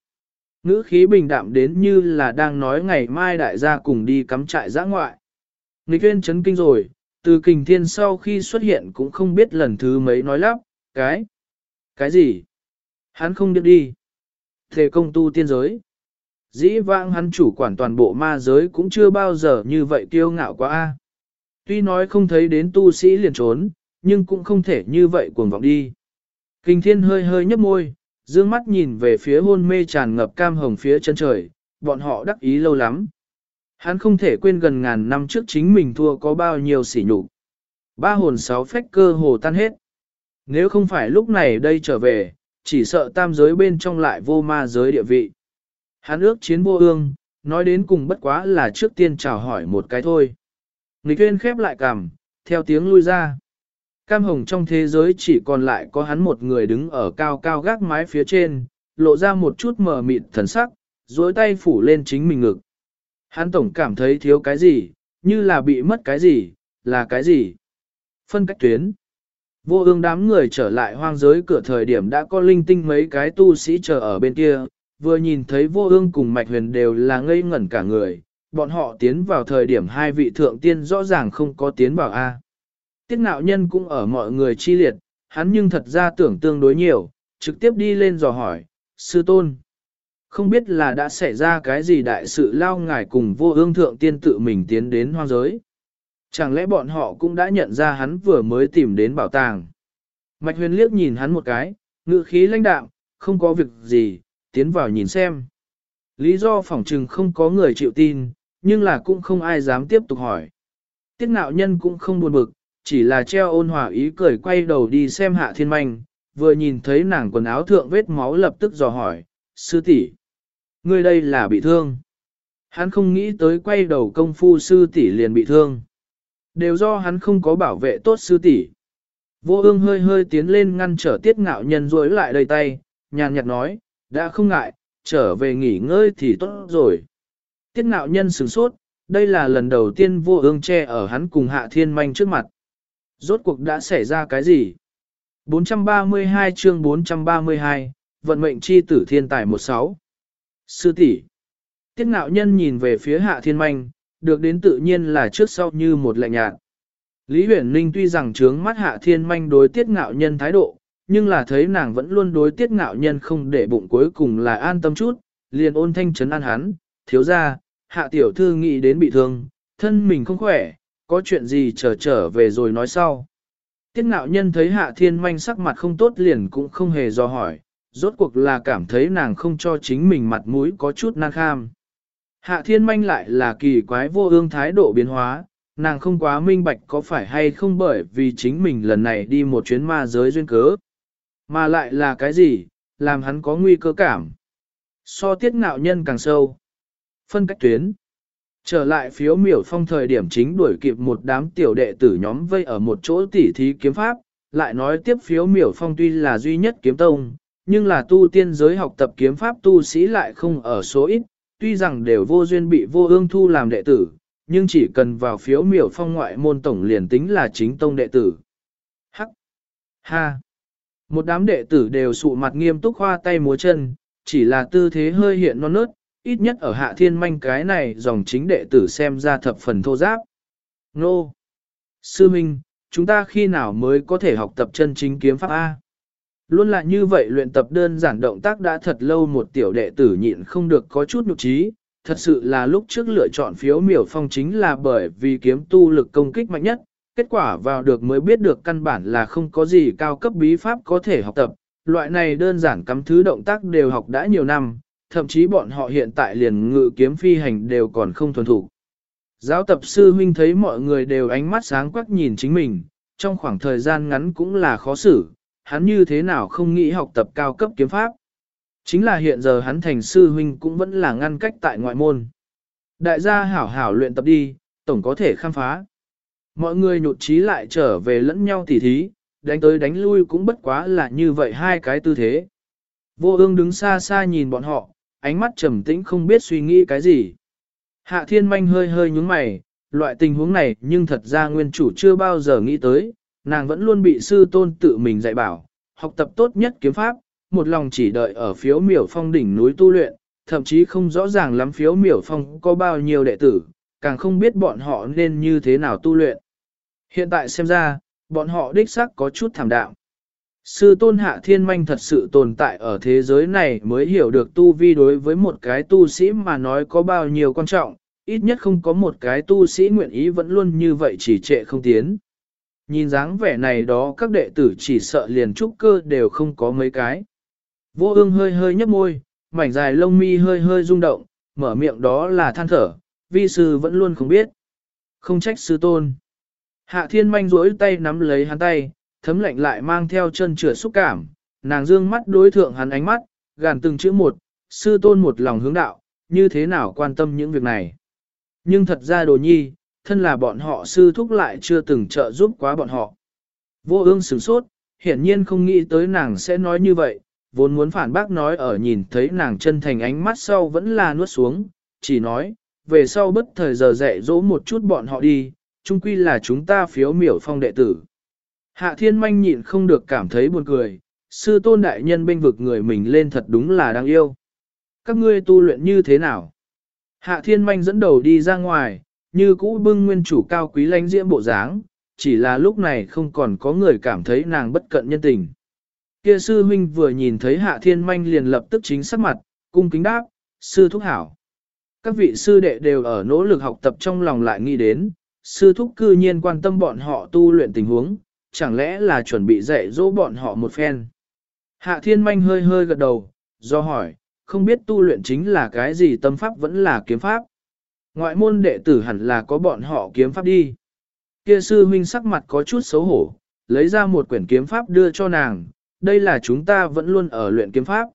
Speaker 1: Ngữ khí bình đạm đến như là đang nói ngày mai đại gia cùng đi cắm trại giã ngoại. Nghịch viên chấn kinh rồi, từ kình thiên sau khi xuất hiện cũng không biết lần thứ mấy nói lắp, cái, cái gì? Hắn không được đi. Thề công tu tiên giới. Dĩ vãng hắn chủ quản toàn bộ ma giới cũng chưa bao giờ như vậy kiêu ngạo quá a. Tuy nói không thấy đến tu sĩ liền trốn, nhưng cũng không thể như vậy cuồng vọng đi. kình thiên hơi hơi nhấp môi, dương mắt nhìn về phía hôn mê tràn ngập cam hồng phía chân trời, bọn họ đắc ý lâu lắm. Hắn không thể quên gần ngàn năm trước chính mình thua có bao nhiêu sỉ nhục. Ba hồn sáu phách cơ hồ tan hết. Nếu không phải lúc này đây trở về, chỉ sợ tam giới bên trong lại vô ma giới địa vị. Hắn ước chiến vô ương, nói đến cùng bất quá là trước tiên chào hỏi một cái thôi. Nghịch tuyên khép lại cằm, theo tiếng lui ra. Cam hồng trong thế giới chỉ còn lại có hắn một người đứng ở cao cao gác mái phía trên, lộ ra một chút mờ mịt thần sắc, dối tay phủ lên chính mình ngực. Hắn tổng cảm thấy thiếu cái gì, như là bị mất cái gì, là cái gì. Phân cách tuyến. Vô ương đám người trở lại hoang giới cửa thời điểm đã có linh tinh mấy cái tu sĩ chờ ở bên kia, vừa nhìn thấy vô ương cùng mạch huyền đều là ngây ngẩn cả người, bọn họ tiến vào thời điểm hai vị thượng tiên rõ ràng không có tiến vào A. Tiết Nạo nhân cũng ở mọi người chi liệt, hắn nhưng thật ra tưởng tương đối nhiều, trực tiếp đi lên dò hỏi, sư tôn. Không biết là đã xảy ra cái gì đại sự lao ngài cùng vô ương thượng tiên tự mình tiến đến hoang giới. Chẳng lẽ bọn họ cũng đã nhận ra hắn vừa mới tìm đến bảo tàng. Mạch huyền liếc nhìn hắn một cái, ngự khí lãnh đạm, không có việc gì, tiến vào nhìn xem. Lý do phỏng trừng không có người chịu tin, nhưng là cũng không ai dám tiếp tục hỏi. Tiết Nạo nhân cũng không buồn bực, chỉ là treo ôn hòa ý cười quay đầu đi xem hạ thiên manh, vừa nhìn thấy nàng quần áo thượng vết máu lập tức dò hỏi, sư tỷ, ngươi đây là bị thương. Hắn không nghĩ tới quay đầu công phu sư tỷ liền bị thương. Đều do hắn không có bảo vệ tốt sư tỷ. Vô ương hơi hơi tiến lên ngăn trở tiết ngạo nhân rối lại đầy tay, nhàn nhạt nói, đã không ngại, trở về nghỉ ngơi thì tốt rồi. Tiết ngạo nhân sửng sốt, đây là lần đầu tiên vô ương che ở hắn cùng hạ thiên manh trước mặt. Rốt cuộc đã xảy ra cái gì? 432 chương 432, vận mệnh chi tử thiên tài 16. Sư tỷ Tiết ngạo nhân nhìn về phía hạ thiên manh, được đến tự nhiên là trước sau như một lạnh nhạt. Lý huyền ninh tuy rằng trướng mắt hạ thiên manh đối tiết ngạo nhân thái độ, nhưng là thấy nàng vẫn luôn đối tiết ngạo nhân không để bụng cuối cùng là an tâm chút, liền ôn thanh trấn an hắn, thiếu ra, hạ tiểu thư nghĩ đến bị thương, thân mình không khỏe, có chuyện gì chờ trở, trở về rồi nói sau. Tiết ngạo nhân thấy hạ thiên manh sắc mặt không tốt liền cũng không hề do hỏi, rốt cuộc là cảm thấy nàng không cho chính mình mặt mũi có chút nan kham. Hạ thiên manh lại là kỳ quái vô ương thái độ biến hóa, nàng không quá minh bạch có phải hay không bởi vì chính mình lần này đi một chuyến ma giới duyên cớ. Mà lại là cái gì, làm hắn có nguy cơ cảm. So tiết ngạo nhân càng sâu. Phân cách tuyến. Trở lại phiếu miểu phong thời điểm chính đuổi kịp một đám tiểu đệ tử nhóm vây ở một chỗ tỉ thí kiếm pháp, lại nói tiếp phiếu miểu phong tuy là duy nhất kiếm tông, nhưng là tu tiên giới học tập kiếm pháp tu sĩ lại không ở số ít, tuy rằng đều vô duyên bị vô ương thu làm đệ tử, nhưng chỉ cần vào phiếu miểu phong ngoại môn tổng liền tính là chính tông đệ tử. Hắc! Ha! Một đám đệ tử đều sụ mặt nghiêm túc khoa tay múa chân, chỉ là tư thế hơi hiện non nớt, ít nhất ở hạ thiên manh cái này dòng chính đệ tử xem ra thập phần thô giáp. Nô! Sư Minh, chúng ta khi nào mới có thể học tập chân chính kiếm pháp A? Luôn là như vậy luyện tập đơn giản động tác đã thật lâu một tiểu đệ tử nhịn không được có chút nhục trí, thật sự là lúc trước lựa chọn phiếu miểu phong chính là bởi vì kiếm tu lực công kích mạnh nhất, kết quả vào được mới biết được căn bản là không có gì cao cấp bí pháp có thể học tập, loại này đơn giản cắm thứ động tác đều học đã nhiều năm, thậm chí bọn họ hiện tại liền ngự kiếm phi hành đều còn không thuần thủ. Giáo tập sư huynh thấy mọi người đều ánh mắt sáng quắc nhìn chính mình, trong khoảng thời gian ngắn cũng là khó xử, hắn như thế nào không nghĩ học tập cao cấp kiếm pháp. Chính là hiện giờ hắn thành sư huynh cũng vẫn là ngăn cách tại ngoại môn. Đại gia hảo hảo luyện tập đi, tổng có thể khám phá. Mọi người nhột trí lại trở về lẫn nhau tỉ thí, đánh tới đánh lui cũng bất quá là như vậy hai cái tư thế. Vô ương đứng xa xa nhìn bọn họ, ánh mắt trầm tĩnh không biết suy nghĩ cái gì. Hạ thiên manh hơi hơi nhúng mày, loại tình huống này nhưng thật ra nguyên chủ chưa bao giờ nghĩ tới, nàng vẫn luôn bị sư tôn tự mình dạy bảo, học tập tốt nhất kiếm pháp, một lòng chỉ đợi ở phiếu miểu phong đỉnh núi tu luyện, thậm chí không rõ ràng lắm phiếu miểu phong có bao nhiêu đệ tử, càng không biết bọn họ nên như thế nào tu luyện. Hiện tại xem ra, bọn họ đích xác có chút thảm đạo. Sư tôn hạ thiên manh thật sự tồn tại ở thế giới này mới hiểu được tu vi đối với một cái tu sĩ mà nói có bao nhiêu quan trọng, ít nhất không có một cái tu sĩ nguyện ý vẫn luôn như vậy chỉ trệ không tiến. Nhìn dáng vẻ này đó các đệ tử chỉ sợ liền trúc cơ đều không có mấy cái. Vô ương hơi hơi nhấp môi, mảnh dài lông mi hơi hơi rung động, mở miệng đó là than thở, vi sư vẫn luôn không biết. Không trách sư tôn. Hạ thiên manh rỗi tay nắm lấy hắn tay, thấm lạnh lại mang theo chân chửa xúc cảm, nàng dương mắt đối thượng hắn ánh mắt, gàn từng chữ một, sư tôn một lòng hướng đạo, như thế nào quan tâm những việc này. Nhưng thật ra đồ nhi, thân là bọn họ sư thúc lại chưa từng trợ giúp quá bọn họ. Vô ương sửng sốt, hiển nhiên không nghĩ tới nàng sẽ nói như vậy, vốn muốn phản bác nói ở nhìn thấy nàng chân thành ánh mắt sau vẫn là nuốt xuống, chỉ nói, về sau bất thời giờ dạy dỗ một chút bọn họ đi, chung quy là chúng ta phiếu miểu phong đệ tử. Hạ thiên manh nhịn không được cảm thấy buồn cười, sư tôn đại nhân bênh vực người mình lên thật đúng là đáng yêu. Các ngươi tu luyện như thế nào? Hạ thiên manh dẫn đầu đi ra ngoài, như cũ bưng nguyên chủ cao quý lãnh diễm bộ dáng, chỉ là lúc này không còn có người cảm thấy nàng bất cận nhân tình. Kia sư huynh vừa nhìn thấy hạ thiên manh liền lập tức chính sắc mặt, cung kính đáp, sư thúc hảo. Các vị sư đệ đều ở nỗ lực học tập trong lòng lại nghĩ đến, sư thúc cư nhiên quan tâm bọn họ tu luyện tình huống, chẳng lẽ là chuẩn bị dạy dỗ bọn họ một phen. Hạ thiên manh hơi hơi gật đầu, do hỏi, không biết tu luyện chính là cái gì tâm pháp vẫn là kiếm pháp. Ngoại môn đệ tử hẳn là có bọn họ kiếm pháp đi. Kia sư huynh sắc mặt có chút xấu hổ, lấy ra một quyển kiếm pháp đưa cho nàng, đây là chúng ta vẫn luôn ở luyện kiếm pháp.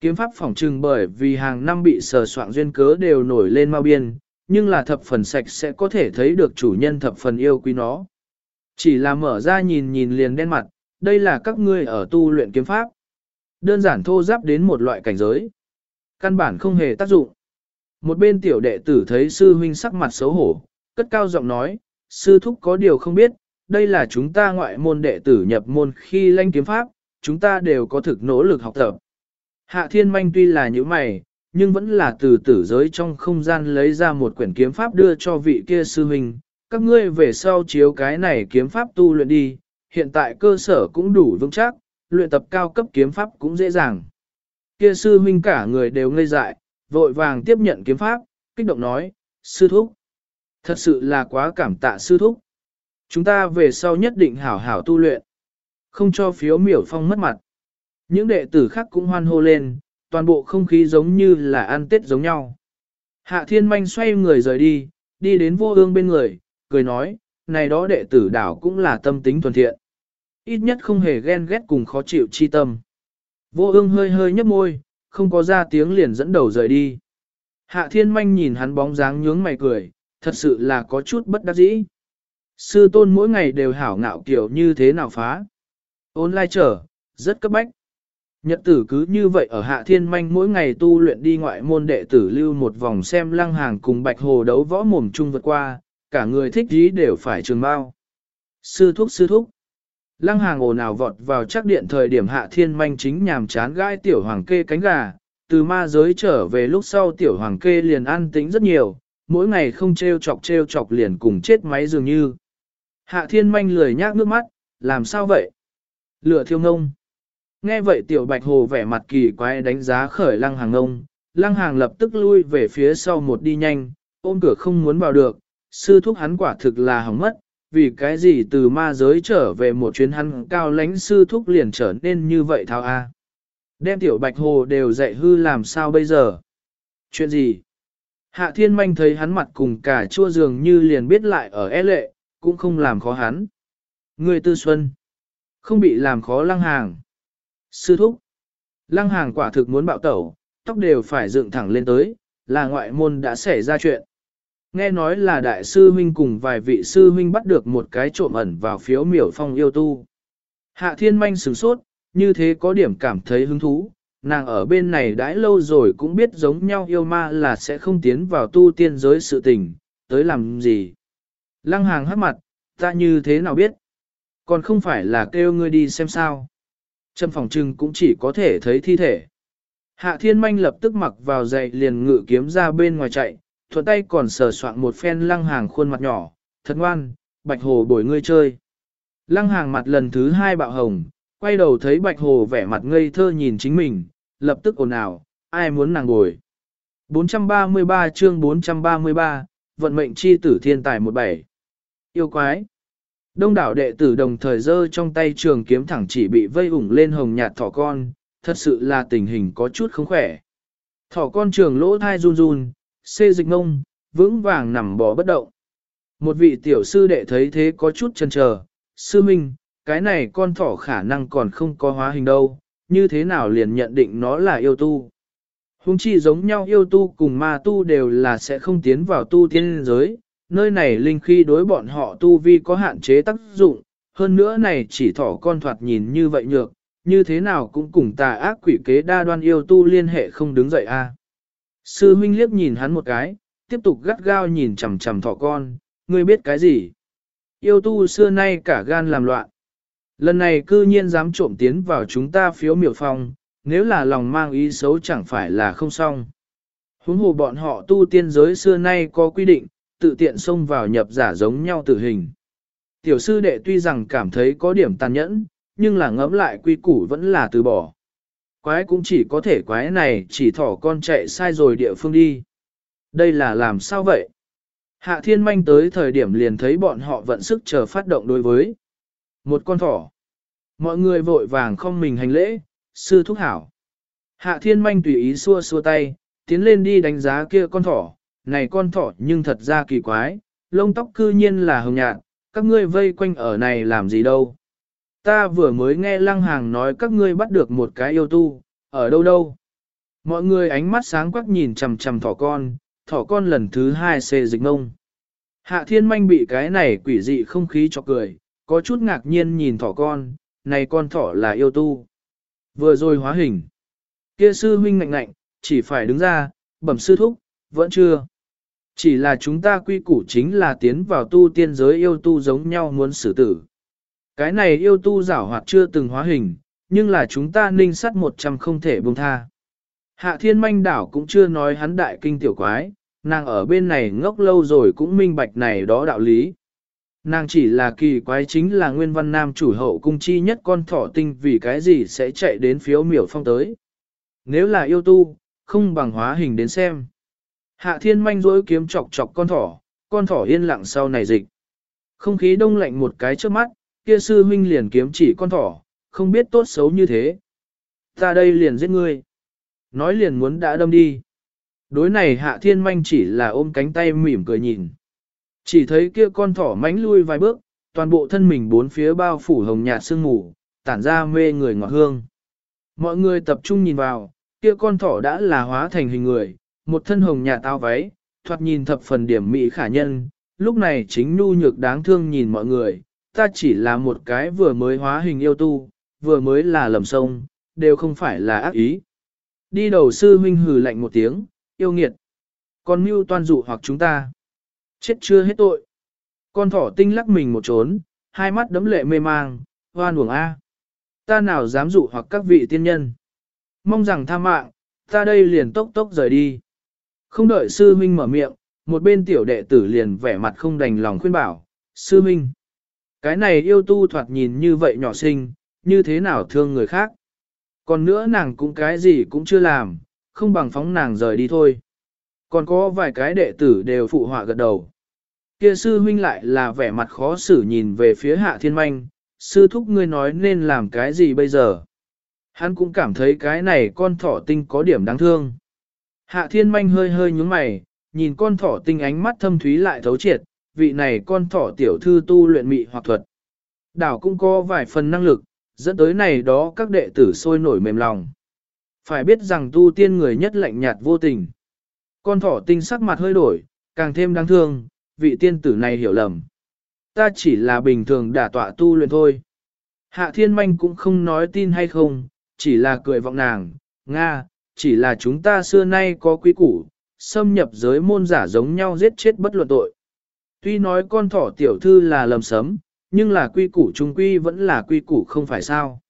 Speaker 1: Kiếm pháp phỏng trừng bởi vì hàng năm bị sờ soạn duyên cớ đều nổi lên mau biên, nhưng là thập phần sạch sẽ có thể thấy được chủ nhân thập phần yêu quý nó. Chỉ là mở ra nhìn nhìn liền đen mặt, đây là các ngươi ở tu luyện kiếm pháp. Đơn giản thô giáp đến một loại cảnh giới. Căn bản không hề tác dụng. Một bên tiểu đệ tử thấy sư huynh sắc mặt xấu hổ, cất cao giọng nói, sư thúc có điều không biết, đây là chúng ta ngoại môn đệ tử nhập môn khi lanh kiếm pháp, chúng ta đều có thực nỗ lực học tập. Hạ thiên manh tuy là như mày, nhưng vẫn là từ tử giới trong không gian lấy ra một quyển kiếm pháp đưa cho vị kia sư huynh. Các ngươi về sau chiếu cái này kiếm pháp tu luyện đi, hiện tại cơ sở cũng đủ vững chắc, luyện tập cao cấp kiếm pháp cũng dễ dàng. Kia sư huynh cả người đều ngây dại, vội vàng tiếp nhận kiếm pháp, kích động nói, sư thúc. Thật sự là quá cảm tạ sư thúc. Chúng ta về sau nhất định hảo hảo tu luyện. Không cho phiếu miểu phong mất mặt. Những đệ tử khác cũng hoan hô lên, toàn bộ không khí giống như là ăn tết giống nhau. Hạ thiên manh xoay người rời đi, đi đến vô ương bên người, cười nói, này đó đệ tử đảo cũng là tâm tính thuần thiện. Ít nhất không hề ghen ghét cùng khó chịu chi tâm. Vô ương hơi hơi nhấp môi, không có ra tiếng liền dẫn đầu rời đi. Hạ thiên manh nhìn hắn bóng dáng nhướng mày cười, thật sự là có chút bất đắc dĩ. Sư tôn mỗi ngày đều hảo ngạo kiểu như thế nào phá. Ôn lai trở, rất cấp bách. Nhật tử cứ như vậy ở Hạ Thiên Manh mỗi ngày tu luyện đi ngoại môn đệ tử lưu một vòng xem lăng hàng cùng Bạch Hồ đấu võ mồm chung vượt qua, cả người thích dí đều phải trường bao. Sư thúc sư thúc. Lăng hàng ồn ào vọt vào chắc điện thời điểm Hạ Thiên Manh chính nhàm chán gai tiểu hoàng kê cánh gà, từ ma giới trở về lúc sau tiểu hoàng kê liền ăn tính rất nhiều, mỗi ngày không treo chọc treo chọc liền cùng chết máy dường như. Hạ Thiên Manh lười nhác nước mắt, làm sao vậy? Lửa thiêu ngông. Nghe vậy tiểu bạch hồ vẻ mặt kỳ quái đánh giá khởi lăng hàng ngông, lăng hàng lập tức lui về phía sau một đi nhanh, ôm cửa không muốn vào được, sư thúc hắn quả thực là hỏng mất, vì cái gì từ ma giới trở về một chuyến hắn cao lãnh sư thúc liền trở nên như vậy thao a. Đem tiểu bạch hồ đều dạy hư làm sao bây giờ? Chuyện gì? Hạ thiên manh thấy hắn mặt cùng cả chua dường như liền biết lại ở e lệ, cũng không làm khó hắn. Người tư xuân, không bị làm khó lăng hàng. Sư thúc, lăng hàng quả thực muốn bạo tẩu, tóc đều phải dựng thẳng lên tới, là ngoại môn đã xảy ra chuyện. Nghe nói là đại sư huynh cùng vài vị sư huynh bắt được một cái trộm ẩn vào phiếu miểu phong yêu tu. Hạ thiên manh sửng sốt, như thế có điểm cảm thấy hứng thú, nàng ở bên này đãi lâu rồi cũng biết giống nhau yêu ma là sẽ không tiến vào tu tiên giới sự tình, tới làm gì. Lăng hàng hát mặt, ta như thế nào biết? Còn không phải là kêu ngươi đi xem sao. Trâm phòng trưng cũng chỉ có thể thấy thi thể. Hạ thiên manh lập tức mặc vào giày liền ngự kiếm ra bên ngoài chạy, thuận tay còn sờ soạn một phen lăng hàng khuôn mặt nhỏ, thật ngoan, bạch hồ bồi ngươi chơi. Lăng hàng mặt lần thứ hai bạo hồng, quay đầu thấy bạch hồ vẻ mặt ngây thơ nhìn chính mình, lập tức ồn ào, ai muốn nàng bồi. 433 chương 433, vận mệnh chi tử thiên tài 17. Yêu quái. Đông đảo đệ tử đồng thời giơ trong tay trường kiếm thẳng chỉ bị vây ủng lên hồng nhạt thỏ con, thật sự là tình hình có chút không khỏe. Thỏ con trường lỗ thai run run, xê dịch ngông, vững vàng nằm bò bất động. Một vị tiểu sư đệ thấy thế có chút chần chờ, sư minh, cái này con thỏ khả năng còn không có hóa hình đâu, như thế nào liền nhận định nó là yêu tu. Hùng chi giống nhau yêu tu cùng ma tu đều là sẽ không tiến vào tu tiên giới, nơi này linh khi đối bọn họ tu vi có hạn chế tác dụng, hơn nữa này chỉ thỏ con thoạt nhìn như vậy nhược, như thế nào cũng cùng tà ác quỷ kế đa đoan yêu tu liên hệ không đứng dậy a. Sư huynh liếc nhìn hắn một cái, tiếp tục gắt gao nhìn chằm chằm thỏ con, ngươi biết cái gì? Yêu tu xưa nay cả gan làm loạn. Lần này cư nhiên dám trộm tiến vào chúng ta phiếu miểu phong, nếu là lòng mang ý xấu chẳng phải là không xong. Huống hồ bọn họ tu tiên giới xưa nay có quy định, tự tiện xông vào nhập giả giống nhau tử hình. Tiểu sư đệ tuy rằng cảm thấy có điểm tàn nhẫn, nhưng là ngẫm lại quy củ vẫn là từ bỏ. Quái cũng chỉ có thể quái này chỉ thỏ con chạy sai rồi địa phương đi. Đây là làm sao vậy? Hạ thiên manh tới thời điểm liền thấy bọn họ vận sức chờ phát động đối với một con thỏ. Mọi người vội vàng không mình hành lễ, sư thúc hảo. Hạ thiên manh tùy ý xua xua tay, tiến lên đi đánh giá kia con thỏ, này con thỏ nhưng thật ra kỳ quái, lông tóc cư nhiên là hồng nhạt, các ngươi vây quanh ở này làm gì đâu. Ta vừa mới nghe lăng hàng nói các ngươi bắt được một cái yêu tu, ở đâu đâu. Mọi người ánh mắt sáng quắc nhìn chằm chằm thỏ con, thỏ con lần thứ hai xê dịch ngông. Hạ thiên manh bị cái này quỷ dị không khí cho cười, có chút ngạc nhiên nhìn thỏ con, này con thỏ là yêu tu. Vừa rồi hóa hình. Kia sư huynh ngạnh ngạnh, chỉ phải đứng ra, bẩm sư thúc, vẫn chưa. Chỉ là chúng ta quy củ chính là tiến vào tu tiên giới yêu tu giống nhau muốn xử tử. Cái này yêu tu giảo hoạt chưa từng hóa hình, nhưng là chúng ta ninh sắt một trăm không thể buông tha. Hạ thiên manh đảo cũng chưa nói hắn đại kinh tiểu quái, nàng ở bên này ngốc lâu rồi cũng minh bạch này đó đạo lý. Nàng chỉ là kỳ quái chính là nguyên văn nam chủ hậu cung chi nhất con thỏ tinh vì cái gì sẽ chạy đến phiếu miểu phong tới. Nếu là yêu tu, không bằng hóa hình đến xem. Hạ thiên manh dối kiếm chọc chọc con thỏ, con thỏ yên lặng sau này dịch. Không khí đông lạnh một cái trước mắt, kia sư huynh liền kiếm chỉ con thỏ, không biết tốt xấu như thế. Ta đây liền giết ngươi. Nói liền muốn đã đâm đi. Đối này hạ thiên manh chỉ là ôm cánh tay mỉm cười nhìn. Chỉ thấy kia con thỏ mánh lui vài bước, toàn bộ thân mình bốn phía bao phủ hồng nhạt sương mù, tản ra mê người ngọt hương. Mọi người tập trung nhìn vào, kia con thỏ đã là hóa thành hình người, một thân hồng nhạt tao váy, thoạt nhìn thập phần điểm mỹ khả nhân, lúc này chính nu nhược đáng thương nhìn mọi người, ta chỉ là một cái vừa mới hóa hình yêu tu, vừa mới là lầm sông, đều không phải là ác ý. Đi đầu sư huynh hừ lạnh một tiếng, yêu nghiệt. Con mưu toan dụ hoặc chúng ta. Chết chưa hết tội. Con thỏ tinh lắc mình một trốn, hai mắt đấm lệ mê mang, hoan uổng A. Ta nào dám dụ hoặc các vị tiên nhân. Mong rằng tha mạng, ta đây liền tốc tốc rời đi. Không đợi sư huynh mở miệng, một bên tiểu đệ tử liền vẻ mặt không đành lòng khuyên bảo, sư huynh. Cái này yêu tu thoạt nhìn như vậy nhỏ xinh, như thế nào thương người khác. Còn nữa nàng cũng cái gì cũng chưa làm, không bằng phóng nàng rời đi thôi. Còn có vài cái đệ tử đều phụ họa gật đầu. Kia sư huynh lại là vẻ mặt khó xử nhìn về phía hạ thiên manh, sư thúc ngươi nói nên làm cái gì bây giờ. Hắn cũng cảm thấy cái này con thỏ tinh có điểm đáng thương. Hạ thiên manh hơi hơi nhúng mày, nhìn con thỏ tinh ánh mắt thâm thúy lại thấu triệt, vị này con thỏ tiểu thư tu luyện mị hoặc thuật. Đảo cũng có vài phần năng lực, dẫn tới này đó các đệ tử sôi nổi mềm lòng. Phải biết rằng tu tiên người nhất lạnh nhạt vô tình. Con thỏ tinh sắc mặt hơi đổi, càng thêm đáng thương, vị tiên tử này hiểu lầm. Ta chỉ là bình thường đả tọa tu luyện thôi. Hạ thiên manh cũng không nói tin hay không, chỉ là cười vọng nàng, Nga, chỉ là chúng ta xưa nay có quý củ, xâm nhập giới môn giả giống nhau giết chết bất luận tội. Tuy nói con thỏ tiểu thư là lầm sấm, nhưng là quy củ trung quy vẫn là quy củ không phải sao.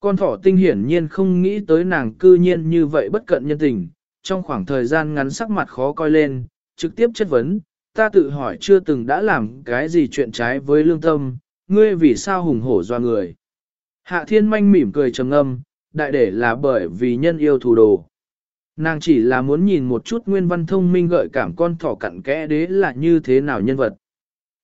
Speaker 1: Con thỏ tinh hiển nhiên không nghĩ tới nàng cư nhiên như vậy bất cận nhân tình, trong khoảng thời gian ngắn sắc mặt khó coi lên, trực tiếp chất vấn, ta tự hỏi chưa từng đã làm cái gì chuyện trái với lương tâm, ngươi vì sao hùng hổ doa người. Hạ thiên manh mỉm cười trầm ngâm, đại để là bởi vì nhân yêu thủ đồ. Nàng chỉ là muốn nhìn một chút nguyên văn thông minh gợi cảm con thỏ cặn kẽ đế là như thế nào nhân vật.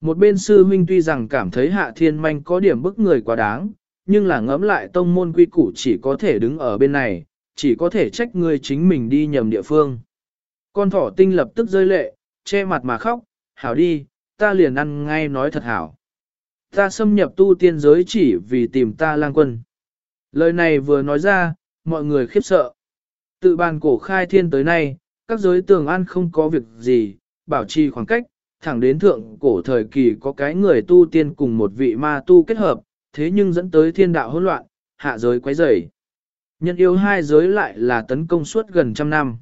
Speaker 1: Một bên sư huynh tuy rằng cảm thấy hạ thiên manh có điểm bức người quá đáng, nhưng là ngẫm lại tông môn quy củ chỉ có thể đứng ở bên này, chỉ có thể trách người chính mình đi nhầm địa phương. Con thỏ tinh lập tức rơi lệ, che mặt mà khóc, hảo đi, ta liền ăn ngay nói thật hảo. Ta xâm nhập tu tiên giới chỉ vì tìm ta lang quân. Lời này vừa nói ra, mọi người khiếp sợ. Tự bàn cổ khai thiên tới nay, các giới tường an không có việc gì, bảo trì khoảng cách, thẳng đến thượng cổ thời kỳ có cái người tu tiên cùng một vị ma tu kết hợp, thế nhưng dẫn tới thiên đạo hỗn loạn, hạ giới quấy rầy. Nhân yêu hai giới lại là tấn công suốt gần trăm năm.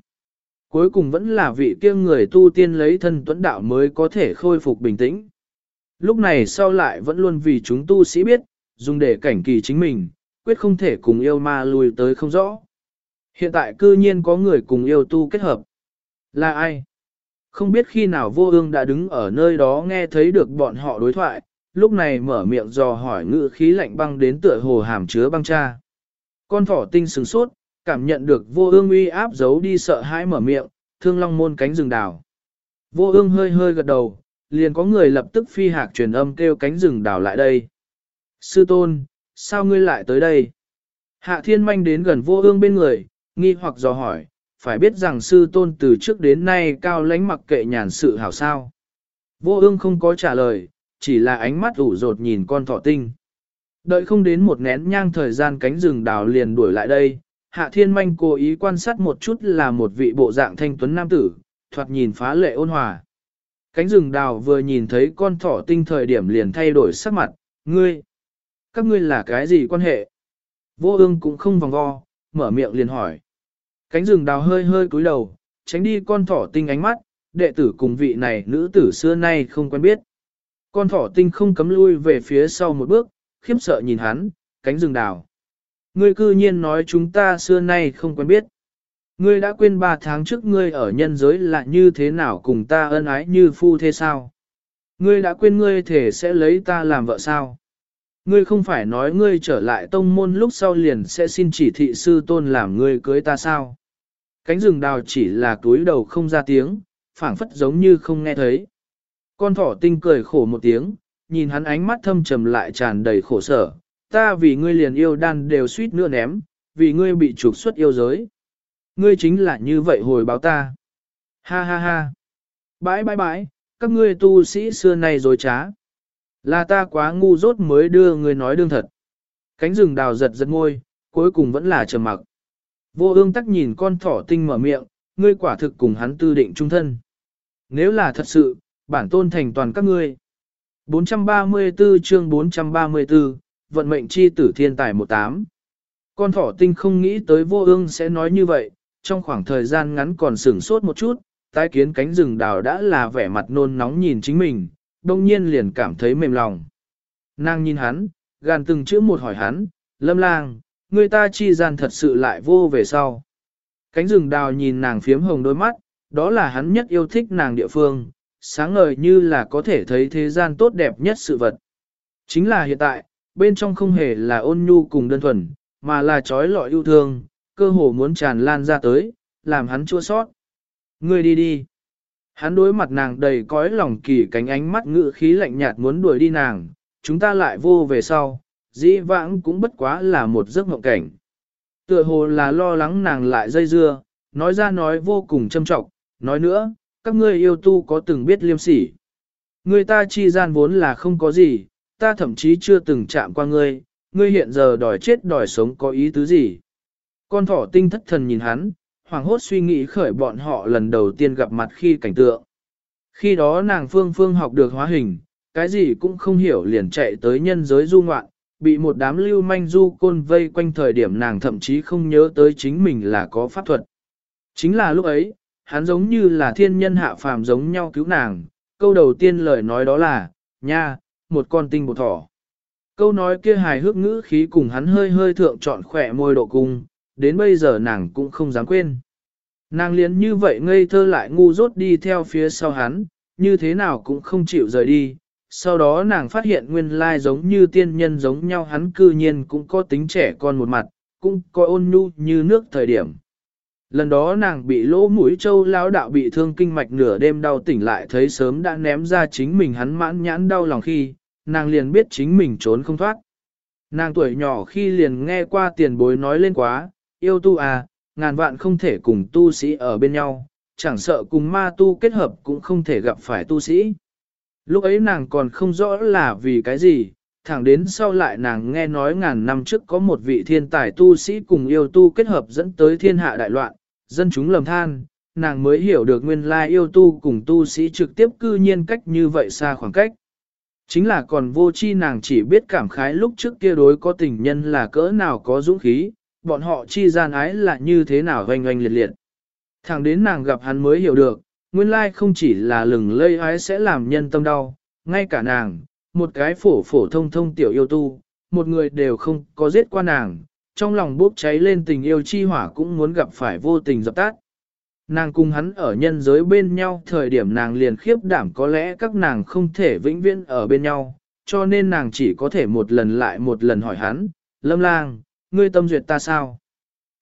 Speaker 1: Cuối cùng vẫn là vị kia người tu tiên lấy thân tuấn đạo mới có thể khôi phục bình tĩnh. Lúc này sau lại vẫn luôn vì chúng tu sĩ biết, dùng để cảnh kỳ chính mình, quyết không thể cùng yêu ma lùi tới không rõ. Hiện tại cư nhiên có người cùng yêu tu kết hợp. Là ai? Không biết khi nào vô ương đã đứng ở nơi đó nghe thấy được bọn họ đối thoại, lúc này mở miệng dò hỏi ngữ khí lạnh băng đến tựa hồ hàm chứa băng cha. Con thỏ tinh sừng sốt, cảm nhận được vô ương uy áp giấu đi sợ hãi mở miệng, thương long môn cánh rừng đào. Vô ương hơi hơi gật đầu, liền có người lập tức phi hạc truyền âm kêu cánh rừng đào lại đây. Sư tôn, sao ngươi lại tới đây? Hạ thiên manh đến gần vô ương bên người, nghi hoặc dò hỏi, phải biết rằng sư tôn từ trước đến nay cao lánh mặc kệ nhàn sự hảo sao. Vô ương không có trả lời, chỉ là ánh mắt ủ rột nhìn con thỏ tinh. Đợi không đến một nén nhang thời gian cánh rừng đào liền đuổi lại đây, Hạ Thiên Manh cố ý quan sát một chút là một vị bộ dạng thanh tuấn nam tử, thoạt nhìn phá lệ ôn hòa. Cánh rừng đào vừa nhìn thấy con thỏ tinh thời điểm liền thay đổi sắc mặt, ngươi, các ngươi là cái gì quan hệ? Vô ương cũng không vòng vo, mở miệng liền hỏi. Cánh rừng đào hơi hơi cúi đầu, tránh đi con thỏ tinh ánh mắt, đệ tử cùng vị này nữ tử xưa nay không quen biết. Con thỏ tinh không cấm lui về phía sau một bước, khiếp sợ nhìn hắn, cánh rừng đào. Ngươi cư nhiên nói chúng ta xưa nay không quen biết. Ngươi đã quên ba tháng trước ngươi ở nhân giới là như thế nào cùng ta ân ái như phu thế sao? Ngươi đã quên ngươi thể sẽ lấy ta làm vợ sao? Ngươi không phải nói ngươi trở lại tông môn lúc sau liền sẽ xin chỉ thị sư tôn làm ngươi cưới ta sao? Cánh rừng đào chỉ là túi đầu không ra tiếng, phảng phất giống như không nghe thấy. Con thỏ tinh cười khổ một tiếng, nhìn hắn ánh mắt thâm trầm lại tràn đầy khổ sở. Ta vì ngươi liền yêu đan đều suýt nữa ném, vì ngươi bị trục xuất yêu giới. Ngươi chính là như vậy hồi báo ta. Ha ha ha. Bãi bãi bãi, các ngươi tu sĩ xưa nay dối trá. Là ta quá ngu dốt mới đưa ngươi nói đương thật. Cánh rừng đào giật giật ngôi, cuối cùng vẫn là trầm mặc. Vô ương tắc nhìn con thỏ tinh mở miệng, ngươi quả thực cùng hắn tư định trung thân. Nếu là thật sự, bản tôn thành toàn các ngươi. 434 chương 434, vận mệnh chi tử thiên tài 18. Con thỏ tinh không nghĩ tới vô ương sẽ nói như vậy, trong khoảng thời gian ngắn còn sửng sốt một chút, tái kiến cánh rừng đào đã là vẻ mặt nôn nóng nhìn chính mình, đông nhiên liền cảm thấy mềm lòng. Nàng nhìn hắn, gàn từng chữ một hỏi hắn, lâm lang, người ta chi gian thật sự lại vô về sau. Cánh rừng đào nhìn nàng phiếm hồng đôi mắt, đó là hắn nhất yêu thích nàng địa phương, sáng ngời như là có thể thấy thế gian tốt đẹp nhất sự vật. Chính là hiện tại, bên trong không hề là ôn nhu cùng đơn thuần, mà là trói lọi yêu thương, cơ hồ muốn tràn lan ra tới, làm hắn chua sót. Ngươi đi đi. Hắn đối mặt nàng đầy cõi lòng kỳ cánh ánh mắt ngự khí lạnh nhạt muốn đuổi đi nàng, chúng ta lại vô về sau, dĩ vãng cũng bất quá là một giấc mộng cảnh. Tựa hồ là lo lắng nàng lại dây dưa, nói ra nói vô cùng châm trọng, nói nữa, các ngươi yêu tu có từng biết liêm sỉ. Người ta chi gian vốn là không có gì, ta thậm chí chưa từng chạm qua ngươi, ngươi hiện giờ đòi chết đòi sống có ý tứ gì. Con thỏ tinh thất thần nhìn hắn, hoảng hốt suy nghĩ khởi bọn họ lần đầu tiên gặp mặt khi cảnh tượng. Khi đó nàng phương phương học được hóa hình, cái gì cũng không hiểu liền chạy tới nhân giới du ngoạn, bị một đám lưu manh du côn vây quanh thời điểm nàng thậm chí không nhớ tới chính mình là có pháp thuật. Chính là lúc ấy, hắn giống như là thiên nhân hạ phàm giống nhau cứu nàng, câu đầu tiên lời nói đó là, nha, một con tinh bột thỏ. Câu nói kia hài hước ngữ khí cùng hắn hơi hơi thượng trọn khỏe môi độ cung, đến bây giờ nàng cũng không dám quên. Nàng liền như vậy ngây thơ lại ngu dốt đi theo phía sau hắn, như thế nào cũng không chịu rời đi. Sau đó nàng phát hiện nguyên lai giống như tiên nhân giống nhau hắn cư nhiên cũng có tính trẻ con một mặt, cũng có ôn nhu như nước thời điểm. Lần đó nàng bị lỗ mũi châu lão đạo bị thương kinh mạch nửa đêm đau tỉnh lại thấy sớm đã ném ra chính mình hắn mãn nhãn đau lòng khi, nàng liền biết chính mình trốn không thoát. Nàng tuổi nhỏ khi liền nghe qua tiền bối nói lên quá, yêu tu à, ngàn vạn không thể cùng tu sĩ ở bên nhau, chẳng sợ cùng ma tu kết hợp cũng không thể gặp phải tu sĩ. Lúc ấy nàng còn không rõ là vì cái gì, thẳng đến sau lại nàng nghe nói ngàn năm trước có một vị thiên tài tu sĩ cùng yêu tu kết hợp dẫn tới thiên hạ đại loạn, dân chúng lầm than, nàng mới hiểu được nguyên lai yêu tu cùng tu sĩ trực tiếp cư nhiên cách như vậy xa khoảng cách. Chính là còn vô chi nàng chỉ biết cảm khái lúc trước kia đối có tình nhân là cỡ nào có dũng khí, bọn họ chi gian ái là như thế nào oanh oanh liệt liệt. Thẳng đến nàng gặp hắn mới hiểu được, nguyên lai không chỉ là lừng lây ái sẽ làm nhân tâm đau, ngay cả nàng, một cái phổ phổ thông thông tiểu yêu tu, một người đều không có giết qua nàng, trong lòng bốc cháy lên tình yêu chi hỏa cũng muốn gặp phải vô tình dập tắt. Nàng cùng hắn ở nhân giới bên nhau thời điểm nàng liền khiếp đảm có lẽ các nàng không thể vĩnh viễn ở bên nhau, cho nên nàng chỉ có thể một lần lại một lần hỏi hắn, lâm lang, ngươi tâm duyệt ta sao?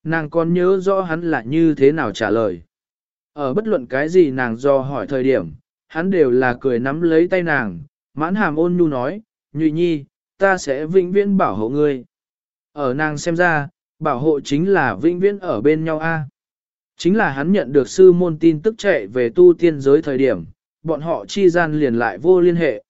Speaker 1: Nàng còn nhớ rõ hắn là như thế nào trả lời. Ở bất luận cái gì nàng do hỏi thời điểm, hắn đều là cười nắm lấy tay nàng, mãn hàm ôn nhu nói, nhụy nhi, ta sẽ vĩnh viễn bảo hộ ngươi. Ở nàng xem ra, bảo hộ chính là vĩnh viễn ở bên nhau a. Chính là hắn nhận được sư môn tin tức chạy về tu tiên giới thời điểm, bọn họ chi gian liền lại vô liên hệ.